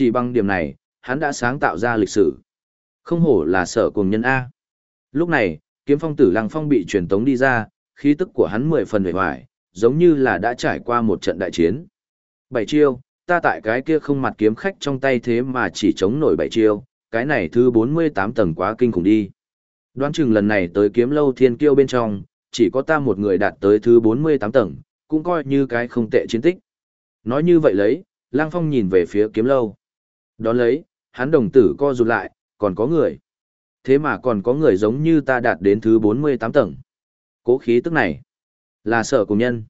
Chỉ bằng điểm này, hắn đã sáng tạo ra lịch sử. Không hổ là sở cùng nhân A. Lúc này, kiếm phong tử lăng phong bị truyền tống đi ra, khí tức của hắn mười phần vẻ hoài, giống như là đã trải qua một trận đại chiến. Bảy chiêu, ta tại cái kia không mặt kiếm khách trong tay thế mà chỉ chống nổi bảy chiêu, cái này thứ 48 tầng quá kinh khủng đi. Đoán chừng lần này tới kiếm lâu thiên kiêu bên trong, chỉ có ta một người đạt tới thứ 48 tầng, cũng coi như cái không tệ chiến tích. Nói như vậy lấy, Lang Phong nhìn về phía kiếm lâu. Đón lấy, hắn đồng tử co rụt lại, còn có người. Thế mà còn có người giống như ta đạt đến thứ 48 tầng. Cố khí tức này, là sở cùng nhân.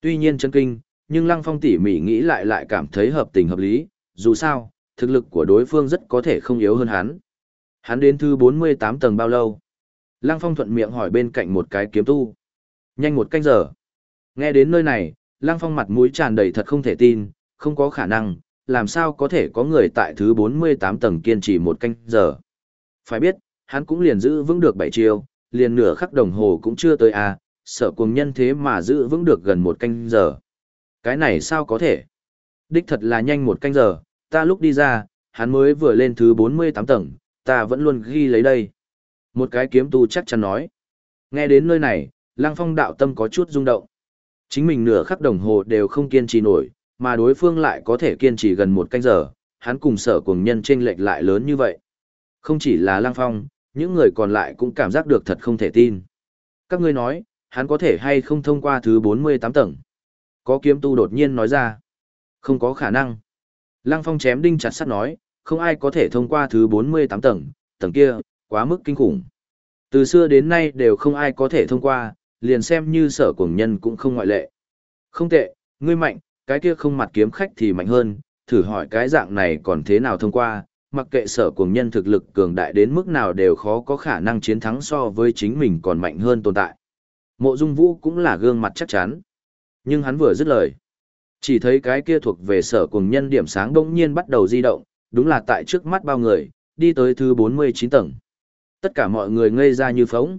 Tuy nhiên chân kinh, nhưng Lăng Phong tỉ mỉ nghĩ lại lại cảm thấy hợp tình hợp lý, dù sao, thực lực của đối phương rất có thể không yếu hơn hắn. Hắn đến thứ 48 tầng bao lâu? Lăng Phong thuận miệng hỏi bên cạnh một cái kiếm tu. Nhanh một canh giờ. Nghe đến nơi này, Lăng Phong mặt mũi tràn đầy thật không thể tin, không có khả năng, làm sao có thể có người tại thứ 48 tầng kiên trì một canh giờ. Phải biết, hắn cũng liền giữ vững được bảy chiêu, liền nửa khắc đồng hồ cũng chưa tới à, sợ cùng nhân thế mà giữ vững được gần một canh giờ. Cái này sao có thể? Đích thật là nhanh một canh giờ, ta lúc đi ra, hắn mới vừa lên thứ 48 tầng, ta vẫn luôn ghi lấy đây. Một cái kiếm tu chắc chắn nói. Nghe đến nơi này, Lăng Phong đạo tâm có chút rung động. Chính mình nửa khắc đồng hồ đều không kiên trì nổi, mà đối phương lại có thể kiên trì gần một canh giờ, hắn cùng sở cùng nhân chênh lệch lại lớn như vậy. Không chỉ là Lăng Phong, những người còn lại cũng cảm giác được thật không thể tin. Các ngươi nói, hắn có thể hay không thông qua thứ 48 tầng? Có kiếm tu đột nhiên nói ra. Không có khả năng. Lăng Phong chém đinh chặt sắt nói, không ai có thể thông qua thứ 48 tầng, tầng kia, quá mức kinh khủng. Từ xưa đến nay đều không ai có thể thông qua, liền xem như sở cuồng nhân cũng không ngoại lệ. Không tệ, ngươi mạnh, cái kia không mặt kiếm khách thì mạnh hơn, thử hỏi cái dạng này còn thế nào thông qua, mặc kệ sở cuồng nhân thực lực cường đại đến mức nào đều khó có khả năng chiến thắng so với chính mình còn mạnh hơn tồn tại. Mộ Dung Vũ cũng là gương mặt chắc chắn. Nhưng hắn vừa dứt lời. Chỉ thấy cái kia thuộc về sở cuồng nhân điểm sáng bỗng nhiên bắt đầu di động, đúng là tại trước mắt bao người, đi tới thứ 49 tầng. Tất cả mọi người ngây ra như phóng.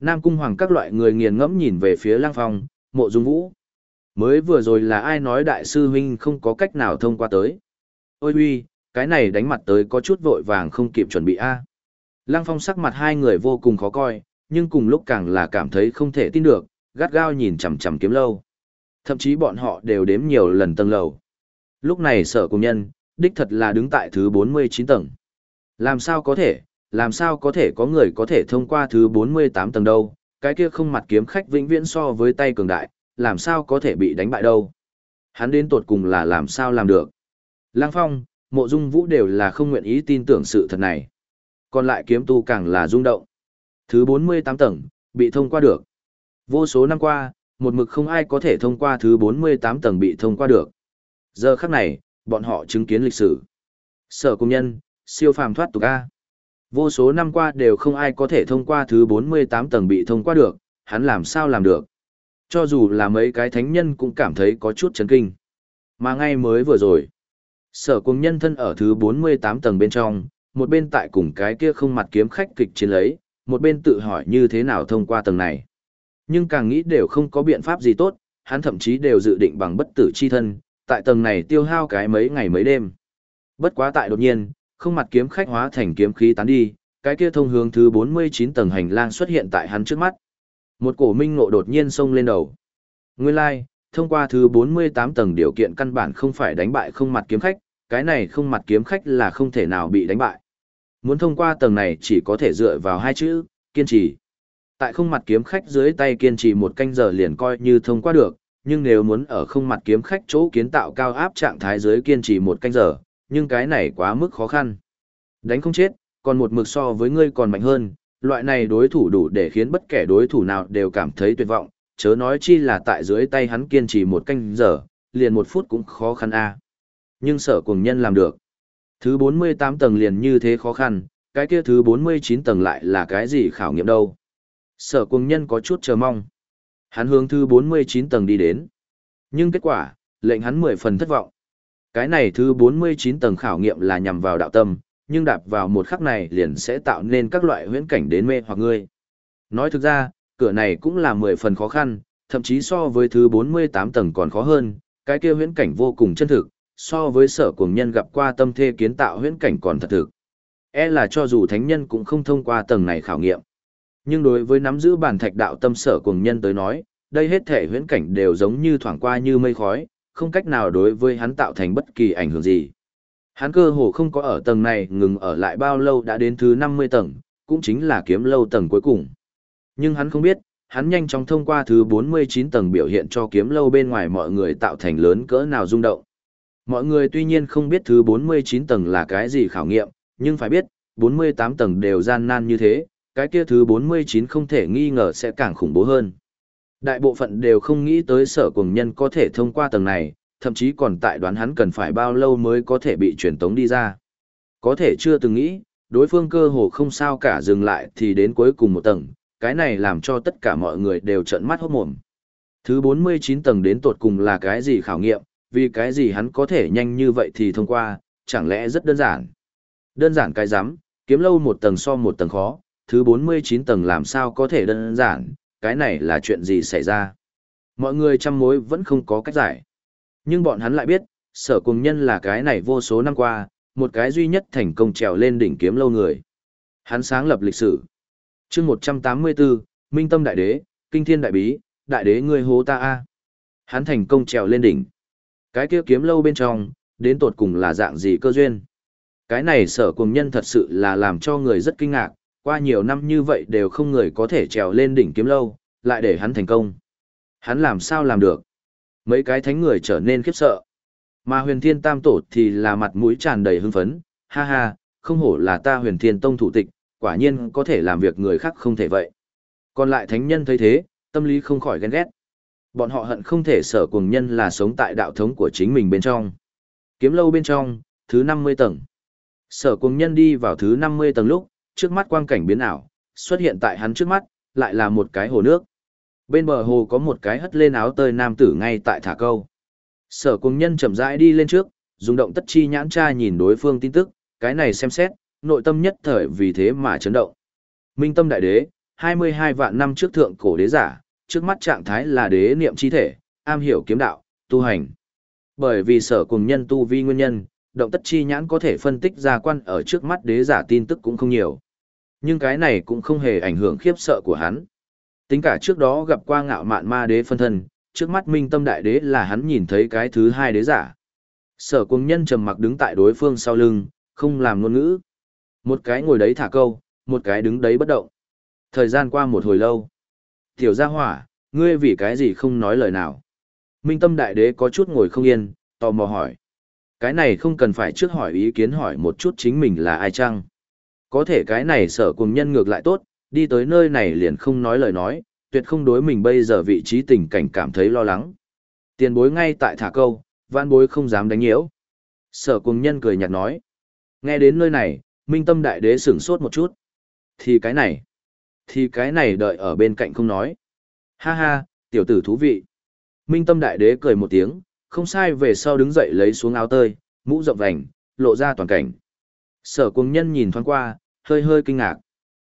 Nam Cung Hoàng các loại người nghiền ngẫm nhìn về phía Lăng Phong, mộ dung vũ. Mới vừa rồi là ai nói đại sư huynh không có cách nào thông qua tới. Ôi huy, cái này đánh mặt tới có chút vội vàng không kịp chuẩn bị a. Lăng Phong sắc mặt hai người vô cùng khó coi, nhưng cùng lúc càng là cảm thấy không thể tin được, gắt gao nhìn chằm chằm kiếm lâu. Thậm chí bọn họ đều đếm nhiều lần tầng lầu. Lúc này sở cùng nhân, đích thật là đứng tại thứ 49 tầng. Làm sao có thể, làm sao có thể có người có thể thông qua thứ 48 tầng đâu, cái kia không mặt kiếm khách vĩnh viễn so với tay cường đại, làm sao có thể bị đánh bại đâu. Hắn đến tột cùng là làm sao làm được. Lăng Phong, Mộ Dung Vũ đều là không nguyện ý tin tưởng sự thật này. Còn lại kiếm tu càng là rung động. Thứ 48 tầng, bị thông qua được. Vô số năm qua, một mực không ai có thể thông qua thứ 48 tầng bị thông qua được. Giờ khắc này, bọn họ chứng kiến lịch sử. Sở công nhân, siêu phàm thoát tục A. Vô số năm qua đều không ai có thể thông qua thứ 48 tầng bị thông qua được, hắn làm sao làm được. Cho dù là mấy cái thánh nhân cũng cảm thấy có chút chấn kinh. Mà ngay mới vừa rồi, sở cùng nhân thân ở thứ 48 tầng bên trong, một bên tại cùng cái kia không mặt kiếm khách kịch chiến lấy, một bên tự hỏi như thế nào thông qua tầng này. Nhưng càng nghĩ đều không có biện pháp gì tốt, hắn thậm chí đều dự định bằng bất tử chi thân, tại tầng này tiêu hao cái mấy ngày mấy đêm. Bất quá tại đột nhiên, không mặt kiếm khách hóa thành kiếm khí tán đi, cái kia thông hướng thứ 49 tầng hành lang xuất hiện tại hắn trước mắt. Một cổ minh ngộ đột nhiên xông lên đầu. Nguyên lai, like, thông qua thứ 48 tầng điều kiện căn bản không phải đánh bại không mặt kiếm khách, cái này không mặt kiếm khách là không thể nào bị đánh bại. Muốn thông qua tầng này chỉ có thể dựa vào hai chữ, kiên trì. Tại không mặt kiếm khách dưới tay kiên trì một canh giờ liền coi như thông qua được, nhưng nếu muốn ở không mặt kiếm khách chỗ kiến tạo cao áp trạng thái dưới kiên trì một canh giờ, nhưng cái này quá mức khó khăn. Đánh không chết, còn một mực so với ngươi còn mạnh hơn, loại này đối thủ đủ để khiến bất kể đối thủ nào đều cảm thấy tuyệt vọng, chớ nói chi là tại dưới tay hắn kiên trì một canh giờ, liền một phút cũng khó khăn a. Nhưng sở cùng nhân làm được. Thứ 48 tầng liền như thế khó khăn, cái kia thứ 49 tầng lại là cái gì khảo nghiệm đâu. Sở cùng nhân có chút chờ mong. Hắn hướng thứ 49 tầng đi đến. Nhưng kết quả, lệnh hắn 10 phần thất vọng. Cái này thứ 49 tầng khảo nghiệm là nhằm vào đạo tâm, nhưng đạp vào một khắc này liền sẽ tạo nên các loại huyễn cảnh đến mê hoặc ngươi. Nói thực ra, cửa này cũng là 10 phần khó khăn, thậm chí so với thứ 48 tầng còn khó hơn, cái kia huyễn cảnh vô cùng chân thực, so với sở cuồng nhân gặp qua tâm thê kiến tạo huyễn cảnh còn thật thực. E là cho dù thánh nhân cũng không thông qua tầng này khảo nghiệm. Nhưng đối với nắm giữ bản thạch đạo tâm sở cuồng nhân tới nói, đây hết thể huyễn cảnh đều giống như thoảng qua như mây khói, không cách nào đối với hắn tạo thành bất kỳ ảnh hưởng gì. Hắn cơ hồ không có ở tầng này ngừng ở lại bao lâu đã đến thứ 50 tầng, cũng chính là kiếm lâu tầng cuối cùng. Nhưng hắn không biết, hắn nhanh chóng thông qua thứ 49 tầng biểu hiện cho kiếm lâu bên ngoài mọi người tạo thành lớn cỡ nào rung động. Mọi người tuy nhiên không biết thứ 49 tầng là cái gì khảo nghiệm, nhưng phải biết, 48 tầng đều gian nan như thế, cái kia thứ 49 không thể nghi ngờ sẽ càng khủng bố hơn. Đại bộ phận đều không nghĩ tới sở cùng nhân có thể thông qua tầng này, thậm chí còn tại đoán hắn cần phải bao lâu mới có thể bị truyền tống đi ra. Có thể chưa từng nghĩ, đối phương cơ hồ không sao cả dừng lại thì đến cuối cùng một tầng, cái này làm cho tất cả mọi người đều trợn mắt hốt mồm. Thứ 49 tầng đến tột cùng là cái gì khảo nghiệm, vì cái gì hắn có thể nhanh như vậy thì thông qua, chẳng lẽ rất đơn giản. Đơn giản cái rắm kiếm lâu một tầng so một tầng khó, thứ 49 tầng làm sao có thể đơn giản, cái này là chuyện gì xảy ra. Mọi người chăm mối vẫn không có cách giải. Nhưng bọn hắn lại biết, sở cùng nhân là cái này vô số năm qua, một cái duy nhất thành công trèo lên đỉnh kiếm lâu người. Hắn sáng lập lịch sử. chương 184, Minh Tâm Đại Đế, Kinh Thiên Đại Bí, Đại Đế người hố ta a Hắn thành công trèo lên đỉnh. Cái kia kiếm lâu bên trong, đến tột cùng là dạng gì cơ duyên. Cái này sở cùng nhân thật sự là làm cho người rất kinh ngạc, qua nhiều năm như vậy đều không người có thể trèo lên đỉnh kiếm lâu, lại để hắn thành công. Hắn làm sao làm được? Mấy cái thánh người trở nên khiếp sợ. Mà huyền thiên tam tổ thì là mặt mũi tràn đầy hưng phấn, ha ha, không hổ là ta huyền thiên tông thủ tịch, quả nhiên có thể làm việc người khác không thể vậy. Còn lại thánh nhân thấy thế, tâm lý không khỏi ghen ghét. Bọn họ hận không thể sở cùng nhân là sống tại đạo thống của chính mình bên trong. Kiếm lâu bên trong, thứ 50 tầng. Sở cùng nhân đi vào thứ 50 tầng lúc, trước mắt quang cảnh biến ảo, xuất hiện tại hắn trước mắt, lại là một cái hồ nước. Bên bờ hồ có một cái hất lên áo tơi nam tử ngay tại thả câu. Sở cùng nhân chậm rãi đi lên trước, dùng động tất chi nhãn tra nhìn đối phương tin tức, cái này xem xét, nội tâm nhất thời vì thế mà chấn động. Minh tâm đại đế, 22 vạn năm trước thượng cổ đế giả, trước mắt trạng thái là đế niệm chi thể, am hiểu kiếm đạo, tu hành. Bởi vì sở cùng nhân tu vi nguyên nhân, động tất chi nhãn có thể phân tích ra quan ở trước mắt đế giả tin tức cũng không nhiều. Nhưng cái này cũng không hề ảnh hưởng khiếp sợ của hắn. Tính cả trước đó gặp qua ngạo mạn ma đế phân thân, trước mắt minh tâm đại đế là hắn nhìn thấy cái thứ hai đế giả. Sở cùng nhân trầm mặc đứng tại đối phương sau lưng, không làm ngôn ngữ. Một cái ngồi đấy thả câu, một cái đứng đấy bất động. Thời gian qua một hồi lâu. Tiểu gia hỏa, ngươi vì cái gì không nói lời nào. Minh tâm đại đế có chút ngồi không yên, tò mò hỏi. Cái này không cần phải trước hỏi ý kiến hỏi một chút chính mình là ai chăng. Có thể cái này sở cùng nhân ngược lại tốt, đi tới nơi này liền không nói lời nói, tuyệt không đối mình bây giờ vị trí tình cảnh cảm thấy lo lắng. Tiền bối ngay tại thả câu, vạn bối không dám đánh nhiễu. Sở cùng nhân cười nhạt nói. Nghe đến nơi này, minh tâm đại đế sửng sốt một chút. Thì cái này, thì cái này đợi ở bên cạnh không nói. Ha ha, tiểu tử thú vị. Minh tâm đại đế cười một tiếng, không sai về sau đứng dậy lấy xuống áo tơi, mũ rộng vành, lộ ra toàn cảnh. Sở cùng nhân nhìn thoáng qua, hơi hơi kinh ngạc.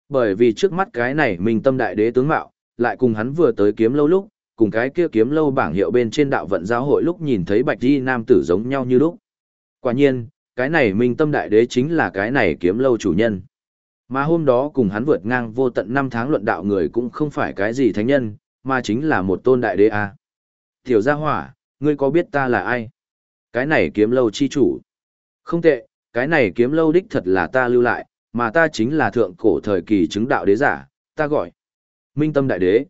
Bởi vì trước mắt cái này minh tâm đại đế tướng mạo, lại cùng hắn vừa tới kiếm lâu lúc, cùng cái kia kiếm lâu bảng hiệu bên trên đạo vận giáo hội lúc nhìn thấy bạch di nam tử giống nhau như lúc. Quả nhiên, cái này minh tâm đại đế chính là cái này kiếm lâu chủ nhân. Mà hôm đó cùng hắn vượt ngang vô tận năm tháng luận đạo người cũng không phải cái gì thánh nhân, mà chính là một tôn đại đế a. À. Tiểu gia hỏa, ngươi có biết ta là ai? Cái này kiếm lâu chi chủ. Không tệ, cái này kiếm lâu đích thật là ta lưu lại, mà ta chính là thượng cổ thời kỳ chứng đạo đế giả, ta gọi. Minh tâm đại đế.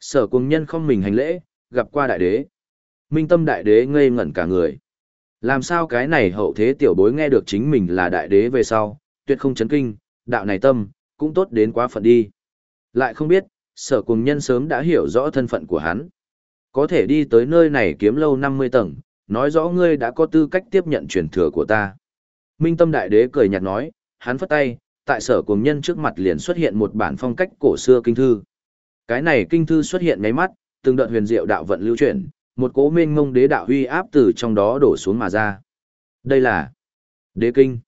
Sở cùng nhân không mình hành lễ, gặp qua đại đế. Minh tâm đại đế ngây ngẩn cả người. Làm sao cái này hậu thế tiểu bối nghe được chính mình là đại đế về sau, tuyệt không chấn kinh, đạo này tâm, cũng tốt đến quá phận đi. Lại không biết, sở cùng nhân sớm đã hiểu rõ thân phận của hắn. Có thể đi tới nơi này kiếm lâu 50 tầng, nói rõ ngươi đã có tư cách tiếp nhận truyền thừa của ta. Minh tâm đại đế cười nhạt nói, hắn phất tay, tại sở cùng nhân trước mặt liền xuất hiện một bản phong cách cổ xưa kinh thư. Cái này kinh thư xuất hiện ngay mắt, từng đợt huyền diệu đạo vận lưu chuyển, một cố mênh ngông đế đạo huy áp từ trong đó đổ xuống mà ra. Đây là đế kinh.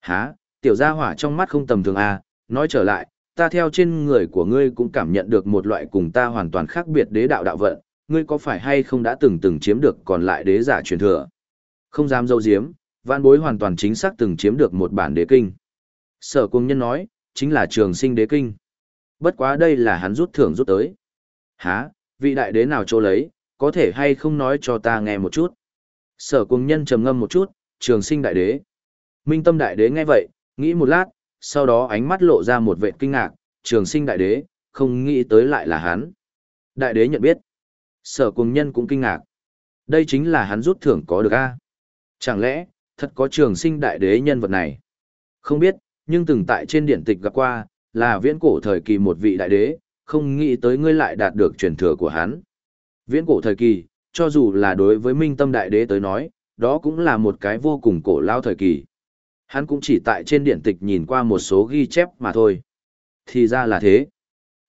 Hả, tiểu gia hỏa trong mắt không tầm thường à, nói trở lại, ta theo trên người của ngươi cũng cảm nhận được một loại cùng ta hoàn toàn khác biệt đế đạo đạo vận, ngươi có phải hay không đã từng từng chiếm được còn lại đế giả truyền thừa? Không dám dâu diếm, văn bối hoàn toàn chính xác từng chiếm được một bản đế kinh. Sở cung nhân nói, chính là trường sinh đế kinh. Bất quá đây là hắn rút thưởng rút tới. Hả, vị đại đế nào chỗ lấy, có thể hay không nói cho ta nghe một chút. Sở cung nhân trầm ngâm một chút, trường sinh đại đế. Minh tâm đại đế nghe vậy, nghĩ một lát, sau đó ánh mắt lộ ra một vệ kinh ngạc, trường sinh đại đế, không nghĩ tới lại là hắn. Đại đế nhận biết. Sở cung nhân cũng kinh ngạc. Đây chính là hắn rút thưởng có được a Chẳng lẽ, thật có trường sinh đại đế nhân vật này? Không biết, nhưng từng tại trên điện tịch gặp qua, là viễn cổ thời kỳ một vị đại đế, không nghĩ tới ngươi lại đạt được truyền thừa của hắn. Viễn cổ thời kỳ, cho dù là đối với minh tâm đại đế tới nói, đó cũng là một cái vô cùng cổ lao thời kỳ. Hắn cũng chỉ tại trên điện tịch nhìn qua một số ghi chép mà thôi. Thì ra là thế.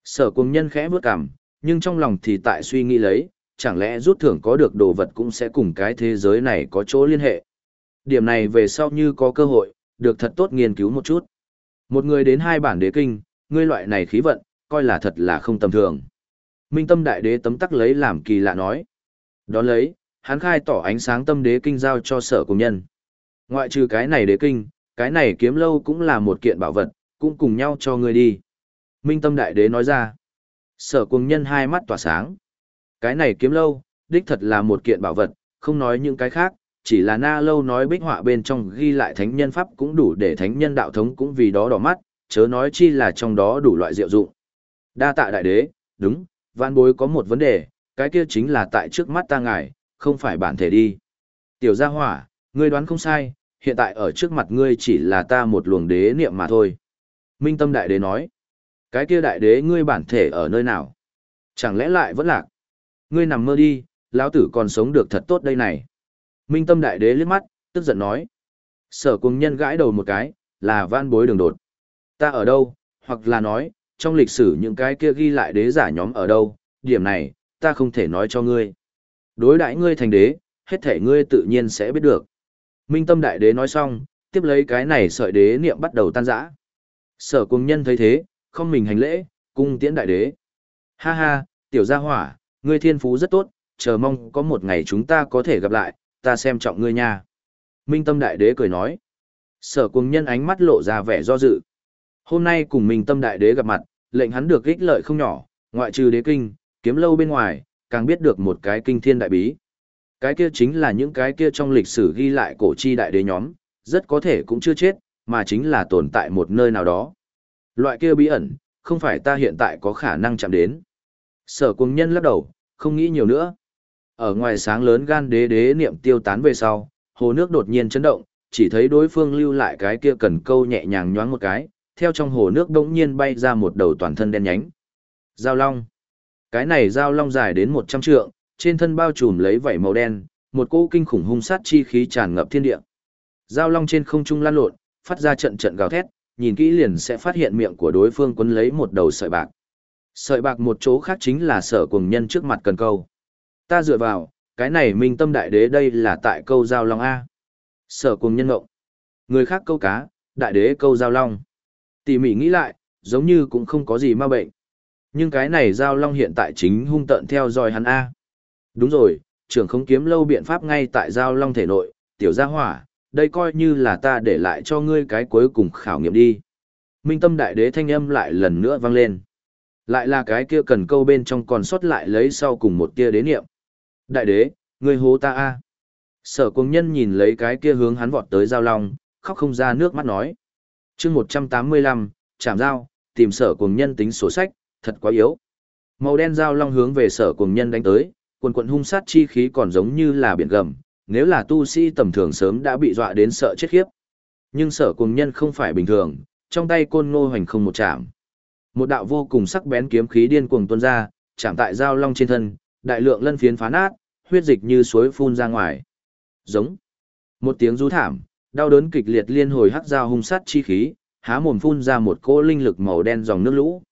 Sở cùng nhân khẽ bước cằm, nhưng trong lòng thì tại suy nghĩ lấy, chẳng lẽ rút thưởng có được đồ vật cũng sẽ cùng cái thế giới này có chỗ liên hệ. Điểm này về sau như có cơ hội, được thật tốt nghiên cứu một chút. Một người đến hai bản đế kinh, ngươi loại này khí vận, coi là thật là không tầm thường. Minh tâm đại đế tấm tắc lấy làm kỳ lạ nói. Đón lấy, hắn khai tỏ ánh sáng tâm đế kinh giao cho sở cùng nhân. Ngoại trừ cái này đế kinh, cái này kiếm lâu cũng là một kiện bảo vật, cũng cùng nhau cho ngươi đi. Minh tâm đại đế nói ra. Sở cùng nhân hai mắt tỏa sáng. Cái này kiếm lâu, đích thật là một kiện bảo vật, không nói những cái khác, chỉ là na lâu nói bích họa bên trong ghi lại thánh nhân pháp cũng đủ để thánh nhân đạo thống cũng vì đó đỏ mắt, chớ nói chi là trong đó đủ loại diệu dụng. Đa tạ đại đế, đúng, văn bối có một vấn đề, cái kia chính là tại trước mắt ta ngài, không phải bản thể đi. Tiểu gia hỏa, ngươi đoán không sai, hiện tại ở trước mặt ngươi chỉ là ta một luồng đế niệm mà thôi. Minh tâm đại đế nói, cái kia đại đế ngươi bản thể ở nơi nào? Chẳng lẽ lại vẫn lạc? Ngươi nằm mơ đi, lão tử còn sống được thật tốt đây này. Minh tâm đại đế liếc mắt, tức giận nói. Sở cùng nhân gãi đầu một cái, là van bối đường đột. Ta ở đâu, hoặc là nói, trong lịch sử những cái kia ghi lại đế giả nhóm ở đâu, điểm này, ta không thể nói cho ngươi. Đối đãi ngươi thành đế, hết thể ngươi tự nhiên sẽ biết được. Minh tâm đại đế nói xong, tiếp lấy cái này sợi đế niệm bắt đầu tan rã. Sở cùng nhân thấy thế, không mình hành lễ, cung tiễn đại đế. Ha ha, tiểu gia hỏa, ngươi thiên phú rất tốt, chờ mong có một ngày chúng ta có thể gặp lại, ta xem trọng ngươi nha. Minh tâm đại đế cười nói. Sở cùng nhân ánh mắt lộ ra vẻ do dự. Hôm nay cùng Minh tâm đại đế gặp mặt, lệnh hắn được ích lợi không nhỏ, ngoại trừ đế kinh, kiếm lâu bên ngoài, càng biết được một cái kinh thiên đại bí. Cái kia chính là những cái kia trong lịch sử ghi lại cổ chi đại đế nhóm, rất có thể cũng chưa chết, mà chính là tồn tại một nơi nào đó. Loại kia bí ẩn, không phải ta hiện tại có khả năng chạm đến. Sở cùng nhân lắc đầu, không nghĩ nhiều nữa. Ở ngoài sáng lớn gan đế đế niệm tiêu tán về sau, hồ nước đột nhiên chấn động, chỉ thấy đối phương lưu lại cái kia cần câu nhẹ nhàng nhoáng một cái, theo trong hồ nước đống nhiên bay ra một đầu toàn thân đen nhánh. Giao long. Cái này giao long dài đến 100 trượng, trên thân bao trùm lấy vảy màu đen, một cỗ kinh khủng hung sát chi khí tràn ngập thiên địa. Giao long trên không trung lan lộn, phát ra trận trận gào thét, nhìn kỹ liền sẽ phát hiện miệng của đối phương quấn lấy một đầu sợi bạc. Sợi bạc một chỗ khác chính là sở cùng nhân trước mặt cần câu. Ta dựa vào, cái này minh tâm đại đế đây là tại câu giao long A. Sở cùng nhân ngộng. Người khác câu cá, đại đế câu giao long. Tỉ mỉ nghĩ lại, giống như cũng không có gì ma bệnh. Nhưng cái này giao long hiện tại chính hung tận theo dõi hắn A. Đúng rồi, trưởng không kiếm lâu biện pháp ngay tại giao long thể nội, tiểu gia hỏa, đây coi như là ta để lại cho ngươi cái cuối cùng khảo nghiệm đi. Minh tâm đại đế thanh âm lại lần nữa vang lên. Lại là cái kia cần câu bên trong còn sót lại lấy sau cùng một tia đế niệm. Đại đế, ngươi hố ta a. Sở Cuồng nhân nhìn lấy cái kia hướng hắn vọt tới giao long, khóc không ra nước mắt nói. chương một trăm tám mươi lăm, chạm dao, tìm sở Cuồng nhân tính sổ sách, thật quá yếu. Màu đen giao long hướng về sở Cuồng nhân đánh tới, quần quần hung sát chi khí còn giống như là biển gầm, nếu là tu sĩ tầm thường sớm đã bị dọa đến sợ chết khiếp. Nhưng sở Cuồng nhân không phải bình thường, trong tay côn ngô hoành không một chạm. Một đạo vô cùng sắc bén kiếm khí điên cuồng tuôn ra, chạm tại giao long trên thân, đại lượng lân phiến phá nát, huyết dịch như suối phun ra ngoài. Giống. Một tiếng rú thảm, đau đớn kịch liệt liên hồi hắc dao hung sát chi khí, há mồm phun ra một cỗ linh lực màu đen dòng nước lũ.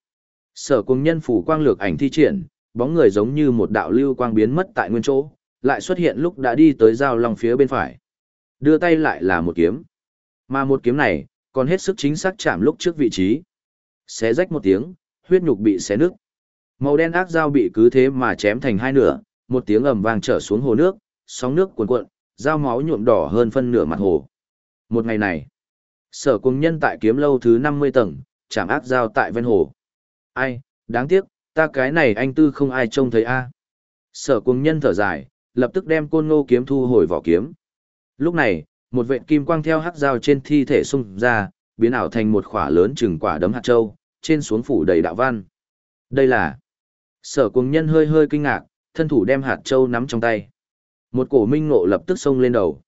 Sở cùng nhân phủ quang lược ảnh thi triển, bóng người giống như một đạo lưu quang biến mất tại nguyên chỗ, lại xuất hiện lúc đã đi tới giao long phía bên phải. Đưa tay lại là một kiếm. Mà một kiếm này, còn hết sức chính xác chạm lúc trước vị trí. Xé rách một tiếng, huyết nhục bị xé nứt. Màu đen ác dao bị cứ thế mà chém thành hai nửa, một tiếng ầm vang trở xuống hồ nước, sóng nước cuồn cuộn, dao máu nhuộm đỏ hơn phân nửa mặt hồ. Một ngày này, sở cùng nhân tại kiếm lâu thứ 50 tầng, chạm ác dao tại ven hồ. Ai, đáng tiếc, ta cái này anh tư không ai trông thấy a. Sở cùng nhân thở dài, lập tức đem côn ngô kiếm thu hồi vỏ kiếm. Lúc này, một vệt kim quang theo hắc dao trên thi thể xung ra, biến ảo thành một khỏa lớn chừng quả đấm hạt châu, trên xuống phủ đầy đạo văn. Đây là... Sở cuồng nhân hơi hơi kinh ngạc, thân thủ đem hạt châu nắm trong tay. Một cổ minh ngộ lập tức xông lên đầu.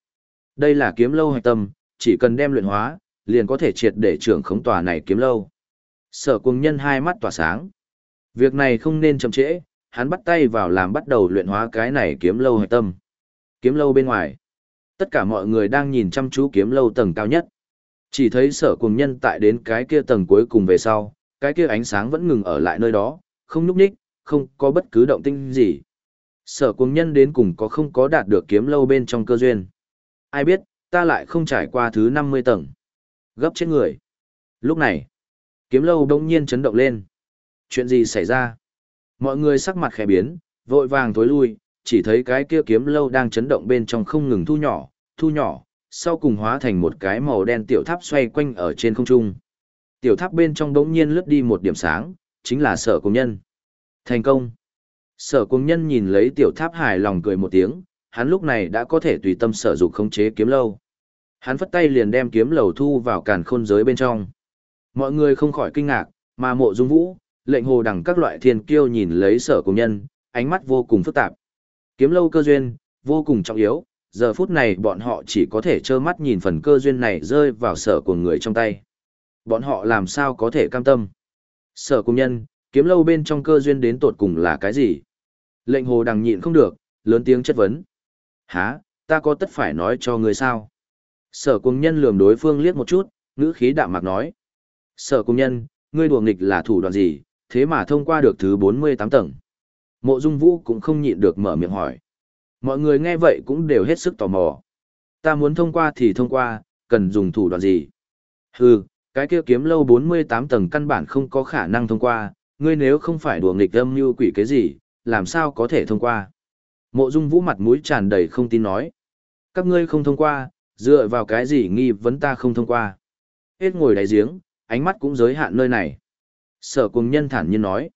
Đây là kiếm lâu hạch tâm, chỉ cần đem luyện hóa, liền có thể triệt để trưởng khống tòa này kiếm lâu. Sở cuồng nhân hai mắt tỏa sáng. Việc này không nên chậm trễ, hắn bắt tay vào làm bắt đầu luyện hóa cái này kiếm lâu hạch tâm. Kiếm lâu bên ngoài. Tất cả mọi người đang nhìn chăm chú kiếm lâu tầng cao nhất. Chỉ thấy sở cuồng nhân tại đến cái kia tầng cuối cùng về sau, cái kia ánh sáng vẫn ngừng ở lại nơi đó, không nhúc ních, không có bất cứ động tinh gì. Sở cuồng nhân đến cùng có không có đạt được kiếm lâu bên trong cơ duyên. Ai biết, ta lại không trải qua thứ 50 tầng. Gấp chết người. Lúc này, kiếm lâu đông nhiên chấn động lên. Chuyện gì xảy ra? Mọi người sắc mặt khẽ biến, vội vàng tối lui, chỉ thấy cái kia kiếm lâu đang chấn động bên trong không ngừng thu nhỏ, thu nhỏ, sau cùng hóa thành một cái màu đen tiểu tháp xoay quanh ở trên không trung. Tiểu tháp bên trong đống nhiên lướt đi một điểm sáng, chính là sở công nhân. Thành công. Sở cung nhân nhìn lấy tiểu tháp hài lòng cười một tiếng, hắn lúc này đã có thể tùy tâm sở dục khống chế kiếm lâu. Hắn phất tay liền đem kiếm lầu thu vào càn khôn giới bên trong. Mọi người không khỏi kinh ngạc, mà mộ dung vũ, lệnh hồ đẳng các loại thiên kiêu nhìn lấy sở cung nhân, ánh mắt vô cùng phức tạp. Kiếm lâu cơ duyên, vô cùng trọng yếu, giờ phút này bọn họ chỉ có thể trơ mắt nhìn phần cơ duyên này rơi vào sở của người trong tay. Bọn họ làm sao có thể cam tâm? Sở cung nhân, kiếm lâu bên trong cơ duyên đến tột cùng là cái gì? Lệnh hồ đằng nhịn không được, lớn tiếng chất vấn. Hả, ta có tất phải nói cho người sao? Sở Cung nhân lườm đối phương liếc một chút, ngữ khí đạm mạc nói. Sở Cung nhân, ngươi đùa nghịch là thủ đoạn gì, thế mà thông qua được thứ 48 tầng. Mộ Dung Vũ cũng không nhịn được mở miệng hỏi. Mọi người nghe vậy cũng đều hết sức tò mò. Ta muốn thông qua thì thông qua, cần dùng thủ đoạn gì? Hừ, cái kia kiếm lâu 48 tầng căn bản không có khả năng thông qua, ngươi nếu không phải đùa nghịch âm như quỷ cái gì, làm sao có thể thông qua? Mộ Dung Vũ mặt mũi tràn đầy không tin nói. Các ngươi không thông qua, dựa vào cái gì nghi vấn ta không thông qua? Hết ngồi đáy giếng, ánh mắt cũng giới hạn nơi này. Sở cùng nhân thản nhiên nói.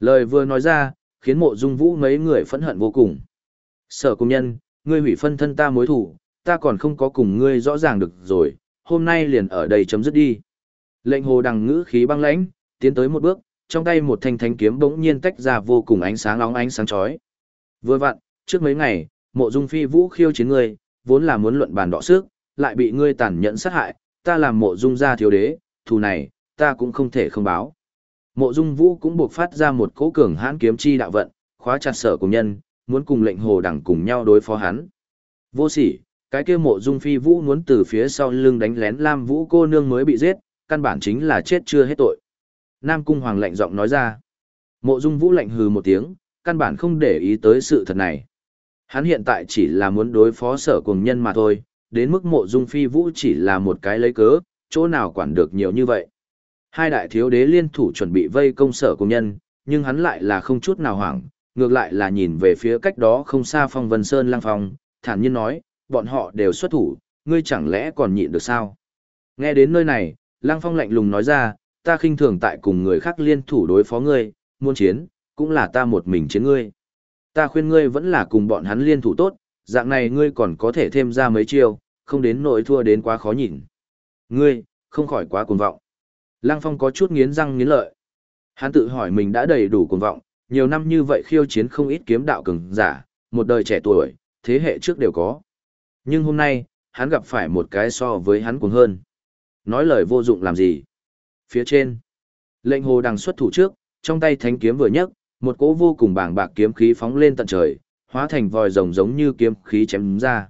Lời vừa nói ra, khiến mộ dung vũ mấy người phẫn hận vô cùng. Sở cùng nhân, ngươi hủy phân thân ta mối thủ, ta còn không có cùng ngươi rõ ràng được rồi, hôm nay liền ở đây chấm dứt đi. Lệnh hồ đằng ngữ khí băng lãnh, tiến tới một bước, trong tay một thanh thanh kiếm bỗng nhiên tách ra vô cùng ánh sáng óng ánh sáng chói. Vừa vặn, trước mấy ngày, mộ dung phi vũ khiêu chiến ngươi, vốn là muốn luận bàn đọ sức, lại bị ngươi tàn nhẫn sát hại, ta làm mộ dung gia thiếu đế, thù này, ta cũng không thể không báo. Mộ Dung Vũ cũng buộc phát ra một cỗ cường hãn kiếm chi đạo vận, khóa chặt sở cùng nhân, muốn cùng lệnh hồ đẳng cùng nhau đối phó hắn. Vô sỉ, cái kia mộ Dung Phi Vũ muốn từ phía sau lưng đánh lén Lam Vũ cô nương mới bị giết, căn bản chính là chết chưa hết tội. Nam Cung Hoàng lạnh giọng nói ra. Mộ Dung Vũ lạnh hừ một tiếng, căn bản không để ý tới sự thật này. Hắn hiện tại chỉ là muốn đối phó sở cùng nhân mà thôi, đến mức mộ Dung Phi Vũ chỉ là một cái lấy cớ, chỗ nào quản được nhiều như vậy. Hai đại thiếu đế liên thủ chuẩn bị vây công sở cùng nhân, nhưng hắn lại là không chút nào hoảng, ngược lại là nhìn về phía cách đó không xa phong vân sơn lang phong, thản nhiên nói, bọn họ đều xuất thủ, ngươi chẳng lẽ còn nhịn được sao? Nghe đến nơi này, lang phong lạnh lùng nói ra, ta khinh thường tại cùng người khác liên thủ đối phó ngươi, muốn chiến, cũng là ta một mình chiến ngươi. Ta khuyên ngươi vẫn là cùng bọn hắn liên thủ tốt, dạng này ngươi còn có thể thêm ra mấy chiêu, không đến nỗi thua đến quá khó nhìn. Ngươi, không khỏi quá cuồng vọng. Lăng Phong có chút nghiến răng nghiến lợi. Hắn tự hỏi mình đã đầy đủ cuồng vọng, nhiều năm như vậy khiêu chiến không ít kiếm đạo cường giả, một đời trẻ tuổi, thế hệ trước đều có. Nhưng hôm nay, hắn gặp phải một cái so với hắn cuồng hơn. Nói lời vô dụng làm gì? Phía trên, lệnh hồ đằng xuất thủ trước, trong tay thánh kiếm vừa nhấc, một cỗ vô cùng bàng bạc kiếm khí phóng lên tận trời, hóa thành vòi rồng giống như kiếm khí chém ra.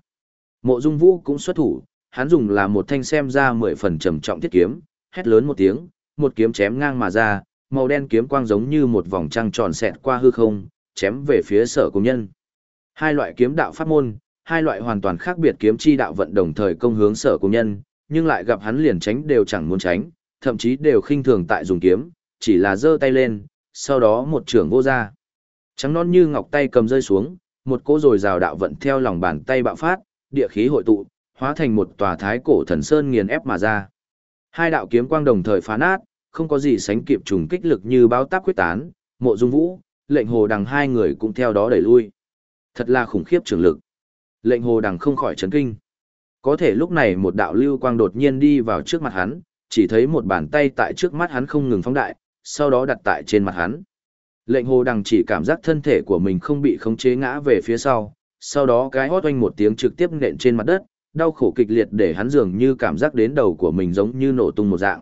Mộ Dung Vũ cũng xuất thủ, hắn dùng là một thanh xem ra mười phần trầm trọng thiết kiếm, hét lớn một tiếng, một kiếm chém ngang mà ra, màu đen kiếm quang giống như một vòng trăng tròn xẹt qua hư không, chém về phía sở công nhân. Hai loại kiếm đạo pháp môn, hai loại hoàn toàn khác biệt kiếm chi đạo vận đồng thời công hướng sở công nhân, nhưng lại gặp hắn liền tránh đều chẳng muốn tránh, thậm chí đều khinh thường tại dùng kiếm, chỉ là giơ tay lên, sau đó một trường vô ra. Trắng non như ngọc tay cầm rơi xuống, một cỗ rồi rào đạo vận theo lòng bàn tay bạo phát, địa khí hội tụ, hóa thành một tòa thái cổ thần sơn nghiền ép mà ra. Hai đạo kiếm quang đồng thời phá nát, không có gì sánh kịp trùng kích lực như báo táp quyết tán, mộ dung vũ, lệnh hồ đằng hai người cũng theo đó đẩy lui. Thật là khủng khiếp trường lực. Lệnh hồ đằng không khỏi chấn kinh. Có thể lúc này một đạo lưu quang đột nhiên đi vào trước mặt hắn, chỉ thấy một bàn tay tại trước mắt hắn không ngừng phóng đại, sau đó đặt tại trên mặt hắn. Lệnh hồ đằng chỉ cảm giác thân thể của mình không bị khống chế ngã về phía sau, sau đó cái hót oanh một tiếng trực tiếp nện trên mặt đất, đau khổ kịch liệt để hắn dường như cảm giác đến đầu của mình giống như nổ tung một dạng.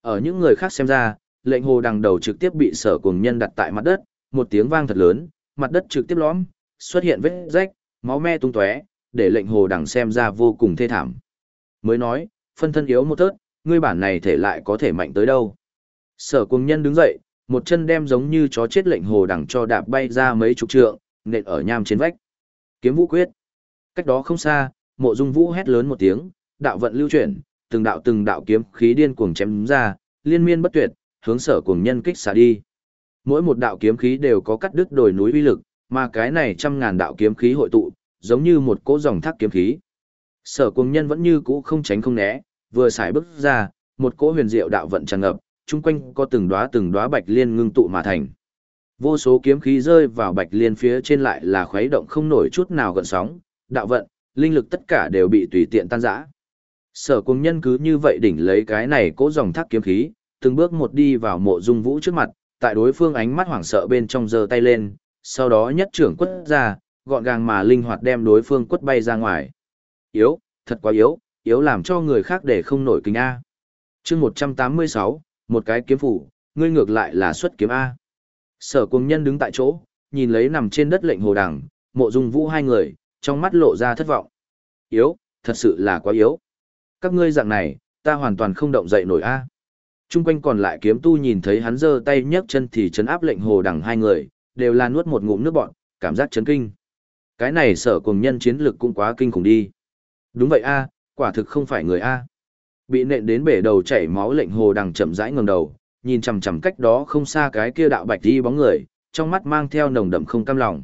Ở những người khác xem ra, lệnh hồ đằng đầu trực tiếp bị sở cùng nhân đặt tại mặt đất, một tiếng vang thật lớn, mặt đất trực tiếp lõm, xuất hiện vết rách, máu me tung tóe, để lệnh hồ đằng xem ra vô cùng thê thảm. Mới nói, phân thân yếu một tớt, ngươi bản này thể lại có thể mạnh tới đâu. Sở cùng nhân đứng dậy, một chân đem giống như chó chết lệnh hồ đằng cho đạp bay ra mấy chục trượng, nện ở nham trên vách. Kiếm vũ quyết. Cách đó không xa, mộ dung vũ hét lớn một tiếng, đạo vận lưu chuyển, từng đạo từng đạo kiếm khí điên cuồng chém ra, liên miên bất tuyệt, hướng sở cùng nhân kích xả đi. Mỗi một đạo kiếm khí đều có cắt đứt đồi núi uy lực, mà cái này trăm ngàn đạo kiếm khí hội tụ, giống như một cỗ dòng thác kiếm khí. Sở cùng nhân vẫn như cũ không tránh không né, vừa xài bước ra, một cỗ huyền diệu đạo vận tràn ngập, chung quanh có từng đóa từng đóa bạch liên ngưng tụ mà thành. Vô số kiếm khí rơi vào bạch liên phía trên lại là khuấy động không nổi chút nào gần sóng, đạo vận, linh lực tất cả đều bị tùy tiện tan rã. Sở cùng nhân cứ như vậy đỉnh lấy cái này cố dòng thác kiếm khí, từng bước một đi vào mộ dung vũ trước mặt, tại đối phương ánh mắt hoảng sợ bên trong giơ tay lên, sau đó nhất trưởng quất ra, gọn gàng mà linh hoạt đem đối phương quất bay ra ngoài. Yếu, thật quá yếu, yếu làm cho người khác để không nổi kính A. chương 186, một cái kiếm phủ, ngươi ngược lại là xuất kiếm A. Sở cùng nhân đứng tại chỗ, nhìn lấy nằm trên đất lệnh hồ đằng, mộ dung vũ hai người, trong mắt lộ ra thất vọng. Yếu, thật sự là quá yếu. Các ngươi dạng này, ta hoàn toàn không động dậy nổi A. Trung quanh còn lại kiếm tu nhìn thấy hắn giơ tay nhấc chân thì chấn áp lệnh hồ đằng hai người, đều là nuốt một ngụm nước bọn, cảm giác chấn kinh. Cái này sở cùng nhân chiến lực cũng quá kinh khủng đi. Đúng vậy a, quả thực không phải người a. Bị nện đến bể đầu chảy máu lệnh hồ đằng chậm rãi ngầm đầu, nhìn chằm chằm cách đó không xa cái kia đạo bạch đi bóng người, trong mắt mang theo nồng đậm không cam lòng.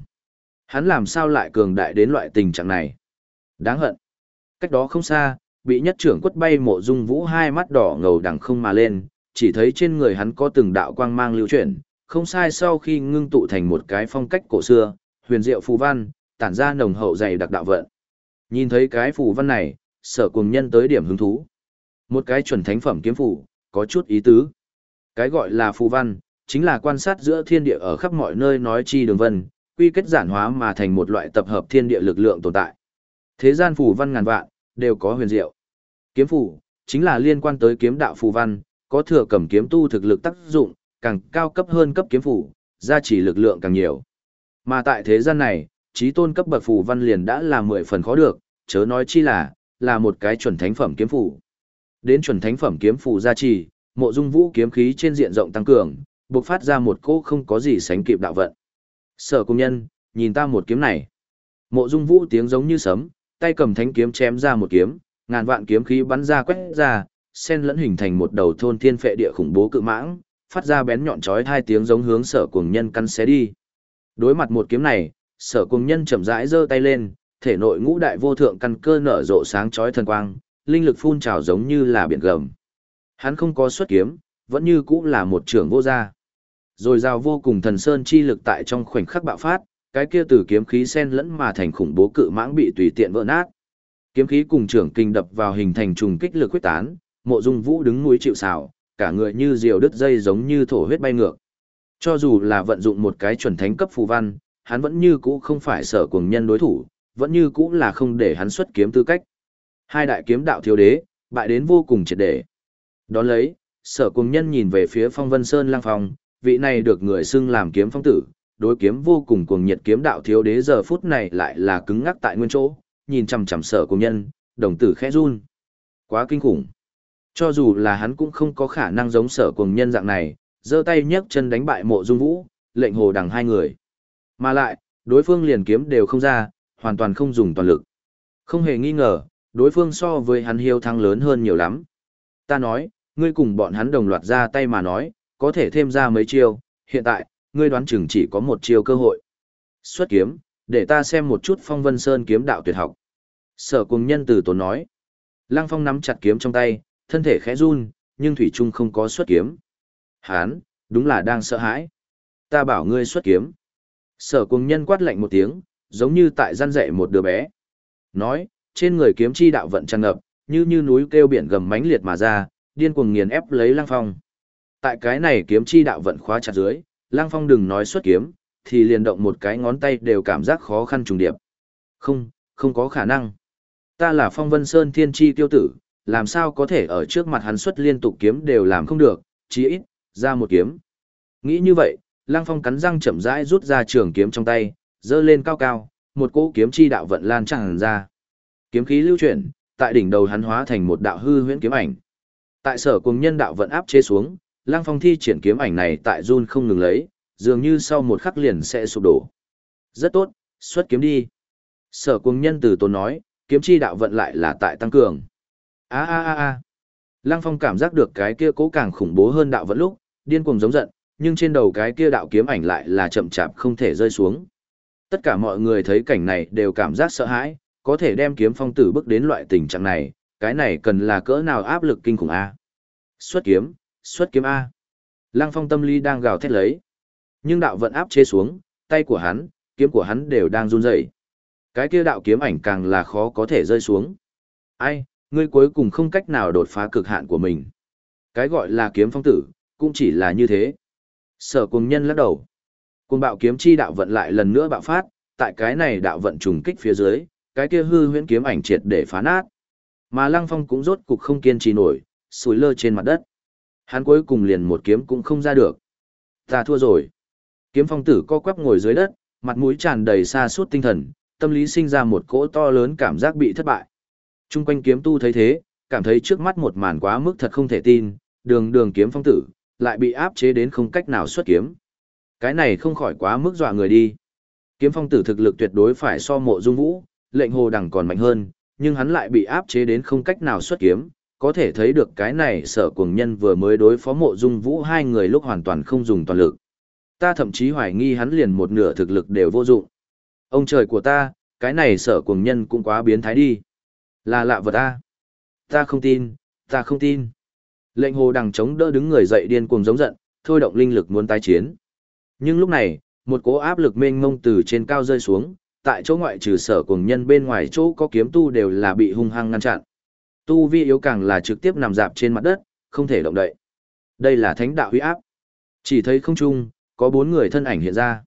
Hắn làm sao lại cường đại đến loại tình trạng này? Đáng hận. Cách đó không xa, bị nhất trưởng quất bay mộ dung vũ hai mắt đỏ ngầu đằng không mà lên, chỉ thấy trên người hắn có từng đạo quang mang lưu chuyển, không sai sau khi ngưng tụ thành một cái phong cách cổ xưa, huyền diệu phù văn, tản ra nồng hậu dày đặc đạo vận. Nhìn thấy cái phù văn này, sở cùng nhân tới điểm hứng thú. Một cái chuẩn thánh phẩm kiếm phủ, có chút ý tứ. Cái gọi là phù văn, chính là quan sát giữa thiên địa ở khắp mọi nơi nói chi đường vân, quy kết giản hóa mà thành một loại tập hợp thiên địa lực lượng tồn tại. Thế gian phù văn ngàn vạn, đều có huyền diệu. Kiếm phù, chính là liên quan tới kiếm đạo phù văn, có thừa cầm kiếm tu thực lực tác dụng, càng cao cấp hơn cấp kiếm phù, gia trì lực lượng càng nhiều. Mà tại thế gian này, trí tôn cấp bậc phù văn liền đã là mười phần khó được, chớ nói chi là, là một cái chuẩn thánh phẩm kiếm phủ Đến chuẩn thánh phẩm kiếm phủ gia trì, mộ dung vũ kiếm khí trên diện rộng tăng cường, bộc phát ra một cỗ không có gì sánh kịp đạo vận. Sở công nhân, nhìn ta một kiếm này. Mộ dung vũ tiếng giống như sấm, tay cầm thánh kiếm chém ra một kiếm, ngàn vạn kiếm khí bắn ra quét ra, sen lẫn hình thành một đầu thôn thiên phệ địa khủng bố cự mãng, phát ra bén nhọn chói hai tiếng giống hướng sở cuồng nhân căn xé đi. Đối mặt một kiếm này, sở cuồng nhân chậm rãi giơ tay lên, thể nội ngũ đại vô thượng căn cơ nở rộ sáng chói thần quang, linh lực phun trào giống như là biển gầm. Hắn không có xuất kiếm, vẫn như cũ là một trưởng vô gia. Rồi rào vô cùng thần sơn chi lực tại trong khoảnh khắc bạo phát, cái kia từ kiếm khí sen lẫn mà thành khủng bố cự mãng bị tùy tiện vỡ nát. Kiếm khí cùng trưởng kinh đập vào hình thành trùng kích lực quyết tán, mộ dung vũ đứng núi chịu xào, cả người như diều đứt dây giống như thổ huyết bay ngược. Cho dù là vận dụng một cái chuẩn thánh cấp phù văn, hắn vẫn như cũ không phải sở cuồng nhân đối thủ, vẫn như cũ là không để hắn xuất kiếm tư cách. Hai đại kiếm đạo thiếu đế, bại đến vô cùng triệt để. Đón lấy, sở cùng nhân nhìn về phía phong vân sơn lang phong, vị này được người xưng làm kiếm phong tử, đối kiếm vô cùng cuồng nhiệt kiếm đạo thiếu đế giờ phút này lại là cứng ngắc tại nguyên chỗ, nhìn chằm chằm sở cùng nhân, đồng tử khẽ run. Quá kinh khủng. Cho dù là hắn cũng không có khả năng giống sở cùng nhân dạng này, giơ tay nhấc chân đánh bại mộ dung vũ, lệnh hồ đằng hai người. Mà lại, đối phương liền kiếm đều không ra, hoàn toàn không dùng toàn lực. Không hề nghi ngờ, đối phương so với hắn hiêu thăng lớn hơn nhiều lắm. Ta nói, ngươi cùng bọn hắn đồng loạt ra tay mà nói, có thể thêm ra mấy chiêu, hiện tại, ngươi đoán chừng chỉ có một chiêu cơ hội. Xuất kiếm, để ta xem một chút phong vân sơn kiếm đạo tuyệt học. Sở cùng nhân từ tốn nói. Lăng Phong nắm chặt kiếm trong tay, thân thể khẽ run, nhưng Thủy Trung không có xuất kiếm. Hán, đúng là đang sợ hãi. Ta bảo ngươi xuất kiếm. Sở cùng nhân quát lạnh một tiếng, giống như tại gian dạy một đứa bé. Nói, trên người kiếm chi đạo vận tràn ngập, như như núi kêu biển gầm mãnh liệt mà ra, điên cuồng nghiền ép lấy Lăng Phong. Tại cái này kiếm chi đạo vận khóa chặt dưới, Lăng Phong đừng nói xuất kiếm, thì liền động một cái ngón tay đều cảm giác khó khăn trùng điệp. Không, không có khả năng. Ta là Phong Vân Sơn Thiên Chi tiêu tử, làm sao có thể ở trước mặt hắn xuất liên tục kiếm đều làm không được, chí ít, ra một kiếm. Nghĩ như vậy, Lăng Phong cắn răng chậm rãi rút ra trường kiếm trong tay, dơ lên cao cao, một cỗ kiếm chi đạo vận lan tràn ra. Kiếm khí lưu chuyển, tại đỉnh đầu hắn hóa thành một đạo hư huyễn kiếm ảnh. Tại sở cùng nhân đạo vận áp chế xuống, Lăng Phong thi triển kiếm ảnh này tại run không ngừng lấy, dường như sau một khắc liền sẽ sụp đổ. Rất tốt, xuất kiếm đi. Sở cùng nhân từ tốn nói, kiếm chi đạo vận lại là tại tăng cường. A a a a. Lăng Phong cảm giác được cái kia cố càng khủng bố hơn đạo vận lúc, điên cuồng giống giận, nhưng trên đầu cái kia đạo kiếm ảnh lại là chậm chạp không thể rơi xuống. Tất cả mọi người thấy cảnh này đều cảm giác sợ hãi, có thể đem kiếm phong tử bước đến loại tình trạng này, cái này cần là cỡ nào áp lực kinh khủng a. Xuất kiếm, xuất kiếm a. Lăng Phong tâm lý đang gào thét lấy. Nhưng đạo vận áp chế xuống, tay của hắn, kiếm của hắn đều đang run rẩy. Cái kia đạo kiếm ảnh càng là khó có thể rơi xuống. Ai, ngươi cuối cùng không cách nào đột phá cực hạn của mình. Cái gọi là kiếm phong tử, cũng chỉ là như thế. Sở cùng nhân lắc đầu. Cùng bạo kiếm chi đạo vận lại lần nữa bạo phát, tại cái này đạo vận trùng kích phía dưới, cái kia hư huyễn kiếm ảnh triệt để phá nát. Mà Lăng Phong cũng rốt cục không kiên trì nổi, sủi lơ trên mặt đất. Hắn cuối cùng liền một kiếm cũng không ra được. Ta thua rồi. Kiếm phong tử co quắp ngồi dưới đất, mặt mũi tràn đầy xa suốt tinh thần, tâm lý sinh ra một cỗ to lớn cảm giác bị thất bại. Trung quanh kiếm tu thấy thế, cảm thấy trước mắt một màn quá mức thật không thể tin, đường đường kiếm phong tử, lại bị áp chế đến không cách nào xuất kiếm. Cái này không khỏi quá mức dọa người đi. Kiếm phong tử thực lực tuyệt đối phải so mộ dung vũ, lệnh hồ đằng còn mạnh hơn, nhưng hắn lại bị áp chế đến không cách nào xuất kiếm, có thể thấy được cái này sở cuồng nhân vừa mới đối phó mộ dung vũ hai người lúc hoàn toàn không dùng toàn lực. Ta thậm chí hoài nghi hắn liền một nửa thực lực đều vô dụng. Ông trời của ta, cái này sở cuồng nhân cũng quá biến thái đi. Là lạ vật ta. Ta không tin, ta không tin. Lệnh hồ đằng chống đỡ đứng người dậy điên cuồng giống giận, thôi động linh lực muốn tái chiến. Nhưng lúc này, một cỗ áp lực mênh mông từ trên cao rơi xuống, tại chỗ ngoại trừ sở cuồng nhân bên ngoài chỗ có kiếm tu đều là bị hung hăng ngăn chặn. Tu vi yếu càng là trực tiếp nằm dạp trên mặt đất, không thể động đậy. Đây là thánh đạo huy áp. Chỉ thấy không trung, có bốn người thân ảnh hiện ra.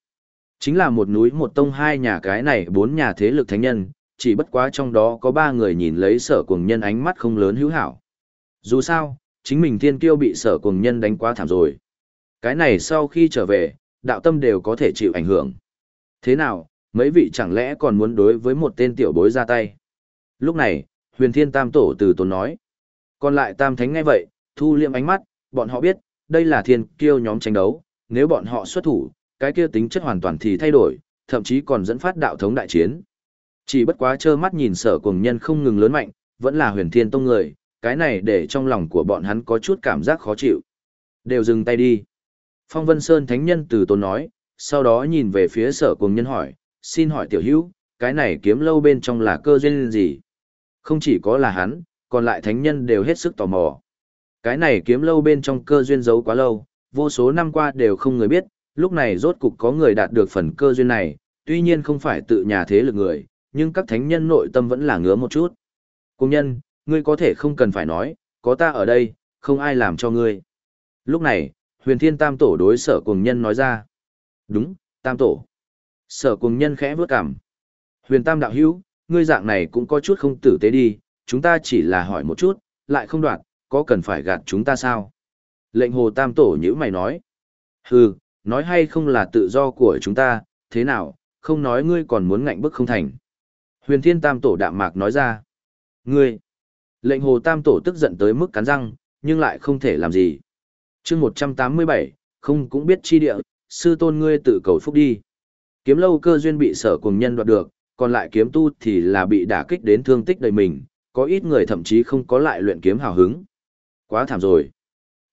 Chính là một núi một tông hai nhà cái này bốn nhà thế lực thánh nhân, chỉ bất quá trong đó có ba người nhìn lấy sở cuồng nhân ánh mắt không lớn hữu hảo. Dù sao, chính mình thiên kiêu bị sở cuồng nhân đánh quá thảm rồi. Cái này sau khi trở về, đạo tâm đều có thể chịu ảnh hưởng. Thế nào, mấy vị chẳng lẽ còn muốn đối với một tên tiểu bối ra tay? Lúc này, huyền thiên tam tổ từ tốn nói. Còn lại tam thánh ngay vậy, thu liệm ánh mắt, bọn họ biết, đây là thiên kiêu nhóm tranh đấu, nếu bọn họ xuất thủ, cái kia tính chất hoàn toàn thì thay đổi, thậm chí còn dẫn phát đạo thống đại chiến. Chỉ bất quá trơ mắt nhìn sở cùng nhân không ngừng lớn mạnh, vẫn là huyền thiên tông người, cái này để trong lòng của bọn hắn có chút cảm giác khó chịu. Đều dừng tay đi. Phong Vân Sơn Thánh Nhân từ tôn nói, sau đó nhìn về phía sở cùng nhân hỏi, xin hỏi tiểu hữu, cái này kiếm lâu bên trong là cơ duyên gì? Không chỉ có là hắn, còn lại thánh nhân đều hết sức tò mò. Cái này kiếm lâu bên trong cơ duyên giấu quá lâu, vô số năm qua đều không người biết, lúc này rốt cục có người đạt được phần cơ duyên này, tuy nhiên không phải tự nhà thế lực người, nhưng các thánh nhân nội tâm vẫn là ngứa một chút. Cung nhân, ngươi có thể không cần phải nói, có ta ở đây, không ai làm cho ngươi. Lúc này, huyền thiên tam tổ đối sở cùng nhân nói ra. Đúng, tam tổ. Sở cùng nhân khẽ vớt cảm. Huyền tam đạo hữu, ngươi dạng này cũng có chút không tử tế đi, chúng ta chỉ là hỏi một chút, lại không đoạt, có cần phải gạt chúng ta sao? Lệnh hồ tam tổ nhữ mày nói. Hừ, nói hay không là tự do của chúng ta, thế nào, không nói ngươi còn muốn ngạnh bức không thành. Huyền thiên tam tổ đạm mạc nói ra. Ngươi, lệnh hồ tam tổ tức giận tới mức cắn răng, nhưng lại không thể làm gì chương 187, không cũng biết chi địa, sư tôn ngươi tự cầu phúc đi. Kiếm lâu cơ duyên bị sở cùng nhân đoạt được, còn lại kiếm tu thì là bị đả kích đến thương tích đầy mình, có ít người thậm chí không có lại luyện kiếm hào hứng. Quá thảm rồi.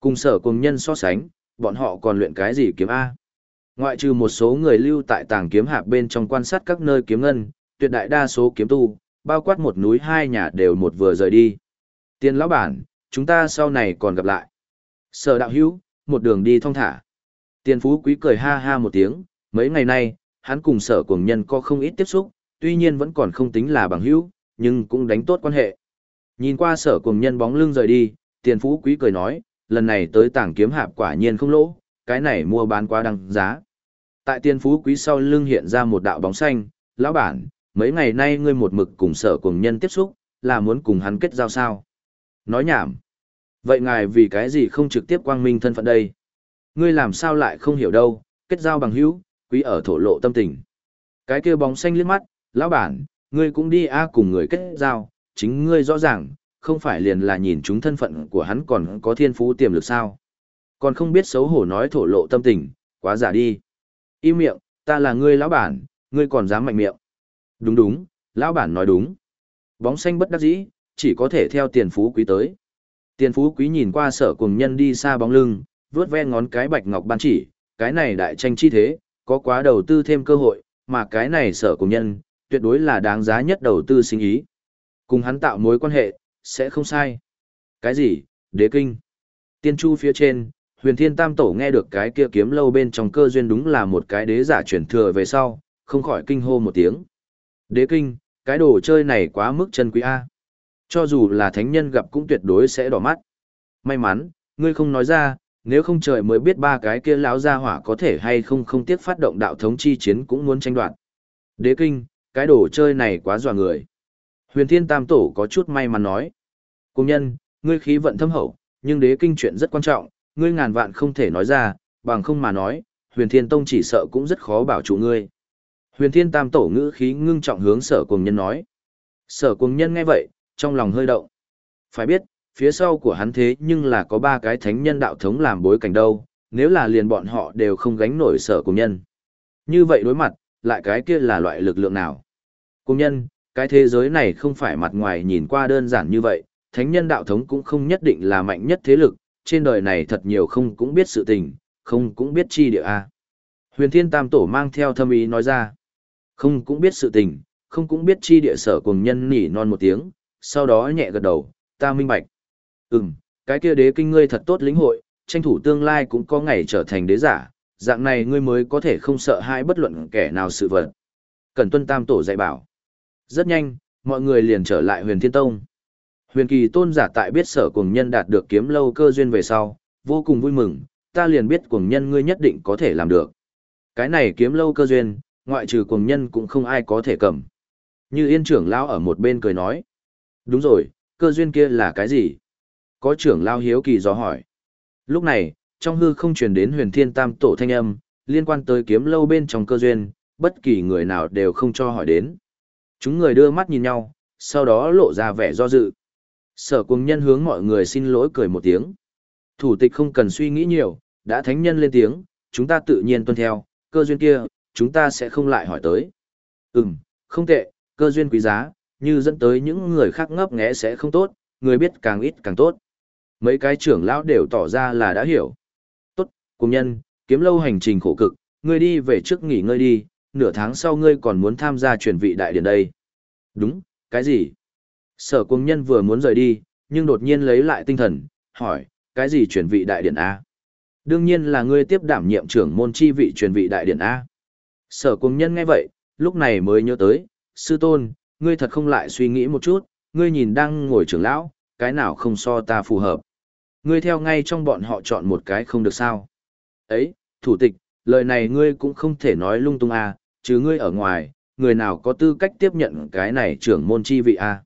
Cùng sở cùng nhân so sánh, bọn họ còn luyện cái gì kiếm A. Ngoại trừ một số người lưu tại tàng kiếm hạp bên trong quan sát các nơi kiếm ngân, tuyệt đại đa số kiếm tu, bao quát một núi hai nhà đều một vừa rời đi. Tiền lão bản, chúng ta sau này còn gặp lại. Sở đạo hữu, một đường đi thong thả. Tiền phú quý cười ha ha một tiếng, mấy ngày nay, hắn cùng sở cùng nhân có không ít tiếp xúc, tuy nhiên vẫn còn không tính là bằng hữu, nhưng cũng đánh tốt quan hệ. Nhìn qua sở cùng nhân bóng lưng rời đi, tiền phú quý cười nói, lần này tới tảng kiếm hạp quả nhiên không lỗ, cái này mua bán quá đăng giá. Tại tiền phú quý sau lưng hiện ra một đạo bóng xanh, lão bản, mấy ngày nay ngươi một mực cùng sở cùng nhân tiếp xúc, là muốn cùng hắn kết giao sao? Nói nhảm. Vậy ngài vì cái gì không trực tiếp quang minh thân phận đây? Ngươi làm sao lại không hiểu đâu, kết giao bằng hữu, quý ở thổ lộ tâm tình. Cái kia bóng xanh liếc mắt, lão bản, ngươi cũng đi a cùng người kết giao, chính ngươi rõ ràng, không phải liền là nhìn chúng thân phận của hắn còn có thiên phú tiềm lực sao. Còn không biết xấu hổ nói thổ lộ tâm tình, quá giả đi. Im miệng, ta là ngươi lão bản, ngươi còn dám mạnh miệng. Đúng đúng, lão bản nói đúng. Bóng xanh bất đắc dĩ, chỉ có thể theo tiền phú quý tới. Tiền phú quý nhìn qua sở cùng nhân đi xa bóng lưng, vướt ve ngón cái bạch ngọc ban chỉ, cái này đại tranh chi thế, có quá đầu tư thêm cơ hội, mà cái này sở cùng nhân, tuyệt đối là đáng giá nhất đầu tư sinh ý. Cùng hắn tạo mối quan hệ, sẽ không sai. Cái gì? Đế kinh. Tiên chu phía trên, huyền thiên tam tổ nghe được cái kia kiếm lâu bên trong cơ duyên đúng là một cái đế giả chuyển thừa về sau, không khỏi kinh hô một tiếng. Đế kinh, cái đồ chơi này quá mức chân quý A. Cho dù là thánh nhân gặp cũng tuyệt đối sẽ đỏ mắt. May mắn, ngươi không nói ra, nếu không trời mới biết ba cái kia lão gia hỏa có thể hay không không tiếc phát động đạo thống chi chiến cũng muốn tranh đoạt. Đế kinh, cái đồ chơi này quá dọa người. Huyền Thiên Tam Tổ có chút may mắn nói. Công nhân, ngươi khí vận thâm hậu, nhưng đế kinh chuyện rất quan trọng, ngươi ngàn vạn không thể nói ra, bằng không mà nói, Huyền Thiên Tông chỉ sợ cũng rất khó bảo chủ ngươi. Huyền Thiên Tam Tổ ngữ khí ngưng trọng hướng sở Cung nhân nói. Sở Cung nhân nghe vậy, trong lòng hơi động. Phải biết, phía sau của hắn thế nhưng là có ba cái thánh nhân đạo thống làm bối cảnh đâu, nếu là liền bọn họ đều không gánh nổi sở cùng nhân. Như vậy đối mặt, lại cái kia là loại lực lượng nào? Cùng nhân, cái thế giới này không phải mặt ngoài nhìn qua đơn giản như vậy, thánh nhân đạo thống cũng không nhất định là mạnh nhất thế lực, trên đời này thật nhiều không cũng biết sự tình, không cũng biết chi địa a. Huyền Thiên Tam Tổ mang theo thâm ý nói ra, không cũng biết sự tình, không cũng biết chi địa sở cùng nhân nỉ non một tiếng, sau đó nhẹ gật đầu, ta minh bạch. Ừm, cái kia đế kinh ngươi thật tốt lĩnh hội, tranh thủ tương lai cũng có ngày trở thành đế giả, dạng này ngươi mới có thể không sợ hãi bất luận kẻ nào sự vật. Cần tuân tam tổ dạy bảo. Rất nhanh, mọi người liền trở lại huyền thiên tông. Huyền kỳ tôn giả tại biết sở cùng nhân đạt được kiếm lâu cơ duyên về sau, vô cùng vui mừng, ta liền biết cùng nhân ngươi nhất định có thể làm được. Cái này kiếm lâu cơ duyên, ngoại trừ cùng nhân cũng không ai có thể cầm. Như yên trưởng lão ở một bên cười nói. Đúng rồi, cơ duyên kia là cái gì? Có trưởng lao hiếu kỳ do hỏi. Lúc này, trong hư không truyền đến huyền thiên tam tổ thanh âm, liên quan tới kiếm lâu bên trong cơ duyên, bất kỳ người nào đều không cho hỏi đến. Chúng người đưa mắt nhìn nhau, sau đó lộ ra vẻ do dự. Sở cùng nhân hướng mọi người xin lỗi cười một tiếng. Thủ tịch không cần suy nghĩ nhiều, đã thánh nhân lên tiếng, chúng ta tự nhiên tuân theo, cơ duyên kia, chúng ta sẽ không lại hỏi tới. Ừm, không tệ, cơ duyên quý giá, như dẫn tới những người khác ngấp nghẽ sẽ không tốt, người biết càng ít càng tốt. Mấy cái trưởng lão đều tỏ ra là đã hiểu. Tốt, cùng nhân, kiếm lâu hành trình khổ cực, ngươi đi về trước nghỉ ngơi đi, nửa tháng sau ngươi còn muốn tham gia truyền vị đại điển đây. Đúng, cái gì? Sở cung nhân vừa muốn rời đi, nhưng đột nhiên lấy lại tinh thần, hỏi, cái gì truyền vị đại điển A? Đương nhiên là ngươi tiếp đảm nhiệm trưởng môn chi vị truyền vị đại điển A. Sở cung nhân nghe vậy, lúc này mới nhớ tới, sư tôn, ngươi thật không lại suy nghĩ một chút, ngươi nhìn đang ngồi trưởng lão, cái nào không so ta phù hợp. Ngươi theo ngay trong bọn họ chọn một cái không được sao. Ấy, thủ tịch, lời này ngươi cũng không thể nói lung tung à, chứ ngươi ở ngoài, người nào có tư cách tiếp nhận cái này trưởng môn chi vị à.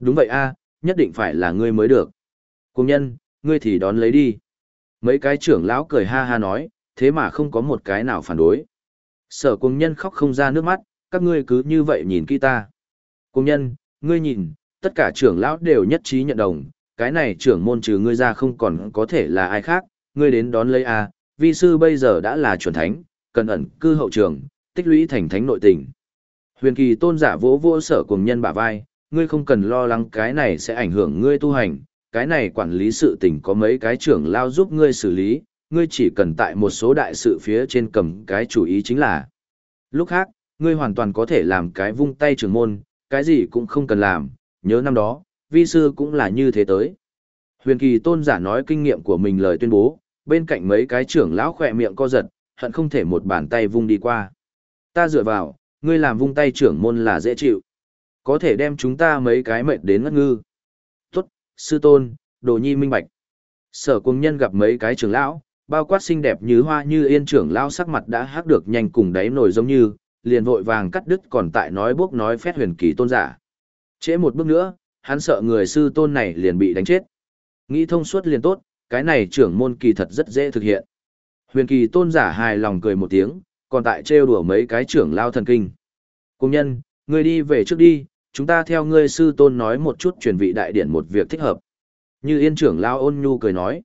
Đúng vậy à, nhất định phải là ngươi mới được. Công nhân, ngươi thì đón lấy đi. Mấy cái trưởng lão cười ha ha nói, thế mà không có một cái nào phản đối. Sở công nhân khóc không ra nước mắt, các ngươi cứ như vậy nhìn kỹ ta. Công nhân, ngươi nhìn, tất cả trưởng lão đều nhất trí nhận đồng, cái này trưởng môn trừ ngươi ra không còn có thể là ai khác, ngươi đến đón lấy a, vi sư bây giờ đã là chuẩn thánh, cần ẩn cư hậu trường, tích lũy thành thánh nội tình. Huyền kỳ tôn giả vỗ vỗ sở cùng nhân bả vai, ngươi không cần lo lắng cái này sẽ ảnh hưởng ngươi tu hành, cái này quản lý sự tình có mấy cái trưởng lao giúp ngươi xử lý, ngươi chỉ cần tại một số đại sự phía trên cầm cái chủ ý chính là. Lúc khác, ngươi hoàn toàn có thể làm cái vung tay trưởng môn, cái gì cũng không cần làm, nhớ năm đó, vi sư cũng là như thế tới. Huyền kỳ tôn giả nói kinh nghiệm của mình lời tuyên bố, bên cạnh mấy cái trưởng lão khỏe miệng co giật, hận không thể một bàn tay vung đi qua. Ta dựa vào, ngươi làm vung tay trưởng môn là dễ chịu. Có thể đem chúng ta mấy cái mệt đến ngất ngư. Tốt, sư tôn, đồ nhi minh bạch. Sở cung nhân gặp mấy cái trưởng lão, bao quát xinh đẹp như hoa như yên trưởng lão sắc mặt đã hắc được nhanh cùng đáy nổi giống như, liền vội vàng cắt đứt còn tại nói bốc nói phét huyền kỳ tôn giả. Trễ một bước nữa, hắn sợ người sư tôn này liền bị đánh chết. Nghĩ thông suốt liền tốt, cái này trưởng môn kỳ thật rất dễ thực hiện. Huyền kỳ tôn giả hài lòng cười một tiếng, còn tại trêu đùa mấy cái trưởng lao thần kinh. Công nhân, ngươi đi về trước đi, chúng ta theo ngươi sư tôn nói một chút truyền vị đại điển một việc thích hợp. Như yên trưởng lao ôn nhu cười nói.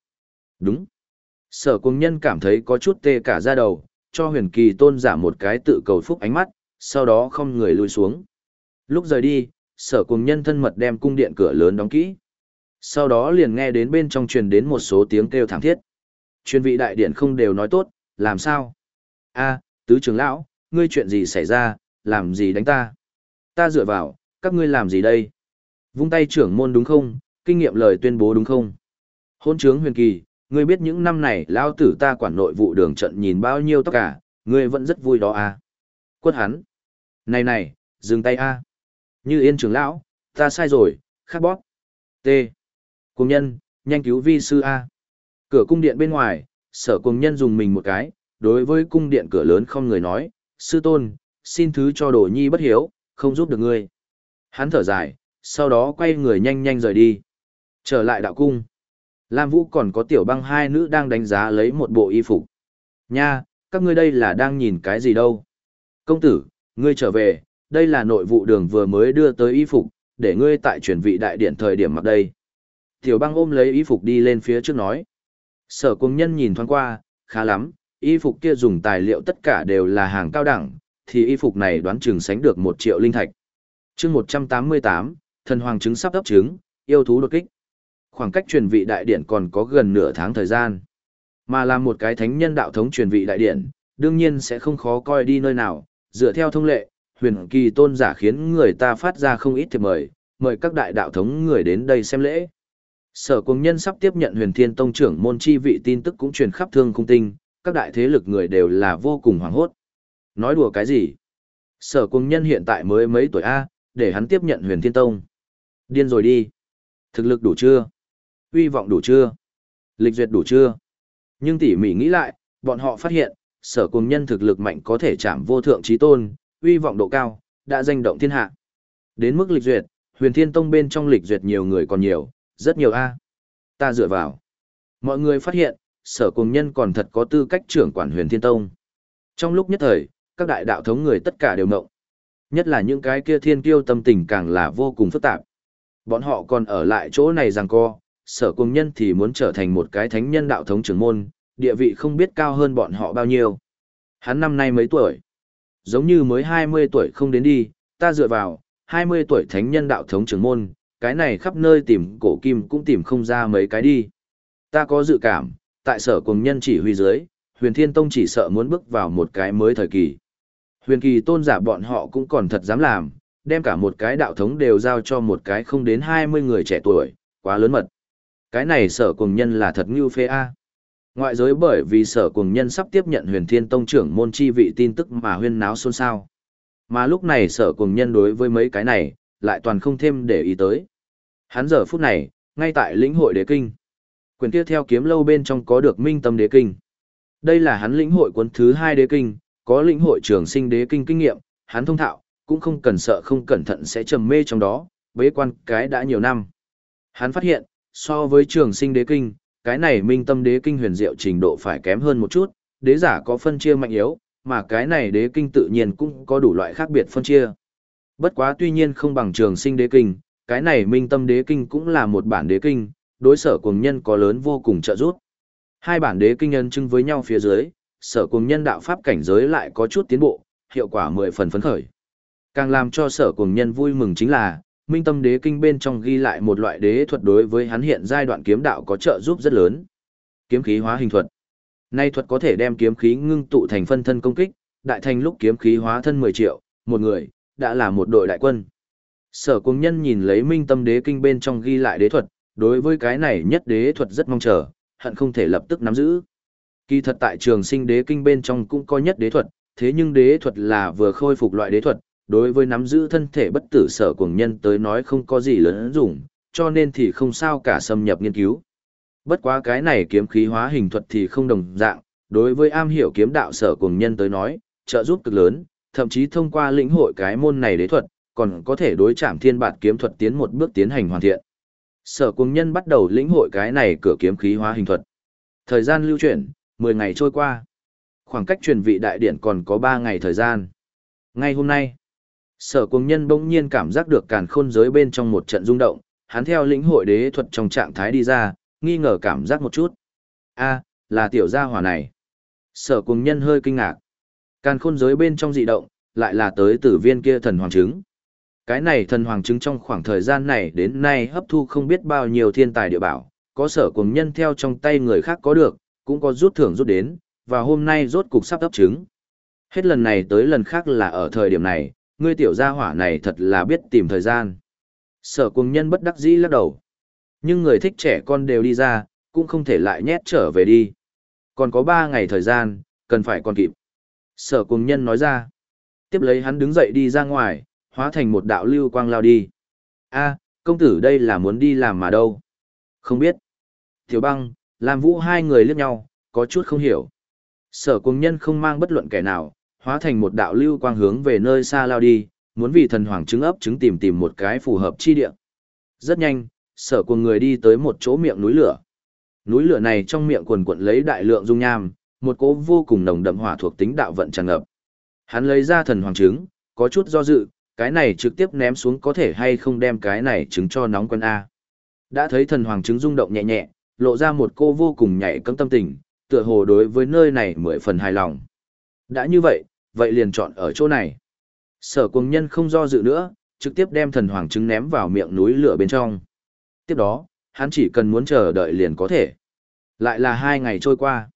Đúng. Sở công nhân cảm thấy có chút tê cả da đầu, cho huyền kỳ tôn giả một cái tự cầu phúc ánh mắt, sau đó không người lùi xuống. Lúc rời đi, sở cùng nhân thân mật đem cung điện cửa lớn đóng kỹ. Sau đó liền nghe đến bên trong truyền đến một số tiếng kêu thảm thiết. Chuyên vị đại điện không đều nói tốt, làm sao? a tứ trưởng lão, ngươi chuyện gì xảy ra, làm gì đánh ta? Ta dựa vào, các ngươi làm gì đây? Vung tay trưởng môn đúng không, kinh nghiệm lời tuyên bố đúng không? Hôn trướng huyền kỳ, ngươi biết những năm này lão tử ta quản nội vụ đường trận nhìn bao nhiêu tất cả, ngươi vẫn rất vui đó à? Quất hắn. Này này, dừng tay a. Như yên trưởng lão, ta sai rồi, khắc bóp. T. Cùng nhân, nhanh cứu vi sư A. Cửa cung điện bên ngoài, sở cùng nhân dùng mình một cái, đối với cung điện cửa lớn không người nói, sư tôn, xin thứ cho đồ nhi bất hiếu, không giúp được ngươi. Hắn thở dài, sau đó quay người nhanh nhanh rời đi. Trở lại đạo cung. Lam Vũ còn có tiểu băng hai nữ đang đánh giá lấy một bộ y phục. Nha, các ngươi đây là đang nhìn cái gì đâu? Công tử, ngươi trở về, đây là nội vụ đường vừa mới đưa tới y phục, để ngươi tại chuyển vị đại điện thời điểm mặc đây. Tiểu băng ôm lấy y phục đi lên phía trước nói. Sở công nhân nhìn thoáng qua, khá lắm, y phục kia dùng tài liệu tất cả đều là hàng cao đẳng, thì y phục này đoán chừng sánh được một triệu linh thạch. chương 188, thần hoàng trứng sắp ấp trứng, yêu thú đột kích. Khoảng cách truyền vị đại điển còn có gần nửa tháng thời gian. Mà là một cái thánh nhân đạo thống truyền vị đại điển, đương nhiên sẽ không khó coi đi nơi nào, dựa theo thông lệ, huyền kỳ tôn giả khiến người ta phát ra không ít thiệp mời, mời các đại đạo thống người đến đây xem lễ. Sở Cung nhân sắp tiếp nhận huyền thiên tông trưởng môn chi vị tin tức cũng truyền khắp thương cung tinh, các đại thế lực người đều là vô cùng hoảng hốt. Nói đùa cái gì? Sở Cung nhân hiện tại mới mấy tuổi A, để hắn tiếp nhận huyền thiên tông. Điên rồi đi. Thực lực đủ chưa? Uy vọng đủ chưa? Lịch duyệt đủ chưa? Nhưng tỉ mỉ nghĩ lại, bọn họ phát hiện, sở cùng nhân thực lực mạnh có thể chạm vô thượng trí tôn, uy vọng độ cao, đã danh động thiên hạ. Đến mức lịch duyệt, huyền thiên tông bên trong lịch duyệt nhiều người còn nhiều, rất nhiều A. Ta dựa vào. Mọi người phát hiện, sở cùng nhân còn thật có tư cách trưởng quản huyền thiên tông. Trong lúc nhất thời, các đại đạo thống người tất cả đều mộng. Nhất là những cái kia thiên kiêu tâm tình càng là vô cùng phức tạp. Bọn họ còn ở lại chỗ này rằng co, sở cùng nhân thì muốn trở thành một cái thánh nhân đạo thống trưởng môn, địa vị không biết cao hơn bọn họ bao nhiêu. Hắn năm nay mấy tuổi? Giống như mới 20 tuổi không đến đi, ta dựa vào, 20 tuổi thánh nhân đạo thống trưởng môn, cái này khắp nơi tìm cổ kim cũng tìm không ra mấy cái đi. Ta có dự cảm, tại sở cùng nhân chỉ huy dưới, huyền thiên tông chỉ sợ muốn bước vào một cái mới thời kỳ. Huyền kỳ tôn giả bọn họ cũng còn thật dám làm, đem cả một cái đạo thống đều giao cho một cái không đến 20 người trẻ tuổi, quá lớn mật. Cái này sở cùng nhân là thật như phê A. Ngoại giới bởi vì sở cùng nhân sắp tiếp nhận huyền thiên tông trưởng môn chi vị tin tức mà huyên náo xôn xao. Mà lúc này sở cùng nhân đối với mấy cái này, lại toàn không thêm để ý tới. Hắn giờ phút này, ngay tại lĩnh hội đế kinh. Quyền tiếp theo kiếm lâu bên trong có được minh tâm đế kinh. Đây là hắn lĩnh hội cuốn thứ hai đế kinh, có lĩnh hội trường sinh đế kinh kinh nghiệm, hắn thông thạo, cũng không cần sợ không cẩn thận sẽ trầm mê trong đó, bế quan cái đã nhiều năm. Hắn phát hiện, so với trường sinh đế kinh, cái này minh tâm đế kinh huyền diệu trình độ phải kém hơn một chút, đế giả có phân chia mạnh yếu, mà cái này đế kinh tự nhiên cũng có đủ loại khác biệt phân chia. Bất quá tuy nhiên không bằng trường sinh đế kinh, cái này minh tâm đế kinh cũng là một bản đế kinh, đối sở cùng nhân có lớn vô cùng trợ giúp. Hai bản đế kinh nhân chứng với nhau phía dưới, sở cùng nhân đạo pháp cảnh giới lại có chút tiến bộ, hiệu quả mười phần phấn khởi. Càng làm cho sở cùng nhân vui mừng chính là, minh tâm đế kinh bên trong ghi lại một loại đế thuật đối với hắn hiện giai đoạn kiếm đạo có trợ giúp rất lớn. Kiếm khí hóa hình thuật. Nay thuật có thể đem kiếm khí ngưng tụ thành phân thân công kích, đại thành lúc kiếm khí hóa thân 10 triệu, một người, đã là một đội đại quân. Sở cùng nhân nhìn lấy minh tâm đế kinh bên trong ghi lại đế thuật, đối với cái này nhất đế thuật rất mong chờ, hận không thể lập tức nắm giữ. Kỳ thật tại trường sinh đế kinh bên trong cũng có nhất đế thuật, thế nhưng đế thuật là vừa khôi phục loại đế thuật, đối với nắm giữ thân thể bất tử sở cùng nhân tới nói không có gì lớn dùng, cho nên thì không sao cả xâm nhập nghiên cứu. Bất quá cái này kiếm khí hóa hình thuật thì không đồng dạng, đối với am hiểu kiếm đạo sở cùng nhân tới nói, trợ giúp cực lớn, thậm chí thông qua lĩnh hội cái môn này đế thuật, còn có thể đối chạm thiên bạt kiếm thuật tiến một bước tiến hành hoàn thiện. Sở cùng nhân bắt đầu lĩnh hội cái này cửa kiếm khí hóa hình thuật. Thời gian lưu chuyển, 10 ngày trôi qua. Khoảng cách truyền vị đại điển còn có 3 ngày thời gian. Ngay hôm nay, sở cùng nhân bỗng nhiên cảm giác được càn khôn giới bên trong một trận rung động, hắn theo lĩnh hội đế thuật trong trạng thái đi ra, nghi ngờ cảm giác một chút. a là tiểu gia hỏa này. Sở cùng nhân hơi kinh ngạc. Càn khôn giới bên trong dị động, lại là tới Tử viên kia thần hoàng trứng. Cái này thần hoàng trứng trong khoảng thời gian này đến nay hấp thu không biết bao nhiêu thiên tài địa bảo, có sở cùng nhân theo trong tay người khác có được, cũng có rút thưởng rút đến, và hôm nay rốt cục sắp ấp trứng. Hết lần này tới lần khác là ở thời điểm này, ngươi tiểu gia hỏa này thật là biết tìm thời gian. Sở cùng nhân bất đắc dĩ lắc đầu. Nhưng người thích trẻ con đều đi ra, cũng không thể lại nhét trở về đi. Còn có 3 ngày thời gian, cần phải còn kịp. Sở cùng nhân nói ra. Tiếp lấy hắn đứng dậy đi ra ngoài, hóa thành một đạo lưu quang lao đi. a công tử đây là muốn đi làm mà đâu? Không biết. Tiểu băng, làm vũ hai người liếc nhau, có chút không hiểu. Sở cùng nhân không mang bất luận kẻ nào, hóa thành một đạo lưu quang hướng về nơi xa lao đi, muốn vì thần hoàng trứng ấp trứng tìm tìm một cái phù hợp chi địa. Rất nhanh, sở của người đi tới một chỗ miệng núi lửa. Núi lửa này trong miệng quần quận lấy đại lượng dung nham, một cỗ vô cùng nồng đậm hỏa thuộc tính đạo vận tràn ngập. Hắn lấy ra thần hoàng trứng, có chút do dự, cái này trực tiếp ném xuống có thể hay không đem cái này trứng cho nóng quân A. Đã thấy thần hoàng trứng rung động nhẹ nhẹ, lộ ra một cô vô cùng nhạy cấm tâm tình, tựa hồ đối với nơi này mười phần hài lòng. Đã như vậy, vậy liền chọn ở chỗ này. Sở cùng nhân không do dự nữa, trực tiếp đem thần hoàng trứng ném vào miệng núi lửa bên trong. Tiếp đó, hắn chỉ cần muốn chờ đợi liền có thể. Lại là hai ngày trôi qua.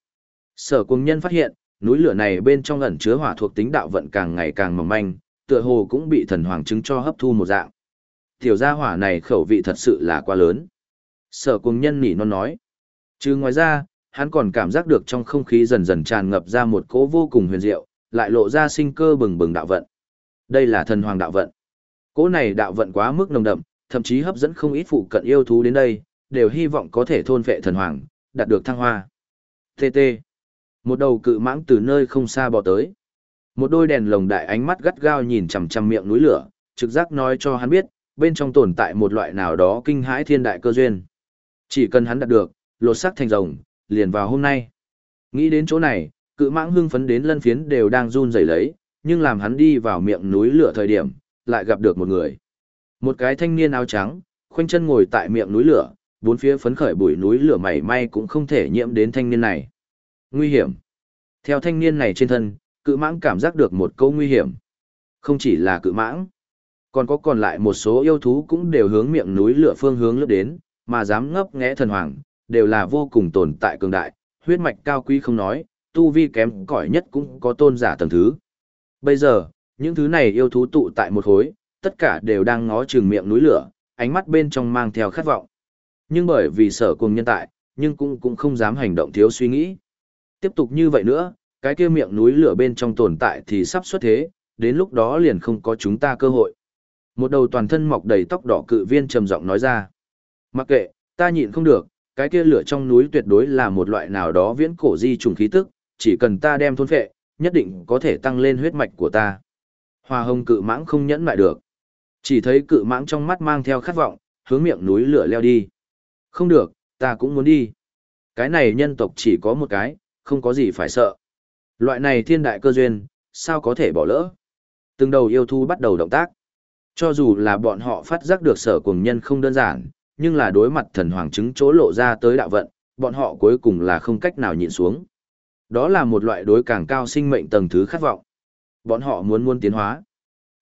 Sở cùng nhân phát hiện, núi lửa này bên trong ẩn chứa hỏa thuộc tính đạo vận càng ngày càng mỏng manh, tựa hồ cũng bị thần hoàng trứng cho hấp thu một dạng. Tiểu gia hỏa này khẩu vị thật sự là quá lớn. Sở cùng nhân nỉ non nói. Chứ ngoài ra, hắn còn cảm giác được trong không khí dần dần tràn ngập ra một cỗ vô cùng huyền diệu, lại lộ ra sinh cơ bừng bừng đạo vận. Đây là thần hoàng đạo vận. Cỗ này đạo vận quá mức nồng đậm, thậm chí hấp dẫn không ít phụ cận yêu thú đến đây, đều hy vọng có thể thôn vệ thần hoàng, đạt được thăng hoa. TT. Một đầu cự mãng từ nơi không xa bò tới. Một đôi đèn lồng đại ánh mắt gắt gao nhìn chằm chằm miệng núi lửa, trực giác nói cho hắn biết, bên trong tồn tại một loại nào đó kinh hãi thiên đại cơ duyên. Chỉ cần hắn đạt được, lột xác thành rồng, liền vào hôm nay. Nghĩ đến chỗ này, cự mãng hưng phấn đến lân phiến đều đang run rẩy lấy, nhưng làm hắn đi vào miệng núi lửa thời điểm, lại gặp được một người. Một cái thanh niên áo trắng, khoanh chân ngồi tại miệng núi lửa, bốn phía phấn khởi bụi núi lửa mảy may cũng không thể nhiễm đến thanh niên này. Nguy hiểm. Theo thanh niên này trên thân, cự mãng cảm giác được một câu nguy hiểm. Không chỉ là cự mãng, còn có còn lại một số yêu thú cũng đều hướng miệng núi lửa phương hướng lướt đến, mà dám ngấp nghẽ thần hoàng, đều là vô cùng tồn tại cường đại, huyết mạch cao quý không nói, tu vi kém cỏi nhất cũng có tôn giả tầng thứ. Bây giờ, những thứ này yêu thú tụ tại một hối, tất cả đều đang ngó chừng miệng núi lửa, ánh mắt bên trong mang theo khát vọng. Nhưng bởi vì sở cùng nhân tại, nhưng cũng cũng không dám hành động thiếu suy nghĩ. Tiếp tục như vậy nữa, cái kia miệng núi lửa bên trong tồn tại thì sắp xuất thế, đến lúc đó liền không có chúng ta cơ hội. Một đầu toàn thân mọc đầy tóc đỏ cự viên trầm giọng nói ra. Mặc kệ, ta nhịn không được, cái kia lửa trong núi tuyệt đối là một loại nào đó viễn cổ di trùng khí tức, chỉ cần ta đem thôn phệ, nhất định có thể tăng lên huyết mạch của ta. Hoa hồng cự mãng không nhẫn lại được. Chỉ thấy cự mãng trong mắt mang theo khát vọng, hướng miệng núi lửa leo đi. Không được, ta cũng muốn đi. Cái này nhân tộc chỉ có một cái, không có gì phải sợ. Loại này thiên đại cơ duyên, sao có thể bỏ lỡ. Từng đầu yêu thú bắt đầu động tác. Cho dù là bọn họ phát giác được sở cùng nhân không đơn giản, nhưng là đối mặt thần hoàng chứng chỗ lộ ra tới đạo vận, bọn họ cuối cùng là không cách nào nhịn xuống. Đó là một loại đối càng cao sinh mệnh tầng thứ khát vọng. Bọn họ muốn muốn tiến hóa.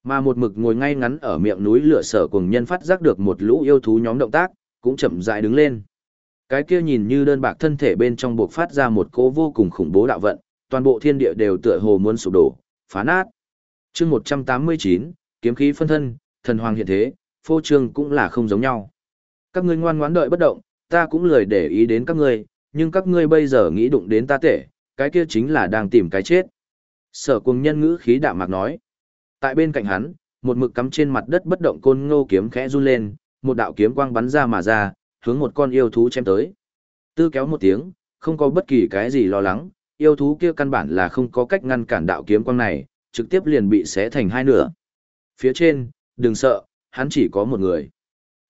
Mà một mực ngồi ngay ngắn ở miệng núi lửa sở cùng nhân phát giác được một lũ yêu thú nhóm động tác, cũng chậm rãi đứng lên. Cái kia nhìn như đơn bạc thân thể bên trong buộc phát ra một cỗ vô cùng khủng bố đạo vận, toàn bộ thiên địa đều tựa hồ muốn sụp đổ, phá nát. Chương 189, kiếm khí phân thân, thần hoàng hiện thế, phô trương cũng là không giống nhau. Các ngươi ngoan ngoãn đợi bất động, ta cũng lười để ý đến các ngươi, nhưng các ngươi bây giờ nghĩ đụng đến ta tệ, cái kia chính là đang tìm cái chết. Sở cùng nhân ngữ khí đạm mạc nói. Tại bên cạnh hắn, một mực cắm trên mặt đất bất động côn ngô kiếm khẽ run lên, một đạo kiếm quang bắn ra mà ra, hướng một con yêu thú chém tới. Tư kéo một tiếng, không có bất kỳ cái gì lo lắng, yêu thú kia căn bản là không có cách ngăn cản đạo kiếm quang này, trực tiếp liền bị xé thành hai nửa. Phía trên, đừng sợ, hắn chỉ có một người.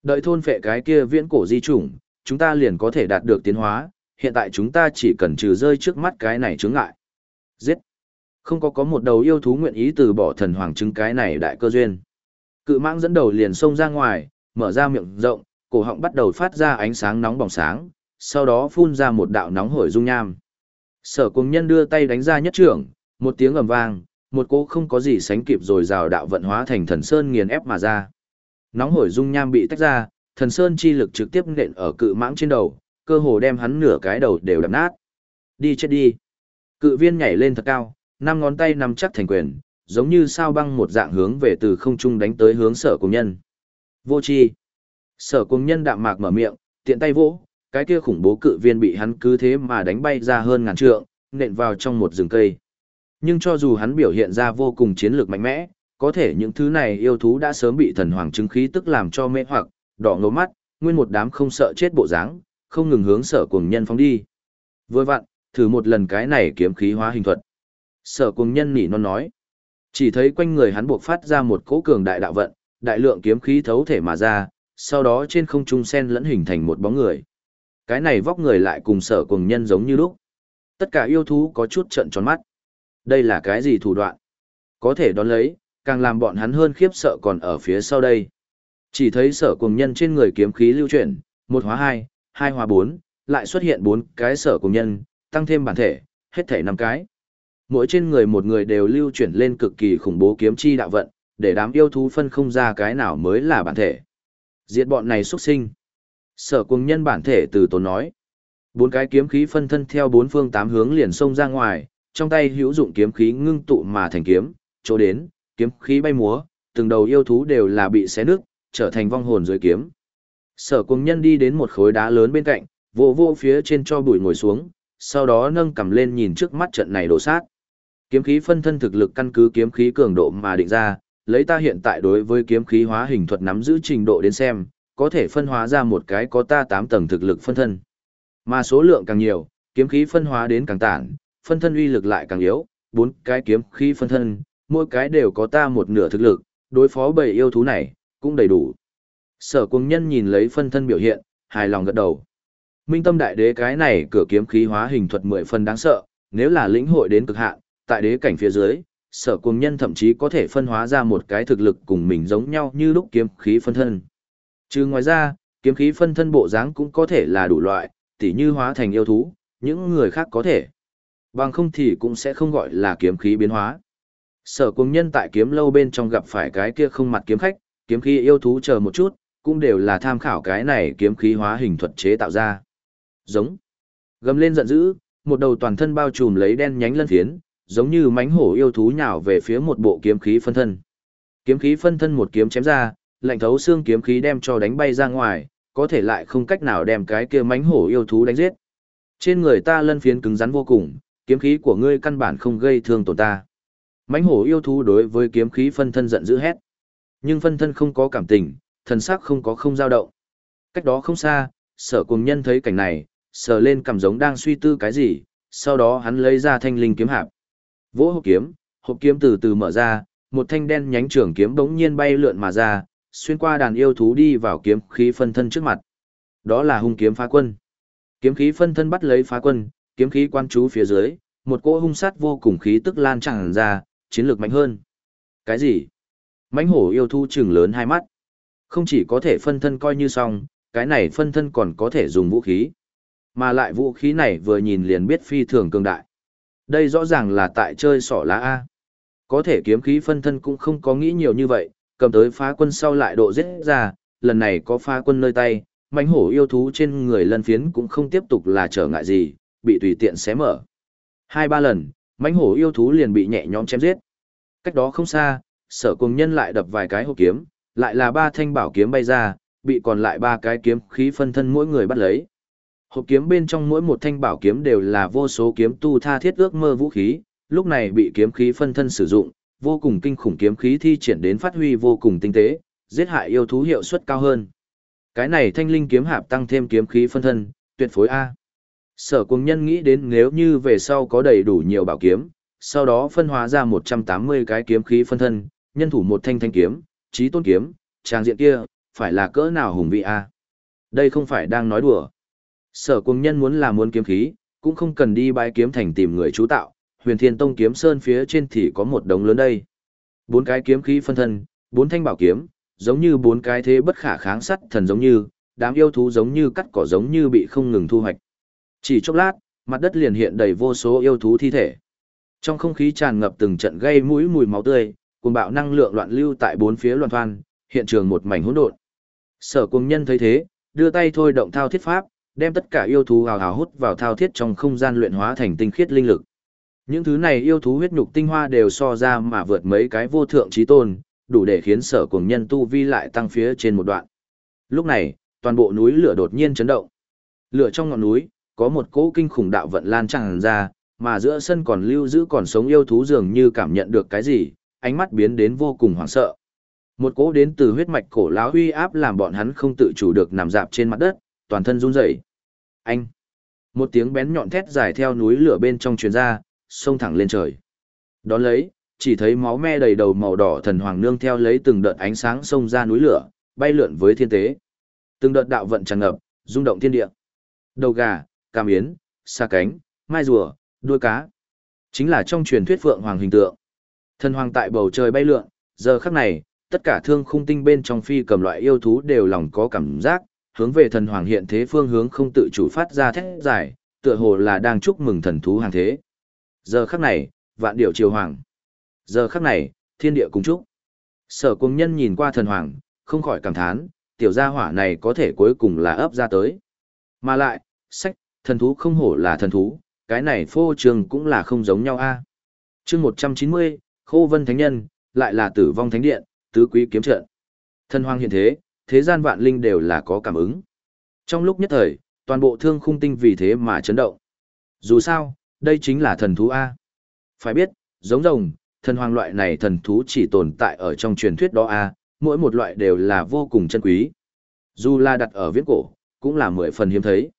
Đợi thôn phệ cái kia viễn cổ di chủng, chúng ta liền có thể đạt được tiến hóa, hiện tại chúng ta chỉ cần trừ rơi trước mắt cái này chướng ngại. Giết! Không có có một đầu yêu thú nguyện ý từ bỏ thần hoàng chứng cái này đại cơ duyên. Cự mãng dẫn đầu liền xông ra ngoài, mở ra miệng rộng, cổ họng bắt đầu phát ra ánh sáng nóng bỏng sáng, sau đó phun ra một đạo nóng hổi dung nham. Sở cùng nhân đưa tay đánh ra nhất trưởng, một tiếng ầm vang, một cỗ không có gì sánh kịp rồi rào đạo vận hóa thành thần sơn nghiền ép mà ra. Nóng hổi dung nham bị tách ra, thần sơn chi lực trực tiếp nện ở cự mãng trên đầu, cơ hồ đem hắn nửa cái đầu đều đập nát. Đi chết đi. Cự viên nhảy lên thật cao, năm ngón tay nắm chắc thành quyền, giống như sao băng một dạng hướng về từ không trung đánh tới hướng sở cùng nhân. Vô chi. Sở cùng nhân đạm mạc mở miệng, tiện tay vỗ, cái kia khủng bố cự viên bị hắn cứ thế mà đánh bay ra hơn ngàn trượng, nện vào trong một rừng cây. Nhưng cho dù hắn biểu hiện ra vô cùng chiến lược mạnh mẽ, có thể những thứ này yêu thú đã sớm bị thần hoàng chứng khí tức làm cho mê hoặc, đỏ ngầu mắt, nguyên một đám không sợ chết bộ dáng, không ngừng hướng sở cuồng nhân phóng đi. Vừa vặn, thử một lần cái này kiếm khí hóa hình thuật. Sở cuồng nhân nỉ non nói. Chỉ thấy quanh người hắn buộc phát ra một cỗ cường đại đạo vận, đại lượng kiếm khí thấu thể mà ra, sau đó trên không trung sen lẫn hình thành một bóng người. Cái này vóc người lại cùng sở cuồng nhân giống như lúc. Tất cả yêu thú có chút trận tròn mắt. Đây là cái gì thủ đoạn? Có thể đón lấy, càng làm bọn hắn hơn khiếp sợ còn ở phía sau đây. Chỉ thấy sở cuồng nhân trên người kiếm khí lưu chuyển, một hóa hai, hai hòa bốn, lại xuất hiện bốn cái sở cuồng nhân, tăng thêm bản thể, hết thể năm cái. Mỗi trên người một người đều lưu chuyển lên cực kỳ khủng bố kiếm chi đạo vận, để đám yêu thú phân không ra cái nào mới là bản thể. Diệt bọn này xuất sinh. Sở cuồng nhân bản thể từ tốn nói. Bốn cái kiếm khí phân thân theo bốn phương tám hướng liền xông ra ngoài, trong tay hữu dụng kiếm khí ngưng tụ mà thành kiếm, chỗ đến, kiếm khí bay múa, từng đầu yêu thú đều là bị xé nước, trở thành vong hồn dưới kiếm. Sở cùng nhân đi đến một khối đá lớn bên cạnh, vô vô phía trên cho bụi ngồi xuống, sau đó nâng cầm lên nhìn trước mắt trận này đổ sát. Kiếm khí phân thân thực lực căn cứ kiếm khí cường độ mà định ra, lấy ta hiện tại đối với kiếm khí hóa hình thuật nắm giữ trình độ đến xem, có thể phân hóa ra một cái có ta 8 tầng thực lực phân thân. Mà số lượng càng nhiều, kiếm khí phân hóa đến càng tản, phân thân uy lực lại càng yếu, bốn cái kiếm khí phân thân, mỗi cái đều có ta một nửa thực lực, đối phó bầy yêu thú này, cũng đầy đủ. Sở cuồng nhân nhìn lấy phân thân biểu hiện, hài lòng gật đầu. Minh tâm đại đế cái này cửa kiếm khí hóa hình thuật mười phần đáng sợ, nếu là lĩnh hội đến cực hạn, tại đế cảnh phía dưới, sở cuồng nhân thậm chí có thể phân hóa ra một cái thực lực cùng mình giống nhau như lúc kiếm khí phân thân. trừ ngoài ra, kiếm khí phân thân bộ dáng cũng có thể là đủ loại, tỉ như hóa thành yêu thú, những người khác có thể. Bằng không thì cũng sẽ không gọi là kiếm khí biến hóa. Sở cuồng nhân tại kiếm lâu bên trong gặp phải cái kia không mặt kiếm khách, kiếm khí yêu thú chờ một chút, cũng đều là tham khảo cái này kiếm khí hóa hình thuật chế tạo ra. Giống. Gầm lên giận dữ, một đầu toàn thân bao trùm lấy đen nhánh lân phiến, giống như mánh hổ yêu thú nhào về phía một bộ kiếm khí phân thân. Kiếm khí phân thân một kiếm chém ra, lạnh thấu xương kiếm khí đem cho đánh bay ra ngoài, có thể lại không cách nào đem cái kia mánh hổ yêu thú đánh giết. Trên người ta lân phiến cứng rắn vô cùng, kiếm khí của ngươi căn bản không gây thương tổn ta. Mãnh hổ yêu thú đối với kiếm khí phân thân giận dữ hét. Nhưng phân thân không có cảm tình, thần sắc không có không dao động. Cách đó không xa, sở cùng nhân thấy cảnh này, sờ lên cảm giống đang suy tư cái gì, sau đó hắn lấy ra thanh linh kiếm hạp. Vỗ hộp kiếm, hộp kiếm từ từ mở ra, một thanh đen nhánh trưởng kiếm bỗng nhiên bay lượn mà ra, xuyên qua đàn yêu thú đi vào kiếm khí phân thân trước mặt. Đó là hung kiếm phá quân. Kiếm khí phân thân bắt lấy phá quân, kiếm khí quan chú phía dưới, một cỗ hung sát vô cùng khí tức lan tràn ra, chiến lược mạnh hơn. Cái gì? Mãnh hổ yêu thú trừng lớn hai mắt. Không chỉ có thể phân thân coi như xong, cái này phân thân còn có thể dùng vũ khí. Mà lại vũ khí này vừa nhìn liền biết phi thường cường đại. Đây rõ ràng là tại chơi sỏ lá A. Có thể kiếm khí phân thân cũng không có nghĩ nhiều như vậy, cầm tới phá quân sau lại độ giết ra, lần này có phá quân nơi tay, mãnh hổ yêu thú trên người lân phiến cũng không tiếp tục là trở ngại gì, bị tùy tiện xé mở. Hai ba lần, mãnh hổ yêu thú liền bị nhẹ nhõm chém giết. Cách đó không xa, sở cùng nhân lại đập vài cái hộp kiếm, lại là ba thanh bảo kiếm bay ra, bị còn lại ba cái kiếm khí phân thân mỗi người bắt lấy. Hộp kiếm bên trong mỗi một thanh bảo kiếm đều là vô số kiếm tu tha thiết ước mơ vũ khí, lúc này bị kiếm khí phân thân sử dụng, vô cùng kinh khủng kiếm khí thi triển đến phát huy vô cùng tinh tế, giết hại yêu thú hiệu suất cao hơn. Cái này thanh linh kiếm hạp tăng thêm kiếm khí phân thân, tuyệt phối A. Sở cùng nhân nghĩ đến nếu như về sau có đầy đủ nhiều bảo kiếm, sau đó phân hóa ra 180 cái kiếm khí phân thân, nhân thủ một thanh thanh kiếm, trí tôn kiếm, trang diện kia, phải là cỡ nào hùng vị A. Đây không phải đang nói đùa. Sở cùng nhân muốn là muốn kiếm khí, cũng không cần đi bãi kiếm thành tìm người chú tạo, huyền thiên tông kiếm sơn phía trên thì có một đống lớn đây. Bốn cái kiếm khí phân thân, bốn thanh bảo kiếm, giống như bốn cái thế bất khả kháng sắt thần giống như, đám yêu thú giống như cắt cỏ giống như bị không ngừng thu hoạch. Chỉ chốc lát, mặt đất liền hiện đầy vô số yêu thú thi thể. Trong không khí tràn ngập từng trận gây mũi mùi máu tươi, cùng bạo năng lượng loạn lưu tại bốn phía loạn thoan, hiện trường một mảnh hỗn độn. Sở cuồng Nhân thấy thế, đưa tay thôi động thao thiết pháp, đem tất cả yêu thú hào hào hút vào thao thiết trong không gian luyện hóa thành tinh khiết linh lực. Những thứ này yêu thú huyết nhục tinh hoa đều so ra mà vượt mấy cái vô thượng trí tôn, đủ để khiến sở cuồng nhân tu vi lại tăng phía trên một đoạn. Lúc này, toàn bộ núi lửa đột nhiên chấn động. Lửa trong ngọn núi, có một cỗ kinh khủng đạo vận lan tràn ra, mà giữa sân còn lưu giữ còn sống yêu thú dường như cảm nhận được cái gì, ánh mắt biến đến vô cùng hoảng sợ. Một cỗ đến từ huyết mạch cổ lão uy áp làm bọn hắn không tự chủ được nằm dạp trên mặt đất, toàn thân run rẩy. Anh! Một tiếng bén nhọn thét dài theo núi lửa bên trong truyền ra, xông thẳng lên trời. Đón lấy, chỉ thấy máu me đầy đầu màu đỏ thần hoàng nương theo lấy từng đợt ánh sáng xông ra núi lửa, bay lượn với thiên tế. Từng đợt đạo vận tràn ngập, rung động thiên địa. Đầu gà, cam yến, xa cánh, mai rùa, đuôi cá. Chính là trong truyền thuyết phượng hoàng hình tượng. Thần hoàng tại bầu trời bay lượn, giờ khắc này, tất cả thương khung tinh bên trong phi cầm loại yêu thú đều lòng có cảm giác, hướng về thần hoàng hiện thế phương hướng không tự chủ phát ra thét giải, tựa hồ là đang chúc mừng thần thú hàng thế. Giờ khắc này, vạn điệu triều hoàng. Giờ khắc này, thiên địa cùng chúc. Sở cung nhân nhìn qua thần hoàng, không khỏi cảm thán, tiểu gia hỏa này có thể cuối cùng là ấp ra tới. Mà lại, sách, thần thú không hổ là thần thú, cái này phô trường cũng là không giống nhau a. À. Chương 190, Khô Vân Thánh Nhân, lại là Tử Vong Thánh Điện, tứ quý kiếm trận. Thần Hoang hiện thế, thế gian vạn linh đều là có cảm ứng. Trong lúc nhất thời, toàn bộ thương khung tinh vì thế mà chấn động. Dù sao, đây chính là thần thú A. Phải biết, giống rồng, thần hoàng loại này thần thú chỉ tồn tại ở trong truyền thuyết đó A, mỗi một loại đều là vô cùng chân quý. Dù là đặt ở viễn cổ, cũng là mười phần hiếm thấy.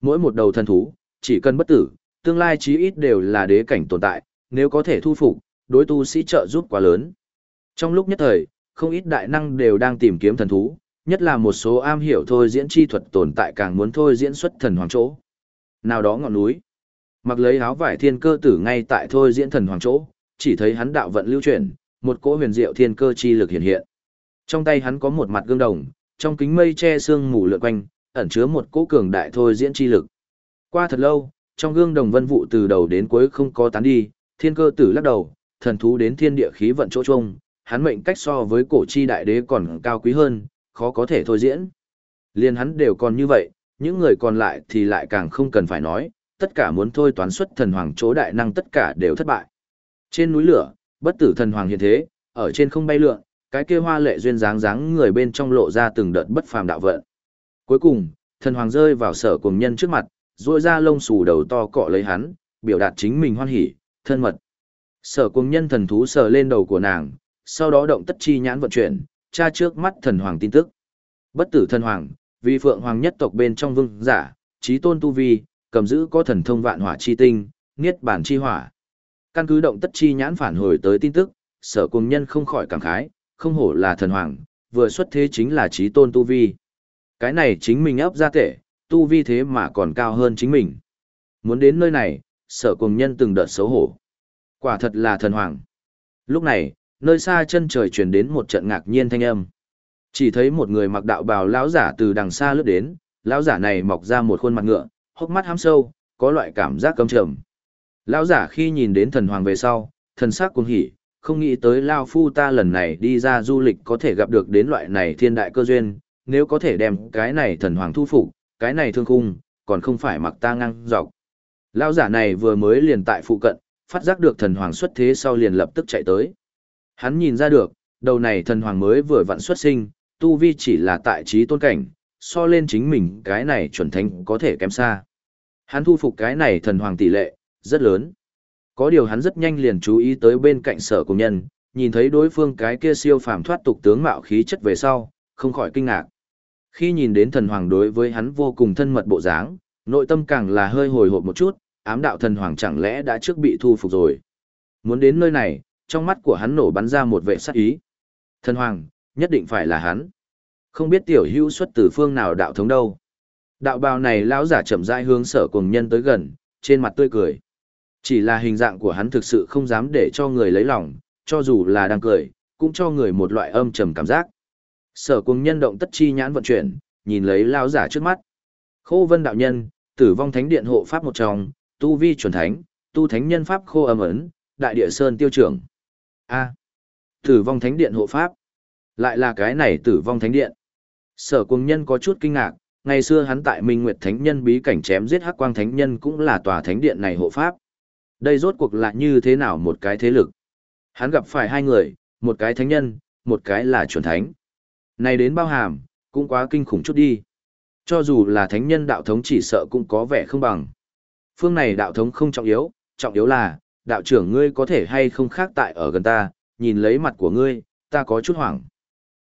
Mỗi một đầu thần thú, chỉ cần bất tử, tương lai chí ít đều là đế cảnh tồn tại, nếu có thể thu phục, đối tu sĩ trợ giúp quá lớn. Trong lúc nhất thời, không ít đại năng đều đang tìm kiếm thần thú, nhất là một số am hiểu thôi diễn chi thuật tồn tại càng muốn thôi diễn xuất thần hoàng chỗ. Nào đó ngọn núi, mặc lấy áo vải thiên cơ tử ngay tại thôi diễn thần hoàng chỗ, chỉ thấy hắn đạo vận lưu chuyển, một cỗ huyền diệu thiên cơ chi lực hiện hiện. Trong tay hắn có một mặt gương đồng, trong kính mây che sương mù lượn quanh, ẩn chứa một cỗ cường đại thôi diễn chi lực. Qua thật lâu, trong gương đồng vân vụ từ đầu đến cuối không có tán đi, thiên cơ tử lắc đầu, thần thú đến thiên địa khí vận chỗ chung, hắn mệnh cách so với cổ chi đại đế còn cao quý hơn, khó có thể thôi diễn. Liên hắn đều còn như vậy, những người còn lại thì lại càng không cần phải nói, tất cả muốn thôi toán xuất thần hoàng chỗ đại năng tất cả đều thất bại. Trên núi lửa, bất tử thần hoàng hiện thế, ở trên không bay lượn, cái kia hoa lệ duyên dáng dáng người bên trong lộ ra từng đợt bất phàm đạo vận. Cuối cùng, thần hoàng rơi vào sở cùng nhân trước mặt, duỗi ra lông xù đầu to cọ lấy hắn, biểu đạt chính mình hoan hỉ, thân mật. Sở cùng nhân thần thú sờ lên đầu của nàng, sau đó động tất chi nhãn vận chuyển, tra trước mắt thần hoàng tin tức. Bất tử thần hoàng, vì phượng hoàng nhất tộc bên trong vương giả, trí tôn tu vi, cầm giữ có thần thông vạn hỏa chi tinh, niết bản chi hỏa. Căn cứ động tất chi nhãn phản hồi tới tin tức, sở cùng nhân không khỏi cảm khái, không hổ là thần hoàng, vừa xuất thế chính là trí tôn tu vi. Cái này chính mình ấp ra tệ, tu vi thế mà còn cao hơn chính mình. Muốn đến nơi này, sở cùng nhân từng đợt xấu hổ. Quả thật là thần hoàng. Lúc này, nơi xa chân trời truyền đến một trận ngạc nhiên thanh âm. Chỉ thấy một người mặc đạo bào lão giả từ đằng xa lướt đến, lão giả này mọc ra một khuôn mặt ngựa, hốc mắt hám sâu, có loại cảm giác căm trầm. Lão giả khi nhìn đến thần hoàng về sau, thần sắc cuồng hỉ, không nghĩ tới lao phu ta lần này đi ra du lịch có thể gặp được đến loại này thiên đại cơ duyên, nếu có thể đem cái này thần hoàng thu phục, cái này thương khung, còn không phải mặc ta ngang dọc. Lão giả này vừa mới liền tại phụ cận, phát giác được thần hoàng xuất thế sau liền lập tức chạy tới. Hắn nhìn ra được, đầu này thần hoàng mới vừa vặn xuất sinh, tu vi chỉ là tại trí tôn cảnh, so lên chính mình cái này chuẩn thánh có thể kém xa. Hắn thu phục cái này thần hoàng tỷ lệ, rất lớn. Có điều hắn rất nhanh liền chú ý tới bên cạnh sở cùng nhân, nhìn thấy đối phương cái kia siêu phàm thoát tục tướng mạo khí chất về sau, không khỏi kinh ngạc. Khi nhìn đến thần hoàng đối với hắn vô cùng thân mật bộ dáng, nội tâm càng là hơi hồi hộp một chút, ám đạo thần hoàng chẳng lẽ đã trước bị thu phục rồi. Muốn đến nơi này, trong mắt của hắn nổ bắn ra một vệ sắc ý. Thần hoàng, nhất định phải là hắn. Không biết tiểu hữu xuất từ phương nào đạo thống đâu. Đạo bào này lão giả chậm rãi hướng sở cùng nhân tới gần, trên mặt tươi cười. Chỉ là hình dạng của hắn thực sự không dám để cho người lấy lòng, cho dù là đang cười, cũng cho người một loại âm trầm cảm giác. Sở cùng nhân động tất chi nhãn vận chuyển, nhìn lấy lão giả trước mắt. Khô vân đạo nhân, tử vong thánh điện hộ pháp một trong, tu vi chuẩn thánh, tu thánh nhân pháp khô âm ấn, đại địa sơn tiêu trưởng. A. tử vong thánh điện hộ pháp. Lại là cái này tử vong thánh điện. Sở cùng nhân có chút kinh ngạc, ngày xưa hắn tại Minh Nguyệt Thánh Nhân bí cảnh chém giết Hắc Quang Thánh Nhân cũng là tòa thánh điện này hộ pháp. Đây rốt cuộc là như thế nào một cái thế lực? Hắn gặp phải hai người, một cái thánh nhân, một cái là chuẩn thánh. Này đến bao hàm, cũng quá kinh khủng chút đi. Cho dù là thánh nhân đạo thống chỉ sợ cũng có vẻ không bằng. Phương này đạo thống không trọng yếu, trọng yếu là, đạo trưởng ngươi có thể hay không khác tại ở gần ta, nhìn lấy mặt của ngươi, ta có chút hoảng.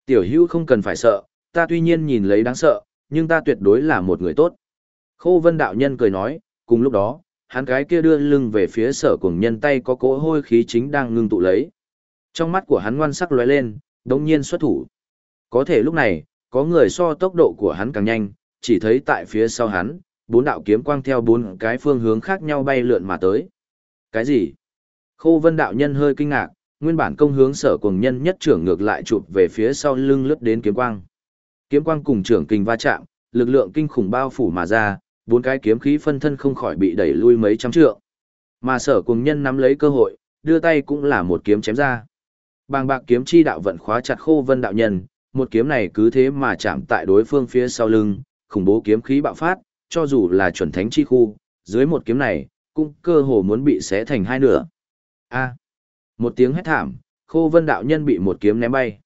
Tiểu hữu không cần phải sợ, ta tuy nhiên nhìn lấy đáng sợ, nhưng ta tuyệt đối là một người tốt. Khô vân đạo nhân cười nói, cùng lúc đó, hắn cái kia đưa lưng về phía sở cùng nhân tay có cỗ hôi khí chính đang ngưng tụ lấy. Trong mắt của hắn ngoan sắc lóe lên, đống nhiên xuất thủ. Có thể lúc này, có người so tốc độ của hắn càng nhanh, chỉ thấy tại phía sau hắn, bốn đạo kiếm quang theo bốn cái phương hướng khác nhau bay lượn mà tới. Cái gì? Khô vân đạo nhân hơi kinh ngạc, nguyên bản công hướng sở cùng nhân nhất trưởng ngược lại chụp về phía sau lưng lướt đến kiếm quang. Kiếm quang cùng trưởng kình va chạm, lực lượng kinh khủng bao phủ mà ra, bốn cái kiếm khí phân thân không khỏi bị đẩy lui mấy trăm trượng. Mà sở cùng nhân nắm lấy cơ hội, đưa tay cũng là một kiếm chém ra. Bàng bạc kiếm chi đạo vận khóa chặt khô vân đạo nhân, một kiếm này cứ thế mà chạm tại đối phương phía sau lưng, khủng bố kiếm khí bạo phát, cho dù là chuẩn thánh chi khu, dưới một kiếm này, cũng cơ hồ muốn bị xé thành hai nửa. A. một tiếng hét thảm, khô vân đạo nhân bị một kiếm ném bay.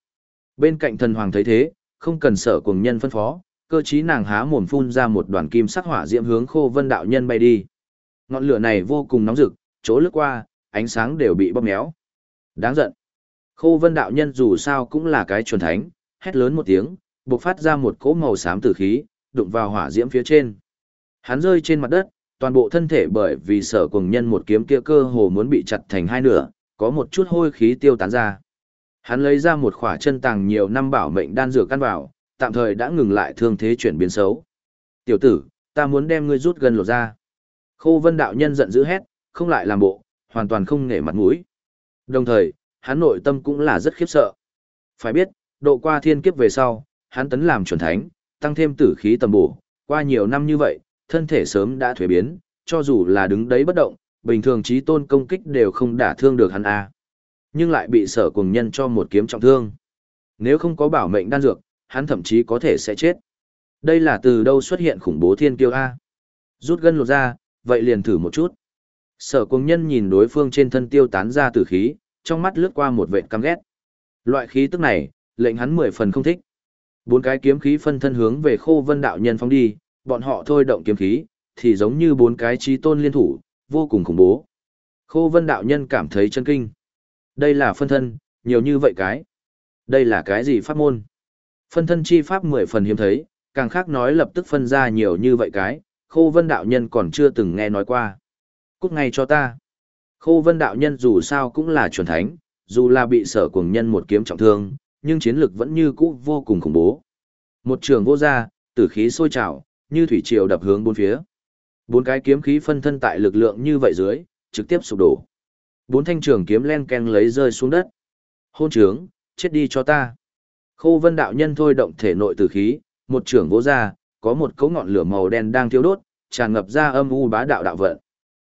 Bên cạnh thần hoàng thấy thế, không cần sở cuồng nhân phân phó, cơ trí nàng há mồm phun ra một đoàn kim sắc hỏa diễm hướng khô vân đạo nhân bay đi. Ngọn lửa này vô cùng nóng rực, chỗ lướt qua, ánh sáng đều bị bóp méo. Đáng giận. Khô vân đạo nhân dù sao cũng là cái chuẩn thánh, hét lớn một tiếng, bộc phát ra một cỗ màu xám tử khí, đụng vào hỏa diễm phía trên. Hắn rơi trên mặt đất, toàn bộ thân thể bởi vì sở cùng nhân một kiếm kia cơ hồ muốn bị chặt thành hai nửa, có một chút hôi khí tiêu tán ra. Hắn lấy ra một khỏa chân tàng nhiều năm bảo mệnh đan dược căn vào, tạm thời đã ngừng lại thương thế chuyển biến xấu. Tiểu tử, ta muốn đem ngươi rút gần lột ra. Khô vân đạo nhân giận dữ hét, không lại làm bộ, hoàn toàn không nể mặt mũi. Đồng thời, hắn nội tâm cũng là rất khiếp sợ. Phải biết, độ qua thiên kiếp về sau, hắn tấn làm chuẩn thánh, tăng thêm tử khí tầm bổ, qua nhiều năm như vậy, thân thể sớm đã thuế biến, cho dù là đứng đấy bất động, bình thường trí tôn công kích đều không đả thương được hắn a nhưng lại bị sở cùng nhân cho một kiếm trọng thương. Nếu không có bảo mệnh đan dược, hắn thậm chí có thể sẽ chết. Đây là từ đâu xuất hiện khủng bố thiên kiêu A. Rút gân lột ra, vậy liền thử một chút. Sở cùng nhân nhìn đối phương trên thân tiêu tán ra tử khí, trong mắt lướt qua một vệ căm ghét. Loại khí tức này, lệnh hắn mười phần không thích. Bốn cái kiếm khí phân thân hướng về khô vân đạo nhân phóng đi, bọn họ thôi động kiếm khí, thì giống như bốn cái trí tôn liên thủ, vô cùng khủng bố. Khô vân đạo nhân cảm thấy chân kinh. Đây là phân thân, nhiều như vậy cái. Đây là cái gì pháp môn? Phân thân chi pháp mười phần hiếm thấy, càng khác nói lập tức phân ra nhiều như vậy cái, khô vân đạo nhân còn chưa từng nghe nói qua. Cút ngay cho ta. Khô vân đạo nhân dù sao cũng là chuẩn thánh, dù là bị sở cuồng nhân một kiếm trọng thương, nhưng chiến lực vẫn như cũ vô cùng khủng bố. Một trường vô gia, tử khí sôi trào, như thủy triều đập hướng bốn phía. Bốn cái kiếm khí phân thân tại lực lượng như vậy dưới, trực tiếp sụp đổ. Bốn thanh trường kiếm len ken lấy rơi xuống đất. Hôn trướng, chết đi cho ta. Khô vân đạo nhân thôi động thể nội tử khí, một trưởng vỗ ra, có một cấu ngọn lửa màu đen đang thiêu đốt, tràn ngập ra âm u bá đạo đạo vận.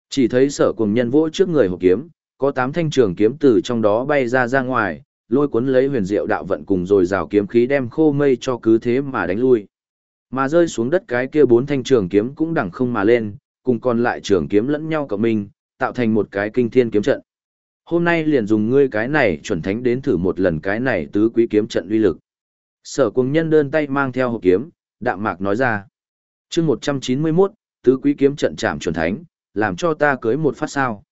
Chỉ thấy sở cùng nhân vỗ trước người hộp kiếm, có tám thanh trường kiếm từ trong đó bay ra ra ngoài, lôi cuốn lấy huyền diệu đạo vận cùng rồi rào kiếm khí đem khô mây cho cứ thế mà đánh lui. Mà rơi xuống đất cái kia bốn thanh trường kiếm cũng đẳng không mà lên, cùng còn lại trường kiếm lẫn nhau cộng minh, tạo thành một cái kinh thiên kiếm trận. Hôm nay liền dùng ngươi cái này chuẩn thánh đến thử một lần cái này tứ quý kiếm trận uy lực. Sở cùng nhân đơn tay mang theo hộp kiếm, đạm mạc nói ra. chương 191, tứ quý kiếm trận chạm chuẩn thánh, làm cho ta cưới một phát sao.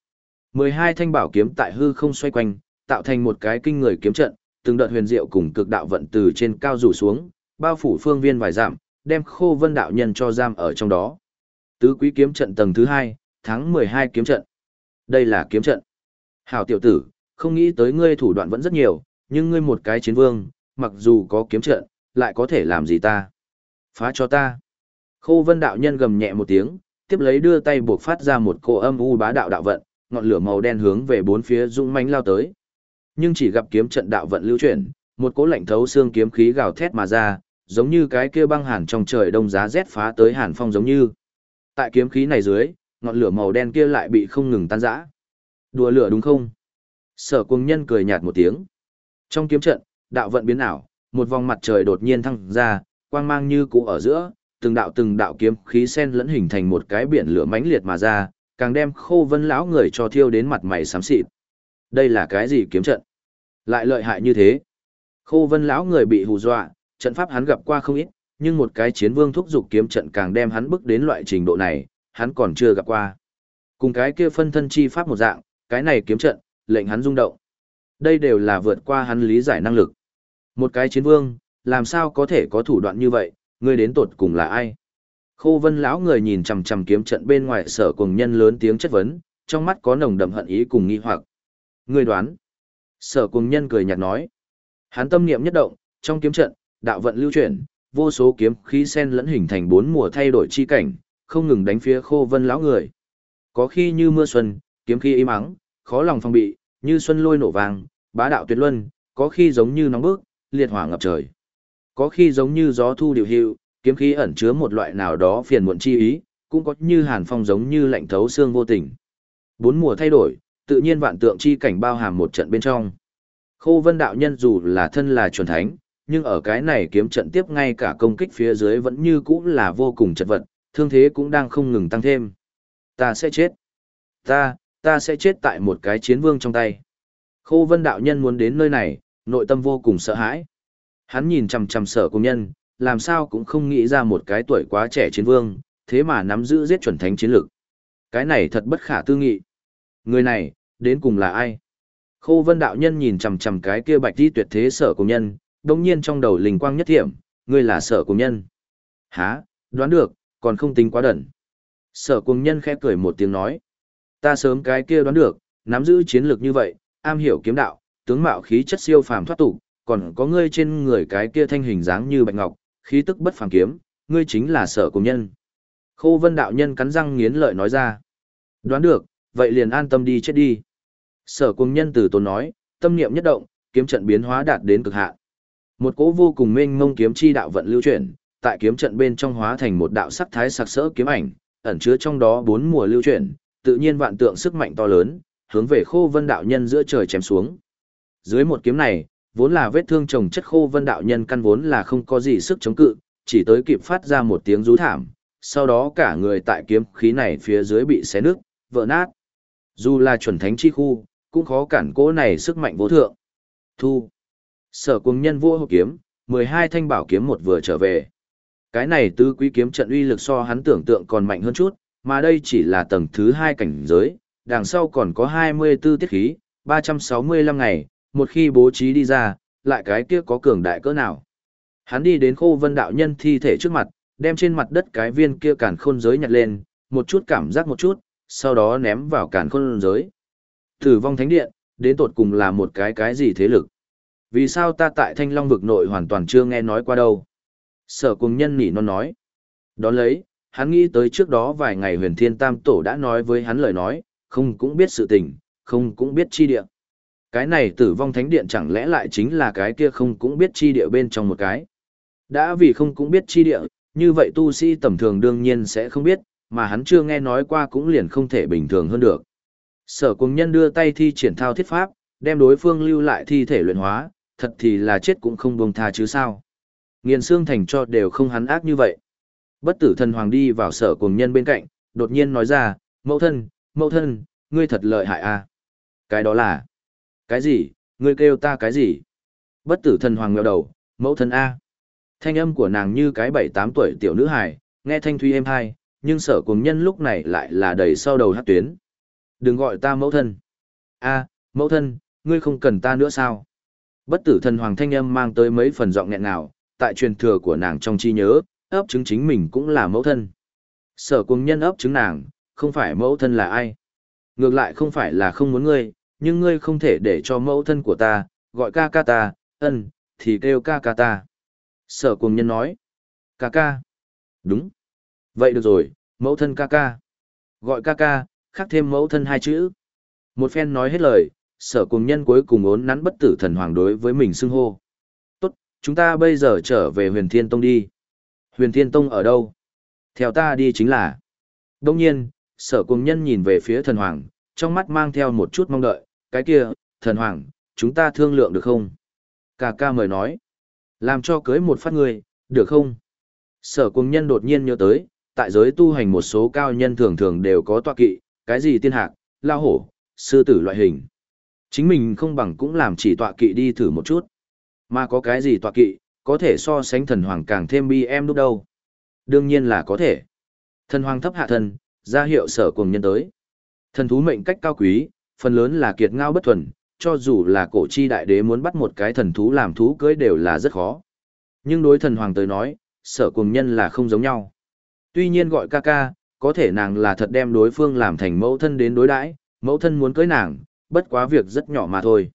12 thanh bảo kiếm tại hư không xoay quanh, tạo thành một cái kinh người kiếm trận, từng đợt huyền diệu cùng cực đạo vận từ trên cao rủ xuống, bao phủ phương viên vài giảm đem khô vân đạo nhân cho giam ở trong đó. Tứ quý kiếm trận tầng thứ 2, tháng 12 kiếm trận. Đây là kiếm trận. Hảo tiểu tử, không nghĩ tới ngươi thủ đoạn vẫn rất nhiều, nhưng ngươi một cái chiến vương, mặc dù có kiếm trận, lại có thể làm gì ta? Phá cho ta. Khô vân đạo nhân gầm nhẹ một tiếng, tiếp lấy đưa tay buộc phát ra một cô âm u bá đạo đạo vận, ngọn lửa màu đen hướng về bốn phía dũng mãnh lao tới. Nhưng chỉ gặp kiếm trận đạo vận lưu chuyển, một cỗ lạnh thấu xương kiếm khí gào thét mà ra, giống như cái kia băng hàn trong trời đông giá rét phá tới hàn phong giống như. Tại kiếm khí này dưới, ngọn lửa màu đen kia lại bị không ngừng tan rã. Đùa lửa đúng không? Sở cuồng nhân cười nhạt một tiếng. Trong kiếm trận, đạo vận biến ảo, một vòng mặt trời đột nhiên thăng ra, quang mang như cũ ở giữa, từng đạo từng đạo kiếm khí sen lẫn hình thành một cái biển lửa mãnh liệt mà ra, càng đem khô vân lão người cho thiêu đến mặt mày xám xịt. Đây là cái gì kiếm trận? Lại lợi hại như thế. Khô vân lão người bị hù dọa, trận pháp hắn gặp qua không ít, nhưng một cái chiến vương thúc dục kiếm trận càng đem hắn bức đến loại trình độ này, hắn còn chưa gặp qua. Cùng cái kia phân thân chi pháp một dạng, cái này kiếm trận, lệnh hắn rung động. Đây đều là vượt qua hắn lý giải năng lực. Một cái chiến vương, làm sao có thể có thủ đoạn như vậy, ngươi đến tột cùng là ai? Khô Vân lão người nhìn chằm chằm kiếm trận bên ngoài sở cùng nhân lớn tiếng chất vấn, trong mắt có nồng đậm hận ý cùng nghi hoặc. Ngươi đoán? Sở cùng nhân cười nhạt nói. Hắn tâm niệm nhất động, trong kiếm trận, đạo vận lưu chuyển, vô số kiếm khí sen lẫn hình thành bốn mùa thay đổi chi cảnh, không ngừng đánh phía Khô Vân lão người. Có khi như mưa xuân, kiếm khí im mắng, khó lòng phòng bị, như xuân lôi nổ vàng, bá đạo tuyệt luân, có khi giống như nóng bức, liệt hỏa ngập trời. Có khi giống như gió thu điều hiệu, kiếm khí ẩn chứa một loại nào đó phiền muộn chi ý, cũng có như hàn phong giống như lạnh thấu xương vô tình. Bốn mùa thay đổi, tự nhiên vạn tượng chi cảnh bao hàm một trận bên trong. Khô Vân đạo nhân dù là thân là chuẩn thánh, nhưng ở cái này kiếm trận tiếp ngay cả công kích phía dưới vẫn như cũ là vô cùng chật vật, thương thế cũng đang không ngừng tăng thêm. Ta sẽ chết. Ta, ta sẽ chết tại một cái chiến vương trong tay. Khô Vân đạo nhân muốn đến nơi này, nội tâm vô cùng sợ hãi. Hắn nhìn chằm chằm sở công nhân, làm sao cũng không nghĩ ra một cái tuổi quá trẻ chiến vương, thế mà nắm giữ giết chuẩn thánh chiến lực. Cái này thật bất khả tư nghị. Người này, đến cùng là ai? Khô vân đạo nhân nhìn chằm chằm cái kia bạch đi tuyệt thế sở công nhân, đông nhiên trong đầu linh quang nhất thiểm, ngươi là sở cùng nhân. Hả, đoán được, còn không tính quá đẩn. Sở cùng nhân khẽ cười một tiếng nói. Ta sớm cái kia đoán được, nắm giữ chiến lược như vậy, am hiểu kiếm đạo, tướng mạo khí chất siêu phàm thoát tục, còn có ngươi trên người cái kia thanh hình dáng như bạch ngọc, khí tức bất phàm kiếm, ngươi chính là sở cùng nhân. Khô vân đạo nhân cắn răng nghiến lợi nói ra. Đoán được, vậy liền an tâm đi chết đi. Sở cùng nhân từ tốn nói, tâm niệm nhất động, kiếm trận biến hóa đạt đến cực hạn. Một cỗ vô cùng mênh mông kiếm chi đạo vận lưu chuyển, tại kiếm trận bên trong hóa thành một đạo sắc thái sặc sỡ kiếm ảnh, ẩn chứa trong đó bốn mùa lưu chuyển, tự nhiên vạn tượng sức mạnh to lớn, hướng về Khô Vân đạo nhân giữa trời chém xuống. Dưới một kiếm này, vốn là vết thương chồng chất khô vân đạo nhân căn vốn là không có gì sức chống cự, chỉ tới kịp phát ra một tiếng rú thảm, sau đó cả người tại kiếm khí này phía dưới bị xé nứt, vỡ nát. Dù là chuẩn thánh chi khu, cũng khó cản cỗ này sức mạnh vô thượng. Thu. Sở cùng nhân vua hộ kiếm, 12 thanh bảo kiếm một vừa trở về. Cái này tứ quý kiếm trận uy lực so hắn tưởng tượng còn mạnh hơn chút, mà đây chỉ là tầng thứ 2 cảnh giới, đằng sau còn có 24 tiết khí, 365 ngày, một khi bố trí đi ra, lại cái kia có cường đại cỡ nào. Hắn đi đến khô vân đạo nhân thi thể trước mặt, đem trên mặt đất cái viên kia càn khôn giới nhặt lên, một chút cảm giác một chút, sau đó ném vào càn khôn giới. Tử vong thánh điện, đến tột cùng là một cái cái gì thế lực? Vì sao ta tại thanh long vực nội hoàn toàn chưa nghe nói qua đâu? Sở cùng nhân nỉ non nói. Đón lấy, hắn nghĩ tới trước đó vài ngày huyền thiên tam tổ đã nói với hắn lời nói, không cũng biết sự tình, không cũng biết chi địa. Cái này tử vong thánh điện chẳng lẽ lại chính là cái kia không cũng biết chi địa bên trong một cái. Đã vì không cũng biết chi địa, như vậy tu sĩ tầm thường đương nhiên sẽ không biết, mà hắn chưa nghe nói qua cũng liền không thể bình thường hơn được. Sở cùng nhân đưa tay thi triển thao thiết pháp, đem đối phương lưu lại thi thể luyện hóa, thật thì là chết cũng không buông tha chứ sao. Nghiền xương thành cho đều không hắn ác như vậy. Bất tử thần hoàng đi vào sở cùng nhân bên cạnh, đột nhiên nói ra, mẫu thân, mẫu thân, ngươi thật lợi hại a. À? Cái đó là... Cái gì? Ngươi kêu ta cái gì? Bất tử thần hoàng ngẹo đầu, mẫu thân A. Thanh âm của nàng như cái bảy tám tuổi tiểu nữ hài, nghe thanh thuy êm hai, nhưng sở cùng nhân lúc này lại là đầy sau đầu hát tuyến. Đừng gọi ta mẫu thân. A, mẫu thân, ngươi không cần ta nữa sao? Bất tử thần hoàng thanh âm mang tới mấy phần giọng nghẹn nào, tại truyền thừa của nàng trong chi nhớ, ấp chứng chính mình cũng là mẫu thân. Sở cùng nhân ấp chứng nàng, không phải mẫu thân là ai. Ngược lại không phải là không muốn ngươi, nhưng ngươi không thể để cho mẫu thân của ta, gọi ca ca ta, ân, thì kêu ca ca ta. Sở cùng nhân nói, ca ca. Đúng. Vậy được rồi, mẫu thân ca ca. Gọi ca ca, khắc thêm mẫu thân hai chữ. Một phen nói hết lời, sở cùng nhân cuối cùng ốn nắn bất tử thần hoàng đối với mình xưng hô. Tốt, chúng ta bây giờ trở về huyền thiên tông đi. Huyền thiên tông ở đâu? Theo ta đi chính là. Đông nhiên, sở cùng nhân nhìn về phía thần hoàng, trong mắt mang theo một chút mong đợi, cái kia, thần hoàng, chúng ta thương lượng được không? Cà ca mời nói, làm cho cưới một phát người, được không? Sở cùng nhân đột nhiên nhớ tới, tại giới tu hành một số cao nhân thường thường đều có tọa kỵ, cái gì tiên hạc, lao hổ, sư tử loại hình. Chính mình không bằng cũng làm chỉ tọa kỵ đi thử một chút. Mà có cái gì tọa kỵ, có thể so sánh thần hoàng càng thêm bi em đúc đâu. Đương nhiên là có thể. Thần hoàng thấp hạ thần, ra hiệu sở cùng nhân tới. Thần thú mệnh cách cao quý, phần lớn là kiệt ngao bất thuần, cho dù là cổ chi đại đế muốn bắt một cái thần thú làm thú cưới đều là rất khó. Nhưng đối thần hoàng tới nói, sở cùng nhân là không giống nhau. Tuy nhiên gọi ca ca, có thể nàng là thật đem đối phương làm thành mẫu thân đến đối đãi, mẫu thân muốn cưới nàng, bất quá việc rất nhỏ mà thôi.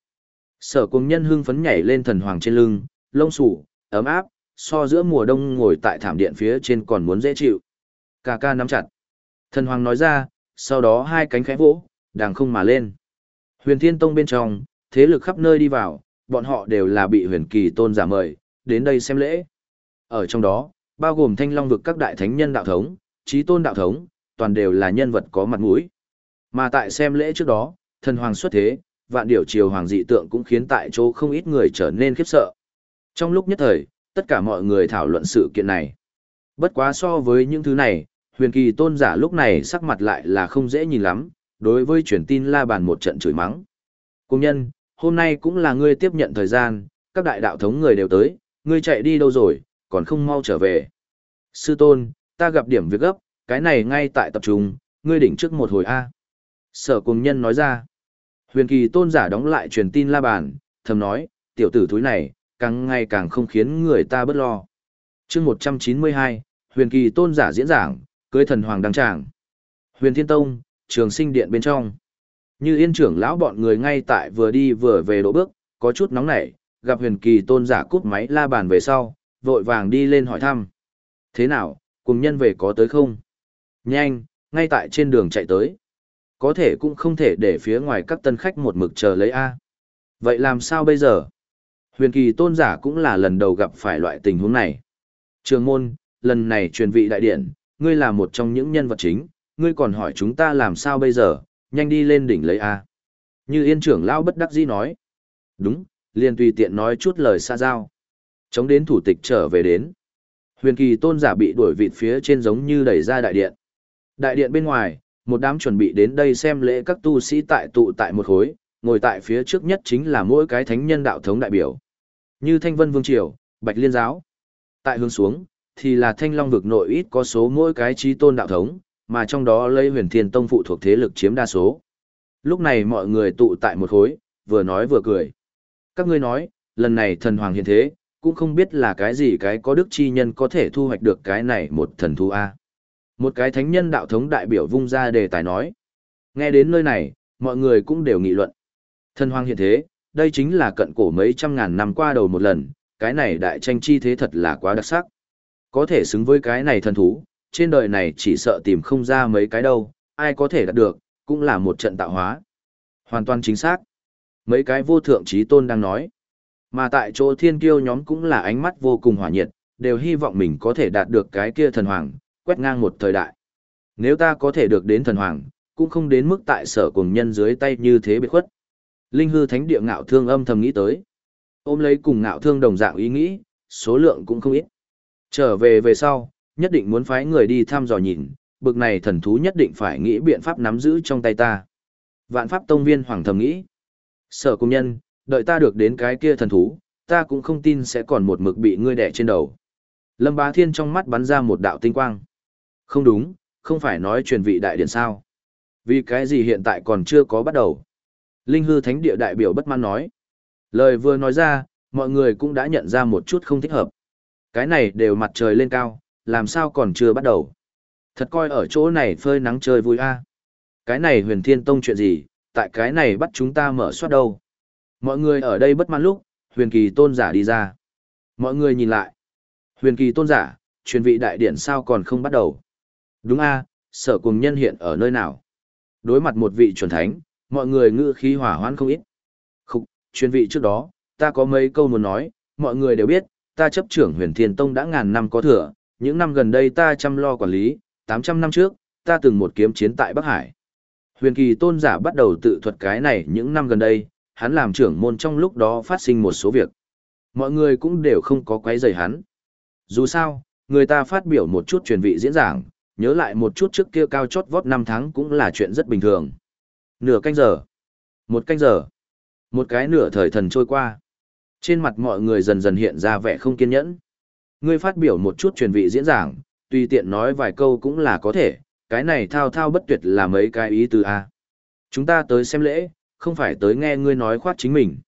Sở cùng nhân hưng phấn nhảy lên thần hoàng trên lưng, lông sủ, ấm áp, so giữa mùa đông ngồi tại thảm điện phía trên còn muốn dễ chịu. Cà ca nắm chặt. Thần hoàng nói ra, sau đó hai cánh khẽ vỗ, đàng không mà lên. Huyền Thiên Tông bên trong, thế lực khắp nơi đi vào, bọn họ đều là bị huyền kỳ tôn giả mời, đến đây xem lễ. Ở trong đó, bao gồm thanh long vực các đại thánh nhân đạo thống, trí tôn đạo thống, toàn đều là nhân vật có mặt mũi. Mà tại xem lễ trước đó, thần hoàng xuất thế, vạn điểu triều hoàng dị tượng cũng khiến tại chỗ không ít người trở nên khiếp sợ. Trong lúc nhất thời, tất cả mọi người thảo luận sự kiện này. Bất quá so với những thứ này, huyền kỳ tôn giả lúc này sắc mặt lại là không dễ nhìn lắm, đối với truyền tin la bàn một trận chửi mắng. Công nhân, hôm nay cũng là ngươi tiếp nhận thời gian, các đại đạo thống người đều tới, ngươi chạy đi đâu rồi, còn không mau trở về. Sư tôn, ta gặp điểm việc gấp, cái này ngay tại tập trung, ngươi đỉnh trước một hồi A. Sở cùng nhân nói ra. Huyền kỳ tôn giả đóng lại truyền tin la bàn, thầm nói, tiểu tử thúi này, càng ngày càng không khiến người ta bất lo. chương 192, huyền kỳ tôn giả diễn giảng, cưới thần hoàng đăng tràng. Huyền thiên tông, trường sinh điện bên trong. Như yên trưởng lão bọn người ngay tại vừa đi vừa về đỗ bước, có chút nóng nảy, gặp huyền kỳ tôn giả cút máy la bàn về sau, vội vàng đi lên hỏi thăm. Thế nào, cùng nhân về có tới không? Nhanh, ngay tại trên đường chạy tới. Có thể cũng không thể để phía ngoài các tân khách một mực chờ lấy A. Vậy làm sao bây giờ? Huyền kỳ tôn giả cũng là lần đầu gặp phải loại tình huống này. Trường môn, lần này truyền vị đại điện, ngươi là một trong những nhân vật chính, ngươi còn hỏi chúng ta làm sao bây giờ, nhanh đi lên đỉnh lấy A. Như yên trưởng lao bất đắc dĩ nói. Đúng, liền tùy tiện nói chút lời xa giao. Chống đến thủ tịch trở về đến. Huyền kỳ tôn giả bị đuổi vịt phía trên giống như đẩy ra đại điện. Đại điện bên ngoài, một đám chuẩn bị đến đây xem lễ các tu sĩ tại tụ tại một khối, ngồi tại phía trước nhất chính là mỗi cái thánh nhân đạo thống đại biểu. Như Thanh Vân Vương Triều, Bạch Liên Giáo. Tại hướng xuống, thì là Thanh Long vực nội ít có số mỗi cái trí tôn đạo thống, mà trong đó lấy huyền thiên tông phụ thuộc thế lực chiếm đa số. Lúc này mọi người tụ tại một khối, vừa nói vừa cười. Các ngươi nói, lần này thần hoàng hiện thế, cũng không biết là cái gì cái có đức chi nhân có thể thu hoạch được cái này một thần thu A. Một cái thánh nhân đạo thống đại biểu vung ra đề tài nói. Nghe đến nơi này, mọi người cũng đều nghị luận. Thần hoàng hiện thế, đây chính là cận cổ mấy trăm ngàn năm qua đầu một lần, cái này đại tranh chi thế thật là quá đặc sắc. Có thể xứng với cái này thần thú, trên đời này chỉ sợ tìm không ra mấy cái đâu, ai có thể đạt được, cũng là một trận tạo hóa. Hoàn toàn chính xác. Mấy cái vô thượng trí tôn đang nói. Mà tại chỗ thiên kiêu nhóm cũng là ánh mắt vô cùng hỏa nhiệt, đều hy vọng mình có thể đạt được cái kia thần hoàng, quét ngang một thời đại. Nếu ta có thể được đến thần hoàng, cũng không đến mức tại sở cùng nhân dưới tay như thế biệt khuất. Linh hư thánh địa ngạo thương âm thầm nghĩ tới. Ôm lấy cùng ngạo thương đồng dạng ý nghĩ, số lượng cũng không ít. Trở về về sau, nhất định muốn phái người đi thăm dò nhìn, bực này thần thú nhất định phải nghĩ biện pháp nắm giữ trong tay ta. Vạn pháp tông viên hoàng thầm nghĩ. Sở công nhân, đợi ta được đến cái kia thần thú, ta cũng không tin sẽ còn một mực bị ngươi đẻ trên đầu. Lâm bá thiên trong mắt bắn ra một đạo tinh quang. Không đúng, không phải nói truyền vị đại điện sao. Vì cái gì hiện tại còn chưa có bắt đầu. Linh hư thánh địa đại biểu bất mãn nói. Lời vừa nói ra, mọi người cũng đã nhận ra một chút không thích hợp. Cái này đều mặt trời lên cao, làm sao còn chưa bắt đầu. Thật coi ở chỗ này phơi nắng chơi vui a. À? Cái này huyền thiên tông chuyện gì, tại cái này bắt chúng ta mở soát đâu. Mọi người ở đây bất mãn lúc, huyền kỳ tôn giả đi ra. Mọi người nhìn lại. Huyền kỳ tôn giả, truyền vị đại điển sao còn không bắt đầu. Đúng a, sở cùng nhân hiện ở nơi nào. Đối mặt một vị chuẩn thánh, mọi người ngữ khí hỏa hoãn không ít. Khúc, truyền vị trước đó, ta có mấy câu muốn nói, mọi người đều biết, ta chấp trưởng huyền thiên tông đã ngàn năm có thừa, những năm gần đây ta chăm lo quản lý, 800 năm trước, ta từng một kiếm chiến tại Bắc Hải. Huyền kỳ tôn giả bắt đầu tự thuật cái này những năm gần đây, hắn làm trưởng môn trong lúc đó phát sinh một số việc. Mọi người cũng đều không có quấy rầy hắn. Dù sao, người ta phát biểu một chút truyền vị diễn giảng, nhớ lại một chút trước kia cao chót vót năm tháng cũng là chuyện rất bình thường. Nửa canh giờ, một canh giờ, một cái nửa thời thần trôi qua. Trên mặt mọi người dần dần hiện ra vẻ không kiên nhẫn. Ngươi phát biểu một chút truyền vị diễn giảng, tùy tiện nói vài câu cũng là có thể, cái này thao thao bất tuyệt là mấy cái ý từ A. Chúng ta tới xem lễ, không phải tới nghe ngươi nói khoát chính mình.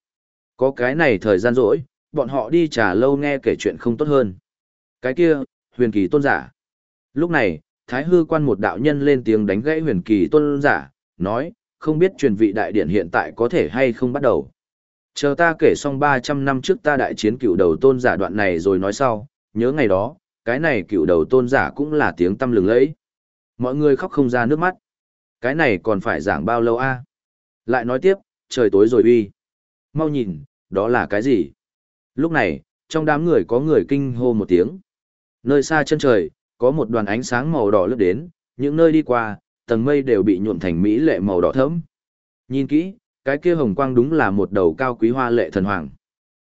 Có cái này thời gian rỗi, bọn họ đi trả lâu nghe kể chuyện không tốt hơn. Cái kia, huyền kỳ tôn giả. Lúc này, Thái hư quan một đạo nhân lên tiếng đánh gãy huyền kỳ tôn giả, nói, không biết truyền vị đại điện hiện tại có thể hay không bắt đầu. Chờ ta kể xong 300 năm trước ta đại chiến cựu đầu tôn giả đoạn này rồi nói sau, nhớ ngày đó, cái này cựu đầu tôn giả cũng là tiếng tâm lừng lẫy. Mọi người khóc không ra nước mắt. Cái này còn phải giảng bao lâu a? Lại nói tiếp, trời tối rồi uy. Mau nhìn, đó là cái gì? Lúc này, trong đám người có người kinh hô một tiếng. Nơi xa chân trời, có một đoàn ánh sáng màu đỏ lướt đến, những nơi đi qua, tầng mây đều bị nhuộm thành mỹ lệ màu đỏ thẫm. Nhìn kỹ, cái kia hồng quang đúng là một đầu cao quý hoa lệ thần hoàng.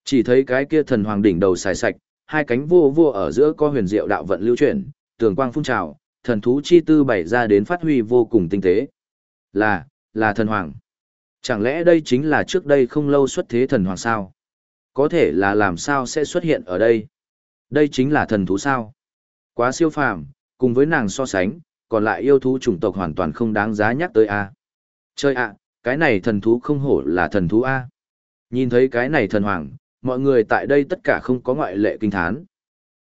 Chỉ thấy cái kia thần hoàng đỉnh đầu xài sạch, hai cánh vô vô ở giữa có huyền diệu đạo vận lưu chuyển, tường quang phun trào, thần thú chi tư bày ra đến phát huy vô cùng tinh tế. Là, là thần hoàng. Chẳng lẽ đây chính là trước đây không lâu xuất thế thần hoàng sao? Có thể là làm sao sẽ xuất hiện ở đây? Đây chính là thần thú sao? Quá siêu phàm, cùng với nàng so sánh, còn lại yêu thú chủng tộc hoàn toàn không đáng giá nhắc tới a. Chơi ạ, cái này thần thú không hổ là thần thú a. Nhìn thấy cái này thần hoàng, mọi người tại đây tất cả không có ngoại lệ kinh thán.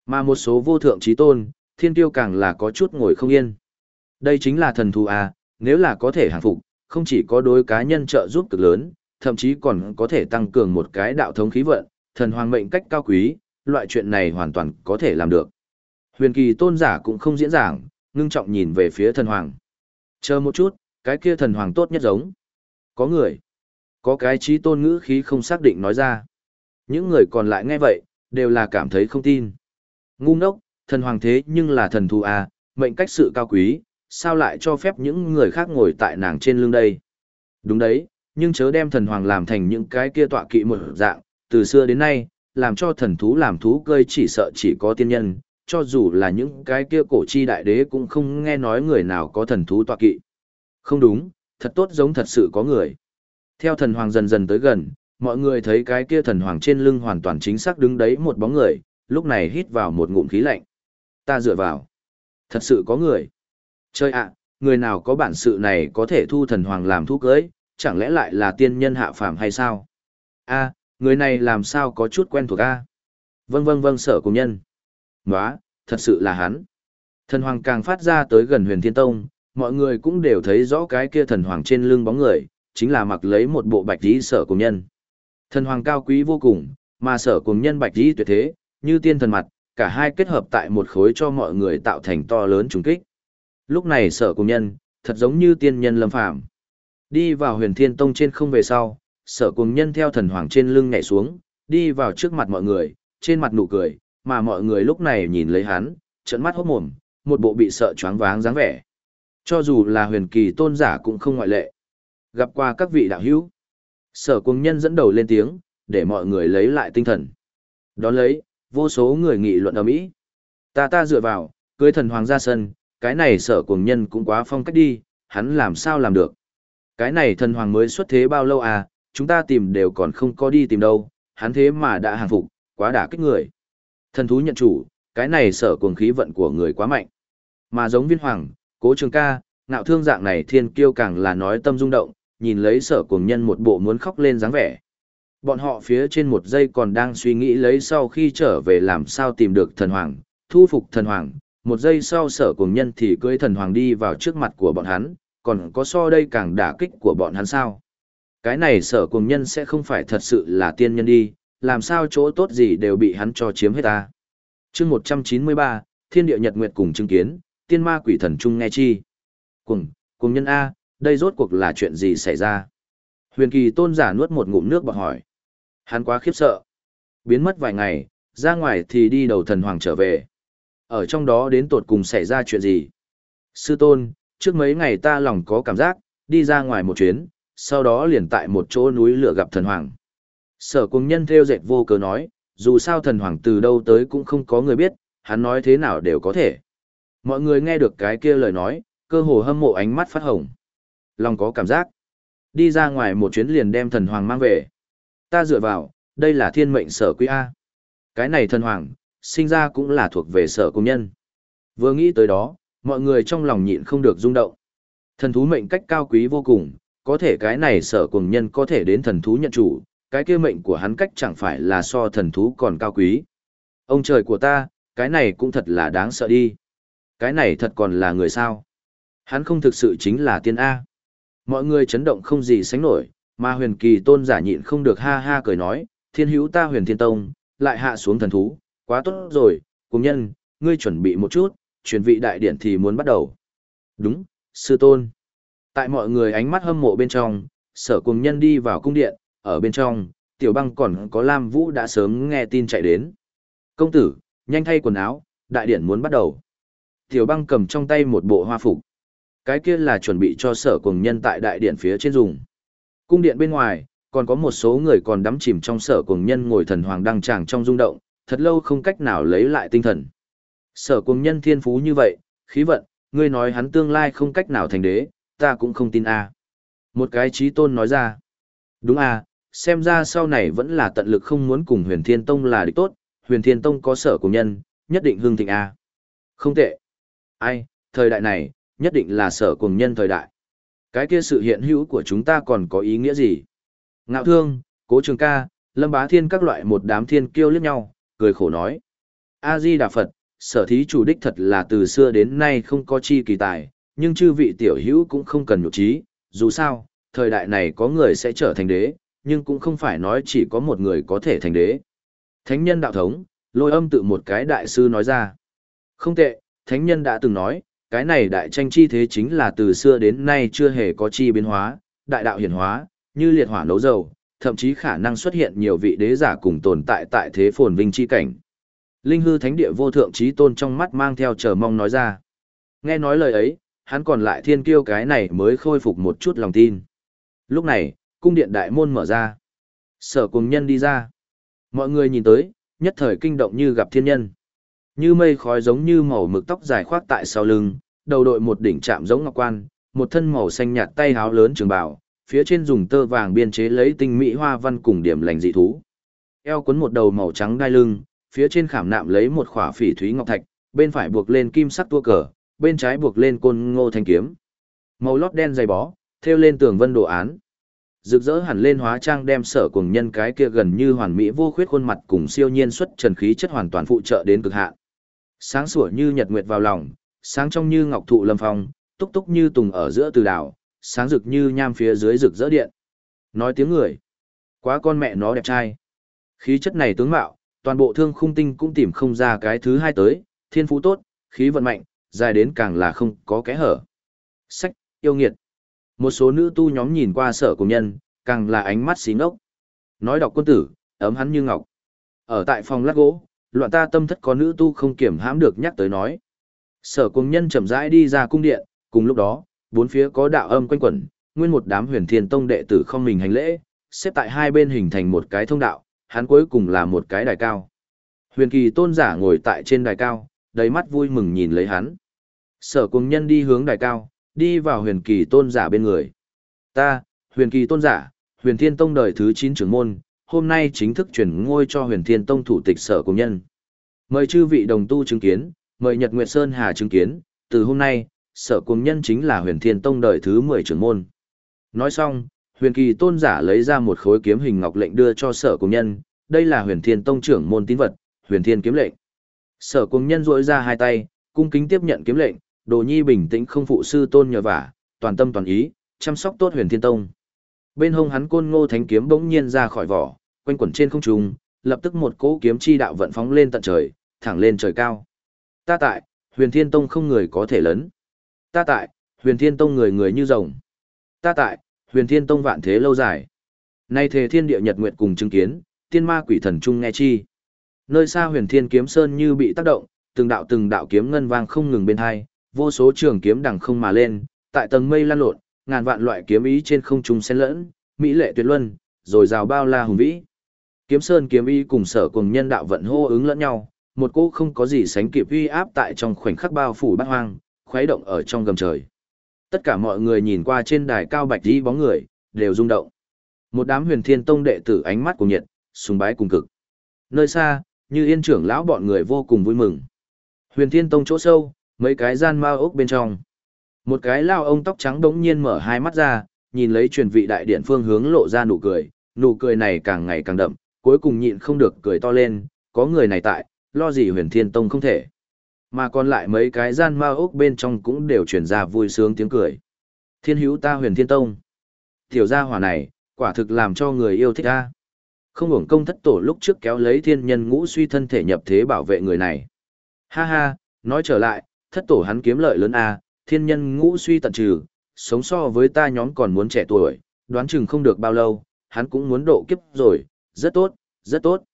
Mà một số vô thượng trí tôn, thiên tiêu càng là có chút ngồi không yên. Đây chính là thần thú a, nếu là có thể hàng phục, không chỉ có đối cá nhân trợ giúp cực lớn, thậm chí còn có thể tăng cường một cái đạo thống khí vận, thần hoàng mệnh cách cao quý, loại chuyện này hoàn toàn có thể làm được. Huyền kỳ tôn giả cũng không diễn giảng, ngưng trọng nhìn về phía thần hoàng. Chờ một chút, cái kia thần hoàng tốt nhất giống. Có người. Có cái trí tôn ngữ khí không xác định nói ra. Những người còn lại nghe vậy, đều là cảm thấy không tin. Ngu ngốc, thần hoàng thế nhưng là thần thù à, mệnh cách sự cao quý, sao lại cho phép những người khác ngồi tại nàng trên lưng đây? Đúng đấy, nhưng chớ đem thần hoàng làm thành những cái kia tọa kỵ một dạng, từ xưa đến nay, làm cho thần thú làm thú cơi chỉ sợ chỉ có tiên nhân, cho dù là những cái kia cổ chi đại đế cũng không nghe nói người nào có thần thú tọa kỵ. Không đúng, thật tốt giống thật sự có người. Theo thần hoàng dần dần tới gần, mọi người thấy cái kia thần hoàng trên lưng hoàn toàn chính xác đứng đấy một bóng người, lúc này hít vào một ngụm khí lạnh. Ta dựa vào. Thật sự có người. Chơi ạ, người nào có bản sự này có thể thu thần hoàng làm thú cưới, chẳng lẽ lại là tiên nhân hạ phàm hay sao? A, người này làm sao có chút quen thuộc a? Vâng vâng vâng sở cùng nhân. Nóa, thật sự là hắn. Thần hoàng càng phát ra tới gần huyền thiên tông, mọi người cũng đều thấy rõ cái kia thần hoàng trên lưng bóng người, chính là mặc lấy một bộ bạch tí sở cùng nhân. Thần hoàng cao quý vô cùng, mà sở cùng nhân bạch tí tuyệt thế, như tiên thần mặt, cả hai kết hợp tại một khối cho mọi người tạo thành to lớn trùng kích. Lúc này sở cùng nhân, thật giống như tiên nhân lâm phàm. Đi vào huyền thiên tông trên không về sau, sở cùng nhân theo thần hoàng trên lưng nhảy xuống, đi vào trước mặt mọi người, trên mặt nụ cười, mà mọi người lúc này nhìn lấy hắn, trận mắt hốt mồm, một bộ bị sợ choáng váng dáng vẻ. Cho dù là huyền kỳ tôn giả cũng không ngoại lệ. Gặp qua các vị đạo hữu, sở cùng nhân dẫn đầu lên tiếng, để mọi người lấy lại tinh thần. Đón lấy, vô số người nghị luận ở mỹ. Ta ta dựa vào, cưới thần hoàng ra sân, cái này sở cùng nhân cũng quá phong cách đi, hắn làm sao làm được. Cái này thần hoàng mới xuất thế bao lâu à, chúng ta tìm đều còn không có đi tìm đâu, hắn thế mà đã hàng phục, quá đả kích người. Thần thú nhận chủ, cái này sở cuồng khí vận của người quá mạnh. Mà giống viên hoàng, cố trường ca, ngạo thương dạng này thiên kiêu càng là nói tâm rung động, nhìn lấy sở cuồng nhân một bộ muốn khóc lên dáng vẻ. Bọn họ phía trên một giây còn đang suy nghĩ lấy sau khi trở về làm sao tìm được thần hoàng, thu phục thần hoàng, một giây sau sở cuồng nhân thì cưỡi thần hoàng đi vào trước mặt của bọn hắn, còn có so đây càng đả kích của bọn hắn sao. Cái này sở cuồng nhân sẽ không phải thật sự là tiên nhân đi, làm sao chỗ tốt gì đều bị hắn cho chiếm hết ta. chương 193, Thiên địa Nhật Nguyệt cùng chứng kiến, tiên ma quỷ thần chung nghe chi. Cùng, cùng nhân A, đây rốt cuộc là chuyện gì xảy ra? Huyền kỳ tôn giả nuốt một ngụm nước bọc hỏi. Hắn quá khiếp sợ. Biến mất vài ngày, ra ngoài thì đi đầu thần hoàng trở về. Ở trong đó đến tột cùng xảy ra chuyện gì? Sư tôn, trước mấy ngày ta lòng có cảm giác, đi ra ngoài một chuyến, sau đó liền tại một chỗ núi lửa gặp thần hoàng. Sở cung nhân theo dệt vô cớ nói, dù sao thần hoàng từ đâu tới cũng không có người biết, hắn nói thế nào đều có thể. Mọi người nghe được cái kia lời nói, cơ hồ hâm mộ ánh mắt phát hồng. Lòng có cảm giác. Đi ra ngoài một chuyến liền đem thần hoàng mang về. Ta dựa vào, đây là thiên mệnh sở quý A. Cái này thần hoàng, sinh ra cũng là thuộc về sở công nhân. Vừa nghĩ tới đó, mọi người trong lòng nhịn không được rung động. Thần thú mệnh cách cao quý vô cùng, có thể cái này sở cùng nhân có thể đến thần thú nhận chủ, cái kia mệnh của hắn cách chẳng phải là so thần thú còn cao quý. Ông trời của ta, cái này cũng thật là đáng sợ đi. Cái này thật còn là người sao. Hắn không thực sự chính là tiên A. Mọi người chấn động không gì sánh nổi, mà huyền kỳ tôn giả nhịn không được ha ha cười nói, thiên hữu ta huyền thiên tông, lại hạ xuống thần thú, quá tốt rồi, cùng nhân, ngươi chuẩn bị một chút, truyền vị đại điển thì muốn bắt đầu. Đúng, sư tôn. Tại mọi người ánh mắt hâm mộ bên trong, sở cùng nhân đi vào cung điện, ở bên trong, tiểu băng còn có Lam Vũ đã sớm nghe tin chạy đến. Công tử, nhanh thay quần áo, đại điển muốn bắt đầu. Tiểu băng cầm trong tay một bộ hoa phục. Cái kia là chuẩn bị cho sở cùng nhân tại đại điện phía trên dùng. Cung điện bên ngoài, còn có một số người còn đắm chìm trong sở cùng nhân ngồi thần hoàng đăng tràng trong rung động, thật lâu không cách nào lấy lại tinh thần. Sở cùng nhân thiên phú như vậy, khí vận, ngươi nói hắn tương lai không cách nào thành đế, ta cũng không tin a. Một cái trí tôn nói ra. Đúng a, xem ra sau này vẫn là tận lực không muốn cùng huyền thiên tông là địch tốt, huyền thiên tông có sở cùng nhân, nhất định hương thịnh a. Không tệ. Ai, thời đại này, nhất định là sở cùng nhân thời đại. Cái kia sự hiện hữu của chúng ta còn có ý nghĩa gì? Ngạo thương, cố trường ca, lâm bá thiên các loại một đám thiên kiêu liếc nhau, cười khổ nói. A-di Đà Phật, sở thí chủ đích thật là từ xưa đến nay không có chi kỳ tài, nhưng chư vị tiểu hữu cũng không cần nhục trí, dù sao, thời đại này có người sẽ trở thành đế, nhưng cũng không phải nói chỉ có một người có thể thành đế. Thánh nhân đạo thống, lôi âm tự một cái đại sư nói ra. Không tệ, thánh nhân đã từng nói, cái này đại tranh chi thế chính là từ xưa đến nay chưa hề có chi biến hóa, đại đạo hiển hóa, như liệt hỏa nấu dầu, thậm chí khả năng xuất hiện nhiều vị đế giả cùng tồn tại tại thế phồn vinh chi cảnh. Linh hư thánh địa vô thượng trí tôn trong mắt mang theo chờ mong nói ra. Nghe nói lời ấy, hắn còn lại thiên kiêu cái này mới khôi phục một chút lòng tin. Lúc này, cung điện đại môn mở ra. Sở cùng nhân đi ra. Mọi người nhìn tới, nhất thời kinh động như gặp thiên nhân. Như mây khói giống như màu mực tóc dài khoác tại sau lưng, đầu đội một đỉnh chạm giống ngọc quan, một thân màu xanh nhạt tay háo lớn trường bào, phía trên dùng tơ vàng biên chế lấy tinh mỹ hoa văn cùng điểm lành dị thú. Eo cuốn một đầu màu trắng đai lưng, phía trên khảm nạm lấy một khỏa phỉ thúy ngọc thạch, bên phải buộc lên kim sắc tua cờ, bên trái buộc lên côn ngô thanh kiếm. Màu lót đen dày bó, thêu lên tường vân đồ án. Rực rỡ hẳn lên hóa trang đem sở cùng nhân cái kia gần như hoàn mỹ vô khuyết khuôn mặt cùng siêu nhiên xuất trần khí chất hoàn toàn phụ trợ đến cực hạn. Sáng sủa như nhật nguyệt vào lòng, sáng trong như ngọc thụ lâm phong, túc túc như tùng ở giữa từ đảo, sáng rực như nham phía dưới rực rỡ điện. Nói tiếng người. Quá con mẹ nó đẹp trai. Khí chất này tướng mạo, toàn bộ thương khung tinh cũng tìm không ra cái thứ hai tới, thiên phú tốt, khí vận mạnh, dài đến càng là không có kẽ hở. Sách, yêu nghiệt. Một số nữ tu nhóm nhìn qua sở cùng nhân, càng là ánh mắt xí ngốc. Nói đọc quân tử, ấm hắn như ngọc. Ở tại phòng lát gỗ, loạn ta tâm thất có nữ tu không kiểm hãm được nhắc tới nói. Sở cùng nhân chậm rãi đi ra cung điện, cùng lúc đó, bốn phía có đạo âm quanh quẩn, nguyên một đám huyền thiên tông đệ tử không mình hành lễ, xếp tại hai bên hình thành một cái thông đạo, hắn cuối cùng là một cái đài cao. Huyền kỳ tôn giả ngồi tại trên đài cao, đầy mắt vui mừng nhìn lấy hắn. Sở cùng nhân đi hướng đài cao, đi vào huyền kỳ tôn giả bên người. Ta, huyền kỳ tôn giả, huyền thiên tông đời thứ 9 trưởng môn, hôm nay chính thức chuyển ngôi cho huyền thiên tông thủ tịch sở công nhân. Mời chư vị đồng tu chứng kiến, mời Nhật Nguyệt Sơn Hà chứng kiến, từ hôm nay, sở công nhân chính là huyền thiên tông đời thứ 10 trưởng môn. Nói xong, huyền kỳ tôn giả lấy ra một khối kiếm hình ngọc lệnh đưa cho sở công nhân, đây là huyền thiên tông trưởng môn tín vật, huyền thiên kiếm lệnh. Sở công nhân rỗi ra hai tay, cung kính tiếp nhận kiếm lệnh, đồ nhi bình tĩnh không phụ sư tôn nhờ vả, toàn tâm toàn ý, chăm sóc tốt huyền thiên tông. Bên hông hắn côn ngô thánh kiếm bỗng nhiên ra khỏi vỏ, quanh quẩn trên không trung, lập tức một cỗ kiếm chi đạo vận phóng lên tận trời, thẳng lên trời cao. Ta tại, huyền thiên tông không người có thể lớn. Ta tại, huyền thiên tông người người như rồng. Ta tại, huyền thiên tông vạn thế lâu dài. Nay thề thiên địa nhật nguyện cùng chứng kiến, tiên ma quỷ thần chung nghe chi. Nơi xa huyền thiên kiếm sơn như bị tác động, từng đạo từng đạo kiếm ngân vang không ngừng bên hai, vô số trường kiếm đằng không mà lên, tại tầng mây lan lộn, ngàn vạn loại kiếm ý trên không trung xen lẫn, mỹ lệ tuyệt luân, rồi rào bao la hùng vĩ. Kiếm sơn kiếm ý cùng sở cùng nhân đạo vận hô ứng lẫn nhau, một cỗ không có gì sánh kịp uy áp tại trong khoảnh khắc bao phủ bát hoang, khuấy động ở trong gầm trời. Tất cả mọi người nhìn qua trên đài cao bạch đi bóng người, đều rung động. Một đám huyền thiên tông đệ tử ánh mắt cùng nhiệt, sùng bái cùng cực. Nơi xa, như yên trưởng lão bọn người vô cùng vui mừng. Huyền thiên tông chỗ sâu, mấy cái gian ma ốc bên trong. Một cái lao ông tóc trắng đống nhiên mở hai mắt ra, nhìn lấy truyền vị đại điện phương hướng lộ ra nụ cười, nụ cười này càng ngày càng đậm, cuối cùng nhịn không được cười to lên, có người này tại, lo gì huyền thiên tông không thể. Mà còn lại mấy cái gian ma ốc bên trong cũng đều truyền ra vui sướng tiếng cười. Thiên hữu ta huyền thiên tông. Tiểu gia hỏa này, quả thực làm cho người yêu thích ta. Không ủng công thất tổ lúc trước kéo lấy thiên nhân ngũ suy thân thể nhập thế bảo vệ người này. Ha ha, nói trở lại, thất tổ hắn kiếm lợi lớn a, thiên nhân ngũ suy tận trừ, sống so với ta nhóm còn muốn trẻ tuổi, đoán chừng không được bao lâu, hắn cũng muốn độ kiếp rồi, rất tốt, rất tốt.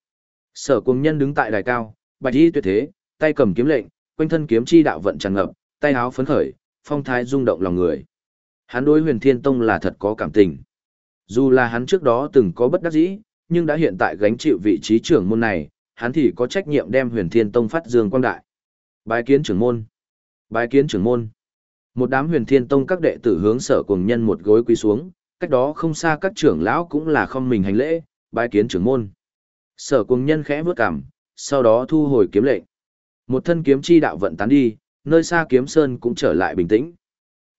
Sở cùng nhân đứng tại đài cao, bạch y tuyệt thế, tay cầm kiếm lệnh, quanh thân kiếm chi đạo vận tràn ngập, tay áo phấn khởi, phong thái rung động lòng người. Hắn đối huyền thiên tông là thật có cảm tình. Dù là hắn trước đó từng có bất đắc dĩ, nhưng đã hiện tại gánh chịu vị trí trưởng môn này, hắn thì có trách nhiệm đem huyền thiên tông phát dương quang đại. Bái kiến trưởng môn. Bái kiến trưởng môn. Một đám huyền thiên tông các đệ tử hướng sở cùng nhân một gối quỳ xuống, cách đó không xa các trưởng lão cũng là không mình hành lễ, bái kiến trưởng môn. Sở cùng nhân khẽ vướt cằm, sau đó thu hồi kiếm lệnh. Một thân kiếm chi đạo vận tán đi, nơi xa kiếm sơn cũng trở lại bình tĩnh.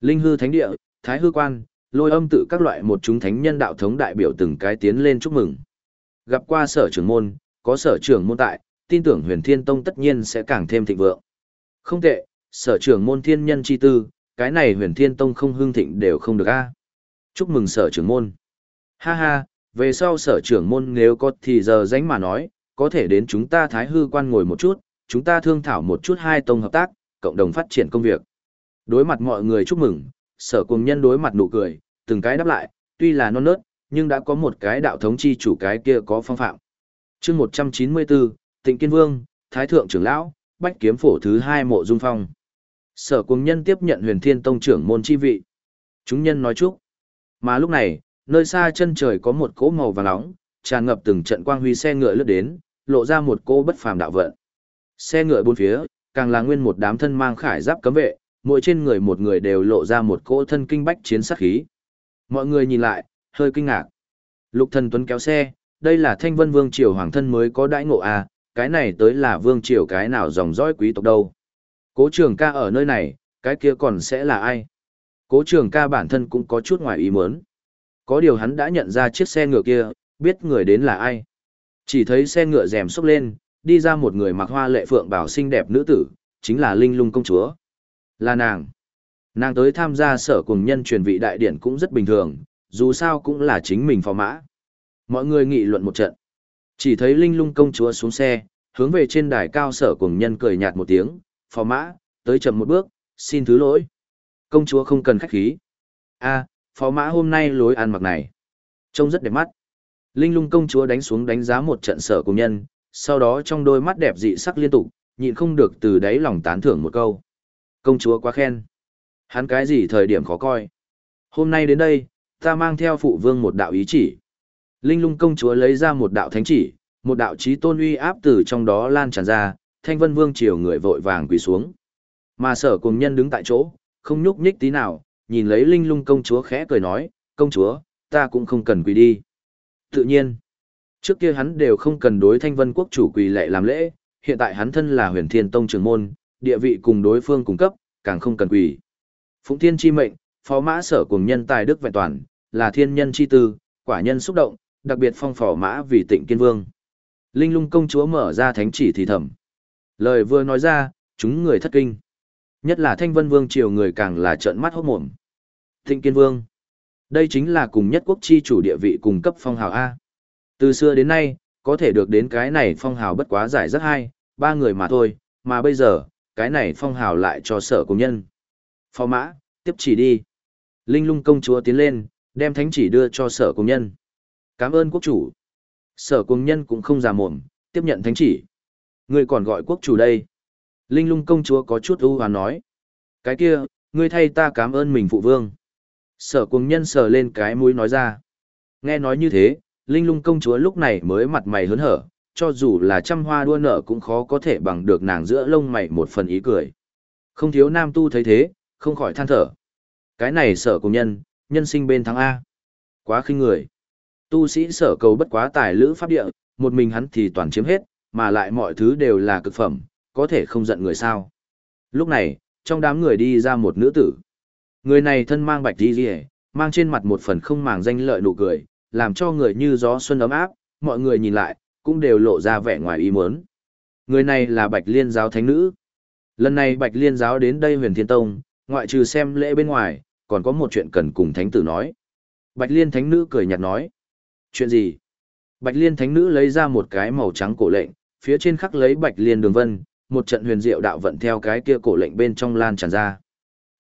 Linh hư thánh địa, thái hư quan, lôi âm tự các loại một chúng thánh nhân đạo thống đại biểu từng cái tiến lên chúc mừng. Gặp qua sở trưởng môn, có sở trưởng môn tại, tin tưởng huyền thiên tông tất nhiên sẽ càng thêm thịnh vượng. Không tệ, sở trưởng môn thiên nhân chi tư, cái này huyền thiên tông không hưng thịnh đều không được a. Chúc mừng sở trưởng môn. Ha ha, về sau sở trưởng môn nếu có thì giờ dánh mà nói, có thể đến chúng ta thái hư quan ngồi một chút, chúng ta thương thảo một chút hai tông hợp tác, cộng đồng phát triển công việc. Đối mặt mọi người chúc mừng, sở cùng nhân đối mặt nụ cười, từng cái đáp lại, tuy là non nớt, nhưng đã có một cái đạo thống chi chủ cái kia có phong phạm. chương 194, Tịnh Kiên Vương, Thái Thượng trưởng Lão, Bách Kiếm Phổ thứ hai mộ dung phong. Sở cùng nhân tiếp nhận huyền thiên tông trưởng môn chi vị. Chúng nhân nói chúc. Mà lúc này, nơi xa chân trời có một cỗ màu vàng nóng, tràn ngập từng trận quang huy xe ngựa lướt đến, lộ ra một cỗ bất phàm đạo vận. Xe ngựa bốn phía, càng là nguyên một đám thân mang khải giáp cấm vệ, mỗi trên người một người đều lộ ra một cỗ thân kinh bách chiến sát khí. Mọi người nhìn lại, hơi kinh ngạc. Lục thần tuấn kéo xe, đây là thanh vân vương triều hoàng thân mới có đãi ngộ à, cái này tới là vương triều cái nào dòng dõi quý tộc đâu. Cố trường ca ở nơi này, cái kia còn sẽ là ai? Cố trường ca bản thân cũng có chút ngoài ý muốn. Có điều hắn đã nhận ra chiếc xe ngựa kia, biết người đến là ai. Chỉ thấy xe ngựa rèm xốc lên, đi ra một người mặc hoa lệ phượng bảo xinh đẹp nữ tử, chính là Linh Lung công chúa. Là nàng. Nàng tới tham gia sở cùng nhân truyền vị đại điển cũng rất bình thường, dù sao cũng là chính mình phò mã. Mọi người nghị luận một trận. Chỉ thấy Linh Lung công chúa xuống xe, hướng về trên đài cao sở cùng nhân cười nhạt một tiếng, phò mã, tới chậm một bước, xin thứ lỗi. Công chúa không cần khách khí. a phò mã hôm nay lối ăn mặc này. Trông rất đẹp mắt. Linh lung công chúa đánh xuống đánh giá một trận sở cùng nhân, sau đó trong đôi mắt đẹp dị sắc liên tục, nhịn không được từ đáy lòng tán thưởng một câu. Công chúa quá khen. Hắn cái gì thời điểm khó coi. Hôm nay đến đây, ta mang theo phụ vương một đạo ý chỉ. Linh lung công chúa lấy ra một đạo thánh chỉ, một đạo chí tôn uy áp từ trong đó lan tràn ra, thanh vân vương triều người vội vàng quỳ xuống. Mà sở cùng nhân đứng tại chỗ, không nhúc nhích tí nào, nhìn lấy linh lung công chúa khẽ cười nói, công chúa, ta cũng không cần quỳ đi. Tự nhiên, trước kia hắn đều không cần đối thanh vân quốc chủ quỳ lệ làm lễ, hiện tại hắn thân là huyền thiên tông trưởng môn, địa vị cùng đối phương cung cấp, càng không cần quỳ. Phụng thiên chi mệnh, phó mã sở cùng nhân tài đức vẹn toàn, là thiên nhân chi tư, quả nhân xúc động, đặc biệt phong phò mã vì tịnh kiên vương. Linh lung công chúa mở ra thánh chỉ thì thầm. Lời vừa nói ra, chúng người thất kinh. Nhất là thanh vân vương triều người càng là trợn mắt hốt mồm. Thịnh kiên vương. Đây chính là cùng nhất quốc chi chủ địa vị cùng cấp phong hào A. Từ xưa đến nay, có thể được đến cái này phong hào bất quá giải rất hay, ba người mà thôi, mà bây giờ, cái này phong hào lại cho sở công nhân. Phó mã, tiếp chỉ đi. Linh lung công chúa tiến lên, đem thánh chỉ đưa cho sở công nhân. Cảm ơn quốc chủ. Sở công nhân cũng không già mồm, tiếp nhận thánh chỉ. Ngươi còn gọi quốc chủ đây. Linh lung công chúa có chút ưu hoán nói. Cái kia, ngươi thay ta cảm ơn mình phụ vương. Sở cuồng nhân sờ lên cái mũi nói ra. Nghe nói như thế, Linh lung công chúa lúc này mới mặt mày hớn hở, cho dù là trăm hoa đua nở cũng khó có thể bằng được nàng giữa lông mày một phần ý cười. Không thiếu nam tu thấy thế, không khỏi than thở. Cái này sở cùng nhân, nhân sinh bên thắng A. Quá khinh người. Tu sĩ sở cầu bất quá tài lữ pháp địa, một mình hắn thì toàn chiếm hết, mà lại mọi thứ đều là cực phẩm, có thể không giận người sao. Lúc này, trong đám người đi ra một nữ tử. Người này thân mang bạch đi rìa, mang trên mặt một phần không màng danh lợi nụ cười, làm cho người như gió xuân ấm áp, mọi người nhìn lại, cũng đều lộ ra vẻ ngoài ý muốn. Người này là Bạch Liên giáo thánh nữ. Lần này Bạch Liên giáo đến đây huyền thiên tông, ngoại trừ xem lễ bên ngoài, còn có một chuyện cần cùng thánh tử nói. Bạch Liên thánh nữ cười nhạt nói. Chuyện gì? Bạch Liên thánh nữ lấy ra một cái màu trắng cổ lệnh, phía trên khắc lấy Bạch Liên đường vân, một trận huyền diệu đạo vận theo cái kia cổ lệnh bên trong lan tràn ra.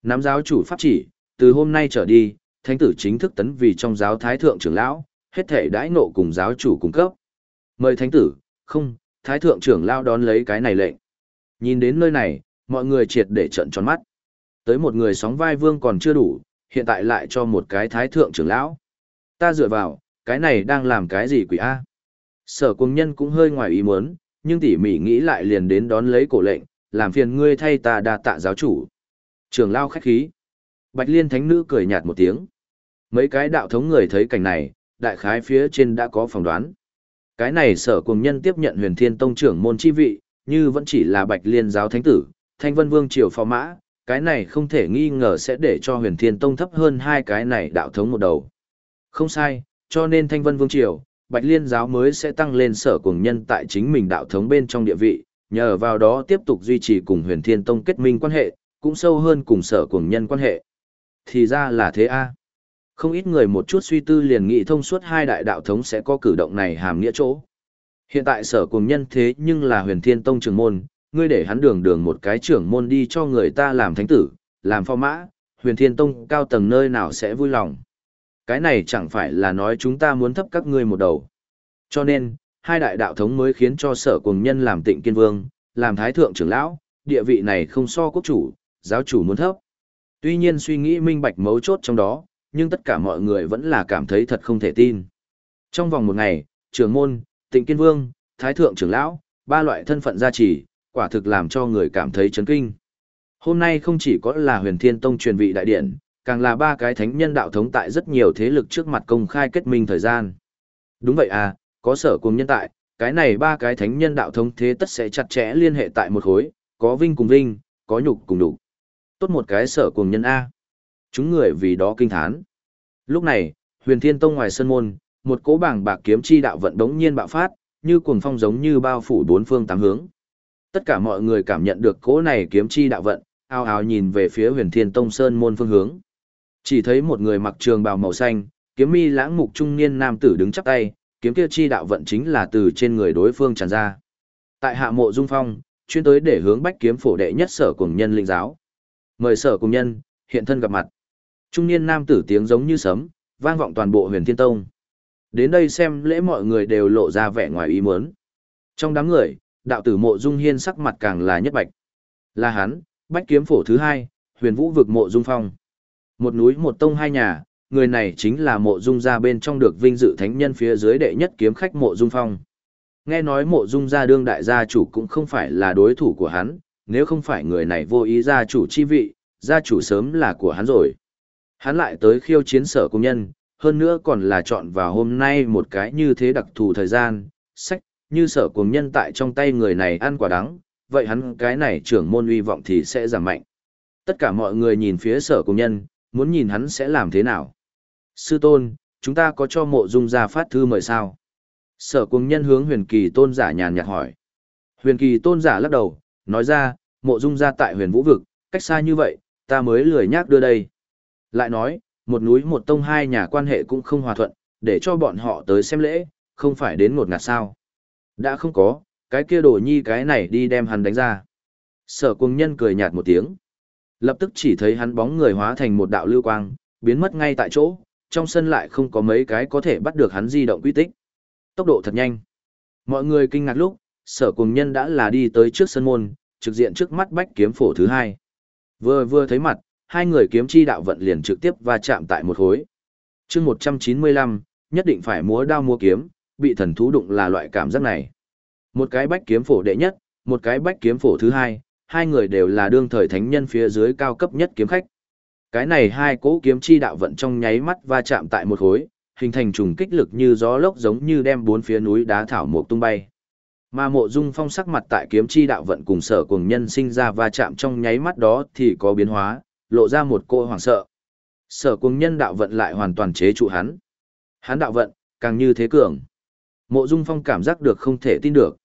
Nắm giáo chủ pháp chỉ, từ hôm nay trở đi, thánh tử chính thức tấn vì trong giáo thái thượng trưởng lão, hết thể đãi nộ cùng giáo chủ cung cấp. Mời thánh tử, không, thái thượng trưởng lão đón lấy cái này lệnh. Nhìn đến nơi này, mọi người triệt để trận tròn mắt. Tới một người sóng vai vương còn chưa đủ, hiện tại lại cho một cái thái thượng trưởng lão. Ta dựa vào, cái này đang làm cái gì quỷ A? Sở cung nhân cũng hơi ngoài ý muốn, nhưng tỉ mỉ nghĩ lại liền đến đón lấy cổ lệnh, làm phiền ngươi thay ta đa tạ giáo chủ. Trường lao khách khí. Bạch Liên Thánh Nữ cười nhạt một tiếng. Mấy cái đạo thống người thấy cảnh này, đại khái phía trên đã có phỏng đoán. Cái này sở cùng nhân tiếp nhận huyền thiên tông trưởng môn chi vị, như vẫn chỉ là Bạch Liên giáo thánh tử, thanh vân vương triều phò mã, cái này không thể nghi ngờ sẽ để cho huyền thiên tông thấp hơn hai cái này đạo thống một đầu. Không sai, cho nên thanh vân vương triều, Bạch Liên giáo mới sẽ tăng lên sở cùng nhân tại chính mình đạo thống bên trong địa vị, nhờ vào đó tiếp tục duy trì cùng huyền thiên tông kết minh quan hệ, cũng sâu hơn cùng sở cùng nhân quan hệ. Thì ra là thế a. Không ít người một chút suy tư liền nghĩ thông suốt hai đại đạo thống sẽ có cử động này hàm nghĩa chỗ. Hiện tại sở cùng nhân thế nhưng là huyền thiên tông trưởng môn, ngươi để hắn đường đường một cái trưởng môn đi cho người ta làm thánh tử, làm phò mã, huyền thiên tông cao tầng nơi nào sẽ vui lòng. Cái này chẳng phải là nói chúng ta muốn thấp các ngươi một đầu. Cho nên, hai đại đạo thống mới khiến cho sở cùng nhân làm tịnh kiên vương, làm thái thượng trưởng lão, địa vị này không so quốc chủ, giáo chủ muốn thấp. Tuy nhiên suy nghĩ minh bạch mấu chốt trong đó, nhưng tất cả mọi người vẫn là cảm thấy thật không thể tin. Trong vòng một ngày, trưởng môn, tịnh kiên vương, thái thượng trưởng lão, ba loại thân phận gia trì, quả thực làm cho người cảm thấy chấn kinh. Hôm nay không chỉ có là huyền thiên tông truyền vị đại điện, càng là ba cái thánh nhân đạo thống tại rất nhiều thế lực trước mặt công khai kết minh thời gian. Đúng vậy à, có sở cùng nhân tại, cái này ba cái thánh nhân đạo thống thế tất sẽ chặt chẽ liên hệ tại một khối, có vinh cùng vinh, có nhục cùng nhục. Tốt một cái sở cùng nhân A. Chúng người vì đó kinh thán. Lúc này, huyền thiên tông ngoài sân môn, một cỗ bảng bạc kiếm chi đạo vận đống nhiên bạo phát, như cuồng phong giống như bao phủ bốn phương tám hướng. Tất cả mọi người cảm nhận được cỗ này kiếm chi đạo vận, ao ao nhìn về phía huyền thiên tông sơn môn phương hướng. Chỉ thấy một người mặc trường bào màu xanh, kiếm mi lãng mục trung niên nam tử đứng chắp tay, kiếm kia chi đạo vận chính là từ trên người đối phương tràn ra. Tại hạ mộ dung phong, chuyên tới để hướng bách kiếm phổ đệ nhất sở cùng nhân linh giáo. Mời sở cùng nhân, hiện thân gặp mặt. Trung niên nam tử tiếng giống như sấm, vang vọng toàn bộ huyền thiên tông. Đến đây xem lễ mọi người đều lộ ra vẻ ngoài ý muốn. Trong đám người, đạo tử mộ dung hiên sắc mặt càng là nhất bạch. Là hắn, bách kiếm phổ thứ hai, huyền vũ vực mộ dung phong. Một núi một tông hai nhà, người này chính là mộ dung gia bên trong được vinh dự thánh nhân phía dưới đệ nhất kiếm khách mộ dung phong. Nghe nói mộ dung gia đương đại gia chủ cũng không phải là đối thủ của hắn, nếu không phải người này vô ý gia chủ chi vị, gia chủ sớm là của hắn rồi. Hắn lại tới khiêu chiến sở công nhân, hơn nữa còn là chọn vào hôm nay một cái như thế đặc thù thời gian, sách, như sở cuồng nhân tại trong tay người này ăn quả đắng, vậy hắn cái này trưởng môn uy vọng thì sẽ giảm mạnh. Tất cả mọi người nhìn phía sở cuồng nhân, muốn nhìn hắn sẽ làm thế nào. Sư tôn, chúng ta có cho mộ dung ra phát thư mời sao? Sở cuồng nhân hướng huyền kỳ tôn giả nhàn nhạt hỏi. Huyền kỳ tôn giả lắc đầu, nói ra, mộ dung ra tại huyền vũ vực, cách xa như vậy, ta mới lười nhác đưa đây. Lại nói, một núi một tông hai nhà quan hệ cũng không hòa thuận, để cho bọn họ tới xem lễ, không phải đến một ngạt sao. Đã không có, cái kia đồ nhi cái này đi đem hắn đánh ra. Sở cuồng nhân cười nhạt một tiếng. Lập tức chỉ thấy hắn bóng người hóa thành một đạo lưu quang, biến mất ngay tại chỗ, trong sân lại không có mấy cái có thể bắt được hắn di động quy tích. Tốc độ thật nhanh. Mọi người kinh ngạc lúc, sở cùng nhân đã là đi tới trước sân môn, trực diện trước mắt bách kiếm phổ thứ hai. Vừa vừa thấy mặt, hai người kiếm chi đạo vận liền trực tiếp va chạm tại một hối. chương 195, nhất định phải múa đao múa kiếm, bị thần thú đụng là loại cảm giác này. Một cái bách kiếm phổ đệ nhất, một cái bách kiếm phổ thứ hai, hai người đều là đương thời thánh nhân phía dưới cao cấp nhất kiếm khách. Cái này hai cỗ kiếm chi đạo vận trong nháy mắt va chạm tại một khối, hình thành trùng kích lực như gió lốc giống như đem bốn phía núi đá thảo mộc tung bay. Mà mộ dung phong sắc mặt tại kiếm chi đạo vận cùng sở cùng nhân sinh ra va chạm trong nháy mắt đó thì có biến hóa, lộ ra một cô hoảng sợ. Sở cùng nhân đạo vận lại hoàn toàn chế trụ hắn. Hắn đạo vận, càng như thế cường. Mộ dung phong cảm giác được không thể tin được.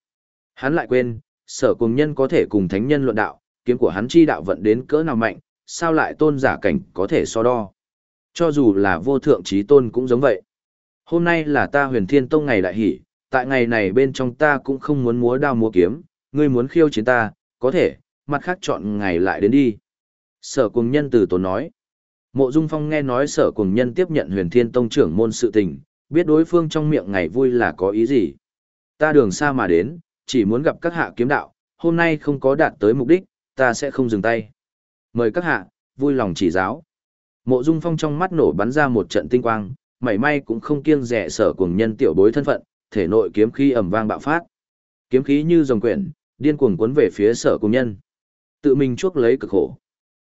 Hắn lại quên, sở cùng nhân có thể cùng thánh nhân luận đạo, kiếm của hắn chi đạo vận đến cỡ nào mạnh, sao lại tôn giả cảnh có thể so đo. Cho dù là vô thượng trí tôn cũng giống vậy. Hôm nay là ta huyền thiên tông ngày đại hỷ, tại ngày này bên trong ta cũng không muốn múa đao múa kiếm, ngươi muốn khiêu chiến ta, có thể, mặt khác chọn ngày lại đến đi. Sở cùng nhân từ tốn nói. Mộ Dung Phong nghe nói sở cùng nhân tiếp nhận huyền thiên tông trưởng môn sự tình, biết đối phương trong miệng ngày vui là có ý gì. Ta đường xa mà đến, chỉ muốn gặp các hạ kiếm đạo, hôm nay không có đạt tới mục đích, ta sẽ không dừng tay. Mời các hạ, vui lòng chỉ giáo. Mộ Dung Phong trong mắt nổ bắn ra một trận tinh quang, mảy may cũng không kiêng rẻ sở cuồng nhân tiểu bối thân phận, thể nội kiếm khí ầm vang bạo phát. Kiếm khí như dòng quyển, điên cuồng cuốn về phía sở cuồng nhân. Tự mình chuốc lấy cực khổ.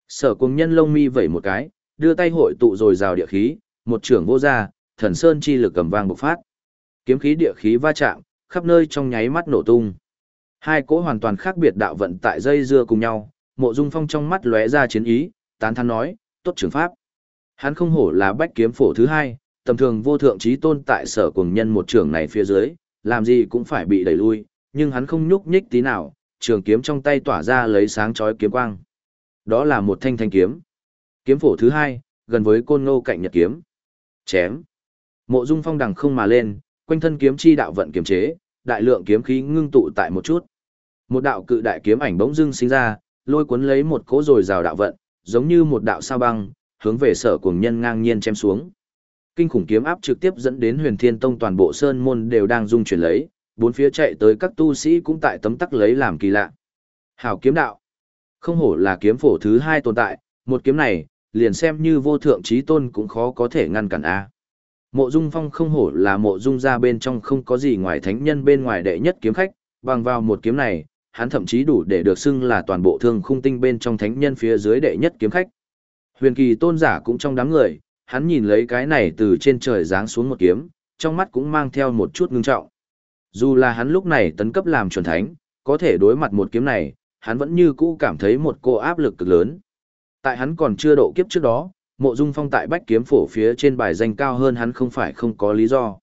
Sở cuồng nhân lông mi vẩy một cái, đưa tay hội tụ rồi rào địa khí, một trưởng vô ra, thần sơn chi lực cầm vang bộc phát. Kiếm khí địa khí va chạm, khắp nơi trong nháy mắt nổ tung. Hai cỗ hoàn toàn khác biệt đạo vận tại dây dưa cùng nhau, mộ dung phong trong mắt lóe ra chiến ý, tán thán nói, tốt trường pháp. Hắn không hổ là bách kiếm phổ thứ hai, tầm thường vô thượng trí tôn tại sở cùng nhân một trường này phía dưới, làm gì cũng phải bị đẩy lui, nhưng hắn không nhúc nhích tí nào, trường kiếm trong tay tỏa ra lấy sáng chói kiếm quang. Đó là một thanh thanh kiếm. Kiếm phổ thứ hai, gần với côn ngô cạnh nhật kiếm. Chém. Mộ Dung Phong đằng không mà lên, quanh thân kiếm chi đạo vận kiềm chế, đại lượng kiếm khí ngưng tụ tại một chút. Một đạo cự đại kiếm ảnh bỗng dưng sinh ra, lôi cuốn lấy một cỗ rồi rào đạo vận, giống như một đạo sao băng, hướng về sở cuồng nhân ngang nhiên chém xuống. Kinh khủng kiếm áp trực tiếp dẫn đến Huyền Thiên Tông toàn bộ sơn môn đều đang rung chuyển lấy, bốn phía chạy tới các tu sĩ cũng tại tấm tắc lấy làm kỳ lạ. Hảo kiếm đạo. Không hổ là kiếm phổ thứ hai tồn tại, một kiếm này, liền xem như vô thượng trí tôn cũng khó có thể ngăn cản a. Mộ Dung Phong không hổ là mộ dung ra bên trong không có gì ngoài thánh nhân bên ngoài đệ nhất kiếm khách, bằng vào một kiếm này, hắn thậm chí đủ để được xưng là toàn bộ thương khung tinh bên trong thánh nhân phía dưới đệ nhất kiếm khách. Huyền kỳ tôn giả cũng trong đám người, hắn nhìn lấy cái này từ trên trời giáng xuống một kiếm, trong mắt cũng mang theo một chút ngưng trọng. Dù là hắn lúc này tấn cấp làm chuẩn thánh, có thể đối mặt một kiếm này, hắn vẫn như cũ cảm thấy một cô áp lực cực lớn. Tại hắn còn chưa độ kiếp trước đó, mộ dung phong tại bách kiếm phổ phía trên bài danh cao hơn hắn không phải không có lý do.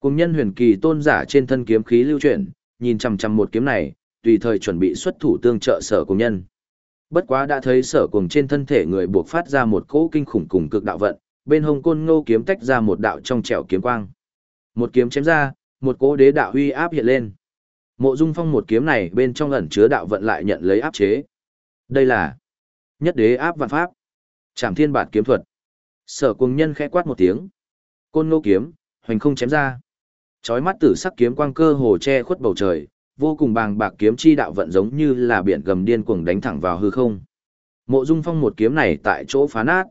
Cùng nhân huyền kỳ tôn giả trên thân kiếm khí lưu chuyển, nhìn chằm chằm một kiếm này, tùy thời chuẩn bị xuất thủ tương trợ sở cùng nhân. Bất quá đã thấy sở cùng trên thân thể người buộc phát ra một cỗ kinh khủng cùng cực đạo vận, bên hông côn ngô kiếm tách ra một đạo trong trẻo kiếm quang. Một kiếm chém ra, một cỗ đế đạo huy áp hiện lên. Mộ Dung Phong một kiếm này bên trong ẩn chứa đạo vận lại nhận lấy áp chế. Đây là nhất đế áp vạn pháp. Trảm thiên bản kiếm thuật. Sở cuồng nhân khẽ quát một tiếng. Côn ngô kiếm, hoành không chém ra. Chói mắt tử sắc kiếm quang cơ hồ che khuất bầu trời, vô cùng bàng bạc kiếm chi đạo vận giống như là biển gầm điên cuồng đánh thẳng vào hư không. Mộ Dung Phong một kiếm này tại chỗ phá nát.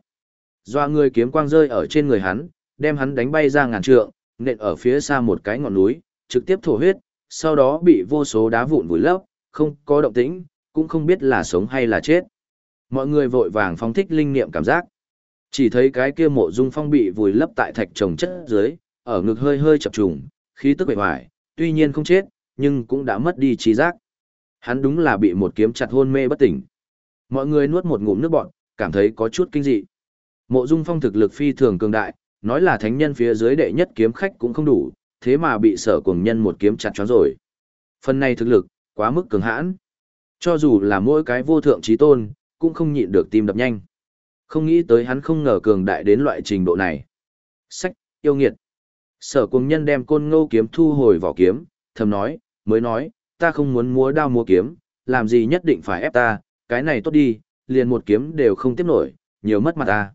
Doa người kiếm quang rơi ở trên người hắn, đem hắn đánh bay ra ngàn trượng, nện ở phía xa một cái ngọn núi, trực tiếp thổ huyết, sau đó bị vô số đá vụn vùi lấp, không có động tĩnh, cũng không biết là sống hay là chết. Mọi người vội vàng phóng thích linh niệm cảm giác. Chỉ thấy cái kia mộ dung phong bị vùi lấp tại thạch trồng chất dưới, ở ngực hơi hơi chập trùng, khí tức bệ hoài, tuy nhiên không chết, nhưng cũng đã mất đi trí giác. Hắn đúng là bị một kiếm chặt hôn mê bất tỉnh. Mọi người nuốt một ngụm nước bọt, cảm thấy có chút kinh dị. Mộ Dung Phong thực lực phi thường cường đại, nói là thánh nhân phía dưới đệ nhất kiếm khách cũng không đủ, thế mà bị sở cuồng nhân một kiếm chặt choáng rồi. Phần này thực lực, quá mức cường hãn. Cho dù là mỗi cái vô thượng trí tôn, cũng không nhịn được tim đập nhanh. Không nghĩ tới hắn không ngờ cường đại đến loại trình độ này. Sách, yêu nghiệt. Sở cuồng nhân đem côn ngô kiếm thu hồi vỏ kiếm, thầm nói, mới nói, ta không muốn múa đao múa kiếm, làm gì nhất định phải ép ta, cái này tốt đi, liền một kiếm đều không tiếp nổi, nhiều mất mặt ta.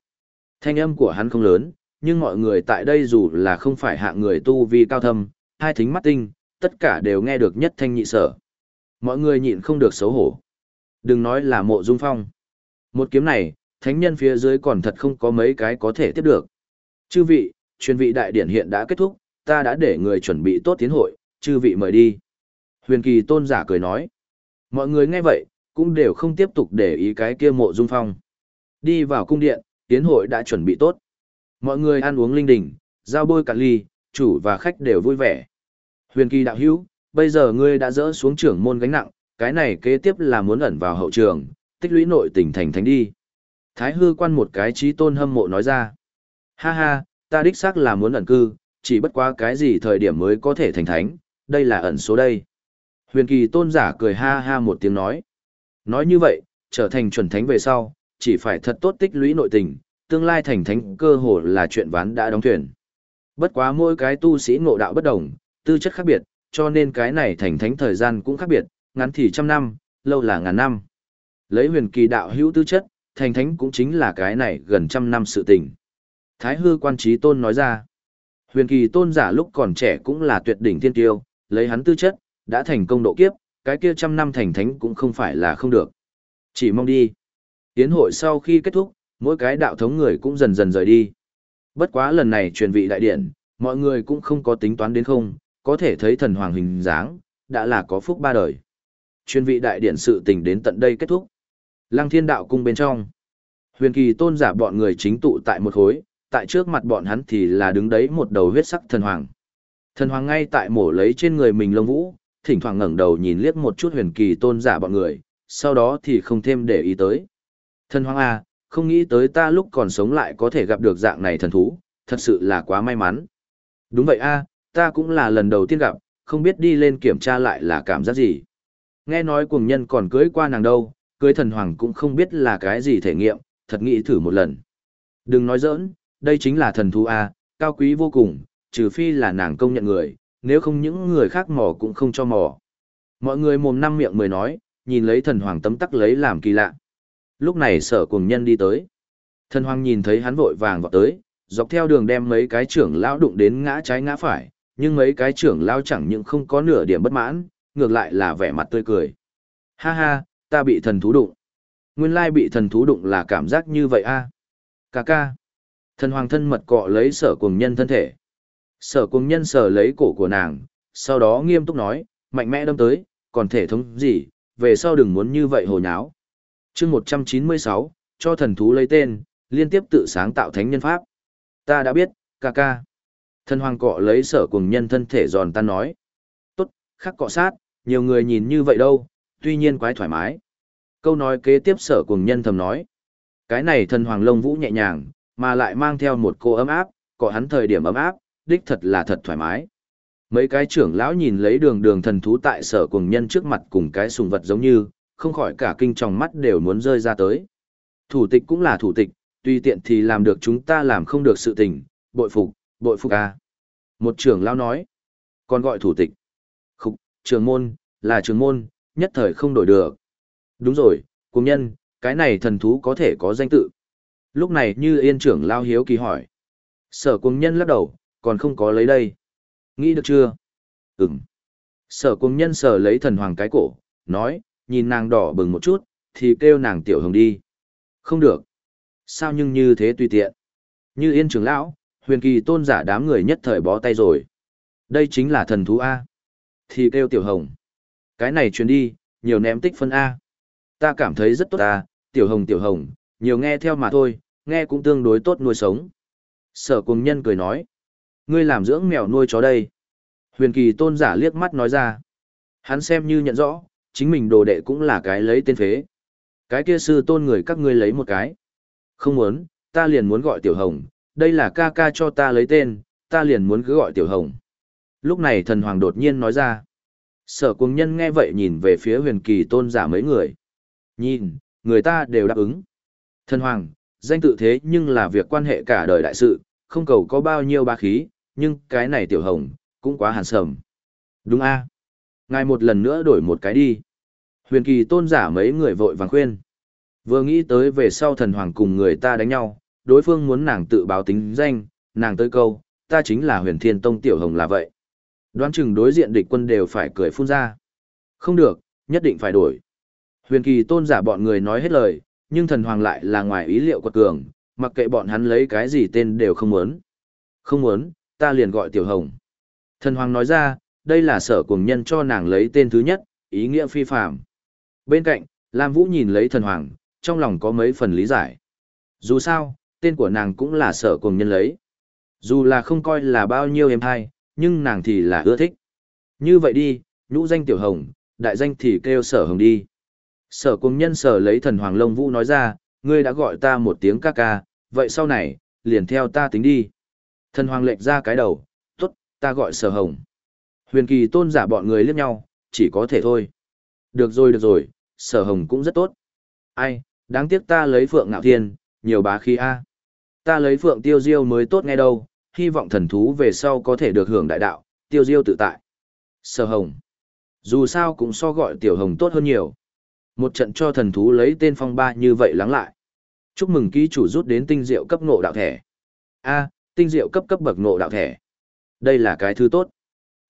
Thanh âm của hắn không lớn, nhưng mọi người tại đây dù là không phải hạng người tu vi cao thâm, hai thính mắt tinh, tất cả đều nghe được nhất thanh nhị sở. Mọi người nhịn không được xấu hổ. Đừng nói là mộ dung phong. Một kiếm này, thánh nhân phía dưới còn thật không có mấy cái có thể tiếp được. Chư vị, chuyên vị đại điển hiện đã kết thúc, ta đã để người chuẩn bị tốt tiến hội, chư vị mời đi. Huyền kỳ tôn giả cười nói. Mọi người nghe vậy, cũng đều không tiếp tục để ý cái kia mộ dung phong. Đi vào cung điện, tiến hội đã chuẩn bị tốt. Mọi người ăn uống linh đình, giao bôi cả ly, chủ và khách đều vui vẻ. Huyền kỳ đạo hữu, bây giờ ngươi đã dỡ xuống trưởng môn gánh nặng, cái này kế tiếp là muốn ẩn vào hậu trường, tích lũy nội tình thành thánh đi. Thái hư quan một cái trí tôn hâm mộ nói ra. Ha ha, ta đích xác là muốn ẩn cư, chỉ bất quá cái gì thời điểm mới có thể thành thánh, đây là ẩn số đây. Huyền kỳ tôn giả cười ha ha một tiếng nói. Nói như vậy, trở thành chuẩn thánh về sau, chỉ phải thật tốt tích lũy nội tình, tương lai thành thánh cơ hồ là chuyện ván đã đóng thuyền. Bất quá mỗi cái tu sĩ ngộ đạo bất đồng, tư chất khác biệt, cho nên cái này thành thánh thời gian cũng khác biệt, ngắn thì trăm năm, lâu là ngàn năm. Lấy huyền kỳ đạo hữu tư chất, thành thánh cũng chính là cái này gần trăm năm sự tình. Thái hư quan trí tôn nói ra, huyền kỳ tôn giả lúc còn trẻ cũng là tuyệt đỉnh tiên tiêu, lấy hắn tư chất, đã thành công độ kiếp, cái kia trăm năm thành thánh cũng không phải là không được. Chỉ mong đi. Tiến hội sau khi kết thúc, mỗi cái đạo thống người cũng dần dần rời đi. Bất quá lần này truyền vị đại điện, mọi người cũng không có tính toán đến không, có thể thấy thần hoàng hình dáng, đã là có phúc ba đời. Truyền vị đại điện sự tình đến tận đây kết thúc. Lăng thiên đạo cung bên trong. Huyền kỳ tôn giả bọn người chính tụ tại một khối, tại trước mặt bọn hắn thì là đứng đấy một đầu huyết sắc thần hoàng. Thần hoàng ngay tại mổ lấy trên người mình lông vũ, thỉnh thoảng ngẩng đầu nhìn liếc một chút huyền kỳ tôn giả bọn người, sau đó thì không thêm để ý tới. Thần hoàng A, không nghĩ tới ta lúc còn sống lại có thể gặp được dạng này thần thú, thật sự là quá may mắn. Đúng vậy A, ta cũng là lần đầu tiên gặp, không biết đi lên kiểm tra lại là cảm giác gì. Nghe nói cuồng nhân còn cưới qua nàng đâu, cưới thần hoàng cũng không biết là cái gì thể nghiệm, thật nghĩ thử một lần. Đừng nói giỡn, đây chính là thần thú A, cao quý vô cùng, trừ phi là nàng công nhận người, nếu không những người khác mò cũng không cho mò. Mọi người mồm năm miệng mười nói, nhìn lấy thần hoàng tấm tắc lấy làm kỳ lạ. Lúc này sở cùng nhân đi tới. Thần hoàng nhìn thấy hắn vội vàng vọt tới, dọc theo đường đem mấy cái trưởng lão đụng đến ngã trái ngã phải, nhưng mấy cái trưởng lão chẳng những không có nửa điểm bất mãn, ngược lại là vẻ mặt tươi cười. Ha ha, ta bị thần thú đụng. Nguyên lai bị thần thú đụng là cảm giác như vậy a. À? Cà ca. Thần hoàng thân mật cọ lấy sở cùng nhân thân thể. Sở cùng nhân sở lấy cổ của nàng, sau đó nghiêm túc nói, mạnh mẽ đâm tới, còn thể thống gì, về sau đừng muốn như vậy hồ nháo. chương 196, cho thần thú lấy tên, liên tiếp tự sáng tạo thánh nhân pháp. Ta đã biết, ca ca. Thần hoàng cọ lấy sở cùng nhân thân thể giòn tan nói. Tốt, khắc cọ sát, nhiều người nhìn như vậy đâu, tuy nhiên quái thoải mái. Câu nói kế tiếp sở cùng nhân thầm nói. Cái này thần hoàng lông vũ nhẹ nhàng, mà lại mang theo một cô ấm áp, có hắn thời điểm ấm áp, đích thật là thật thoải mái. Mấy cái trưởng lão nhìn lấy đường đường thần thú tại sở cùng nhân trước mặt cùng cái sùng vật giống như, không khỏi cả kinh tròng mắt đều muốn rơi ra tới. Thủ tịch cũng là thủ tịch, tuy tiện thì làm được chúng ta làm không được sự tình, bội phục, bội phục à. Một trưởng lão nói, còn gọi thủ tịch. Khúc, trưởng môn, là trưởng môn, nhất thời không đổi được. Đúng rồi, cùng nhân, cái này thần thú có thể có danh tự. Lúc này như yên trưởng lao hiếu kỳ hỏi. Sở cùng nhân lắc đầu, còn không có lấy đây. Nghĩ được chưa? Ừm. Sở cùng nhân sở lấy thần hoàng cái cổ, nói, nhìn nàng đỏ bừng một chút, thì kêu nàng tiểu hồng đi. Không được. Sao nhưng như thế tùy tiện. Như yên trưởng lão, huyền kỳ tôn giả đám người nhất thời bó tay rồi. Đây chính là thần thú A. Thì kêu tiểu hồng. Cái này truyền đi, nhiều ném tích phân A. Ta cảm thấy rất tốt A, tiểu hồng tiểu hồng, nhiều nghe theo mà thôi, nghe cũng tương đối tốt nuôi sống. Sở cùng nhân cười nói, ngươi làm dưỡng mèo nuôi chó đây. Huyền kỳ tôn giả liếc mắt nói ra. Hắn xem như nhận rõ, chính mình đồ đệ cũng là cái lấy tên phế. Cái kia sư tôn người các ngươi lấy một cái. Không muốn, ta liền muốn gọi tiểu hồng, đây là ca ca cho ta lấy tên, ta liền muốn cứ gọi tiểu hồng. Lúc này thần hoàng đột nhiên nói ra. Sở cùng nhân nghe vậy nhìn về phía huyền kỳ tôn giả mấy người. Nhìn, người ta đều đáp ứng. Thần hoàng, danh tự thế nhưng là việc quan hệ cả đời đại sự, không cầu có bao nhiêu ba khí, nhưng cái này tiểu hồng, cũng quá hàn sầm. Đúng a Ngài một lần nữa đổi một cái đi. Huyền kỳ tôn giả mấy người vội vàng khuyên. Vừa nghĩ tới về sau thần hoàng cùng người ta đánh nhau, đối phương muốn nàng tự báo tính danh, nàng tới câu, ta chính là huyền thiên tông tiểu hồng là vậy. Đoán chừng đối diện địch quân đều phải cười phun ra. Không được, nhất định phải đổi. Huyền kỳ tôn giả bọn người nói hết lời, nhưng thần hoàng lại là ngoài ý liệu quật cường, mặc kệ bọn hắn lấy cái gì tên đều không muốn. Không muốn, ta liền gọi tiểu hồng. Thần hoàng nói ra, đây là sở cùng nhân cho nàng lấy tên thứ nhất, ý nghĩa phi phạm. Bên cạnh, Lam Vũ nhìn lấy thần hoàng, trong lòng có mấy phần lý giải. Dù sao, tên của nàng cũng là sở cùng nhân lấy. Dù là không coi là bao nhiêu em hay, nhưng nàng thì là ưa thích. Như vậy đi, nhũ danh tiểu hồng, đại danh thì kêu sở hồng đi. Sở cùng nhân sở lấy thần hoàng lông vũ nói ra, ngươi đã gọi ta một tiếng ca ca, vậy sau này, liền theo ta tính đi. Thần hoàng lệch ra cái đầu, tốt, ta gọi sở hồng. Huyền kỳ tôn giả bọn người liếc nhau, chỉ có thể thôi. Được rồi được rồi, sở hồng cũng rất tốt. Ai, đáng tiếc ta lấy phượng ngạo thiên, nhiều bá khí a. Ta lấy phượng tiêu diêu mới tốt nghe đâu, hy vọng thần thú về sau có thể được hưởng đại đạo, tiêu diêu tự tại. Sở hồng. Dù sao cũng so gọi tiểu hồng tốt hơn nhiều. Một trận cho thần thú lấy tên phong ba như vậy lắng lại. Chúc mừng ký chủ rút đến tinh diệu cấp ngộ đạo thẻ. A, tinh diệu cấp cấp bậc ngộ đạo thẻ. Đây là cái thứ tốt.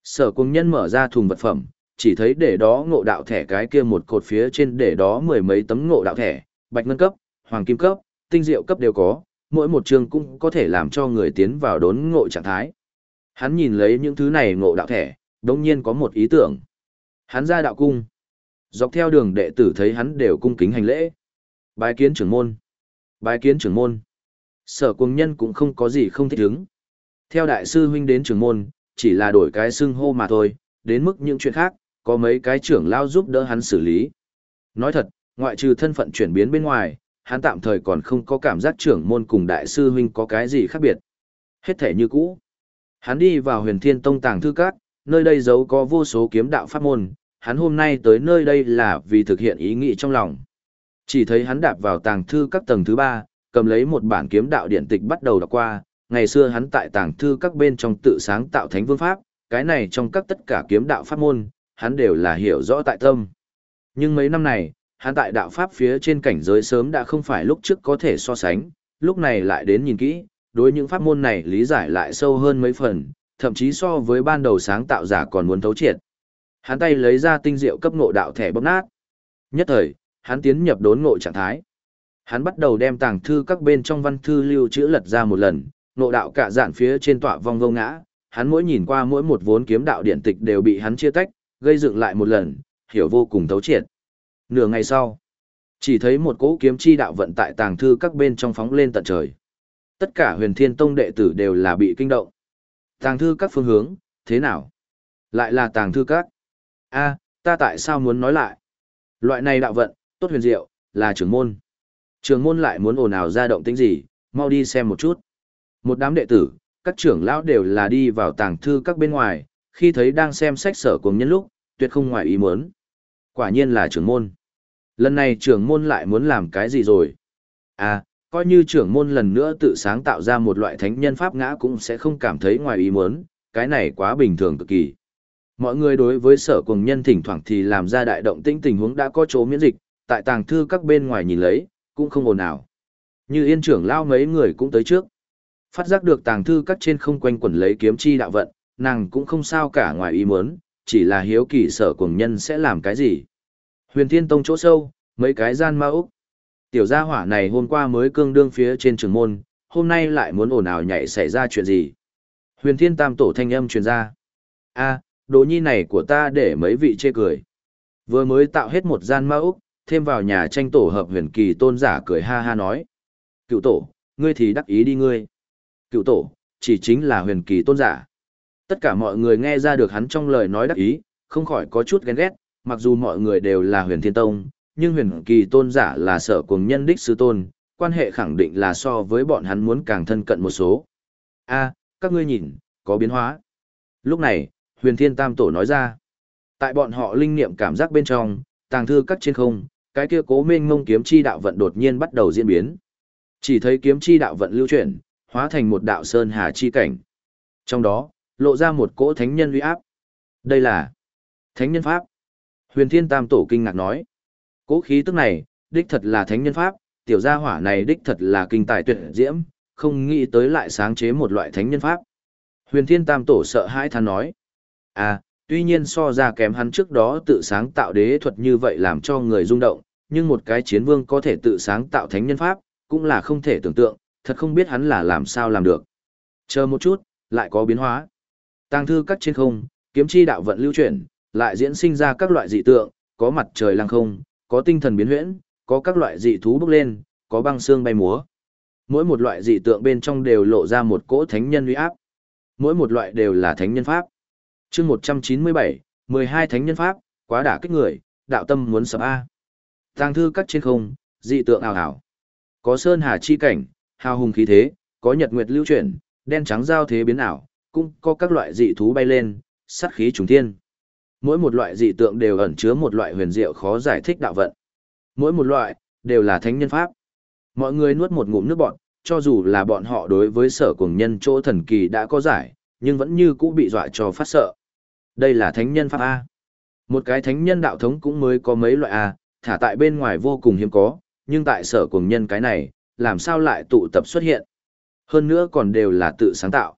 Sở cung nhân mở ra thùng vật phẩm, chỉ thấy để đó ngộ đạo thẻ cái kia một cột phía trên để đó mười mấy tấm ngộ đạo thẻ, bạch ngân cấp, hoàng kim cấp, tinh diệu cấp đều có, mỗi một chương cũng có thể làm cho người tiến vào đốn ngộ trạng thái. Hắn nhìn lấy những thứ này ngộ đạo thẻ, đồng nhiên có một ý tưởng. Hắn ra đạo cung. Dọc theo đường đệ tử thấy hắn đều cung kính hành lễ. Bái kiến trưởng môn. Bái kiến trưởng môn. Sở cung nhân cũng không có gì không thích hứng. Theo đại sư huynh đến trưởng môn, chỉ là đổi cái xưng hô mà thôi, đến mức những chuyện khác, có mấy cái trưởng lao giúp đỡ hắn xử lý. Nói thật, ngoại trừ thân phận chuyển biến bên ngoài, hắn tạm thời còn không có cảm giác trưởng môn cùng đại sư huynh có cái gì khác biệt. Hết thể như cũ. Hắn đi vào huyền thiên tông tàng thư các, nơi đây giấu có vô số kiếm đạo pháp môn, hắn hôm nay tới nơi đây là vì thực hiện ý nghĩ trong lòng. Chỉ thấy hắn đạp vào tàng thư các tầng thứ ba, cầm lấy một bản kiếm đạo điện tịch bắt đầu đọc qua, ngày xưa hắn tại tàng thư các bên trong tự sáng tạo thánh vương pháp, cái này trong các tất cả kiếm đạo pháp môn, hắn đều là hiểu rõ tại tâm. Nhưng mấy năm này, hắn tại đạo pháp phía trên cảnh giới sớm đã không phải lúc trước có thể so sánh, lúc này lại đến nhìn kỹ, đối những pháp môn này lý giải lại sâu hơn mấy phần, thậm chí so với ban đầu sáng tạo giả còn muốn thấu triệt. Hắn tay lấy ra tinh diệu cấp ngộ đạo thẻ bóp nát. Nhất thời, hắn tiến nhập đốn ngộ trạng thái. Hắn bắt đầu đem tàng thư các bên trong văn thư lưu chữ lật ra một lần, ngộ đạo cả dạn phía trên tọa vong vô ngã, hắn mỗi nhìn qua mỗi một vốn kiếm đạo điện tịch đều bị hắn chia tách, gây dựng lại một lần, hiểu vô cùng thấu triệt. Nửa ngày sau, chỉ thấy một cỗ kiếm chi đạo vận tại tàng thư các bên trong phóng lên tận trời. Tất cả huyền thiên tông đệ tử đều là bị kinh động. Tàng thư các phương hướng, thế nào? Lại là tàng thư các. a ta tại sao muốn nói lại? Loại này đạo vận, tốt huyền diệu, là trưởng môn. Trưởng môn lại muốn ồn ào ra động tính gì, mau đi xem một chút. Một đám đệ tử, các trưởng lão đều là đi vào tàng thư các bên ngoài, khi thấy đang xem sách sở cùng nhân lúc, tuyệt không ngoài ý muốn. Quả nhiên là trưởng môn. Lần này trưởng môn lại muốn làm cái gì rồi? À, coi như trưởng môn lần nữa tự sáng tạo ra một loại thánh nhân pháp ngã cũng sẽ không cảm thấy ngoài ý muốn, cái này quá bình thường cực kỳ. Mọi người đối với sở cùng nhân thỉnh thoảng thì làm ra đại động tĩnh tình huống đã có chỗ miễn dịch, tại tàng thư các bên ngoài nhìn lấy, cũng không ồn nào. Như yên trưởng lao mấy người cũng tới trước. Phát giác được tàng thư các trên không quanh quẩn lấy kiếm chi đạo vận, nàng cũng không sao cả ngoài ý muốn, chỉ là hiếu kỳ sở cùng nhân sẽ làm cái gì. Huyền Thiên Tông chỗ sâu, mấy cái gian ma úc. Tiểu gia hỏa này hôm qua mới cương đương phía trên trường môn, hôm nay lại muốn ồn ào nhảy xảy ra chuyện gì. Huyền Thiên Tam tổ thanh âm truyền ra. a đồ nhi này của ta để mấy vị chê cười. Vừa mới tạo hết một gian ma úc, thêm vào nhà tranh tổ hợp huyền kỳ tôn giả cười ha ha nói. Cựu tổ, ngươi thì đắc ý đi ngươi. Cựu tổ, chỉ chính là huyền kỳ tôn giả. Tất cả mọi người nghe ra được hắn trong lời nói đắc ý, không khỏi có chút ghen ghét, mặc dù mọi người đều là huyền thiên tông, nhưng huyền kỳ tôn giả là sở cùng nhân đích sư tôn, quan hệ khẳng định là so với bọn hắn muốn càng thân cận một số. a các ngươi nhìn, có biến hóa. Lúc này, huyền thiên tam tổ nói ra, tại bọn họ linh niệm cảm giác bên trong, tàng thư cắt trên không, cái kia cố minh ngông kiếm chi đạo vận đột nhiên bắt đầu diễn biến. Chỉ thấy kiếm chi đạo vận lưu chuyển, hóa thành một đạo sơn hà chi cảnh. Trong đó, lộ ra một cỗ thánh nhân uy áp. Đây là thánh nhân pháp. Huyền Thiên Tam Tổ kinh ngạc nói. Cố khí tức này, đích thật là thánh nhân pháp, tiểu gia hỏa này đích thật là kinh tài tuyệt diễm, không nghĩ tới lại sáng chế một loại thánh nhân pháp. Huyền Thiên Tam Tổ sợ hãi than nói. À, tuy nhiên so ra kém hắn trước đó tự sáng tạo đế thuật như vậy làm cho người rung động, nhưng một cái chiến vương có thể tự sáng tạo thánh nhân pháp, cũng là không thể tưởng tượng, thật không biết hắn là làm sao làm được. Chờ một chút, lại có biến hóa. Tàng thư cắt trên không, kiếm chi đạo vận lưu chuyển, lại diễn sinh ra các loại dị tượng, có mặt trời lăng không, có tinh thần biến huyễn, có các loại dị thú bốc lên, có băng xương bay múa. Mỗi một loại dị tượng bên trong đều lộ ra một cỗ thánh nhân uy áp. Mỗi một loại đều là thánh nhân pháp. Chương 197, 12 thánh nhân pháp, quá đả kích người, đạo tâm muốn sập a. Tang thư cắt trên không, dị tượng ảo ảo. Có sơn hà chi cảnh, hào hùng khí thế, có nhật nguyệt lưu chuyển, đen trắng giao thế biến ảo, cũng có các loại dị thú bay lên, sát khí trùng thiên. Mỗi một loại dị tượng đều ẩn chứa một loại huyền diệu khó giải thích đạo vận. Mỗi một loại đều là thánh nhân pháp. Mọi người nuốt một ngụm nước bọt, cho dù là bọn họ đối với sở cùng nhân chỗ thần kỳ đã có giải, nhưng vẫn như cũ bị dọa cho phát sợ. Đây là thánh nhân pháp A. Một cái thánh nhân đạo thống cũng mới có mấy loại A, thả tại bên ngoài vô cùng hiếm có, nhưng tại sở cùng nhân cái này, làm sao lại tụ tập xuất hiện. Hơn nữa còn đều là tự sáng tạo.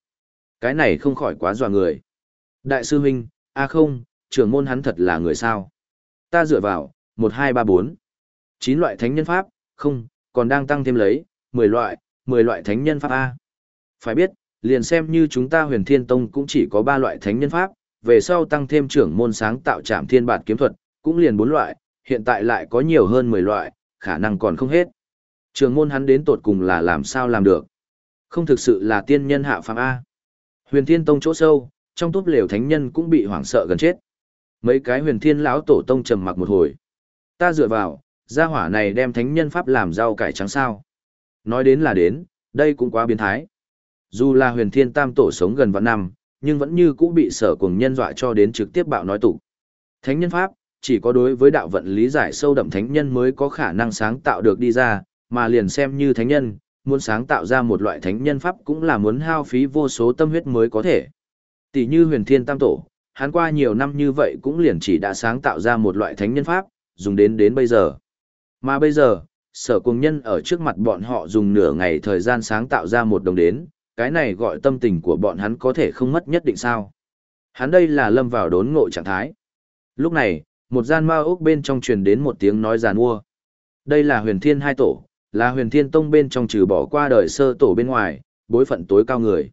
Cái này không khỏi quá dọa người. Đại sư huynh, a không, trưởng môn hắn thật là người sao. Ta dựa vào, một hai ba bốn chín loại thánh nhân pháp, không, còn đang tăng thêm lấy, mười loại, mười loại thánh nhân pháp A. Phải biết, liền xem như chúng ta huyền thiên tông cũng chỉ có ba loại thánh nhân pháp, về sau tăng thêm trưởng môn sáng tạo trạm thiên bản kiếm thuật, cũng liền bốn loại, hiện tại lại có nhiều hơn mười loại, khả năng còn không hết. Trường môn hắn đến tột cùng là làm sao làm được. Không thực sự là tiên nhân hạ phàm A. Huyền thiên tông chỗ sâu, trong túp lều thánh nhân cũng bị hoảng sợ gần chết. Mấy cái huyền thiên lão tổ tông trầm mặc một hồi. Ta dựa vào, gia hỏa này đem thánh nhân pháp làm rau cải trắng sao. Nói đến là đến, đây cũng quá biến thái. Dù là huyền thiên tam tổ sống gần vạn năm, nhưng vẫn như cũ bị sở cùng nhân dọa cho đến trực tiếp bạo nói tụ. Thánh nhân pháp, chỉ có đối với đạo vận lý giải sâu đậm thánh nhân mới có khả năng sáng tạo được đi ra, mà liền xem như thánh nhân, muốn sáng tạo ra một loại thánh nhân pháp cũng là muốn hao phí vô số tâm huyết mới có thể. Tỷ như huyền thiên tam tổ, hắn qua nhiều năm như vậy cũng liền chỉ đã sáng tạo ra một loại thánh nhân pháp, dùng đến đến bây giờ. Mà bây giờ, sở cùng nhân ở trước mặt bọn họ dùng nửa ngày thời gian sáng tạo ra một đồng đến, cái này gọi tâm tình của bọn hắn có thể không mất nhất định sao. Hắn đây là lâm vào đốn ngộ trạng thái. Lúc này, một gian ma ốc bên trong truyền đến một tiếng nói giàn ua. Đây là huyền thiên hai tổ, là huyền thiên tông bên trong trừ bỏ qua đời sơ tổ bên ngoài, bối phận tối cao người.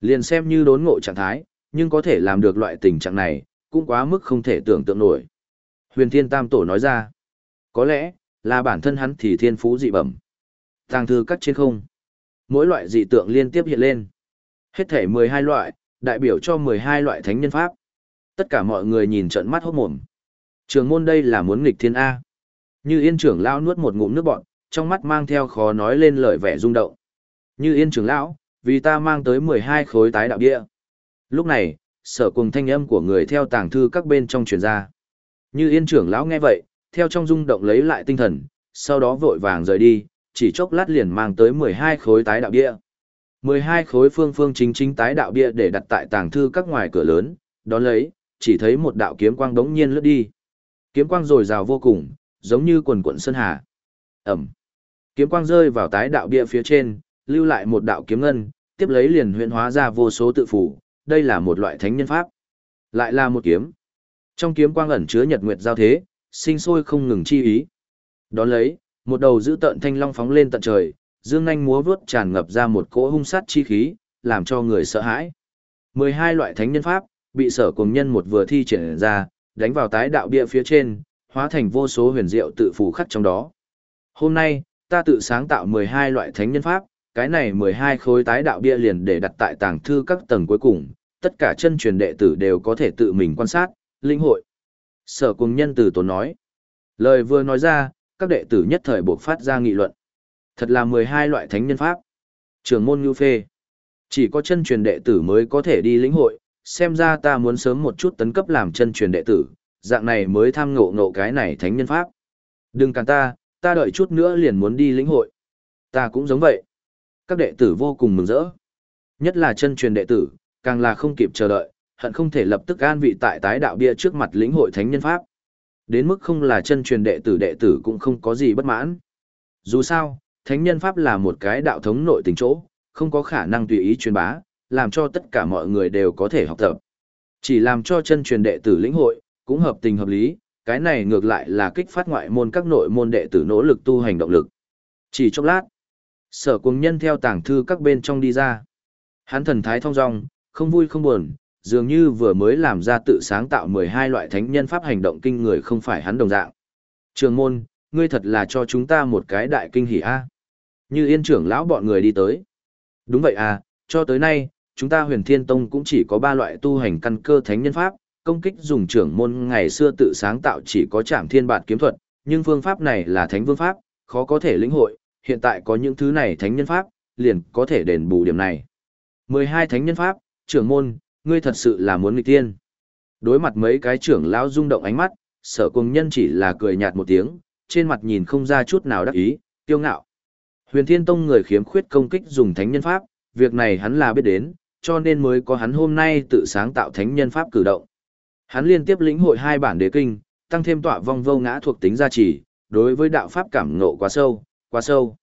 Liền xem như đốn ngộ trạng thái, nhưng có thể làm được loại tình trạng này, cũng quá mức không thể tưởng tượng nổi. Huyền thiên tam tổ nói ra, có lẽ, là bản thân hắn thì thiên phú dị bẩm. Tàng thư cắt trên không. Mỗi loại dị tượng liên tiếp hiện lên. Hết thể 12 loại, đại biểu cho 12 loại thánh nhân pháp. Tất cả mọi người nhìn trận mắt hốt mồm. Trường môn đây là muốn nghịch thiên A. Như yên trưởng lão nuốt một ngụm nước bọt, trong mắt mang theo khó nói lên lời vẻ rung động. Như yên trưởng lão, vì ta mang tới 12 khối tái đạo địa. Lúc này, sở cùng thanh âm của người theo tàng thư các bên trong truyền ra. Như yên trưởng lão nghe vậy, theo trong rung động lấy lại tinh thần, sau đó vội vàng rời đi, chỉ chốc lát liền mang tới 12 khối tái đạo bia. 12 khối phương phương chính chính tái đạo bia để đặt tại tàng thư các ngoài cửa lớn, đón lấy, chỉ thấy một đạo kiếm quang đống nhiên lướt đi. Kiếm quang rồi rào vô cùng, giống như quần quận sơn hà. Ẩm. Kiếm quang rơi vào tái đạo bia phía trên, lưu lại một đạo kiếm ngân, tiếp lấy liền huyện hóa ra vô số tự phủ, đây là một loại thánh nhân pháp. Lại là một kiếm. Trong kiếm quang ẩn chứa nhật nguyệt giao thế, sinh sôi không ngừng chi ý. Đón lấy, một đầu giữ tận thanh long phóng lên tận trời, dương nhanh múa vướt tràn ngập ra một cỗ hung sát chi khí, làm cho người sợ hãi. 12 loại thánh nhân pháp, bị sở cùng nhân một vừa thi triển ra, đánh vào tái đạo bia phía trên, hóa thành vô số huyền diệu tự phù khắc trong đó. Hôm nay, ta tự sáng tạo 12 loại thánh nhân pháp, cái này 12 khối tái đạo bia liền để đặt tại tàng thư các tầng cuối cùng, tất cả chân truyền đệ tử đều có thể tự mình quan sát, linh hội. Sở cùng nhân từ tốn nói. Lời vừa nói ra, các đệ tử nhất thời buộc phát ra nghị luận. Thật là 12 loại thánh nhân pháp. Trường môn như Phê. Chỉ có chân truyền đệ tử mới có thể đi lĩnh hội, xem ra ta muốn sớm một chút tấn cấp làm chân truyền đệ tử, dạng này mới tham ngộ ngộ cái này thánh nhân pháp. Đừng cản ta, ta đợi chút nữa liền muốn đi lĩnh hội. Ta cũng giống vậy. Các đệ tử vô cùng mừng rỡ. Nhất là chân truyền đệ tử, càng là không kịp chờ đợi, hận không thể lập tức an vị tại tái đạo bia trước mặt lĩnh hội thánh nhân pháp. Đến mức không là chân truyền đệ tử đệ tử cũng không có gì bất mãn. Dù sao, thánh nhân pháp là một cái đạo thống nội tình chỗ, không có khả năng tùy ý truyền bá, làm cho tất cả mọi người đều có thể học tập. Chỉ làm cho chân truyền đệ tử lĩnh hội, cũng hợp tình hợp lý, cái này ngược lại là kích phát ngoại môn các nội môn đệ tử nỗ lực tu hành động lực. Chỉ trong lát, sở cuồng nhân theo tàng thư các bên trong đi ra. Hắn thần thái thong dong, không vui không buồn, dường như vừa mới làm ra tự sáng tạo 12 loại thánh nhân pháp hành động kinh người không phải hắn đồng dạng. Trường môn, ngươi thật là cho chúng ta một cái đại kinh hỉ a. Như yên trưởng lão bọn người đi tới. Đúng vậy à, cho tới nay, chúng ta huyền thiên tông cũng chỉ có ba loại tu hành căn cơ thánh nhân pháp, công kích dùng trưởng môn ngày xưa tự sáng tạo chỉ có trảm thiên bản kiếm thuật, nhưng phương pháp này là thánh vương pháp, khó có thể lĩnh hội, hiện tại có những thứ này thánh nhân pháp, liền có thể đền bù điểm này. 12 thánh nhân pháp, trưởng môn, ngươi thật sự là muốn nghịch tiên. Đối mặt mấy cái trưởng lão rung động ánh mắt, sở cùng nhân chỉ là cười nhạt một tiếng, trên mặt nhìn không ra chút nào đắc ý, kiêu ngạo. Huyền Thiên Tông người khiếm khuyết công kích dùng thánh nhân pháp, việc này hắn là biết đến, cho nên mới có hắn hôm nay tự sáng tạo thánh nhân pháp cử động. Hắn liên tiếp lĩnh hội hai bản đế kinh, tăng thêm tọa vong vô ngã thuộc tính gia trì, đối với đạo pháp cảm ngộ quá sâu, quá sâu.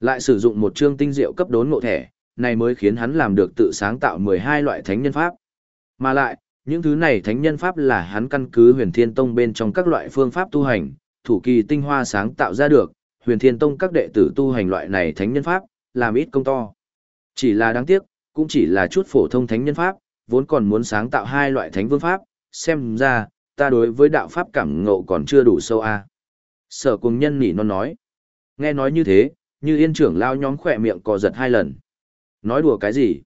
Lại sử dụng một chương tinh diệu cấp đốn ngộ thẻ, này mới khiến hắn làm được tự sáng tạo 12 loại thánh nhân pháp. Mà lại, những thứ này thánh nhân pháp là hắn căn cứ huyền thiên tông bên trong các loại phương pháp tu hành, thủ kỳ tinh hoa sáng tạo ra được, huyền thiên tông các đệ tử tu hành loại này thánh nhân pháp, làm ít công to. Chỉ là đáng tiếc, cũng chỉ là chút phổ thông thánh nhân pháp, vốn còn muốn sáng tạo hai loại thánh vương pháp, xem ra, ta đối với đạo pháp cảm ngộ còn chưa đủ sâu a. Sở cùng nhân nỉ non nói. Nghe nói như thế, như yên trưởng lao nhóm khỏe miệng cò giật hai lần. Nói đùa cái gì?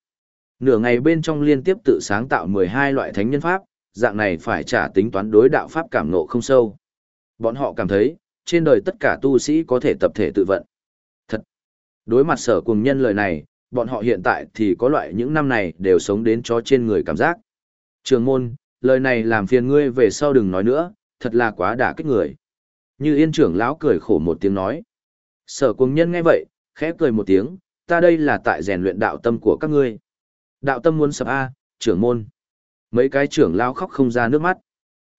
Nửa ngày bên trong liên tiếp tự sáng tạo 12 loại thánh nhân pháp, dạng này phải trả tính toán đối đạo pháp cảm ngộ không sâu. Bọn họ cảm thấy, trên đời tất cả tu sĩ có thể tập thể tự vận. Thật! Đối mặt sở cùng nhân lời này, bọn họ hiện tại thì có loại những năm này đều sống đến cho trên người cảm giác. Trường môn, lời này làm phiền ngươi về sau đừng nói nữa, thật là quá đả kích người. Như yên trưởng lão cười khổ một tiếng nói. Sở cuồng nhân nghe vậy, khẽ cười một tiếng, ta đây là tại rèn luyện đạo tâm của các ngươi. Đạo tâm muốn sập A, trưởng môn. Mấy cái trưởng lão khóc không ra nước mắt.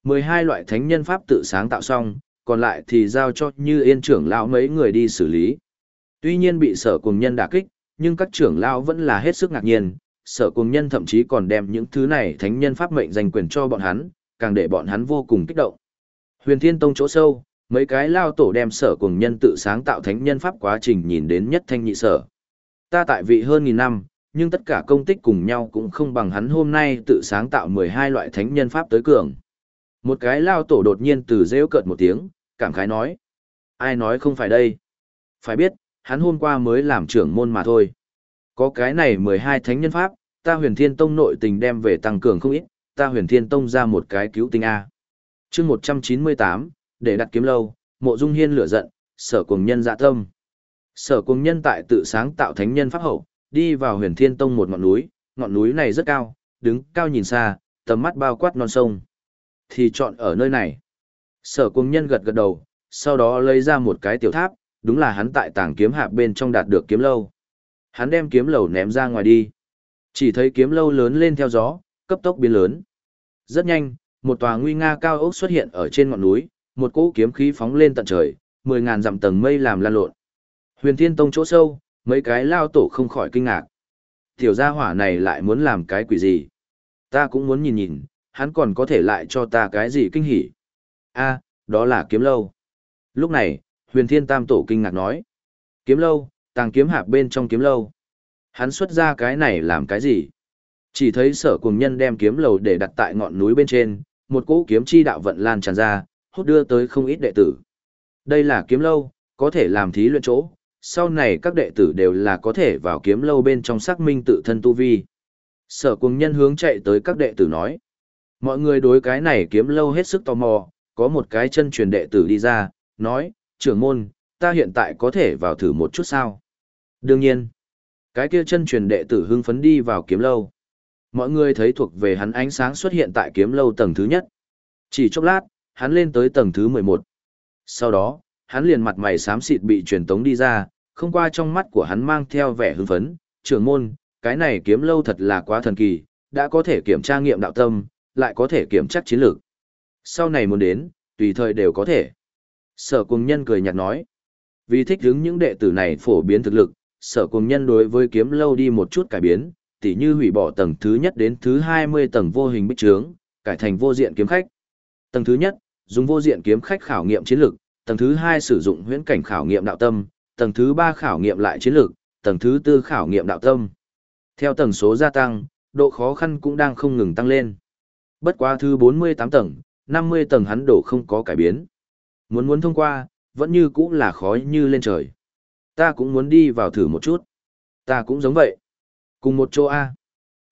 12 loại thánh nhân pháp tự sáng tạo xong, còn lại thì giao cho như yên trưởng lão mấy người đi xử lý. Tuy nhiên bị sở cuồng nhân đả kích, nhưng các trưởng lão vẫn là hết sức ngạc nhiên, sở cuồng nhân thậm chí còn đem những thứ này thánh nhân pháp mệnh dành quyền cho bọn hắn, càng để bọn hắn vô cùng kích động. Huyền Thiên Tông chỗ sâu, mấy cái lao tổ đem sở cùng nhân tự sáng tạo thánh nhân pháp quá trình nhìn đến nhất thanh nhị sở. Ta tại vị hơn nghìn năm, nhưng tất cả công tích cùng nhau cũng không bằng hắn hôm nay tự sáng tạo 12 loại thánh nhân pháp tới cường. Một cái lao tổ đột nhiên từ rêu cợt một tiếng, cảm khái nói. Ai nói không phải đây? Phải biết, hắn hôm qua mới làm trưởng môn mà thôi. Có cái này 12 thánh nhân pháp, ta huyền thiên tông nội tình đem về tăng cường không ít, ta huyền thiên tông ra một cái cứu tinh A. chương 198, để đặt kiếm lâu, mộ dung hiên lửa giận, sở cùng nhân dạ tâm. Sở cùng nhân tại tự sáng tạo thánh nhân pháp hậu, đi vào huyền thiên tông một ngọn núi, ngọn núi này rất cao, đứng cao nhìn xa, tầm mắt bao quát non sông. Thì chọn ở nơi này. Sở cùng nhân gật gật đầu, sau đó lấy ra một cái tiểu tháp, đúng là hắn tại tảng kiếm hạp bên trong đạt được kiếm lâu. Hắn đem kiếm lầu ném ra ngoài đi. Chỉ thấy kiếm lâu lớn lên theo gió, cấp tốc biến lớn. Rất nhanh, một tòa nguy nga cao ốc xuất hiện ở trên ngọn núi, một cỗ kiếm khí phóng lên tận trời, mười ngàn dặm tầng mây làm lan lộn. Huyền Thiên Tông chỗ sâu, mấy cái lao tổ không khỏi kinh ngạc. Tiểu gia hỏa này lại muốn làm cái quỷ gì? Ta cũng muốn nhìn nhìn, hắn còn có thể lại cho ta cái gì kinh hỉ? A, đó là kiếm lâu. Lúc này, Huyền Thiên Tam tổ kinh ngạc nói. Kiếm lâu, tàng kiếm hạp bên trong kiếm lâu. Hắn xuất ra cái này làm cái gì? Chỉ thấy sở Cuồng nhân đem kiếm lầu để đặt tại ngọn núi bên trên, một cỗ kiếm chi đạo vận lan tràn ra, hút đưa tới không ít đệ tử. Đây là kiếm lâu, có thể làm thí luyện chỗ, sau này các đệ tử đều là có thể vào kiếm lâu bên trong xác minh tự thân tu vi. Sở cùng nhân hướng chạy tới các đệ tử nói. Mọi người đối cái này kiếm lâu hết sức tò mò, có một cái chân truyền đệ tử đi ra, nói, trưởng môn, ta hiện tại có thể vào thử một chút sao? Đương nhiên, cái kia chân truyền đệ tử hưng phấn đi vào kiếm lâu. Mọi người thấy thuộc về hắn ánh sáng xuất hiện tại kiếm lâu tầng thứ nhất. Chỉ chốc lát, hắn lên tới tầng thứ 11. Sau đó, hắn liền mặt mày xám xịt bị truyền tống đi ra, không qua trong mắt của hắn mang theo vẻ hưng phấn, trưởng môn, cái này kiếm lâu thật là quá thần kỳ, đã có thể kiểm tra nghiệm đạo tâm, lại có thể kiểm tra chiến lược. Sau này muốn đến, tùy thời đều có thể. Sở cùng nhân cười nhạt nói, vì thích hứng những đệ tử này phổ biến thực lực, sở cùng nhân đối với kiếm lâu đi một chút cải biến, tỉ như hủy bỏ tầng thứ nhất đến thứ 20 tầng vô hình bích trướng, cải thành vô diện kiếm khách. Tầng thứ nhất, dùng vô diện kiếm khách khảo nghiệm chiến lược, tầng thứ hai sử dụng huyễn cảnh khảo nghiệm đạo tâm, tầng thứ ba khảo nghiệm lại chiến lược, tầng thứ tư khảo nghiệm đạo tâm. Theo tầng số gia tăng, độ khó khăn cũng đang không ngừng tăng lên. Bất quá thứ 48 tầng, 50 tầng hắn đổ không có cải biến. Muốn muốn thông qua, vẫn như cũng là khó như lên trời. Ta cũng muốn đi vào thử một chút. Ta cũng giống vậy. Cùng một chỗ A.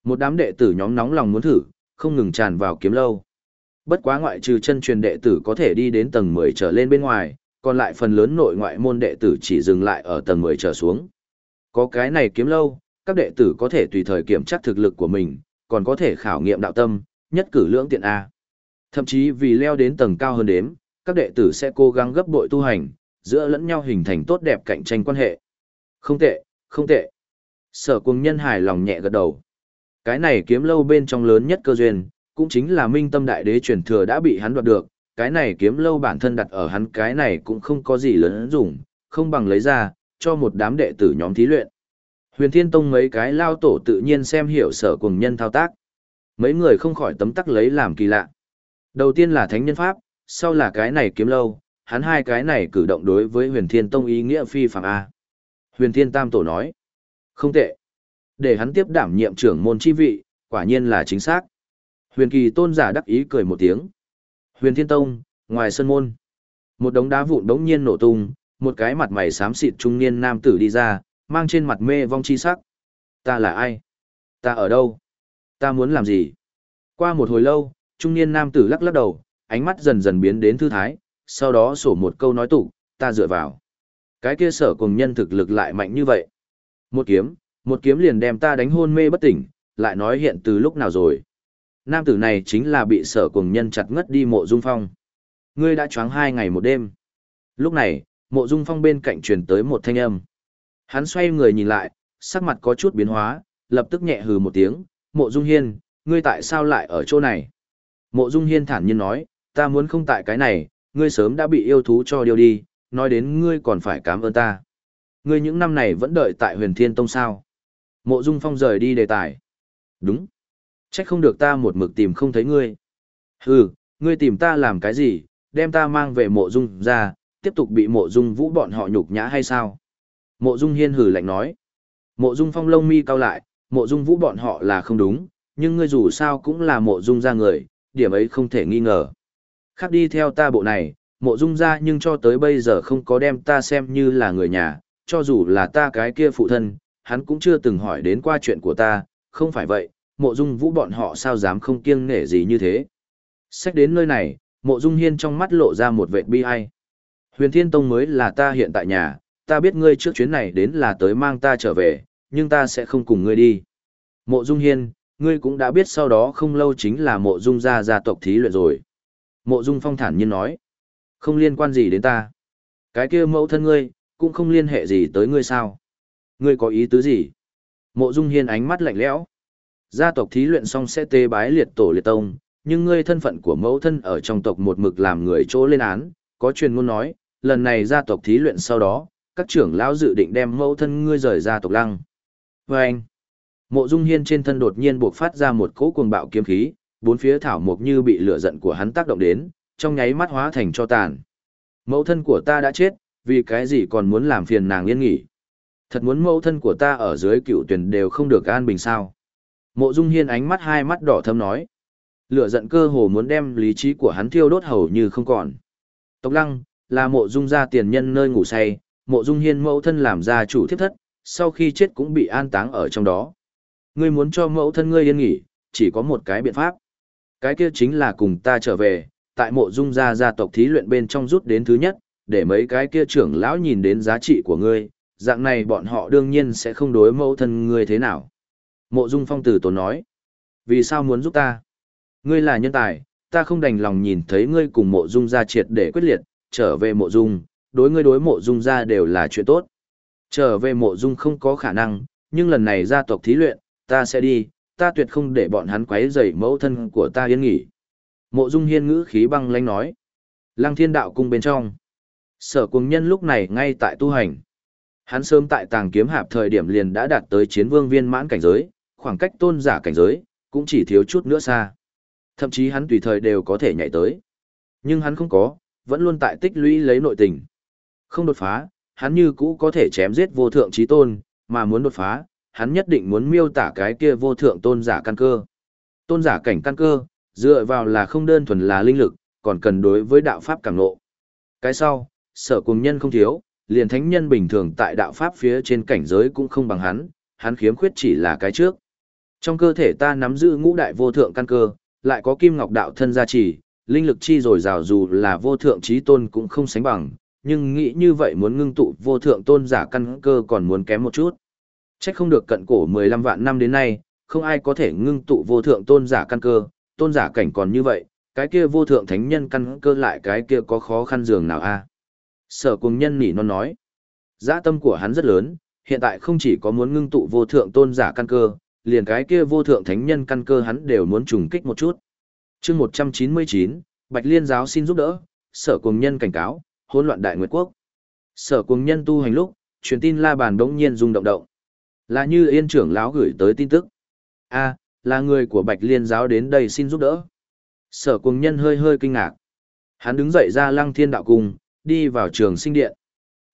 Một đám đệ tử nhóm nóng lòng muốn thử, không ngừng tràn vào kiếm lâu. Bất quá ngoại trừ chân truyền đệ tử có thể đi đến tầng 10 trở lên bên ngoài, còn lại phần lớn nội ngoại môn đệ tử chỉ dừng lại ở tầng 10 trở xuống. Có cái này kiếm lâu, các đệ tử có thể tùy thời kiểm tra thực lực của mình, còn có thể khảo nghiệm đạo tâm, nhất cử lưỡng tiện A. Thậm chí vì leo đến tầng cao hơn đếm, các đệ tử sẽ cố gắng gấp bội tu hành, giữa lẫn nhau hình thành tốt đẹp cạnh tranh quan hệ. Không tệ, không tệ. Sở cùng nhân hài lòng nhẹ gật đầu. Cái này kiếm lâu bên trong lớn nhất cơ duyên, cũng chính là minh tâm đại đế truyền thừa đã bị hắn đoạt được, cái này kiếm lâu bản thân đặt ở hắn cái này cũng không có gì lớn dùng, không bằng lấy ra, cho một đám đệ tử nhóm thí luyện. Huyền Thiên Tông mấy cái lao tổ tự nhiên xem hiểu sở cùng nhân thao tác. Mấy người không khỏi tấm tắc lấy làm kỳ lạ. Đầu tiên là thánh nhân pháp, sau là cái này kiếm lâu, hắn hai cái này cử động đối với huyền thiên tông ý nghĩa phi phạm A. Huyền thiên tam tổ nói, không tệ. Để hắn tiếp đảm nhiệm trưởng môn chi vị, quả nhiên là chính xác. Huyền kỳ tôn giả đắc ý cười một tiếng. Huyền thiên tông, ngoài sân môn. Một đống đá vụn đống nhiên nổ tung, một cái mặt mày xám xịt trung niên nam tử đi ra, mang trên mặt mê vong chi sắc. Ta là ai? Ta ở đâu? Ta muốn làm gì? Qua một hồi lâu, trung niên nam tử lắc lắc đầu, ánh mắt dần dần biến đến thư thái, sau đó sổ một câu nói tụ, ta dựa vào. Cái kia sở cùng nhân thực lực lại mạnh như vậy. Một kiếm, một kiếm liền đem ta đánh hôn mê bất tỉnh, lại nói hiện từ lúc nào rồi. Nam tử này chính là bị sở cùng nhân chặt ngất đi mộ dung phong. Ngươi đã choáng hai ngày một đêm. Lúc này, mộ dung phong bên cạnh truyền tới một thanh âm. Hắn xoay người nhìn lại, sắc mặt có chút biến hóa, lập tức nhẹ hừ một tiếng, mộ dung hiên, ngươi tại sao lại ở chỗ này? Mộ dung hiên thản nhiên nói, ta muốn không tại cái này, ngươi sớm đã bị yêu thú cho điều đi, nói đến ngươi còn phải cảm ơn ta. Ngươi những năm này vẫn đợi tại huyền thiên tông sao. Mộ dung phong rời đi đề tài. Đúng. Trách không được ta một mực tìm không thấy ngươi. Hừ, ngươi tìm ta làm cái gì, đem ta mang về mộ dung ra, tiếp tục bị mộ dung vũ bọn họ nhục nhã hay sao? Mộ dung hiên hử lạnh nói. Mộ dung phong lông mi cao lại, mộ dung vũ bọn họ là không đúng, nhưng ngươi dù sao cũng là mộ dung ra người, điểm ấy không thể nghi ngờ. Khác đi theo ta bộ này, mộ dung ra nhưng cho tới bây giờ không có đem ta xem như là người nhà, cho dù là ta cái kia phụ thân, hắn cũng chưa từng hỏi đến qua chuyện của ta, không phải vậy, mộ dung vũ bọn họ sao dám không kiêng nể gì như thế. Sách đến nơi này, mộ dung hiên trong mắt lộ ra một vệt bi ai. Huyền Thiên Tông mới là ta hiện tại nhà, ta biết ngươi trước chuyến này đến là tới mang ta trở về, nhưng ta sẽ không cùng ngươi đi. Mộ dung hiên, ngươi cũng đã biết sau đó không lâu chính là mộ dung gia gia tộc thí luyện rồi. Mộ dung phong thản nhiên nói, không liên quan gì đến ta. Cái kia mẫu thân ngươi, cũng không liên hệ gì tới ngươi sao. Ngươi có ý tứ gì? Mộ dung hiên ánh mắt lạnh lẽo. Gia tộc thí luyện xong sẽ tế bái liệt tổ liệt tông, nhưng ngươi thân phận của mẫu thân ở trong tộc một mực làm người chỗ lên án, có truyền ngôn nói, lần này gia tộc thí luyện sau đó, các trưởng lão dự định đem mẫu thân ngươi rời gia tộc lăng. Và anh, Mộ Dung Hiên trên thân đột nhiên buộc phát ra một cỗ cuồng bạo kiếm khí, bốn phía thảo mộc như bị lửa giận của hắn tác động đến, trong nháy mắt hóa thành cho tàn. Mẫu thân của ta đã chết, vì cái gì còn muốn làm phiền nàng yên nghỉ? Thật muốn mẫu thân của ta ở dưới cựu tuyển đều không được an bình sao? Mộ Dung Hiên ánh mắt hai mắt đỏ thâm nói. Lửa giận cơ hồ muốn đem lý trí của hắn thiêu đốt hầu như không còn. Tộc Lăng, là mộ dung gia tiền nhân nơi ngủ say, mộ dung hiên mẫu thân làm ra chủ thiếp thất, sau khi chết cũng bị an táng ở trong đó. Ngươi muốn cho mẫu thân ngươi yên nghỉ, chỉ có một cái biện pháp. Cái kia chính là cùng ta trở về, tại mộ dung gia gia tộc thí luyện bên trong rút đến thứ nhất, để mấy cái kia trưởng lão nhìn đến giá trị của ngươi, dạng này bọn họ đương nhiên sẽ không đối mẫu thân ngươi thế nào. Mộ dung phong tử tốn nói, vì sao muốn giúp ta? Ngươi là nhân tài, ta không đành lòng nhìn thấy ngươi cùng mộ dung gia triệt để quyết liệt, trở về mộ dung, đối ngươi đối mộ dung gia đều là chuyện tốt. Trở về mộ dung không có khả năng, nhưng lần này gia tộc thí luyện, ta sẽ đi, ta tuyệt không để bọn hắn quấy rầy mẫu thân của ta yên nghỉ. Mộ dung hiên ngữ khí băng lãnh nói. Lăng thiên đạo cung bên trong. Sở Cuồng nhân lúc này ngay tại tu hành. Hắn sớm tại tàng kiếm hạp thời điểm liền đã đạt tới chiến vương viên mãn cảnh giới, khoảng cách tôn giả cảnh giới, cũng chỉ thiếu chút nữa xa. Thậm chí hắn tùy thời đều có thể nhảy tới. Nhưng hắn không có, vẫn luôn tại tích lũy lấy nội tình. Không đột phá, hắn như cũ có thể chém giết vô thượng trí tôn, mà muốn đột phá, hắn nhất định muốn miêu tả cái kia vô thượng tôn giả căn cơ. Tôn giả cảnh căn cơ, dựa vào là không đơn thuần là linh lực, còn cần đối với đạo pháp cảm ngộ. Cái sau, sở cùng nhân không thiếu, liền thánh nhân bình thường tại đạo pháp phía trên cảnh giới cũng không bằng hắn, hắn khiếm khuyết chỉ là cái trước. Trong cơ thể ta nắm giữ ngũ đại vô thượng căn cơ, lại có kim ngọc đạo thân gia trì, linh lực chi rồi rào dù là vô thượng trí tôn cũng không sánh bằng, nhưng nghĩ như vậy muốn ngưng tụ vô thượng tôn giả căn cơ còn muốn kém một chút. Chắc không được cận cổ 15 vạn năm đến nay, không ai có thể ngưng tụ vô thượng tôn giả căn cơ, tôn giả cảnh còn như vậy, cái kia vô thượng thánh nhân căn cơ lại cái kia có khó khăn dường nào a Sở cùng nhân nỉ non nói. Giã tâm của hắn rất lớn, hiện tại không chỉ có muốn ngưng tụ vô thượng tôn giả căn cơ, liền cái kia vô thượng thánh nhân căn cơ hắn đều muốn trùng kích một chút. chương 199, Bạch Liên giáo xin giúp đỡ, sở cùng nhân cảnh cáo, hỗn loạn đại nguyệt quốc. Sở cùng nhân tu hành lúc, truyền tin la bàn đống nhiên rung động động. Là như yên trưởng lão gửi tới tin tức. a là người của Bạch Liên giáo đến đây xin giúp đỡ. Sở cùng nhân hơi hơi kinh ngạc. Hắn đứng dậy ra lăng thiên đạo cung, đi vào trường sinh điện.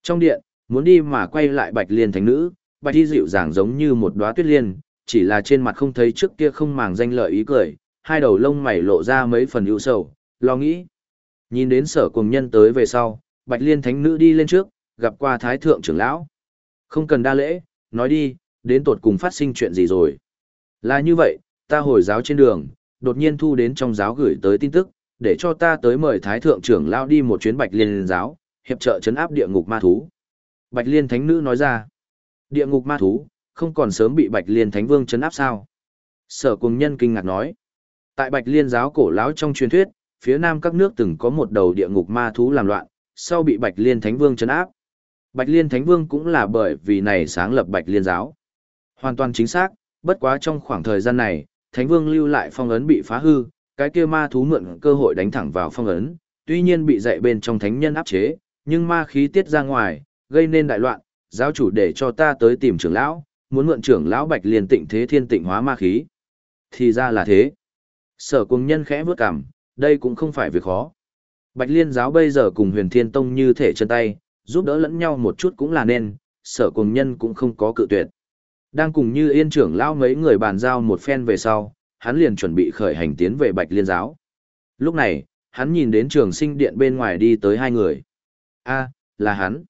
Trong điện, muốn đi mà quay lại Bạch Liên thánh nữ, Bạch Thi dịu dàng giống như một đóa tuyết liên, chỉ là trên mặt không thấy trước kia không màng danh lợi ý cười, hai đầu lông mày lộ ra mấy phần ưu sầu, lo nghĩ. Nhìn đến sở cùng nhân tới về sau, Bạch Liên thánh nữ đi lên trước, gặp qua thái thượng trưởng lão. Không cần đa lễ, nói đi, đến tột cùng phát sinh chuyện gì rồi. Là như vậy, ta hồi giáo trên đường, đột nhiên thu đến trong giáo gửi tới tin tức, để cho ta tới mời Thái Thượng trưởng lão đi một chuyến Bạch Liên giáo, hiệp trợ chấn áp địa ngục ma thú. Bạch Liên Thánh Nữ nói ra, địa ngục ma thú, không còn sớm bị Bạch Liên Thánh Vương chấn áp sao? Sở cùng nhân kinh ngạc nói, tại Bạch Liên giáo cổ lão trong truyền thuyết, phía nam các nước từng có một đầu địa ngục ma thú làm loạn, sau bị Bạch Liên Thánh Vương chấn áp. Bạch Liên Thánh Vương cũng là bởi vì này sáng lập Bạch Liên giáo. Hoàn toàn chính xác, bất quá trong khoảng thời gian này, Thánh Vương lưu lại phong ấn bị phá hư, cái kia ma thú mượn cơ hội đánh thẳng vào phong ấn, tuy nhiên bị dạy bên trong thánh nhân áp chế, nhưng ma khí tiết ra ngoài, gây nên đại loạn, giáo chủ để cho ta tới tìm trưởng lão, muốn mượn trưởng lão Bạch Liên tịnh thế thiên tịnh hóa ma khí. Thì ra là thế. Sở cùng nhân khẽ vớt cằm, đây cũng không phải việc khó. Bạch Liên giáo bây giờ cùng huyền thiên tông như thể chân tay, giúp đỡ lẫn nhau một chút cũng là nên, sở cùng nhân cũng không có cự tuyệt. Đang cùng như yên trưởng lão mấy người bàn giao một phen về sau, hắn liền chuẩn bị khởi hành tiến về Bạch Liên giáo. Lúc này, hắn nhìn đến trường sinh điện bên ngoài đi tới hai người. a là hắn.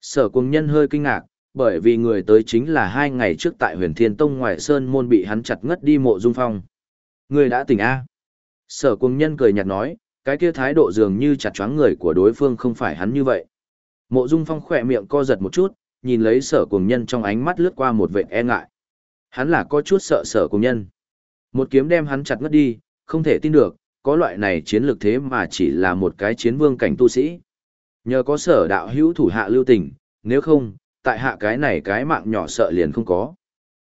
Sở cùng nhân hơi kinh ngạc, bởi vì người tới chính là hai ngày trước tại huyền thiên tông ngoài sơn môn bị hắn chặt ngất đi mộ dung phong. Người đã tỉnh A. Sở cùng nhân cười nhạt nói, cái kia thái độ dường như chặt choáng người của đối phương không phải hắn như vậy. Mộ dung phong khỏe miệng co giật một chút, nhìn lấy sở cùng nhân trong ánh mắt lướt qua một vệ e ngại. Hắn là có chút sợ sở cùng nhân. Một kiếm đem hắn chặt ngất đi, không thể tin được, có loại này chiến lược thế mà chỉ là một cái chiến vương cảnh tu sĩ. Nhờ có sở đạo hữu thủ hạ lưu tình, nếu không, tại hạ cái này cái mạng nhỏ sợ liền không có.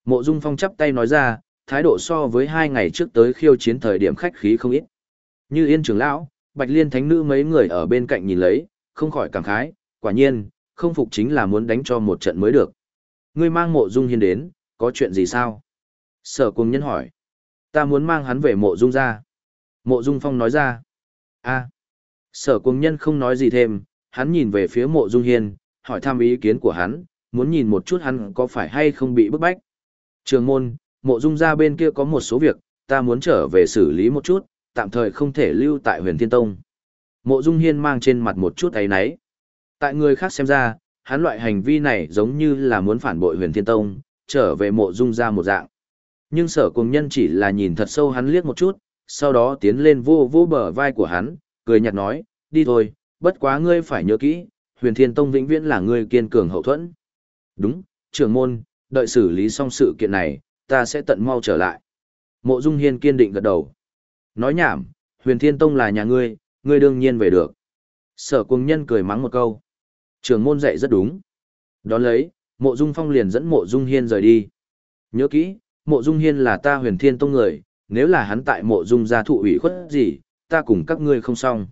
Mộ Dung Phong chắp tay nói ra, thái độ so với hai ngày trước tới khiêu chiến thời điểm khách khí không ít. Như Yên trưởng lão, Bạch Liên Thánh Nữ mấy người ở bên cạnh nhìn lấy, không khỏi cảm khái, quả nhiên, không phục chính là muốn đánh cho một trận mới được. Ngươi mang mộ Dung Hiên đến, có chuyện gì sao? Sở cùng nhân hỏi. Ta muốn mang hắn về mộ dung ra. Mộ dung phong nói ra. a Sở cùng nhân không nói gì thêm, hắn nhìn về phía mộ dung hiên, hỏi thăm ý kiến của hắn, muốn nhìn một chút hắn có phải hay không bị bức bách. Trường môn, mộ dung ra bên kia có một số việc, ta muốn trở về xử lý một chút, tạm thời không thể lưu tại huyền thiên tông. Mộ dung hiên mang trên mặt một chút ấy náy. Tại người khác xem ra, hắn loại hành vi này giống như là muốn phản bội huyền thiên tông, trở về mộ dung ra một dạng. Nhưng sở cùng nhân chỉ là nhìn thật sâu hắn liếc một chút, sau đó tiến lên vô vô bờ vai của hắn, cười nhạt nói, đi thôi, bất quá ngươi phải nhớ kỹ, huyền thiên tông vĩnh viễn là ngươi kiên cường hậu thuẫn. Đúng, trưởng môn, đợi xử lý xong sự kiện này, ta sẽ tận mau trở lại. Mộ Dung Hiên kiên định gật đầu. Nói nhảm, huyền thiên tông là nhà ngươi, ngươi đương nhiên về được. Sở cùng nhân cười mắng một câu. Trưởng môn dạy rất đúng. Đón lấy, mộ Dung Phong liền dẫn mộ Dung Hiên rời đi. Nhớ kỹ, mộ Dung Hiên là ta huyền thiên tông người, nếu là hắn tại mộ Dung gia thụ ủy khuất gì, ta cùng các ngươi không xong.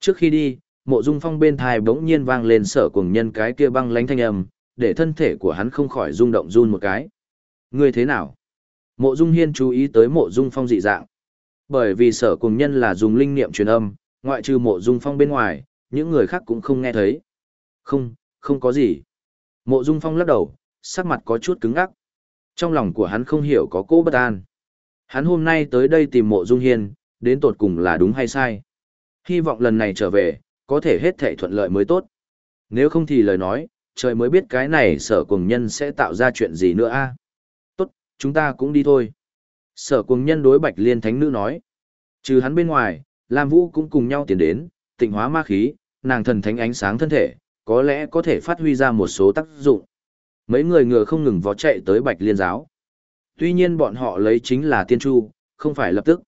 Trước khi đi, mộ Dung Phong bên thai bỗng nhiên vang lên sở cùng nhân cái kia băng lánh thanh âm, để thân thể của hắn không khỏi rung động run một cái. Ngươi thế nào? Mộ Dung Hiên chú ý tới mộ Dung Phong dị dạng. Bởi vì sở cùng nhân là dùng linh niệm truyền âm, ngoại trừ mộ Dung Phong bên ngoài, những người khác cũng không nghe thấy. Không, không có gì. Mộ Dung Phong lắc đầu, sắc mặt có chút cứng ngắc. Trong lòng của hắn không hiểu có cố bất an. Hắn hôm nay tới đây tìm mộ Dung Hiên, đến tột cùng là đúng hay sai. Hy vọng lần này trở về, có thể hết thảy thuận lợi mới tốt. Nếu không thì lời nói, trời mới biết cái này sở cùng nhân sẽ tạo ra chuyện gì nữa a Tốt, chúng ta cũng đi thôi. Sở cùng nhân đối bạch liên thánh nữ nói. Trừ hắn bên ngoài, Lam Vũ cũng cùng nhau tiến đến, tịnh hóa ma khí, nàng thần thánh ánh sáng thân thể, có lẽ có thể phát huy ra một số tác dụng. Mấy người ngựa không ngừng vó chạy tới bạch liên giáo. Tuy nhiên bọn họ lấy chính là tiên chu, không phải lập tức.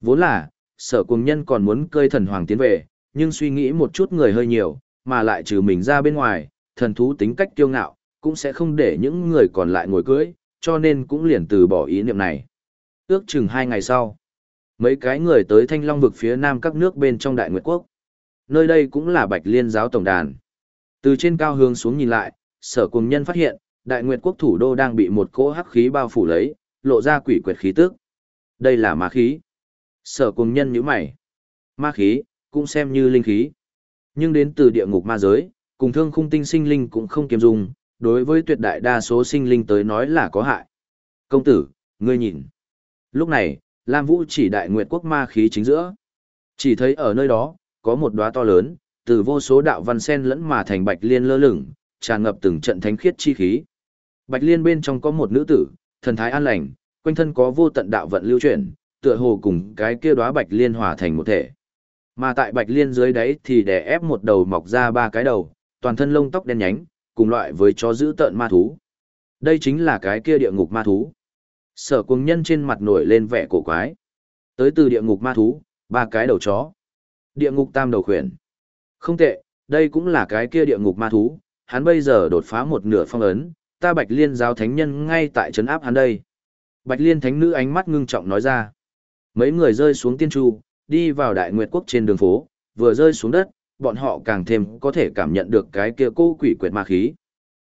Vốn là, sở cùng nhân còn muốn cơi thần hoàng tiến về, nhưng suy nghĩ một chút người hơi nhiều, mà lại trừ mình ra bên ngoài, thần thú tính cách kiêu ngạo, cũng sẽ không để những người còn lại ngồi cưới, cho nên cũng liền từ bỏ ý niệm này. Ước chừng hai ngày sau, mấy cái người tới thanh long vực phía nam các nước bên trong đại nguyệt quốc. Nơi đây cũng là bạch liên giáo tổng đàn. Từ trên cao hướng xuống nhìn lại, sở cùng nhân phát hiện, đại nguyệt quốc thủ đô đang bị một cỗ hắc khí bao phủ lấy, lộ ra quỷ quyệt khí tức. Đây là ma khí. Sở cùng nhân như mày. Ma khí, cũng xem như linh khí. Nhưng đến từ địa ngục ma giới, cùng thương khung tinh sinh linh cũng không kiêm dùng, đối với tuyệt đại đa số sinh linh tới nói là có hại. Công tử, ngươi nhìn. Lúc này, Lam Vũ chỉ đại nguyệt quốc ma khí chính giữa. Chỉ thấy ở nơi đó, có một đóa to lớn, từ vô số đạo văn sen lẫn mà thành bạch liên lơ lửng, tràn ngập từng trận thánh khiết chi khí. Bạch liên bên trong có một nữ tử, thần thái an lành, quanh thân có vô tận đạo vận lưu chuyển, tựa hồ cùng cái kia đóa bạch liên hòa thành một thể. Mà tại bạch liên dưới đáy thì đè ép một đầu mọc ra ba cái đầu, toàn thân lông tóc đen nhánh, cùng loại với chó dữ tợn ma thú. Đây chính là cái kia địa ngục ma thú. Sở cuồng nhân trên mặt nổi lên vẻ cổ quái. Tới từ địa ngục ma thú, ba cái đầu chó. Địa ngục tam đầu khuyển. Không tệ, đây cũng là cái kia địa ngục ma thú, hắn bây giờ đột phá một nửa phong ấn, ta Bạch Liên giáo thánh nhân ngay tại trấn áp hắn đây. Bạch Liên thánh nữ ánh mắt ngưng trọng nói ra. Mấy người rơi xuống tiên tru, đi vào đại nguyệt quốc trên đường phố, vừa rơi xuống đất, bọn họ càng thêm có thể cảm nhận được cái kia cô quỷ quyệt ma khí.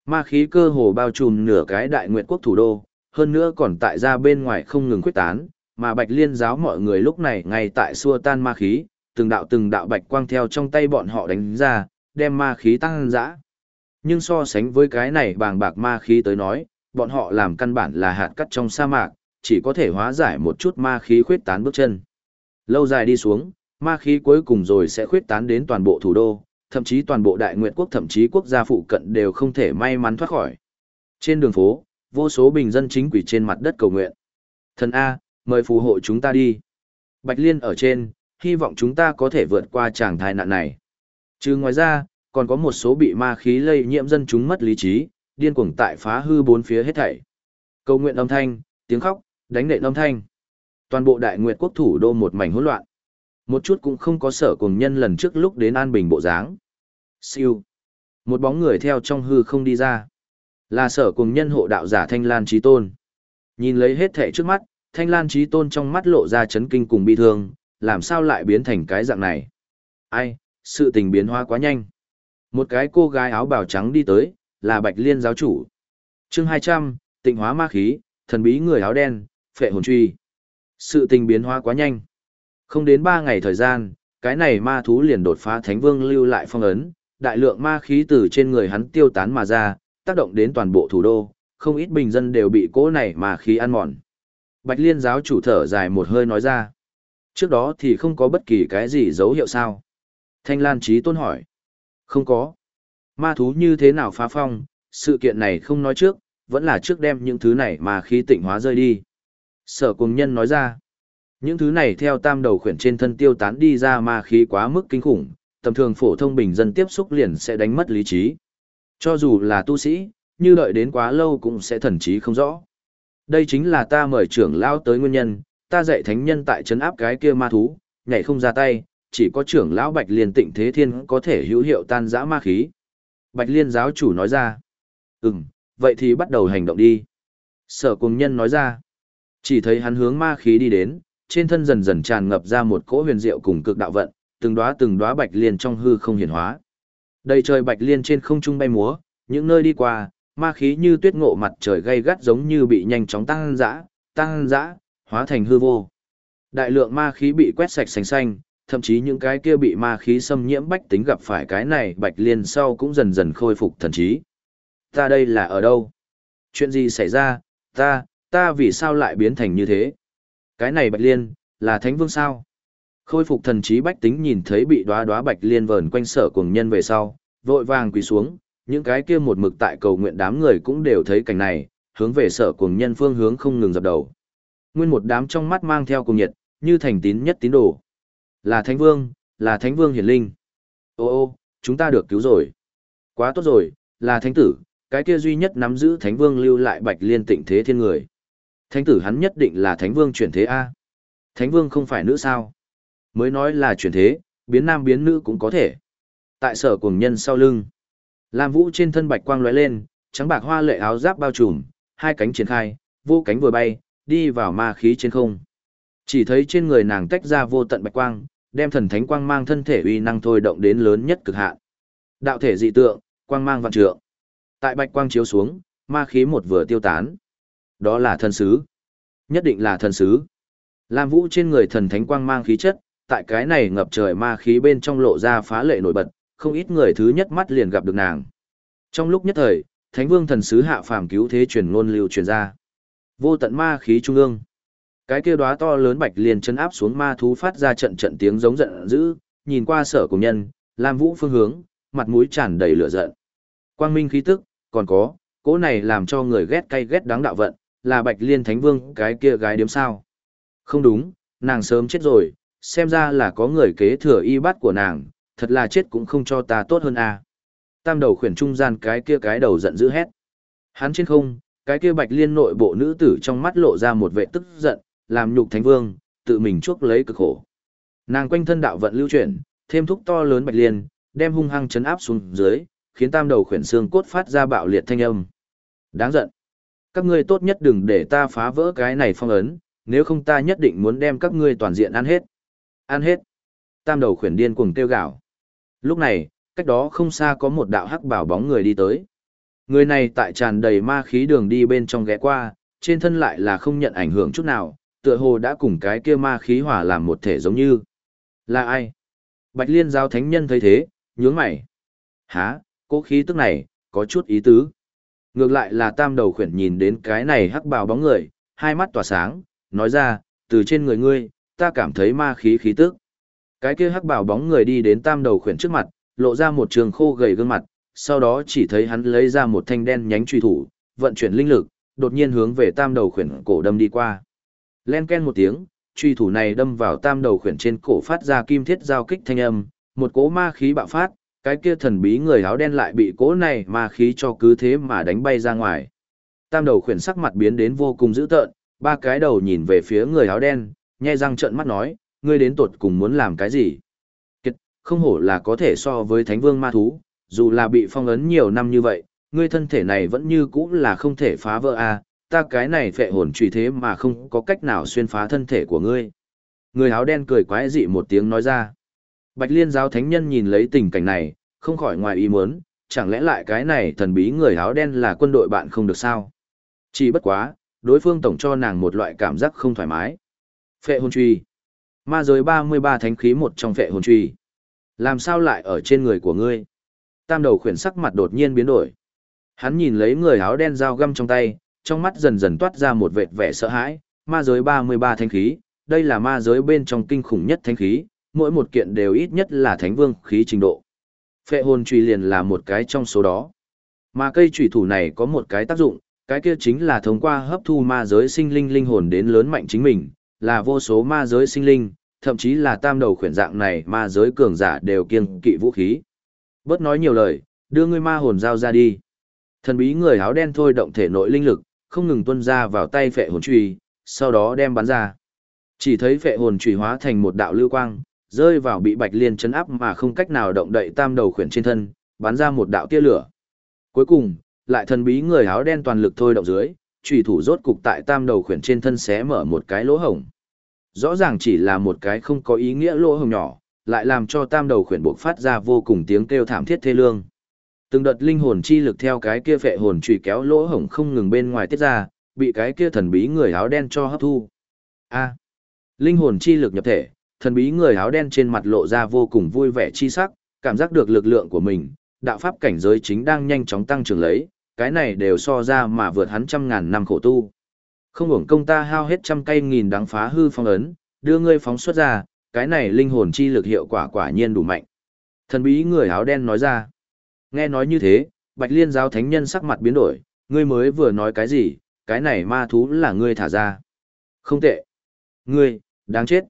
Ma khí cơ hồ bao trùm nửa cái đại nguyệt quốc thủ đô, hơn nữa còn tại ra bên ngoài không ngừng quyết tán, mà bạch liên giáo mọi người lúc này ngay tại xua tan ma khí, từng đạo từng đạo bạch quang theo trong tay bọn họ đánh ra, đem ma khí tăng dã. Nhưng so sánh với cái này bàng bạc ma khí tới nói, bọn họ làm căn bản là hạt cắt trong sa mạc, chỉ có thể hóa giải một chút ma khí khuyết tán bước chân. Lâu dài đi xuống, ma khí cuối cùng rồi sẽ khuyết tán đến toàn bộ thủ đô, thậm chí toàn bộ đại nguyệt quốc thậm chí quốc gia phụ cận đều không thể may mắn thoát khỏi. Trên đường phố, vô số bình dân chính quỷ trên mặt đất cầu nguyện. Thần A, mời phù hộ chúng ta đi. Bạch Liên ở trên, hy vọng chúng ta có thể vượt qua tràng thai nạn này. Trừ ngoài ra, còn có một số bị ma khí lây nhiễm dân chúng mất lý trí, điên cuồng tại phá hư bốn phía hết thảy. Cầu nguyện âm thanh, tiếng khóc, đánh nện âm thanh. Toàn bộ đại nguyệt quốc thủ đô một mảnh hỗn loạn. Một chút cũng không có sở cùng nhân lần trước lúc đến an bình bộ dáng. Siêu. Một bóng người theo trong hư không đi ra. Là sở cùng nhân hộ đạo giả Thanh Lan Trí Tôn. Nhìn lấy hết thẻ trước mắt, Thanh Lan Trí Tôn trong mắt lộ ra chấn kinh cùng bi thương, làm sao lại biến thành cái dạng này. Ai, sự tình biến hóa quá nhanh. Một cái cô gái áo bào trắng đi tới, là Bạch Liên giáo chủ. chương hai trăm tịnh hóa ma khí, thần bí người áo đen, phệ hồn truy. Sự tình biến hóa quá nhanh. Không đến ba ngày thời gian, cái này ma thú liền đột phá thánh vương lưu lại phong ấn, đại lượng ma khí từ trên người hắn tiêu tán mà ra, tác động đến toàn bộ thủ đô, không ít bình dân đều bị cỗ này ma khí ăn mòn. Bạch Liên giáo chủ thở dài một hơi nói ra. Trước đó thì không có bất kỳ cái gì dấu hiệu sao. Thanh Lan Trí Tôn hỏi. Không có. Ma thú như thế nào phá phong, sự kiện này không nói trước, vẫn là trước đem những thứ này mà khí tịnh hóa rơi đi. Sở cùng nhân nói ra, những thứ này theo tam đầu khuyển trên thân tiêu tán đi ra ma khí quá mức kinh khủng, tầm thường phổ thông bình dân tiếp xúc liền sẽ đánh mất lý trí. Cho dù là tu sĩ, như đợi đến quá lâu cũng sẽ thần trí không rõ. Đây chính là ta mời trưởng lão tới nguyên nhân, ta dạy thánh nhân tại trấn áp cái kia ma thú, nhảy không ra tay, chỉ có trưởng lão Bạch Liên Tịnh Thế Thiên có thể hữu hiệu tan dã ma khí. Bạch Liên giáo chủ nói ra. Ừm, vậy thì bắt đầu hành động đi. Sở cùng nhân nói ra. Chỉ thấy hắn hướng ma khí đi đến, trên thân dần dần tràn ngập ra một cỗ huyền diệu cùng cực đạo vận, từng đóa từng đóa bạch liên trong hư không hiển hóa. Đầy trời bạch liên trên không trung bay múa, những nơi đi qua, ma khí như tuyết ngộ mặt trời gay gắt giống như bị nhanh chóng tăng dã, tăng dã, hóa thành hư vô. Đại lượng ma khí bị quét sạch sành xanh, thậm chí những cái kia bị ma khí xâm nhiễm bách tính gặp phải cái này bạch liên sau cũng dần dần khôi phục thần trí. Ta đây là ở đâu? Chuyện gì xảy ra? Ta, ta vì sao lại biến thành như thế? Cái này bạch liên, là thánh vương sao? Khôi phục thần trí bách tính nhìn thấy bị đóa đóa bạch liên vờn quanh sở cùng nhân về sau, vội vàng quỳ xuống, những cái kia một mực tại cầu nguyện đám người cũng đều thấy cảnh này, hướng về sở cùng nhân phương hướng không ngừng dập đầu. Nguyên một đám trong mắt mang theo cùng nhiệt, như thành tín nhất tín đồ. Là Thánh Vương, là Thánh Vương hiển linh. Ô ô, chúng ta được cứu rồi. Quá tốt rồi, là Thánh Tử, cái kia duy nhất nắm giữ Thánh Vương lưu lại bạch liên tịnh thế thiên người. Thánh Tử hắn nhất định là Thánh Vương chuyển thế A. Thánh Vương không phải nữ sao? Mới nói là chuyển thế, biến nam biến nữ cũng có thể. Tại sở cùng nhân sau lưng. Lam Vũ trên thân bạch quang lóe lên, trắng bạc hoa lệ áo giáp bao trùm, hai cánh triển khai, vô cánh vừa bay, đi vào ma khí trên không. Chỉ thấy trên người nàng tách ra vô tận bạch quang, đem thần thánh quang mang thân thể uy năng thôi động đến lớn nhất cực hạn. Đạo thể dị tượng, quang mang vạn trượng. Tại bạch quang chiếu xuống, ma khí một vừa tiêu tán. Đó là thần sứ. Nhất định là thần sứ. Lam Vũ trên người thần thánh quang mang khí chất, tại cái này ngập trời ma khí bên trong lộ ra phá lệ nổi bật, không ít người thứ nhất mắt liền gặp được nàng. Trong lúc nhất thời, Thánh Vương thần sứ hạ phàm cứu thế truyền ngôn lưu truyền ra. Vô tận ma khí trung ương. Cái kia đóa to lớn bạch liền chân áp xuống ma thú phát ra trận trận tiếng giống giận dữ, nhìn qua sở của nhân, Lam Vũ phương hướng, mặt mũi tràn đầy lửa giận. Quang minh khí tức, còn có, cỗ này làm cho người ghét cay ghét đáng đạo vận, là Bạch Liên Thánh Vương cái kia gái điếm sao? Không đúng, nàng sớm chết rồi, xem ra là có người kế thừa y bát của nàng, thật là chết cũng không cho ta tốt hơn a. Tam đầu khuyển trung gian cái kia cái đầu giận dữ hét. Hắn trên không, cái kia bạch liên nội bộ nữ tử trong mắt lộ ra một vệ tức giận, làm nhục thánh vương, tự mình chuốc lấy cực khổ. Nàng quanh thân đạo vận lưu chuyển, thêm thúc to lớn bạch liên, đem hung hăng chấn áp xuống dưới, khiến tam đầu khuyển xương cốt phát ra bạo liệt thanh âm. Đáng giận. Các ngươi tốt nhất đừng để ta phá vỡ cái này phong ấn, nếu không ta nhất định muốn đem các ngươi toàn diện ăn hết. Ăn hết. Tam đầu khuyển điên cuồng kêu gào. Lúc này, cách đó không xa có một đạo hắc bảo bóng người đi tới. Người này tại tràn đầy ma khí đường đi bên trong ghé qua, trên thân lại là không nhận ảnh hưởng chút nào, tựa hồ đã cùng cái kia ma khí hòa làm một thể giống như. Là ai? Bạch Liên giáo thánh nhân thấy thế, nhướng mày. Hả, cố khí tức này, có chút ý tứ. Ngược lại là tam đầu khuyển nhìn đến cái này hắc bào bóng người, hai mắt tỏa sáng, nói ra, từ trên người ngươi, ta cảm thấy ma khí khí tức. Cái kia hắc bào bóng người đi đến tam đầu khuyển trước mặt, lộ ra một trường khô gầy gương mặt, sau đó chỉ thấy hắn lấy ra một thanh đen nhánh truy thủ, vận chuyển linh lực, đột nhiên hướng về tam đầu khuyển cổ đâm đi qua. Len ken một tiếng, truy thủ này đâm vào tam đầu khuyển trên cổ phát ra kim thiết giao kích thanh âm, một cỗ ma khí bạo phát, cái kia thần bí người áo đen lại bị cỗ này ma khí cho cứ thế mà đánh bay ra ngoài. Tam đầu khuyển sắc mặt biến đến vô cùng dữ tợn, ba cái đầu nhìn về phía người áo đen, nhe răng trợn mắt nói, ngươi đến tuột cùng muốn làm cái gì? Kiệt, không hổ là có thể so với thánh vương ma thú, dù là bị phong ấn nhiều năm như vậy, ngươi thân thể này vẫn như cũ là không thể phá vỡ a, à, ta cái này phệ hồn truy thế mà không có cách nào xuyên phá thân thể của ngươi. Người áo đen cười quái dị một tiếng nói ra. Bạch Liên giáo thánh nhân nhìn lấy tình cảnh này, không khỏi ngoài ý muốn, chẳng lẽ lại cái này thần bí người áo đen là quân đội bạn không được sao? Chỉ bất quá, đối phương tổng cho nàng một loại cảm giác không thoải mái. Phệ hồn truy. Ma giới 33 thánh khí một trong phệ hồn truy. Làm sao lại ở trên người của ngươi? Tam đầu khuyển sắc mặt đột nhiên biến đổi. Hắn nhìn lấy người áo đen dao găm trong tay, trong mắt dần dần toát ra một vệt vẻ sợ hãi. Ma giới 33 thánh khí, đây là ma giới bên trong kinh khủng nhất thánh khí, mỗi một kiện đều ít nhất là thánh vương khí trình độ. Phệ hồn trùy liền là một cái trong số đó. Mà cây trùy thủ này có một cái tác dụng, cái kia chính là thông qua hấp thu ma giới sinh linh linh hồn đến lớn mạnh chính mình, là vô số ma giới sinh linh, thậm chí là tam đầu khuyển dạng này ma giới cường giả đều kiêng kỵ vũ khí. Bớt nói nhiều lời, đưa ngươi ma hồn giao ra đi. Thần bí người áo đen thôi động thể nội linh lực, không ngừng tuôn ra vào tay phệ hồn truy, sau đó đem bắn ra. Chỉ thấy phệ hồn truy hóa thành một đạo lưu quang, rơi vào bị Bạch Liên chấn áp mà không cách nào động đậy tam đầu khuyển trên thân, bắn ra một đạo tia lửa. Cuối cùng, lại thần bí người áo đen toàn lực thôi động dưới, chủy thủ rốt cục tại tam đầu khuyển trên thân xé mở một cái lỗ hổng. Rõ ràng chỉ là một cái không có ý nghĩa lỗ hổng nhỏ, lại làm cho tam đầu khuyển buộc phát ra vô cùng tiếng kêu thảm thiết thê lương. Từng đợt linh hồn chi lực theo cái kia phệ hồn chủy kéo lỗ hổng không ngừng bên ngoài tiết ra, bị cái kia thần bí người áo đen cho hấp thu. A. linh hồn chi lực nhập thể, thần bí người áo đen trên mặt lộ ra vô cùng vui vẻ chi sắc, cảm giác được lực lượng của mình, đạo pháp cảnh giới chính đang nhanh chóng tăng trưởng lấy, cái này đều so ra mà vượt hắn trăm ngàn năm khổ tu. Không hưởng công ta hao hết trăm cây nghìn đáng phá hư phong ấn, đưa ngươi phóng xuất ra, cái này linh hồn chi lực hiệu quả quả nhiên đủ mạnh. Thần bí người áo đen nói ra. Nghe nói như thế, Bạch Liên giáo thánh nhân sắc mặt biến đổi, ngươi mới vừa nói cái gì, cái này ma thú là ngươi thả ra. Không tệ. Ngươi, đáng chết.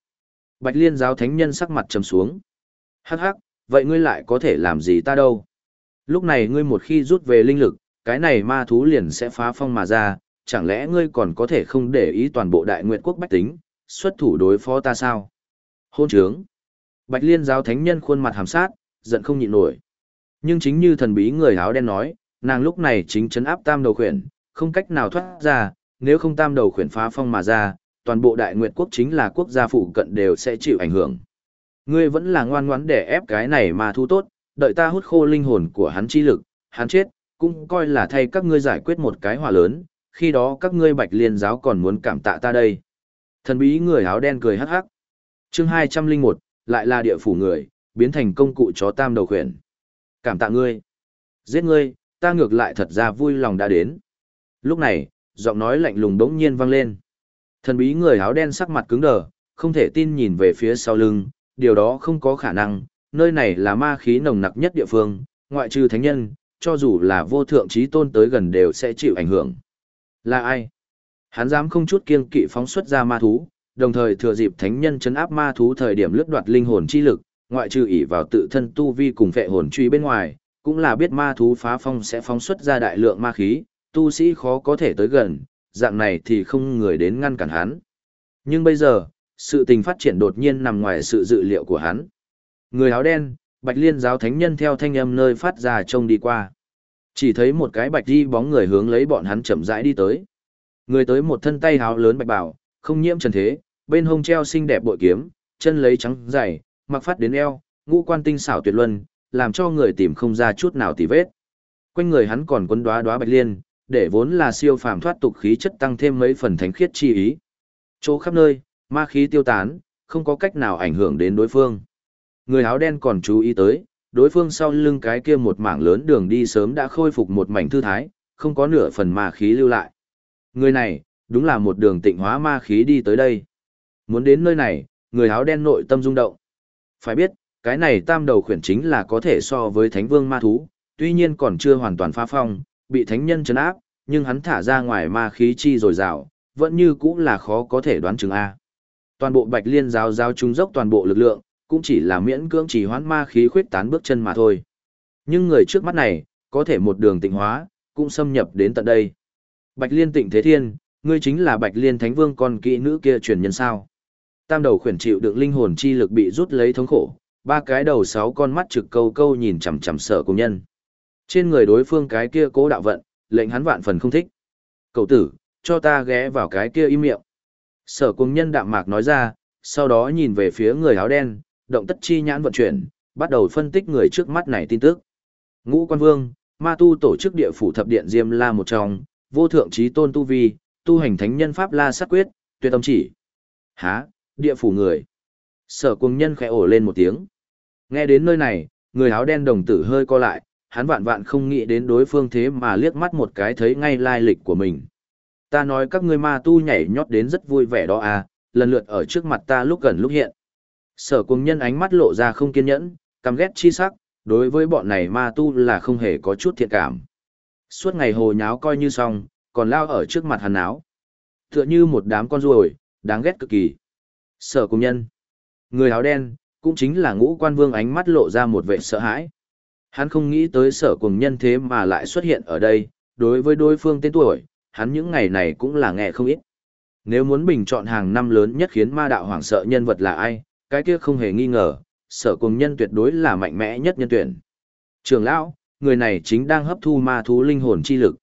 Bạch Liên giáo thánh nhân sắc mặt trầm xuống. Hắc hắc, vậy ngươi lại có thể làm gì ta đâu? Lúc này ngươi một khi rút về linh lực, cái này ma thú liền sẽ phá phong mà ra, chẳng lẽ ngươi còn có thể không để ý toàn bộ đại nguyện quốc bách tính, xuất thủ đối phó ta sao? Hôn trướng. Bạch Liên giáo thánh nhân khuôn mặt hàm sát, giận không nhịn nổi. Nhưng chính như thần bí người áo đen nói, nàng lúc này chính chấn áp tam đầu khuyển, không cách nào thoát ra, nếu không tam đầu khuyển phá phong mà ra, toàn bộ đại nguyệt quốc chính là quốc gia phụ cận đều sẽ chịu ảnh hưởng. Ngươi vẫn là ngoan ngoãn để ép cái này mà thu tốt, đợi ta hút khô linh hồn của hắn chi lực, hắn chết, cũng coi là thay các ngươi giải quyết một cái hỏa lớn, khi đó các ngươi bạch liên giáo còn muốn cảm tạ ta đây. Thần bí người áo đen cười hắc hắc. Chương 201, lại là địa phủ người, biến thành công cụ chó tam đầu khuyển. Cảm tạ ngươi. Giết ngươi, ta ngược lại thật ra vui lòng đã đến. Lúc này, giọng nói lạnh lùng đống nhiên vang lên. Thần bí người áo đen sắc mặt cứng đờ, không thể tin nhìn về phía sau lưng, điều đó không có khả năng, nơi này là ma khí nồng nặc nhất địa phương, ngoại trừ thánh nhân, cho dù là vô thượng trí tôn tới gần đều sẽ chịu ảnh hưởng. Là ai? Hắn dám không chút kiên kỵ phóng xuất ra ma thú, đồng thời thừa dịp thánh nhân chấn áp ma thú thời điểm lướt đoạt linh hồn chi lực, ngoại trừ ỷ vào tự thân tu vi cùng phệ hồn truy bên ngoài, cũng là biết ma thú phá phong sẽ phóng xuất ra đại lượng ma khí, tu sĩ khó có thể tới gần, dạng này thì không người đến ngăn cản hắn. Nhưng bây giờ, sự tình phát triển đột nhiên nằm ngoài sự dự liệu của hắn. Người áo đen, bạch liên giáo thánh nhân theo thanh âm nơi phát ra trông đi qua. Chỉ thấy một cái bạch đi bóng người hướng lấy bọn hắn chậm rãi đi tới. Người tới một thân tay háo lớn bạch bảo, không nhiễm trần thế, bên hông treo xinh đẹp bội kiếm, chân lấy trắng dày, mặc phát đến eo, ngũ quan tinh xảo tuyệt luân, làm cho người tìm không ra chút nào tì vết. Quanh người hắn còn quấn đóa đóa bạch liên, để vốn là siêu phàm thoát tục khí chất tăng thêm mấy phần thánh khiết chi ý. Chỗ khắp nơi, ma khí tiêu tán, không có cách nào ảnh hưởng đến đối phương. Người áo đen còn chú ý tới, đối phương sau lưng cái kia một mảng lớn đường đi sớm đã khôi phục một mảnh thư thái, không có nửa phần ma khí lưu lại. Người này, đúng là một đường tịnh hóa ma khí đi tới đây. Muốn đến nơi này, người áo đen nội tâm rung động. Phải biết, cái này tam đầu khuyển chính là có thể so với thánh vương ma thú, tuy nhiên còn chưa hoàn toàn phá phong, bị thánh nhân chấn áp, nhưng hắn thả ra ngoài ma khí chi rồi rào, vẫn như cũng là khó có thể đoán chừng A. Toàn bộ bạch liên giáo giáo trung dốc toàn bộ lực lượng, cũng chỉ là miễn cưỡng chỉ hoãn ma khí khuyết tán bước chân mà thôi. Nhưng người trước mắt này, có thể một đường tịnh hóa, cũng xâm nhập đến tận đây. Bạch liên tịnh thế thiên, ngươi chính là bạch liên thánh vương con kỵ nữ kia truyền nhân sao. Tam đầu khuyển chịu đựng linh hồn chi lực bị rút lấy thống khổ, ba cái đầu sáu con mắt trực câu câu nhìn chằm chằm sợ công nhân. Trên người đối phương cái kia cố đạo vận, lệnh hắn vạn phần không thích. Cậu tử, cho ta ghé vào cái kia im miệng. Sở cùng nhân đạm mạc nói ra, sau đó nhìn về phía người áo đen, động tất chi nhãn vận chuyển, bắt đầu phân tích người trước mắt này tin tức. Ngũ quan vương, ma tu tổ chức địa phủ thập điện Diêm La một trong, vô thượng trí tôn tu vi, tu hành thánh nhân pháp la sát quyết, tuyệt tâm chỉ. Há, địa phủ người. Sở cùng nhân khẽ ổ lên một tiếng. Nghe đến nơi này, người áo đen đồng tử hơi co lại, hắn vạn vạn không nghĩ đến đối phương thế mà liếc mắt một cái thấy ngay lai lịch của mình. Ta nói các ngươi ma tu nhảy nhót đến rất vui vẻ đó à, lần lượt ở trước mặt ta lúc gần lúc hiện. Sở cùng nhân ánh mắt lộ ra không kiên nhẫn, căm ghét chi sắc, Đối với bọn này ma tu là không hề có chút thiện cảm. Suốt ngày hồ nháo coi như xong, còn lao ở trước mặt hắn áo. Tựa như một đám con ruồi, đáng ghét cực kỳ. Sở cùng nhân. Người áo đen, cũng chính là ngũ quan vương ánh mắt lộ ra một vẻ sợ hãi. Hắn không nghĩ tới sở cùng nhân thế mà lại xuất hiện ở đây, đối với đối phương tên tuổi, hắn những ngày này cũng là nghe không ít. Nếu muốn bình chọn hàng năm lớn nhất khiến ma đạo hoảng sợ nhân vật là ai, cái kia không hề nghi ngờ, sở cùng nhân tuyệt đối là mạnh mẽ nhất nhân tuyển. Trường lão, người này chính đang hấp thu ma thú linh hồn chi lực.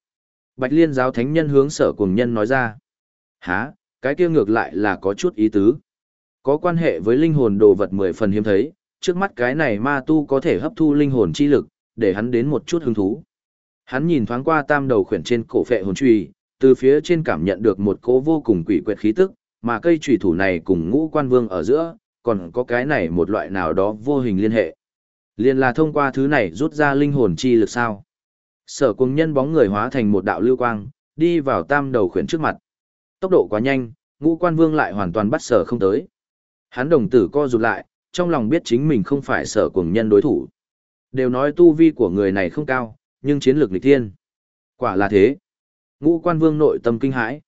Bạch liên giáo thánh nhân hướng sở cùng nhân nói ra. Hả, cái kia ngược lại là có chút ý tứ. Có quan hệ với linh hồn đồ vật mười phần hiếm thấy, trước mắt cái này ma tu có thể hấp thu linh hồn chi lực, để hắn đến một chút hứng thú. Hắn nhìn thoáng qua tam đầu khuyển trên cổ phệ hồn truy, từ phía trên cảm nhận được một cỗ vô cùng quỷ quyệt khí tức, mà cây trùy thủ này cùng ngũ quan vương ở giữa, còn có cái này một loại nào đó vô hình liên hệ. Liên là thông qua thứ này rút ra linh hồn chi lực sao. Sở cùng nhân bóng người hóa thành một đạo lưu quang, đi vào tam đầu khuyển trước mặt. Tốc độ quá nhanh, ngũ quan vương lại hoàn toàn bắt sở không tới. Hắn đồng tử co rụt lại, trong lòng biết chính mình không phải sở cùng nhân đối thủ. Đều nói tu vi của người này không cao, nhưng chiến lược nghịch thiên. Quả là thế. Ngũ quan vương nội tâm kinh hãi.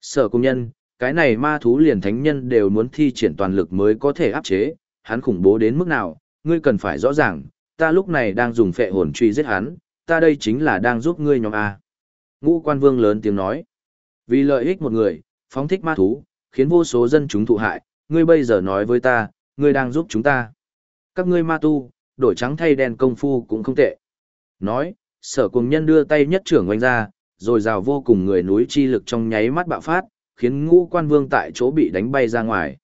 Sở cùng nhân, cái này ma thú liền thánh nhân đều muốn thi triển toàn lực mới có thể áp chế, hắn khủng bố đến mức nào, ngươi cần phải rõ ràng, ta lúc này đang dùng phệ hồn truy giết hắn, ta đây chính là đang giúp ngươi nhóm A. Ngũ quan vương lớn tiếng nói. Vì lợi ích một người, phóng thích ma thú, khiến vô số dân chúng thụ hại, ngươi bây giờ nói với ta, ngươi đang giúp chúng ta. Các ngươi ma tu, đổi trắng thay đen công phu cũng không tệ. Nói, sở cùng nhân đưa tay nhất trưởng oanh ra, rồi rào vô cùng người núi chi lực trong nháy mắt bạo phát, khiến ngũ quan vương tại chỗ bị đánh bay ra ngoài.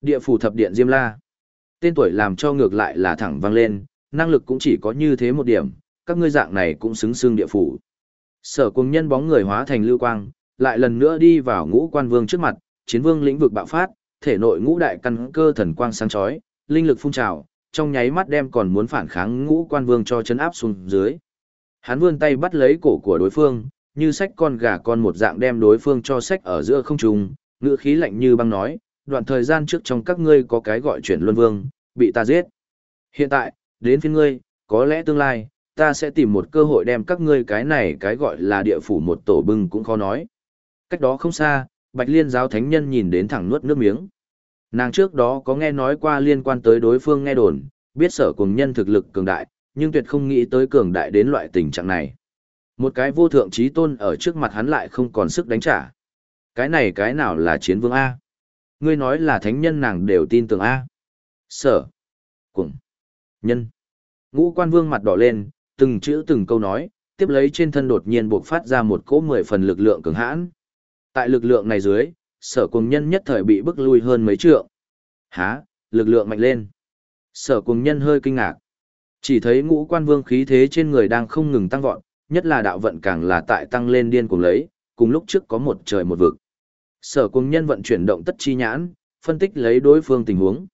Địa phủ thập điện Diêm La. Tên tuổi làm cho ngược lại là thẳng vang lên, năng lực cũng chỉ có như thế một điểm, các ngươi dạng này cũng xứng xương địa phủ. Sở cùng nhân bóng người hóa thành lưu quang, lại lần nữa đi vào ngũ quan vương trước mặt, chiến vương lĩnh vực bạo phát, thể nội ngũ đại căn cơ thần quang sáng chói, linh lực phun trào, trong nháy mắt đem còn muốn phản kháng ngũ quan vương cho chấn áp xuống dưới. Hắn vươn tay bắt lấy cổ của đối phương, như sách con gà con một dạng đem đối phương cho sách ở giữa không trung, ngữ khí lạnh như băng nói, đoạn thời gian trước trong các ngươi có cái gọi chuyển luân vương, bị ta giết. Hiện tại, đến phiên ngươi, có lẽ tương lai, ta sẽ tìm một cơ hội đem các ngươi cái này cái gọi là địa phủ một tổ bưng cũng khó nói. Cách đó không xa, Bạch Liên giáo thánh nhân nhìn đến thẳng nuốt nước miếng. Nàng trước đó có nghe nói qua liên quan tới đối phương nghe đồn, biết sở cùng nhân thực lực cường đại, nhưng tuyệt không nghĩ tới cường đại đến loại tình trạng này. Một cái vô thượng trí tôn ở trước mặt hắn lại không còn sức đánh trả. Cái này cái nào là chiến vương A? Ngươi nói là thánh nhân nàng đều tin tưởng A. Sở. Cùng. Nhân. Ngũ quan vương mặt đỏ lên, từng chữ từng câu nói, tiếp lấy trên thân đột nhiên buộc phát ra một cỗ mười phần lực lượng cường hãn. Tại lực lượng này dưới, sở cùng nhân nhất thời bị bức lui hơn mấy trượng. Há, lực lượng mạnh lên. Sở cùng nhân hơi kinh ngạc. Chỉ thấy ngũ quan vương khí thế trên người đang không ngừng tăng vọt, nhất là đạo vận càng là tại tăng lên điên cùng lấy, cùng lúc trước có một trời một vực. Sở cùng nhân vận chuyển động tất chi nhãn, phân tích lấy đối phương tình huống.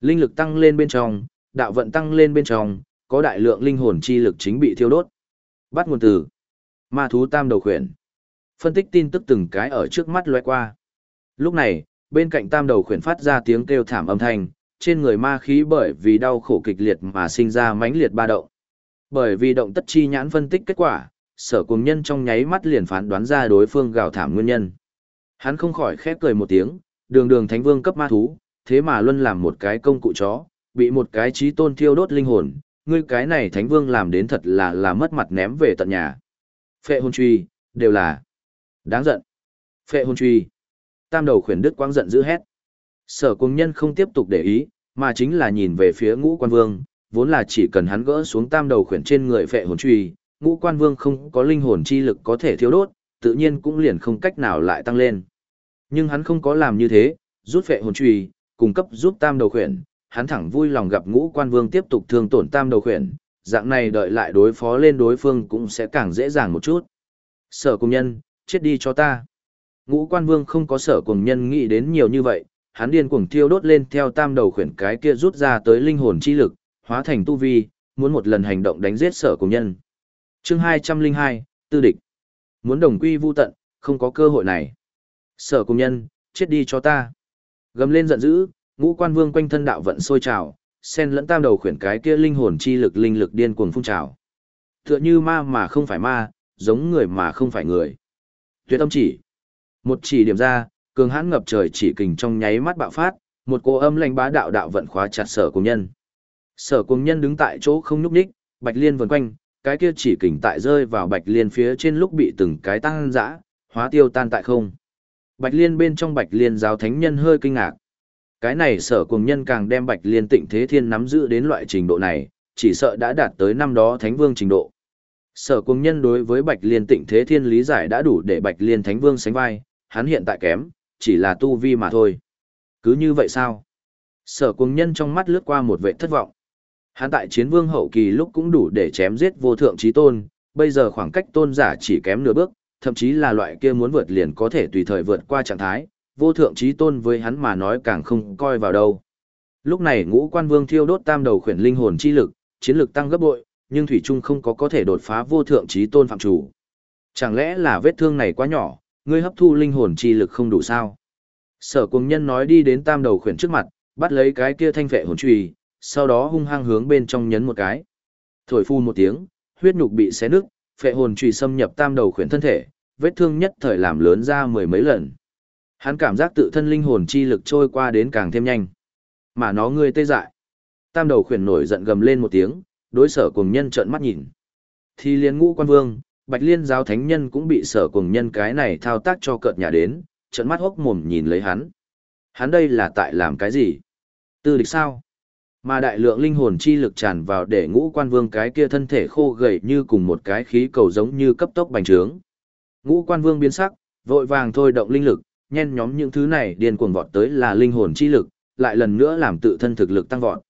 Linh lực tăng lên bên trong, đạo vận tăng lên bên trong, có đại lượng linh hồn chi lực chính bị thiêu đốt. Bắt nguồn từ ma thú tam đầu khuyển. Phân tích tin tức từng cái ở trước mắt loe qua. Lúc này, bên cạnh tam đầu khuyển phát ra tiếng kêu thảm âm thanh, trên người ma khí bởi vì đau khổ kịch liệt mà sinh ra mãnh liệt ba động. Bởi vì động tất chi nhãn phân tích kết quả, sở cùng nhân trong nháy mắt liền phán đoán ra đối phương gào thảm nguyên nhân. Hắn không khỏi khép cười một tiếng, đường đường thánh vương cấp ma thú, thế mà luôn làm một cái công cụ chó, bị một cái trí tôn thiêu đốt linh hồn, ngươi cái này thánh vương làm đến thật là là mất mặt ném về tận nhà. Phệ hôn truy, đều là đáng giận. Phệ hôn truy. Tam đầu khuyển đức quang giận dữ hét. Sở cung nhân không tiếp tục để ý, mà chính là nhìn về phía ngũ quan vương, vốn là chỉ cần hắn gỡ xuống tam đầu khuyển trên người phệ hồn truy, ngũ quan vương không có linh hồn chi lực có thể thiếu đốt, tự nhiên cũng liền không cách nào lại tăng lên. Nhưng hắn không có làm như thế, rút phệ hồn truy, cung cấp giúp tam đầu khuyển, hắn thẳng vui lòng gặp ngũ quan vương tiếp tục thương tổn tam đầu khuyển, dạng này đợi lại đối phó lên đối phương cũng sẽ càng dễ dàng một chút. Sở cung nhân, chết đi cho ta. Ngũ quan vương không có sở cùng nhân nghĩ đến nhiều như vậy, hắn điên cuồng thiêu đốt lên theo tam đầu khuyển cái kia rút ra tới linh hồn chi lực, hóa thành tu vi, muốn một lần hành động đánh giết sở cùng nhân. Chương 202, Tư địch. Muốn đồng quy vu tận, không có cơ hội này. Sở cùng nhân, chết đi cho ta. Gầm lên giận dữ, ngũ quan vương quanh thân đạo vận sôi trào, sen lẫn tam đầu khuyển cái kia linh hồn chi lực linh lực điên cuồng phun trào. Tựa như ma mà không phải ma, giống người mà không phải người. Tuyệt âm chỉ. Một chỉ điểm ra, cường hãn ngập trời chỉ kình trong nháy mắt bạo phát, một cô âm lanh bá đạo đạo vận khóa chặt sở cùng nhân. Sở cùng nhân đứng tại chỗ không nhúc ních bạch liên vần quanh, cái kia chỉ kình tại rơi vào bạch liên phía trên lúc bị từng cái tăng dã, hóa tiêu tan tại không. Bạch liên bên trong bạch liên giáo thánh nhân hơi kinh ngạc. Cái này sở cùng nhân càng đem bạch liên tịnh thế thiên nắm giữ đến loại trình độ này, chỉ sợ đã đạt tới năm đó thánh vương trình độ. Sở cùng nhân đối với bạch liên tịnh thế thiên lý giải đã đủ để bạch liên thánh vương sánh vai, hắn hiện tại kém, chỉ là tu vi mà thôi. Cứ như vậy sao? Sở cùng nhân trong mắt lướt qua một vệ thất vọng. Hắn tại chiến vương hậu kỳ lúc cũng đủ để chém giết vô thượng trí tôn, bây giờ khoảng cách tôn giả chỉ kém nửa bước, thậm chí là loại kia muốn vượt liền có thể tùy thời vượt qua trạng thái, vô thượng trí tôn với hắn mà nói càng không coi vào đâu. Lúc này ngũ quan vương thiêu đốt tam đầu khuyển linh hồn chi lực, chiến lực tăng gấp bội, nhưng Thủy Trung không có có thể đột phá vô thượng trí tôn phạm chủ. Chẳng lẽ là vết thương này quá nhỏ, ngươi hấp thu linh hồn chi lực không đủ sao? Sở cuồng nhân nói đi đến tam đầu khuyển trước mặt, bắt lấy cái kia thanh vệ hồn trùy, sau đó hung hăng hướng bên trong nhấn một cái. Thổi phu một tiếng, huyết nhục bị xé nứt, phệ hồn trùy xâm nhập tam đầu khuyển thân thể, vết thương nhất thời làm lớn ra mười mấy lần. Hắn cảm giác tự thân linh hồn chi lực trôi qua đến càng thêm nhanh. Mà nó ngươi tê dại. Tam đầu khuyển nổi giận gầm lên một tiếng, đối sở cùng nhân trợn mắt nhìn. Thì liền ngũ quan vương, bạch liên giáo thánh nhân cũng bị sở cùng nhân cái này thao tác cho cợt nhà đến, trợn mắt hốc mồm nhìn lấy hắn. Hắn đây là tại làm cái gì? Tư địch sao? Mà đại lượng linh hồn chi lực tràn vào để ngũ quan vương cái kia thân thể khô gầy như cùng một cái khí cầu giống như cấp tốc bành trướng. Ngũ quan vương biến sắc, vội vàng thôi động linh lực, nhen nhóm những thứ này điên cuồng vọt tới là linh hồn chi lực, lại lần nữa làm tự thân thực lực tăng vọt.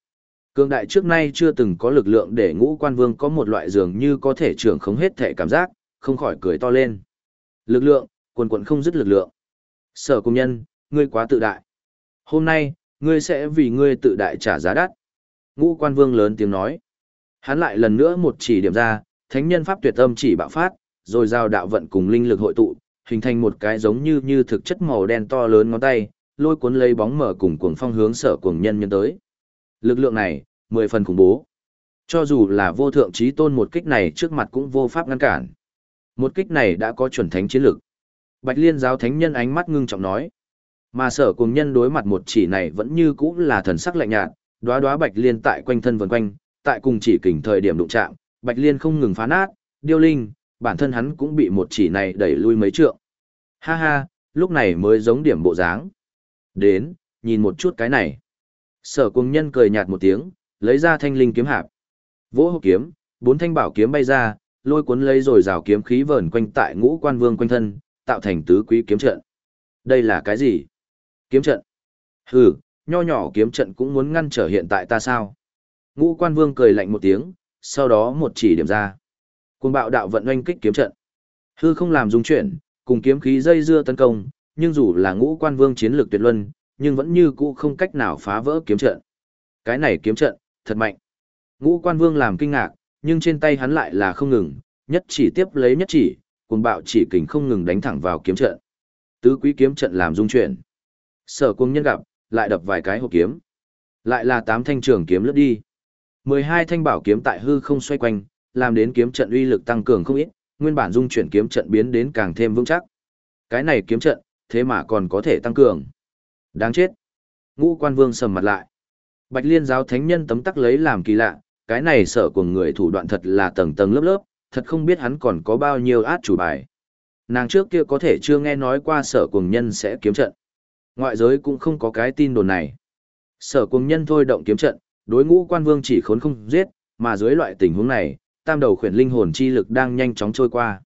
Cương đại trước nay chưa từng có lực lượng để ngũ quan vương có một loại dường như có thể trưởng không hết thể cảm giác, không khỏi cười to lên. Lực lượng, quần quần không dứt lực lượng. Sở công nhân, ngươi quá tự đại. Hôm nay, ngươi sẽ vì ngươi tự đại trả giá đắt. Ngũ quan vương lớn tiếng nói. Hắn lại lần nữa một chỉ điểm ra, thánh nhân pháp tuyệt âm chỉ bạo phát, rồi giao đạo vận cùng linh lực hội tụ, hình thành một cái giống như như thực chất màu đen to lớn ngón tay, lôi cuốn lấy bóng mở cùng cuồng phong hướng sở cuồng nhân nhân tới. Lực lượng này, mười phần khủng bố. Cho dù là vô thượng trí tôn một kích này trước mặt cũng vô pháp ngăn cản. Một kích này đã có chuẩn thánh chiến lực. Bạch liên giáo thánh nhân ánh mắt ngưng trọng nói. Mà sở cùng nhân đối mặt một chỉ này vẫn như cũ là thần sắc lạnh nhạt, đóa đóa bạch liên tại quanh thân vần quanh, tại cùng chỉ kình thời điểm đụng chạm, bạch liên không ngừng phá nát, điêu linh, bản thân hắn cũng bị một chỉ này đẩy lui mấy trượng. Ha ha, lúc này mới giống điểm bộ dáng. Đến, nhìn một chút cái này. Sở cùng nhân cười nhạt một tiếng, lấy ra thanh linh kiếm hạp. Vỗ hộp kiếm, bốn thanh bảo kiếm bay ra, lôi cuốn lấy rồi rào kiếm khí vờn quanh tại ngũ quan vương quanh thân, tạo thành tứ quý kiếm trận. Đây là cái gì? Kiếm trận. Hừ, nho nhỏ kiếm trận cũng muốn ngăn trở hiện tại ta sao? Ngũ quan vương cười lạnh một tiếng, sau đó một chỉ điểm ra. Cùng bạo đạo vận oanh kích kiếm trận. Hư không làm dung chuyển, cùng kiếm khí dây dưa tấn công, nhưng dù là ngũ quan vương chiến lược tuyệt luân, nhưng vẫn như cũ không cách nào phá vỡ kiếm trận. Cái này kiếm trận, thật mạnh. Ngũ quan vương làm kinh ngạc, nhưng trên tay hắn lại là không ngừng, nhất chỉ tiếp lấy nhất chỉ, cùng bạo chỉ kình không ngừng đánh thẳng vào kiếm trận. Tứ quý kiếm trận làm dung chuyển. Sở cung nhân gặp, lại đập vài cái hộp kiếm. Lại là tám thanh trường kiếm lướt đi. mười hai thanh bảo kiếm tại hư không xoay quanh, làm đến kiếm trận uy lực tăng cường không ít, nguyên bản dung chuyển kiếm trận biến đến càng thêm vững chắc. Cái này kiếm trận, thế mà còn có thể tăng cường. Đáng chết. Ngũ quan vương sầm mặt lại. Bạch liên giáo thánh nhân tấm tắc lấy làm kỳ lạ, cái này sợ của người thủ đoạn thật là tầng tầng lớp lớp, thật không biết hắn còn có bao nhiêu át chủ bài. Nàng trước kia có thể chưa nghe nói qua sở cuồng nhân sẽ kiếm trận. Ngoại giới cũng không có cái tin đồn này. Sở cuồng nhân thôi động kiếm trận, đối ngũ quan vương chỉ khốn không giết, mà dưới loại tình huống này, tam đầu khuyển linh hồn chi lực đang nhanh chóng trôi qua.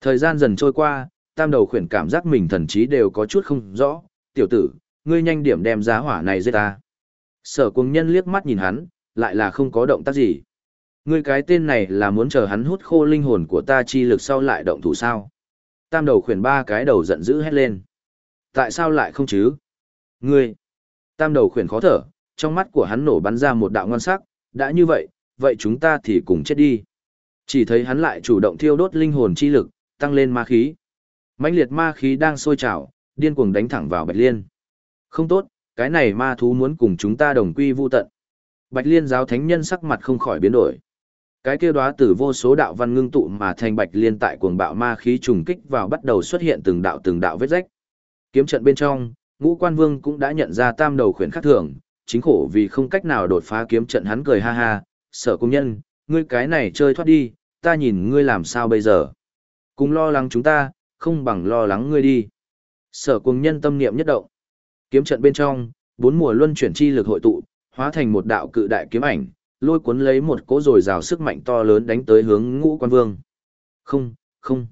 Thời gian dần trôi qua, tam đầu khuyển cảm giác mình thần trí đều có chút không rõ, tiểu tử, ngươi nhanh điểm đem giá hỏa này giết ta. Sở cuồng nhân liếc mắt nhìn hắn, lại là không có động tác gì. Ngươi cái tên này là muốn chờ hắn hút khô linh hồn của ta chi lực sau lại động thủ sao. Tam đầu khuyển ba cái đầu giận dữ hét lên. Tại sao lại không chứ? Ngươi! Tam đầu khuyển khó thở, trong mắt của hắn nổ bắn ra một đạo ngon sắc, đã như vậy, vậy chúng ta thì cùng chết đi. Chỉ thấy hắn lại chủ động thiêu đốt linh hồn chi lực, tăng lên ma khí. mãnh liệt ma khí đang sôi trào, điên cuồng đánh thẳng vào Bạch Liên. Không tốt, cái này ma thú muốn cùng chúng ta đồng quy vu tận. Bạch Liên giáo thánh nhân sắc mặt không khỏi biến đổi. Cái kia đóa từ vô số đạo văn ngưng tụ mà thành Bạch Liên tại cuồng bạo ma khí trùng kích vào bắt đầu xuất hiện từng đạo từng đạo vết rách. Kiếm trận bên trong, Ngũ Quan Vương cũng đã nhận ra tam đầu khuyển khắc thường, chính khổ vì không cách nào đột phá kiếm trận hắn cười ha ha, "Sở công nhân, ngươi cái này chơi thoát đi, ta nhìn ngươi làm sao bây giờ?" Cùng lo lắng chúng ta, không bằng lo lắng ngươi đi. Sở cùng nhân tâm niệm nhất động. Kiếm trận bên trong, bốn mùa luân chuyển chi lực hội tụ, hóa thành một đạo cự đại kiếm ảnh, lôi cuốn lấy một cỗ rồi rào sức mạnh to lớn đánh tới hướng ngũ quan vương. Không, không.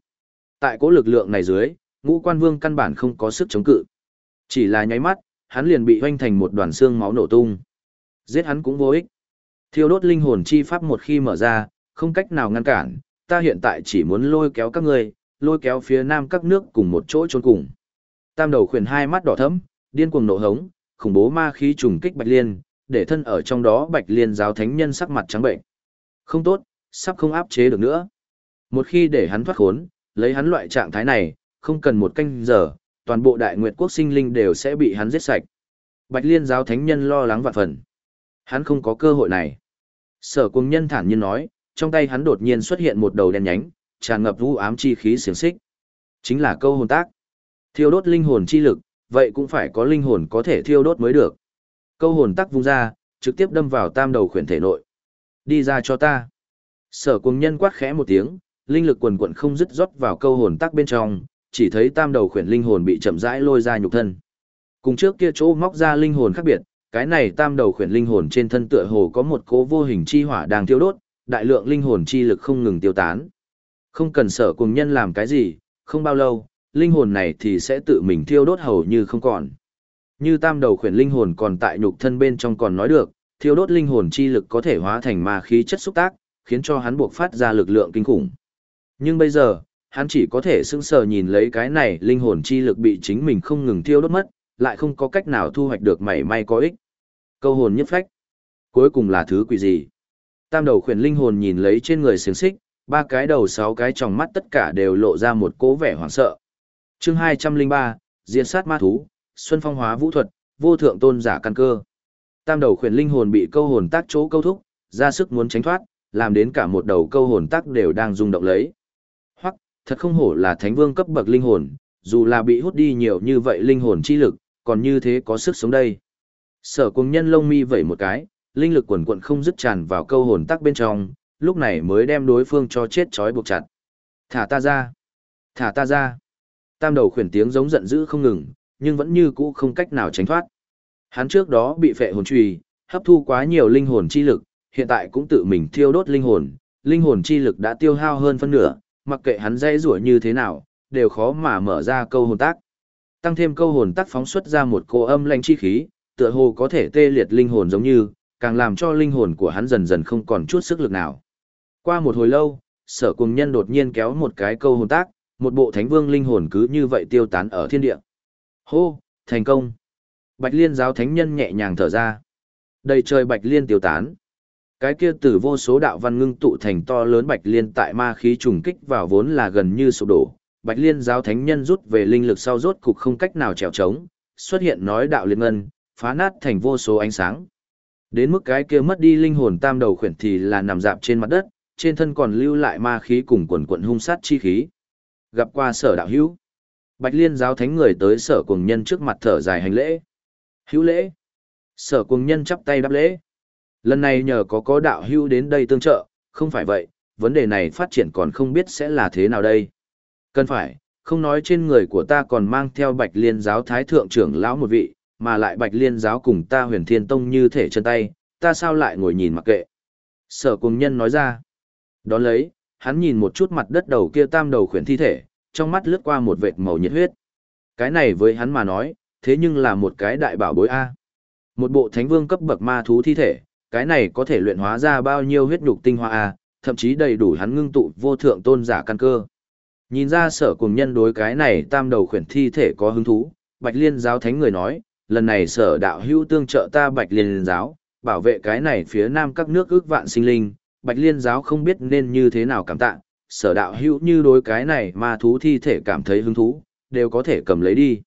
Tại cỗ lực lượng này dưới, ngũ quan vương căn bản không có sức chống cự. Chỉ là nháy mắt, hắn liền bị hoanh thành một đoàn xương máu nổ tung. Giết hắn cũng vô ích. Thiêu đốt linh hồn chi pháp một khi mở ra, không cách nào ngăn cản, ta hiện tại chỉ muốn lôi kéo các ngươi, lôi kéo phía nam các nước cùng một chỗ trốn cùng. Tam đầu khuyển hai mắt đỏ thẫm, điên cuồng nổ hống, khủng bố ma khí trùng kích Bạch Liên, để thân ở trong đó Bạch Liên giáo thánh nhân sắc mặt trắng bệnh. Không tốt, sắp không áp chế được nữa. Một khi để hắn thoát khốn, lấy hắn loại trạng thái này, không cần một canh giờ, toàn bộ đại nguyệt quốc sinh linh đều sẽ bị hắn giết sạch. Bạch Liên giáo thánh nhân lo lắng vạn phần. Hắn không có cơ hội này. Sở cung nhân thản nhiên nói, trong tay hắn đột nhiên xuất hiện một đầu đen nhánh, tràn ngập vũ ám chi khí xiềng xích. Chính là câu hồn tác. Thiêu đốt linh hồn chi lực, vậy cũng phải có linh hồn có thể thiêu đốt mới được. Câu hồn tắc vung ra, trực tiếp đâm vào tam đầu khuyển thể nội. Đi ra cho ta. Sở cùng nhân quát khẽ một tiếng, linh lực quần quận không dứt rót vào câu hồn tắc bên trong, chỉ thấy tam đầu khuyển linh hồn bị chậm rãi lôi ra nhục thân. Cùng trước kia chỗ móc ra linh hồn khác biệt, cái này tam đầu khuyển linh hồn trên thân tựa hồ có một cố vô hình chi hỏa đang thiêu đốt, đại lượng linh hồn chi lực không ngừng tiêu tán. Không cần sở cùng nhân làm cái gì, không bao lâu, linh hồn này thì sẽ tự mình thiêu đốt hầu như không còn. Như tam đầu khuyển linh hồn còn tại nhục thân bên trong còn nói được, thiêu đốt linh hồn chi lực có thể hóa thành ma khí chất xúc tác, khiến cho hắn buộc phát ra lực lượng kinh khủng. Nhưng bây giờ, hắn chỉ có thể sững sờ nhìn lấy cái này linh hồn chi lực bị chính mình không ngừng thiêu đốt mất, lại không có cách nào thu hoạch được mảy may có ích. Câu hồn nhất phách. Cuối cùng là thứ quỷ gì? Tam đầu khuyển linh hồn nhìn lấy trên người xiềng xích, ba cái đầu sáu cái tròng mắt tất cả đều lộ ra một cố vẻ hoảng sợ chương hai trăm linh ba Diễn sát ma thú, Xuân Phong hóa vũ thuật, vô thượng tôn giả căn cơ. Tam đầu khuyển linh hồn bị câu hồn tác chỗ câu thúc, ra sức muốn tránh thoát, làm đến cả một đầu câu hồn tác đều đang rung động lấy. Hoặc, thật không hổ là thánh vương cấp bậc linh hồn, dù là bị hút đi nhiều như vậy linh hồn chi lực, còn như thế có sức sống đây. Sở cùng nhân lông mi vẩy một cái, linh lực quần quận không dứt tràn vào câu hồn tắc bên trong, lúc này mới đem đối phương cho chết trói buộc chặt. Thả ta ra! Thả ta ra! Tam đầu khuyển tiếng giống giận dữ không ngừng, nhưng vẫn như cũ không cách nào tránh thoát. Hắn trước đó bị phệ hồn trùy, hấp thu quá nhiều linh hồn chi lực, hiện tại cũng tự mình thiêu đốt linh hồn, linh hồn chi lực đã tiêu hao hơn phân nửa, mặc kệ hắn dây rủa như thế nào, đều khó mà mở ra câu hồn tác. Tăng thêm câu hồn tác phóng xuất ra một cô âm lạnh chi khí, tựa hồ có thể tê liệt linh hồn giống như, càng làm cho linh hồn của hắn dần dần không còn chút sức lực nào. Qua một hồi lâu, sở cùng nhân đột nhiên kéo một cái câu hồn tác, một bộ thánh vương linh hồn cứ như vậy tiêu tán ở thiên địa. Hô, thành công. Bạch liên giáo thánh nhân nhẹ nhàng thở ra. Đầy trời bạch liên tiêu tán. Cái kia từ vô số đạo văn ngưng tụ thành to lớn bạch liên tại ma khí trùng kích vào vốn là gần như sụp đổ. Bạch liên giáo thánh nhân rút về linh lực sau rốt cục không cách nào trèo trống, xuất hiện nói đạo liên ngân, phá nát thành vô số ánh sáng. Đến mức cái kia mất đi linh hồn tam đầu khuyển thì là nằm dạp trên mặt đất, trên thân còn lưu lại ma khí cùng quần quận hung sát chi khí. Gặp qua sở đạo hữu. Bạch liên giáo thánh người tới sở cùng nhân trước mặt thở dài hành lễ. Hữu lễ. Sở cùng nhân chắp tay đáp lễ. Lần này nhờ có có đạo hữu đến đây tương trợ, không phải vậy, vấn đề này phát triển còn không biết sẽ là thế nào đây. Cần phải, không nói trên người của ta còn mang theo bạch liên giáo thái thượng trưởng lão một vị, mà lại bạch liên giáo cùng ta huyền thiên tông như thể chân tay, ta sao lại ngồi nhìn mặc kệ. Sở cùng nhân nói ra. Đón lấy, hắn nhìn một chút mặt đất đầu kia tam đầu khuyển thi thể, trong mắt lướt qua một vệt màu nhiệt huyết. Cái này với hắn mà nói, thế nhưng là một cái đại bảo bối A. Một bộ thánh vương cấp bậc ma thú thi thể, cái này có thể luyện hóa ra bao nhiêu huyết nhục tinh hoa A, thậm chí đầy đủ hắn ngưng tụ vô thượng tôn giả căn cơ. Nhìn ra sở cùng nhân đối cái này tam đầu khuyển thi thể có hứng thú, Bạch Liên giáo thánh người nói, lần này sở đạo hữu tương trợ ta Bạch Liên giáo, bảo vệ cái này phía nam các nước ước vạn sinh linh, Bạch Liên giáo không biết nên như thế nào cảm tạ, sở đạo hữu như đối cái này ma thú thi thể cảm thấy hứng thú, đều có thể cầm lấy đi.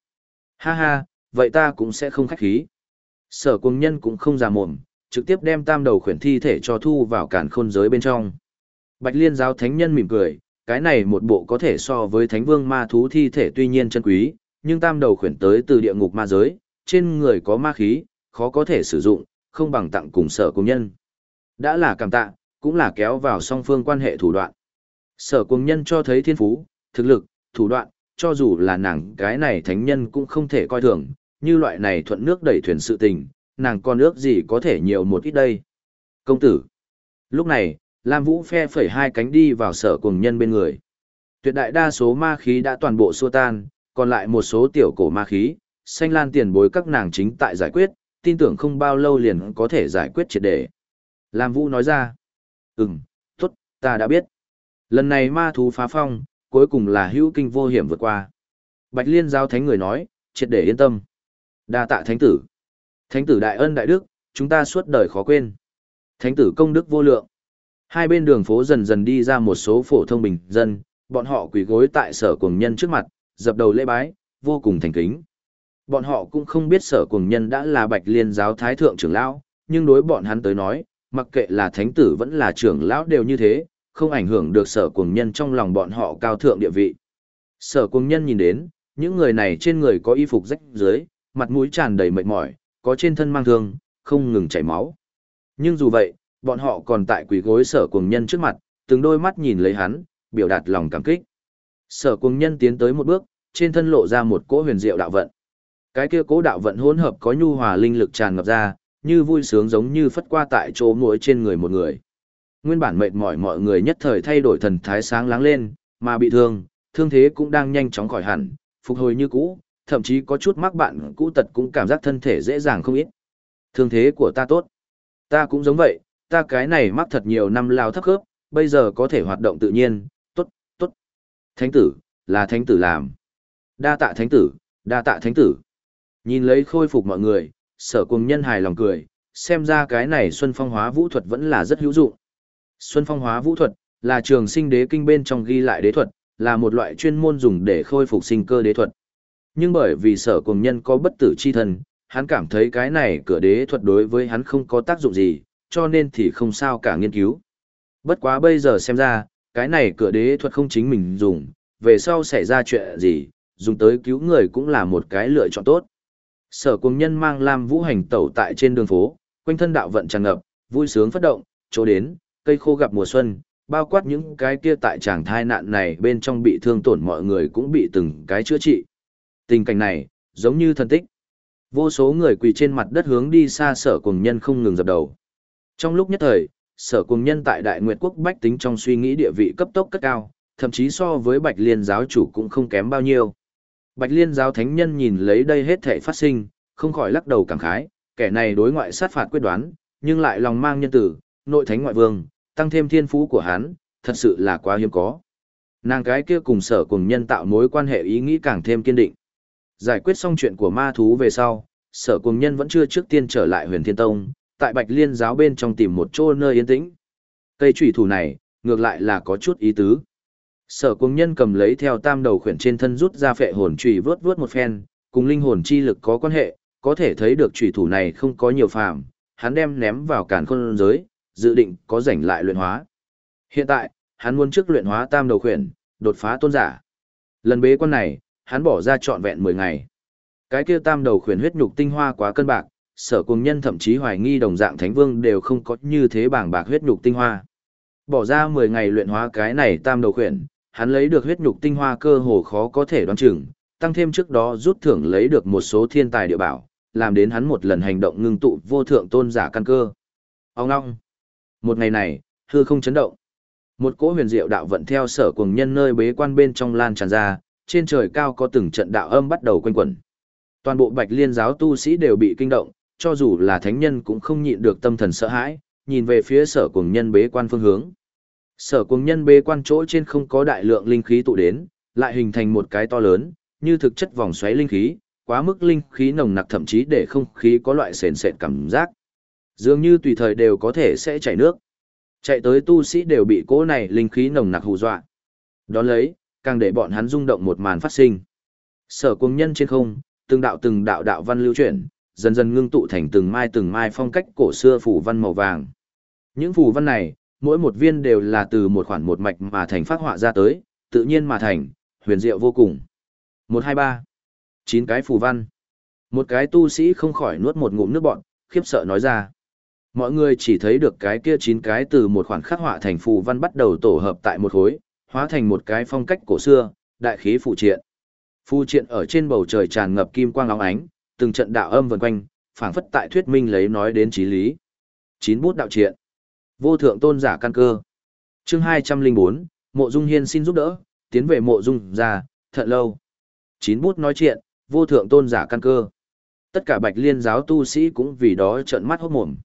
Ha ha, vậy ta cũng sẽ không khách khí. Sở Cung nhân cũng không già mồm, trực tiếp đem tam đầu khuyển thi thể cho thu vào cản khôn giới bên trong. Bạch Liên giáo thánh nhân mỉm cười, cái này một bộ có thể so với thánh vương ma thú thi thể tuy nhiên chân quý, nhưng tam đầu khuyển tới từ địa ngục ma giới, trên người có ma khí, khó có thể sử dụng, không bằng tặng cùng sở Cung nhân. Đã là cảm tạ, cũng là kéo vào song phương quan hệ thủ đoạn. Sở công nhân cho thấy thiên phú, thực lực, thủ đoạn, cho dù là nàng cái này thánh nhân cũng không thể coi thường, như loại này thuận nước đẩy thuyền sự tình, nàng còn ước gì có thể nhiều một ít đây. Công tử. Lúc này, Lam Vũ phe phẩy hai cánh đi vào sở cùng nhân bên người. Tuyệt đại đa số ma khí đã toàn bộ xua tan, còn lại một số tiểu cổ ma khí, xanh lan tiền bối các nàng chính tại giải quyết, tin tưởng không bao lâu liền có thể giải quyết triệt đề. Lam Vũ nói ra, ừm, tốt, ta đã biết. Lần này ma thú phá phong, cuối cùng là hữu kinh vô hiểm vượt qua. Bạch Liên giao thánh người nói, triệt để yên tâm. đa tạ thánh tử. Thánh tử đại ân đại đức, chúng ta suốt đời khó quên. Thánh tử công đức vô lượng. Hai bên đường phố dần dần đi ra một số phổ thông bình dân, bọn họ quỳ gối tại sở cuồng nhân trước mặt, dập đầu lễ bái, vô cùng thành kính. Bọn họ cũng không biết sở cuồng nhân đã là bạch liên giáo thái thượng trưởng lão, nhưng đối bọn hắn tới nói, mặc kệ là thánh tử vẫn là trưởng lão đều như thế, không ảnh hưởng được sở cuồng nhân trong lòng bọn họ cao thượng địa vị. Sở cuồng nhân nhìn đến, những người này trên người có y phục rách dưới, mặt mũi tràn đầy mệt mỏi, có trên thân mang thương, không ngừng chảy máu. Nhưng dù vậy, bọn họ còn tại quỷ gối sở cuồng nhân trước mặt, từng đôi mắt nhìn lấy hắn, biểu đạt lòng cảm kích. Sở cuồng nhân tiến tới một bước, trên thân lộ ra một cỗ huyền diệu đạo vận. Cái kia cỗ đạo vận hỗn hợp có nhu hòa linh lực tràn ngập ra, như vui sướng giống như phất qua tại chỗ mỗi trên người một người. Nguyên bản mệt mỏi mọi người nhất thời thay đổi thần thái sáng láng lên, mà bị thương, thương thế cũng đang nhanh chóng khỏi hẳn, phục hồi như cũ, thậm chí có chút mắc bạn cũ tật cũng cảm giác thân thể dễ dàng không ít. Thương thế của ta tốt. Ta cũng giống vậy, ta cái này mắc thật nhiều năm lao thấp khớp, bây giờ có thể hoạt động tự nhiên, tốt, tốt. Thánh tử, là thánh tử làm. Đa tạ thánh tử, đa tạ thánh tử. Nhìn lấy khôi phục mọi người, sở cùng nhân hài lòng cười, xem ra cái này xuân phong hóa vũ thuật vẫn là rất hữu dụng. Xuân phong hóa vũ thuật, là trường sinh đế kinh bên trong ghi lại đế thuật, là một loại chuyên môn dùng để khôi phục sinh cơ đế thuật. Nhưng bởi vì sở cùng nhân có bất tử chi thân, hắn cảm thấy cái này cửa đế thuật đối với hắn không có tác dụng gì, cho nên thì không sao cả nghiên cứu. Bất quá bây giờ xem ra, cái này cửa đế thuật không chính mình dùng, về sau xảy ra chuyện gì, dùng tới cứu người cũng là một cái lựa chọn tốt. Sở cùng nhân mang Lam Vũ hành tẩu tại trên đường phố, quanh thân đạo vận tràn ngập, vui sướng phát động, chỗ đến, cây khô gặp mùa xuân, bao quát những cái kia tại tràng thai nạn này bên trong bị thương tổn mọi người cũng bị từng cái chữa trị. Tình cảnh này, giống như thần tích. Vô số người quỳ trên mặt đất hướng đi xa sở cùng nhân không ngừng dập đầu. Trong lúc nhất thời, sở cùng nhân tại Đại Nguyệt Quốc bách tính trong suy nghĩ địa vị cấp tốc cất cao, thậm chí so với Bạch Liên giáo chủ cũng không kém bao nhiêu. Bạch Liên giáo thánh nhân nhìn lấy đây hết thể phát sinh, không khỏi lắc đầu cảm khái, kẻ này đối ngoại sát phạt quyết đoán, nhưng lại lòng mang nhân tử, nội thánh ngoại vương, tăng thêm thiên phú của hắn, thật sự là quá hiếm có. Nàng cái kia cùng sở cùng nhân tạo mối quan hệ ý nghĩ càng thêm kiên định. Giải quyết xong chuyện của ma thú về sau, sở cùng nhân vẫn chưa trước tiên trở lại huyền thiên tông, tại bạch liên giáo bên trong tìm một chỗ nơi yên tĩnh. Cây trùy thủ này, ngược lại là có chút ý tứ. Sở cuồng nhân cầm lấy theo tam đầu khuyển trên thân rút ra phệ hồn trùy vớt vớt một phen, cùng linh hồn chi lực có quan hệ, có thể thấy được trùy thủ này không có nhiều phàm, hắn đem ném vào càn khôn giới, dự định có rảnh lại luyện hóa. Hiện tại, hắn muốn trước luyện hóa tam đầu khuyển, đột phá tôn giả. Lần bế quan này, hắn bỏ ra trọn vẹn 10 ngày. Cái kia tam đầu khuyển huyết nhục tinh hoa quá cân bạc, sở cuồng nhân thậm chí hoài nghi đồng dạng thánh vương đều không có như thế bảng bạc huyết nhục tinh hoa. Bỏ ra 10 ngày luyện hóa cái này tam đầu khuyển, hắn lấy được huyết nhục tinh hoa cơ hồ khó có thể đoán chừng, tăng thêm trước đó rút thưởng lấy được một số thiên tài địa bảo, làm đến hắn một lần hành động ngưng tụ vô thượng tôn giả căn cơ. Ông ngong. Một ngày này, hư không chấn động. Một cỗ huyền diệu đạo vận theo sở cùng nhân nơi bế quan bên trong lan tràn ra, trên trời cao có từng trận đạo âm bắt đầu quanh quẩn. Toàn bộ Bạch Liên giáo tu sĩ đều bị kinh động, cho dù là thánh nhân cũng không nhịn được tâm thần sợ hãi, nhìn về phía sở cùng nhân bế quan phương hướng. Sở cuồng nhân bê quan chỗ trên không có đại lượng linh khí tụ đến, lại hình thành một cái to lớn, như thực chất vòng xoáy linh khí, quá mức linh khí nồng nặc thậm chí để không khí có loại sền sệt cảm giác. Dường như tùy thời đều có thể sẽ chảy nước. Chạy tới tu sĩ đều bị cỗ này linh khí nồng nặc hù dọa. Đón lấy, càng để bọn hắn rung động một màn phát sinh. Sở cuồng nhân trên không, từng đạo từng đạo đạo văn lưu chuyển, dần dần ngưng tụ thành từng mai từng mai phong cách cổ xưa phủ văn màu vàng. Những phủ văn này, mỗi một viên đều là từ một khoản một mạch mà thành phát họa ra tới, tự nhiên mà thành, huyền diệu vô cùng. Một hai ba, chín cái phù văn. Một cái tu sĩ không khỏi nuốt một ngụm nước bọn, khiếp sợ nói ra. Mọi người chỉ thấy được cái kia chín cái từ một khoản khắc họa thành phù văn bắt đầu tổ hợp tại một khối, hóa thành một cái phong cách cổ xưa, đại khí phụ triện. phù triện ở trên bầu trời tràn ngập kim quang óng ánh, từng trận đạo âm vần quanh, phảng phất tại thuyết minh lấy nói đến trí lý. Chín bút đạo triện. Vô thượng tôn giả căn cơ. Chương hai trăm linh bốn Mộ Dung Hiên xin giúp đỡ, tiến về Mộ Dung già, thận lâu. Chín bút nói chuyện, vô thượng tôn giả căn cơ. Tất cả Bạch Liên giáo tu sĩ cũng vì đó trợn mắt hốt mồm.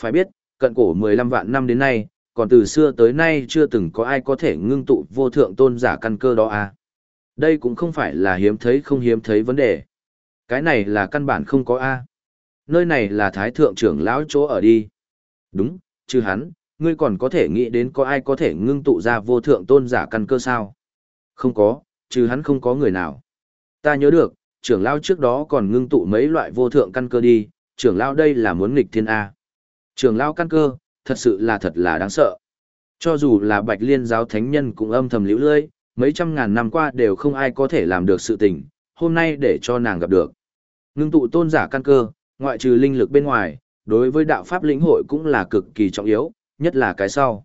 Phải biết, cận cổ mười lăm vạn năm đến nay, còn từ xưa tới nay chưa từng có ai có thể ngưng tụ vô thượng tôn giả căn cơ đó à. Đây cũng không phải là hiếm thấy không hiếm thấy vấn đề. Cái này là căn bản không có A. Nơi này là thái thượng trưởng lão chỗ ở đi. Đúng, trừ hắn, ngươi còn có thể nghĩ đến có ai có thể ngưng tụ ra vô thượng tôn giả căn cơ sao? Không có, trừ hắn không có người nào. Ta nhớ được, trưởng lão trước đó còn ngưng tụ mấy loại vô thượng căn cơ đi, trưởng lão đây là muốn nghịch thiên A. Trưởng lão căn cơ, thật sự là thật là đáng sợ. Cho dù là bạch liên giáo thánh nhân cũng âm thầm liễu lưỡi, mấy trăm ngàn năm qua đều không ai có thể làm được sự tình, hôm nay để cho nàng gặp được. Ngưng tụ tôn giả căn cơ, ngoại trừ linh lực bên ngoài, đối với đạo pháp lĩnh hội cũng là cực kỳ trọng yếu, nhất là cái sau.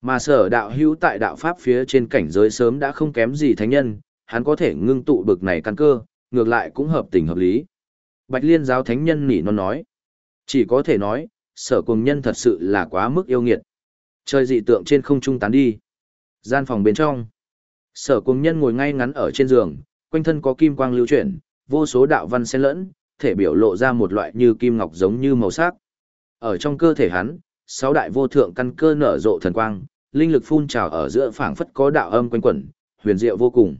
Mà sở đạo hữu tại đạo pháp phía trên cảnh giới sớm đã không kém gì thánh nhân, hắn có thể ngưng tụ bực này căn cơ, ngược lại cũng hợp tình hợp lý. Bạch liên giáo thánh nhân nỉ non nói. Chỉ có thể nói, sở cùng nhân thật sự là quá mức yêu nghiệt. Chơi dị tượng trên không trung tán đi. Gian phòng bên trong. Sở cùng nhân ngồi ngay ngắn ở trên giường, quanh thân có kim quang lưu chuyển, vô số đạo văn xen lẫn, thể biểu lộ ra một loại như kim ngọc giống như màu sắc. Ở trong cơ thể hắn, sáu đại vô thượng căn cơ nở rộ thần quang, linh lực phun trào ở giữa phảng phất có đạo âm quanh quẩn, huyền diệu vô cùng.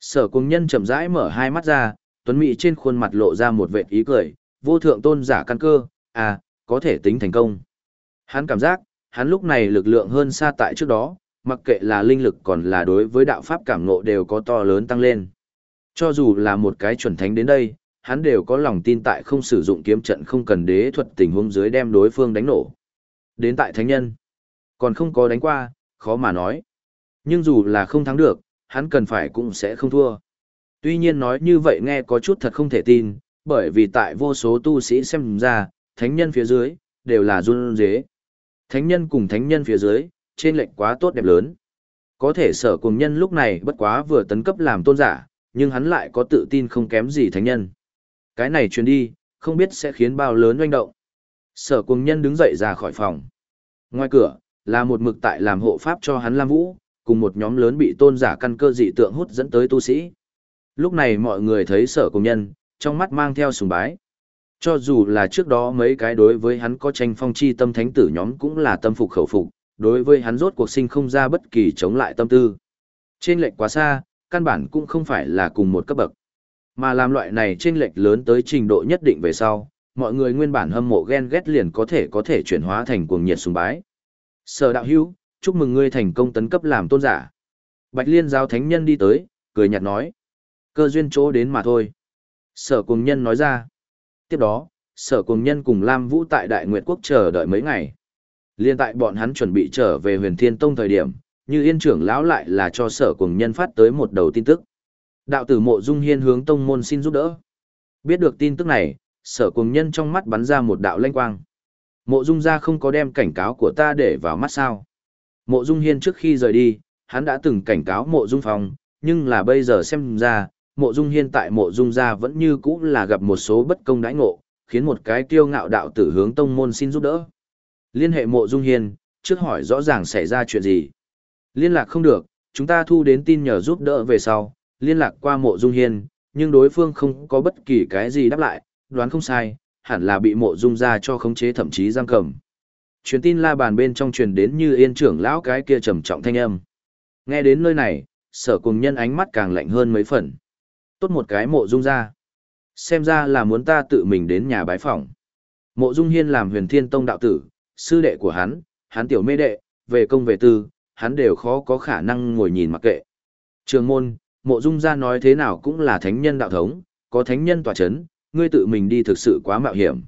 Sở Cung Nhân chậm rãi mở hai mắt ra, tuấn mỹ trên khuôn mặt lộ ra một vệt ý cười, vô thượng tôn giả căn cơ, à, có thể tính thành công. Hắn cảm giác, hắn lúc này lực lượng hơn xa tại trước đó, mặc kệ là linh lực còn là đối với đạo pháp cảm ngộ đều có to lớn tăng lên. Cho dù là một cái chuẩn thánh đến đây, hắn đều có lòng tin tại không sử dụng kiếm trận không cần đế thuật tình huống dưới đem đối phương đánh nổ. Đến tại thánh nhân, còn không có đánh qua, khó mà nói. Nhưng dù là không thắng được, hắn cần phải cũng sẽ không thua. Tuy nhiên nói như vậy nghe có chút thật không thể tin, bởi vì tại vô số tu sĩ xem ra, thánh nhân phía dưới, đều là run dế. Thánh nhân cùng thánh nhân phía dưới, trên lệnh quá tốt đẹp lớn. Có thể sở cùng nhân lúc này bất quá vừa tấn cấp làm tôn giả, nhưng hắn lại có tự tin không kém gì thánh nhân. Cái này truyền đi, không biết sẽ khiến bao lớn doanh động. Sở cùng nhân đứng dậy ra khỏi phòng. Ngoài cửa, là một mực tại làm hộ pháp cho hắn Lam Vũ, cùng một nhóm lớn bị tôn giả căn cơ dị tượng hút dẫn tới tu sĩ. Lúc này mọi người thấy sở cùng nhân, trong mắt mang theo sùng bái. Cho dù là trước đó mấy cái đối với hắn có tranh phong chi tâm thánh tử nhóm cũng là tâm phục khẩu phục, đối với hắn rốt cuộc sinh không ra bất kỳ chống lại tâm tư. Trên lệnh quá xa, căn bản cũng không phải là cùng một cấp bậc. Mà làm loại này trên lệch lớn tới trình độ nhất định về sau, mọi người nguyên bản hâm mộ ghen ghét liền có thể có thể chuyển hóa thành cuồng nhiệt sùng bái. Sở đạo hữu, chúc mừng ngươi thành công tấn cấp làm tôn giả. Bạch Liên giáo thánh nhân đi tới, cười nhạt nói. Cơ duyên chỗ đến mà thôi. Sở cuồng nhân nói ra. Tiếp đó, sở cuồng nhân cùng Lam Vũ tại Đại Nguyệt Quốc chờ đợi mấy ngày. Liên tại bọn hắn chuẩn bị trở về huyền thiên tông thời điểm, như yên trưởng lão lại là cho sở cuồng nhân phát tới một đầu tin tức. Đạo tử mộ dung hiên hướng tông môn xin giúp đỡ. Biết được tin tức này, sở cuồng nhân trong mắt bắn ra một đạo lanh quang. Mộ dung ra không có đem cảnh cáo của ta để vào mắt sao. Mộ dung hiên trước khi rời đi, hắn đã từng cảnh cáo mộ dung phòng, nhưng là bây giờ xem ra, mộ dung hiên tại mộ dung gia vẫn như cũ là gặp một số bất công đãi ngộ, khiến một cái kiêu ngạo đạo tử hướng tông môn xin giúp đỡ. Liên hệ mộ dung hiên, trước hỏi rõ ràng xảy ra chuyện gì. Liên lạc không được, chúng ta thu đến tin nhờ giúp đỡ về sau, liên lạc qua mộ dung hiên, nhưng đối phương không có bất kỳ cái gì đáp lại, đoán không sai, hẳn là bị mộ dung ra cho khống chế thậm chí giam cầm. Truyền tin la bàn bên trong truyền đến như yên trưởng lão cái kia trầm trọng thanh âm. Nghe đến nơi này, sở cùng nhân ánh mắt càng lạnh hơn mấy phần. Tốt một cái mộ dung ra. Xem ra là muốn ta tự mình đến nhà bái phỏng. Mộ dung hiên làm huyền thiên tông đạo tử, sư đệ của hắn, hắn tiểu mê đệ, về công về tư, hắn đều khó có khả năng ngồi nhìn mặc kệ. Trường môn, mộ dung gia nói thế nào cũng là thánh nhân đạo thống, có thánh nhân tòa chấn, ngươi tự mình đi thực sự quá mạo hiểm.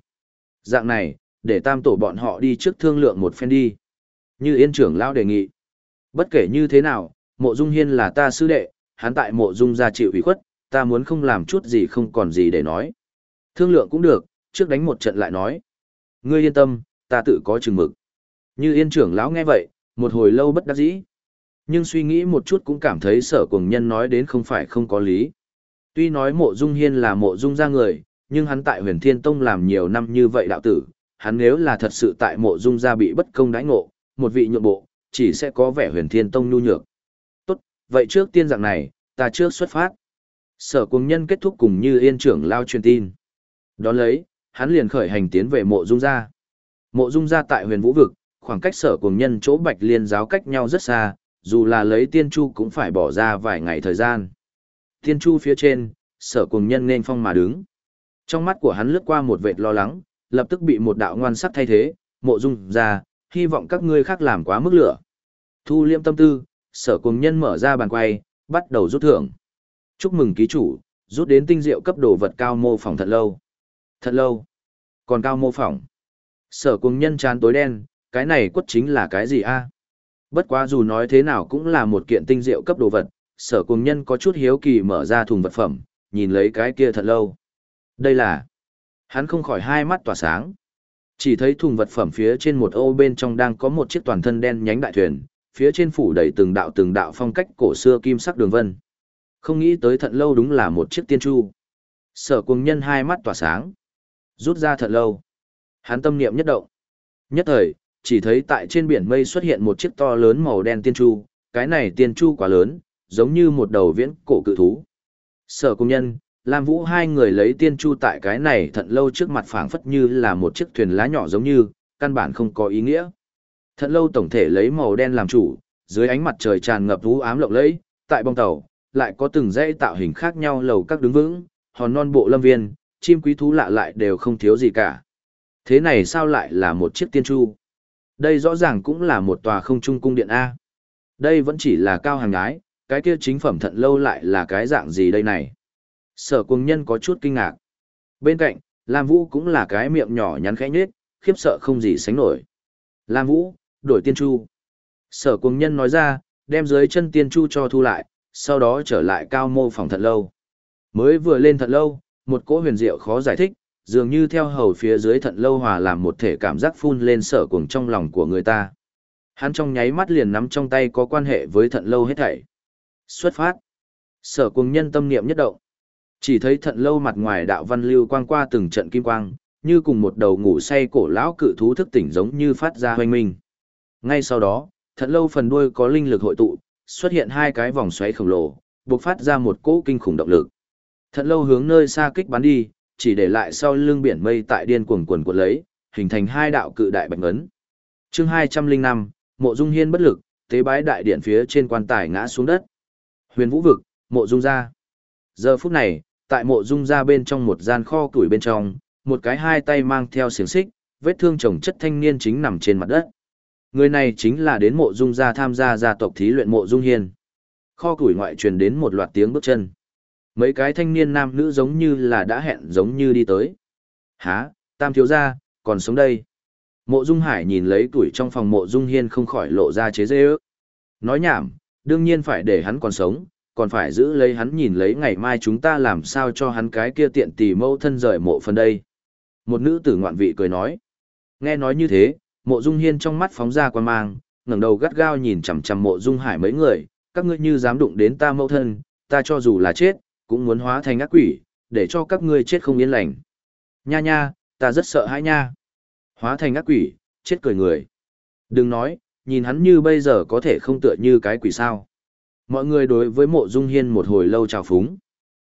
Dạng này, để tam tổ bọn họ đi trước thương lượng một phen đi. Như yên trưởng lão đề nghị. Bất kể như thế nào, mộ dung hiên là ta sư đệ, hắn tại mộ dung gia chịu ủy khuất, ta muốn không làm chút gì không còn gì để nói. Thương lượng cũng được, trước đánh một trận lại nói. Ngươi yên tâm, ta tự có chừng mực. Như yên trưởng lão nghe vậy, một hồi lâu bất đắc dĩ. Nhưng suy nghĩ một chút cũng cảm thấy sở cùng nhân nói đến không phải không có lý. Tuy nói mộ dung hiên là mộ dung ra người, nhưng hắn tại huyền thiên tông làm nhiều năm như vậy đạo tử, hắn nếu là thật sự tại mộ dung gia bị bất công đãi ngộ, một vị nhượng bộ, chỉ sẽ có vẻ huyền thiên tông nhu nhược. Tốt, vậy trước tiên dạng này, ta trước xuất phát. Sở cùng nhân kết thúc cùng như yên trưởng lao truyền tin. Đón lấy, hắn liền khởi hành tiến về mộ dung gia. Mộ dung gia tại huyền vũ vực, khoảng cách sở cùng nhân chỗ bạch liên giáo cách nhau rất xa, dù là lấy tiên chu cũng phải bỏ ra vài ngày thời gian. Tiên chu phía trên, sở cùng nhân nên phong mà đứng. Trong mắt của hắn lướt qua một vệt lo lắng, lập tức bị một đạo ngoan sắc thay thế, mộ dung ra, hy vọng các ngươi khác làm quá mức lửa. Thu liêm tâm tư, sở cùng nhân mở ra bàn quay, bắt đầu rút thưởng. Chúc mừng ký chủ, rút đến tinh diệu cấp đồ vật cao mô phỏng thật lâu. Thật lâu. Còn cao mô phỏng. Sở cùng nhân chán tối đen, cái này quất chính là cái gì a? Bất quá dù nói thế nào cũng là một kiện tinh diệu cấp đồ vật, sở cùng nhân có chút hiếu kỳ mở ra thùng vật phẩm, nhìn lấy cái kia thật lâu. Đây là... Hắn không khỏi hai mắt tỏa sáng. Chỉ thấy thùng vật phẩm phía trên một ô bên trong đang có một chiếc toàn thân đen nhánh đại thuyền, phía trên phủ đầy từng đạo từng đạo phong cách cổ xưa kim sắc đường vân. Không nghĩ tới thận lâu đúng là một chiếc tiên chu. Sở cùng nhân hai mắt tỏa sáng. Rút ra thận lâu. Hắn tâm niệm nhất động. Nhất thời, chỉ thấy tại trên biển mây xuất hiện một chiếc to lớn màu đen tiên chu, cái này tiên chu quá lớn, giống như một đầu viễn cổ cự thú. Sở công nhân, Lam Vũ hai người lấy tiên chu tại cái này thận lâu trước mặt phảng phất như là một chiếc thuyền lá nhỏ giống như, căn bản không có ý nghĩa. Thận lâu tổng thể lấy màu đen làm chủ, dưới ánh mặt trời tràn ngập vũ ám lộng lẫy, tại bong tàu, lại có từng dãy tạo hình khác nhau lầu các đứng vững, hòn non bộ lâm viên, chim quý thú lạ lại đều không thiếu gì cả. Thế này sao lại là một chiếc tiên chu? Đây rõ ràng cũng là một tòa không trung cung điện A. Đây vẫn chỉ là cao hàng ái, cái kia chính phẩm thận lâu lại là cái dạng gì đây này. Sở cùng nhân có chút kinh ngạc. Bên cạnh, Lam Vũ cũng là cái miệng nhỏ nhắn khẽ nhết, khiếp sợ không gì sánh nổi. Lam Vũ, đổi tiên chu. Sở cùng nhân nói ra, đem dưới chân tiên chu cho thu lại, sau đó trở lại cao mô phòng thận lâu. Mới vừa lên thận lâu, một cỗ huyền diệu khó giải thích, dường như theo hầu phía dưới thận lâu hòa làm một thể cảm giác phun lên sở cuồng trong lòng của người ta. Hắn trong nháy mắt liền nắm trong tay có quan hệ với thận lâu hết thảy. Xuất phát. Sở cuồng nhân tâm niệm nhất động. Chỉ thấy thận lâu mặt ngoài đạo văn lưu quang qua từng trận kim quang, như cùng một đầu ngủ say cổ lão cự thú thức tỉnh giống như phát ra hoanh minh. Ngay sau đó, thận lâu phần đuôi có linh lực hội tụ, xuất hiện hai cái vòng xoáy khổng lồ, bộc phát ra một cỗ kinh khủng động lực. Thận lâu hướng nơi xa kích bắn đi, chỉ để lại sau lưng biển mây tại điên cuồng quần cuộn lấy, hình thành hai đạo cự đại bạch ấn. Chương 205, Mộ Dung Hiên bất lực, tế bái đại điện phía trên quan tài ngã xuống đất. Huyền Vũ vực, Mộ Dung gia. Giờ phút này, tại Mộ Dung gia bên trong một gian kho củi bên trong, một cái hai tay mang theo xiềng xích, vết thương chồng chất thanh niên chính nằm trên mặt đất. Người này chính là đến Mộ Dung gia tham gia gia tộc thí luyện Mộ Dung Hiên. Kho củi ngoại truyền đến một loạt tiếng bước chân. Mấy cái thanh niên nam nữ giống như là đã hẹn giống như đi tới. Há, tam thiếu gia, còn sống đây. Mộ Dung Hải nhìn lấy tuổi trong phòng mộ Dung Hiên không khỏi lộ ra chế dê ước. Nói nhảm, đương nhiên phải để hắn còn sống, còn phải giữ lấy hắn nhìn lấy ngày mai chúng ta làm sao cho hắn cái kia tiện tỷ mâu thân rời mộ phần đây. Một nữ tử ngoạn vị cười nói. Nghe nói như thế, mộ Dung Hiên trong mắt phóng ra quan mang, ngẩng đầu gắt gao nhìn chằm chằm mộ Dung Hải mấy người, các ngươi như dám đụng đến ta mâu thân, ta cho dù là chết, cũng muốn hóa thành ác quỷ, để cho các ngươi chết không yên lành. Nha nha, ta rất sợ hãi nha. Hóa thành ác quỷ, chết cười người. Đừng nói, nhìn hắn như bây giờ có thể không tựa như cái quỷ sao. Mọi người đối với mộ dung hiên một hồi lâu chào phúng.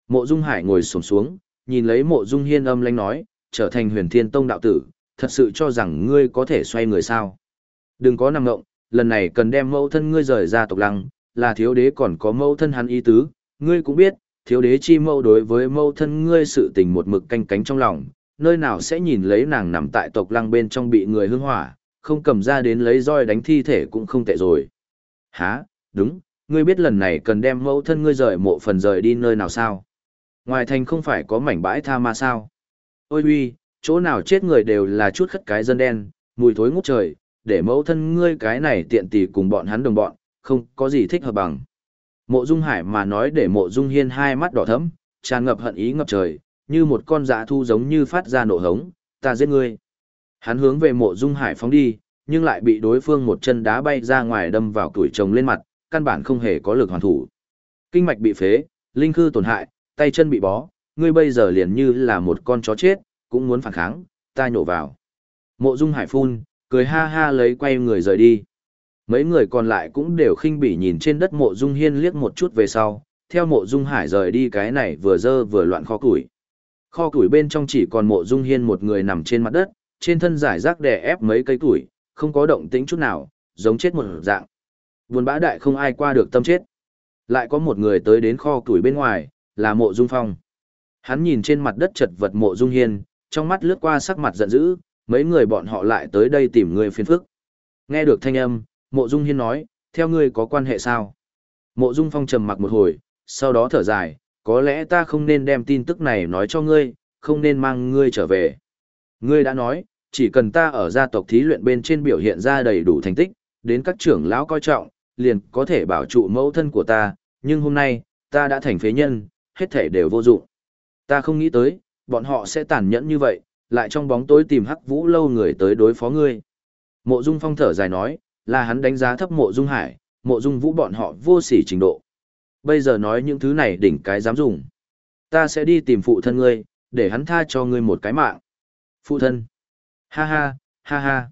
Mộ dung hải ngồi sổm xuống, nhìn lấy mộ dung hiên âm lanh nói, trở thành huyền thiên tông đạo tử, thật sự cho rằng ngươi có thể xoay người sao. Đừng có nằm ngộng, lần này cần đem mẫu thân ngươi rời ra tộc lăng, là thiếu đế còn có mẫu thân hắn ý tứ, ngươi cũng biết, thiếu đế chi mâu đối với mâu thân ngươi sự tình một mực canh cánh trong lòng, nơi nào sẽ nhìn lấy nàng nằm tại tộc lăng bên trong bị người hương hỏa, không cầm ra đến lấy roi đánh thi thể cũng không tệ rồi. Hả, đúng, ngươi biết lần này cần đem mâu thân ngươi rời mộ phần rời đi nơi nào sao? Ngoài thành không phải có mảnh bãi tha ma sao? Ôi uy, chỗ nào chết người đều là chút khất cái dân đen, mùi thối ngút trời, để mẫu thân ngươi cái này tiện tỷ cùng bọn hắn đồng bọn, không có gì thích hợp bằng. Mộ Dung Hải mà nói để Mộ Dung Hiên hai mắt đỏ thẫm, tràn ngập hận ý ngập trời, như một con dã thu giống như phát ra nổ hống, ta giết ngươi. Hắn hướng về Mộ Dung Hải phóng đi, nhưng lại bị đối phương một chân đá bay ra ngoài đâm vào tuổi chồng lên mặt, căn bản không hề có lực hoàn thủ. Kinh mạch bị phế, linh khư tổn hại, tay chân bị bó, ngươi bây giờ liền như là một con chó chết, cũng muốn phản kháng, ta nhổ vào. Mộ Dung Hải phun, cười ha ha lấy quay người rời đi. Mấy người còn lại cũng đều khinh bỉ nhìn trên đất Mộ Dung Hiên liếc một chút về sau, theo Mộ Dung Hải rời đi cái này vừa dơ vừa loạn kho củi. Kho củi bên trong chỉ còn Mộ Dung Hiên một người nằm trên mặt đất, trên thân giải rác đè ép mấy cây củi, không có động tĩnh chút nào, giống chết một dạng. Buồn bã đại không ai qua được tâm chết. Lại có một người tới đến kho củi bên ngoài, là Mộ Dung Phong. Hắn nhìn trên mặt đất chật vật Mộ Dung Hiên, trong mắt lướt qua sắc mặt giận dữ, mấy người bọn họ lại tới đây tìm người phiền phức. Nghe được thanh âm, Mộ Dung Hiên nói, theo ngươi có quan hệ sao? Mộ Dung Phong trầm mặc một hồi, sau đó thở dài, có lẽ ta không nên đem tin tức này nói cho ngươi, không nên mang ngươi trở về. Ngươi đã nói, chỉ cần ta ở gia tộc thí luyện bên trên biểu hiện ra đầy đủ thành tích, đến các trưởng lão coi trọng, liền có thể bảo trụ mẫu thân của ta, nhưng hôm nay, ta đã thành phế nhân, hết thể đều vô dụng. Ta không nghĩ tới, bọn họ sẽ tàn nhẫn như vậy, lại trong bóng tối tìm hắc vũ lâu người tới đối phó ngươi. Mộ Dung Phong thở dài nói, là hắn đánh giá thấp mộ Dung Hải, mộ Dung Vũ bọn họ vô sỉ trình độ. Bây giờ nói những thứ này đỉnh cái dám dùng. Ta sẽ đi tìm phụ thân ngươi, để hắn tha cho ngươi một cái mạng. Phụ thân. Ha ha, ha ha.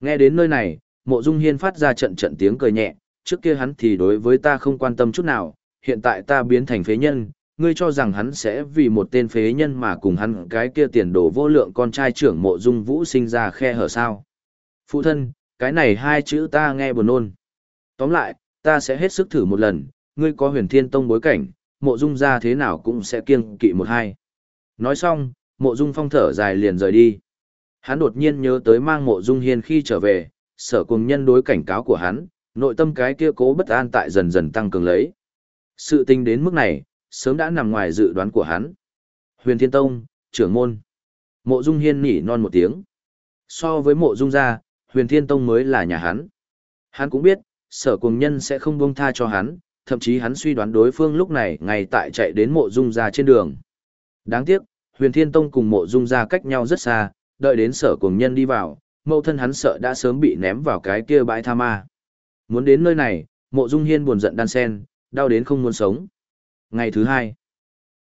Nghe đến nơi này, mộ Dung Hiên phát ra trận trận tiếng cười nhẹ, trước kia hắn thì đối với ta không quan tâm chút nào, hiện tại ta biến thành phế nhân, ngươi cho rằng hắn sẽ vì một tên phế nhân mà cùng hắn cái kia tiền đồ vô lượng con trai trưởng mộ dung vũ sinh ra khe hở sao. Phụ thân, cái này hai chữ ta nghe buồn nôn. Tóm lại, ta sẽ hết sức thử một lần, ngươi có huyền thiên tông bối cảnh, mộ dung ra thế nào cũng sẽ kiêng kỵ một hai. Nói xong, mộ dung phong thở dài liền rời đi. Hắn đột nhiên nhớ tới mang mộ dung hiên khi trở về, sở cùng nhân đối cảnh cáo của hắn, nội tâm cái kia cố bất an tại dần dần tăng cường lấy. Sự tình đến mức này, sớm đã nằm ngoài dự đoán của hắn. Huyền Thiên Tông, trưởng môn. Mộ Dung Hiên nỉ non một tiếng. So với mộ Dung gia, Huyền Thiên Tông mới là nhà hắn. Hắn cũng biết, sở cùng nhân sẽ không buông tha cho hắn, thậm chí hắn suy đoán đối phương lúc này ngay tại chạy đến mộ Dung gia trên đường. Đáng tiếc, Huyền Thiên Tông cùng mộ Dung gia cách nhau rất xa, đợi đến sở cùng nhân đi vào, mẫu thân hắn sợ đã sớm bị ném vào cái kia bãi tha ma. Muốn đến nơi này, mộ Dung Hiên buồn giận đan sen, đau đến không muốn sống. Ngày thứ hai,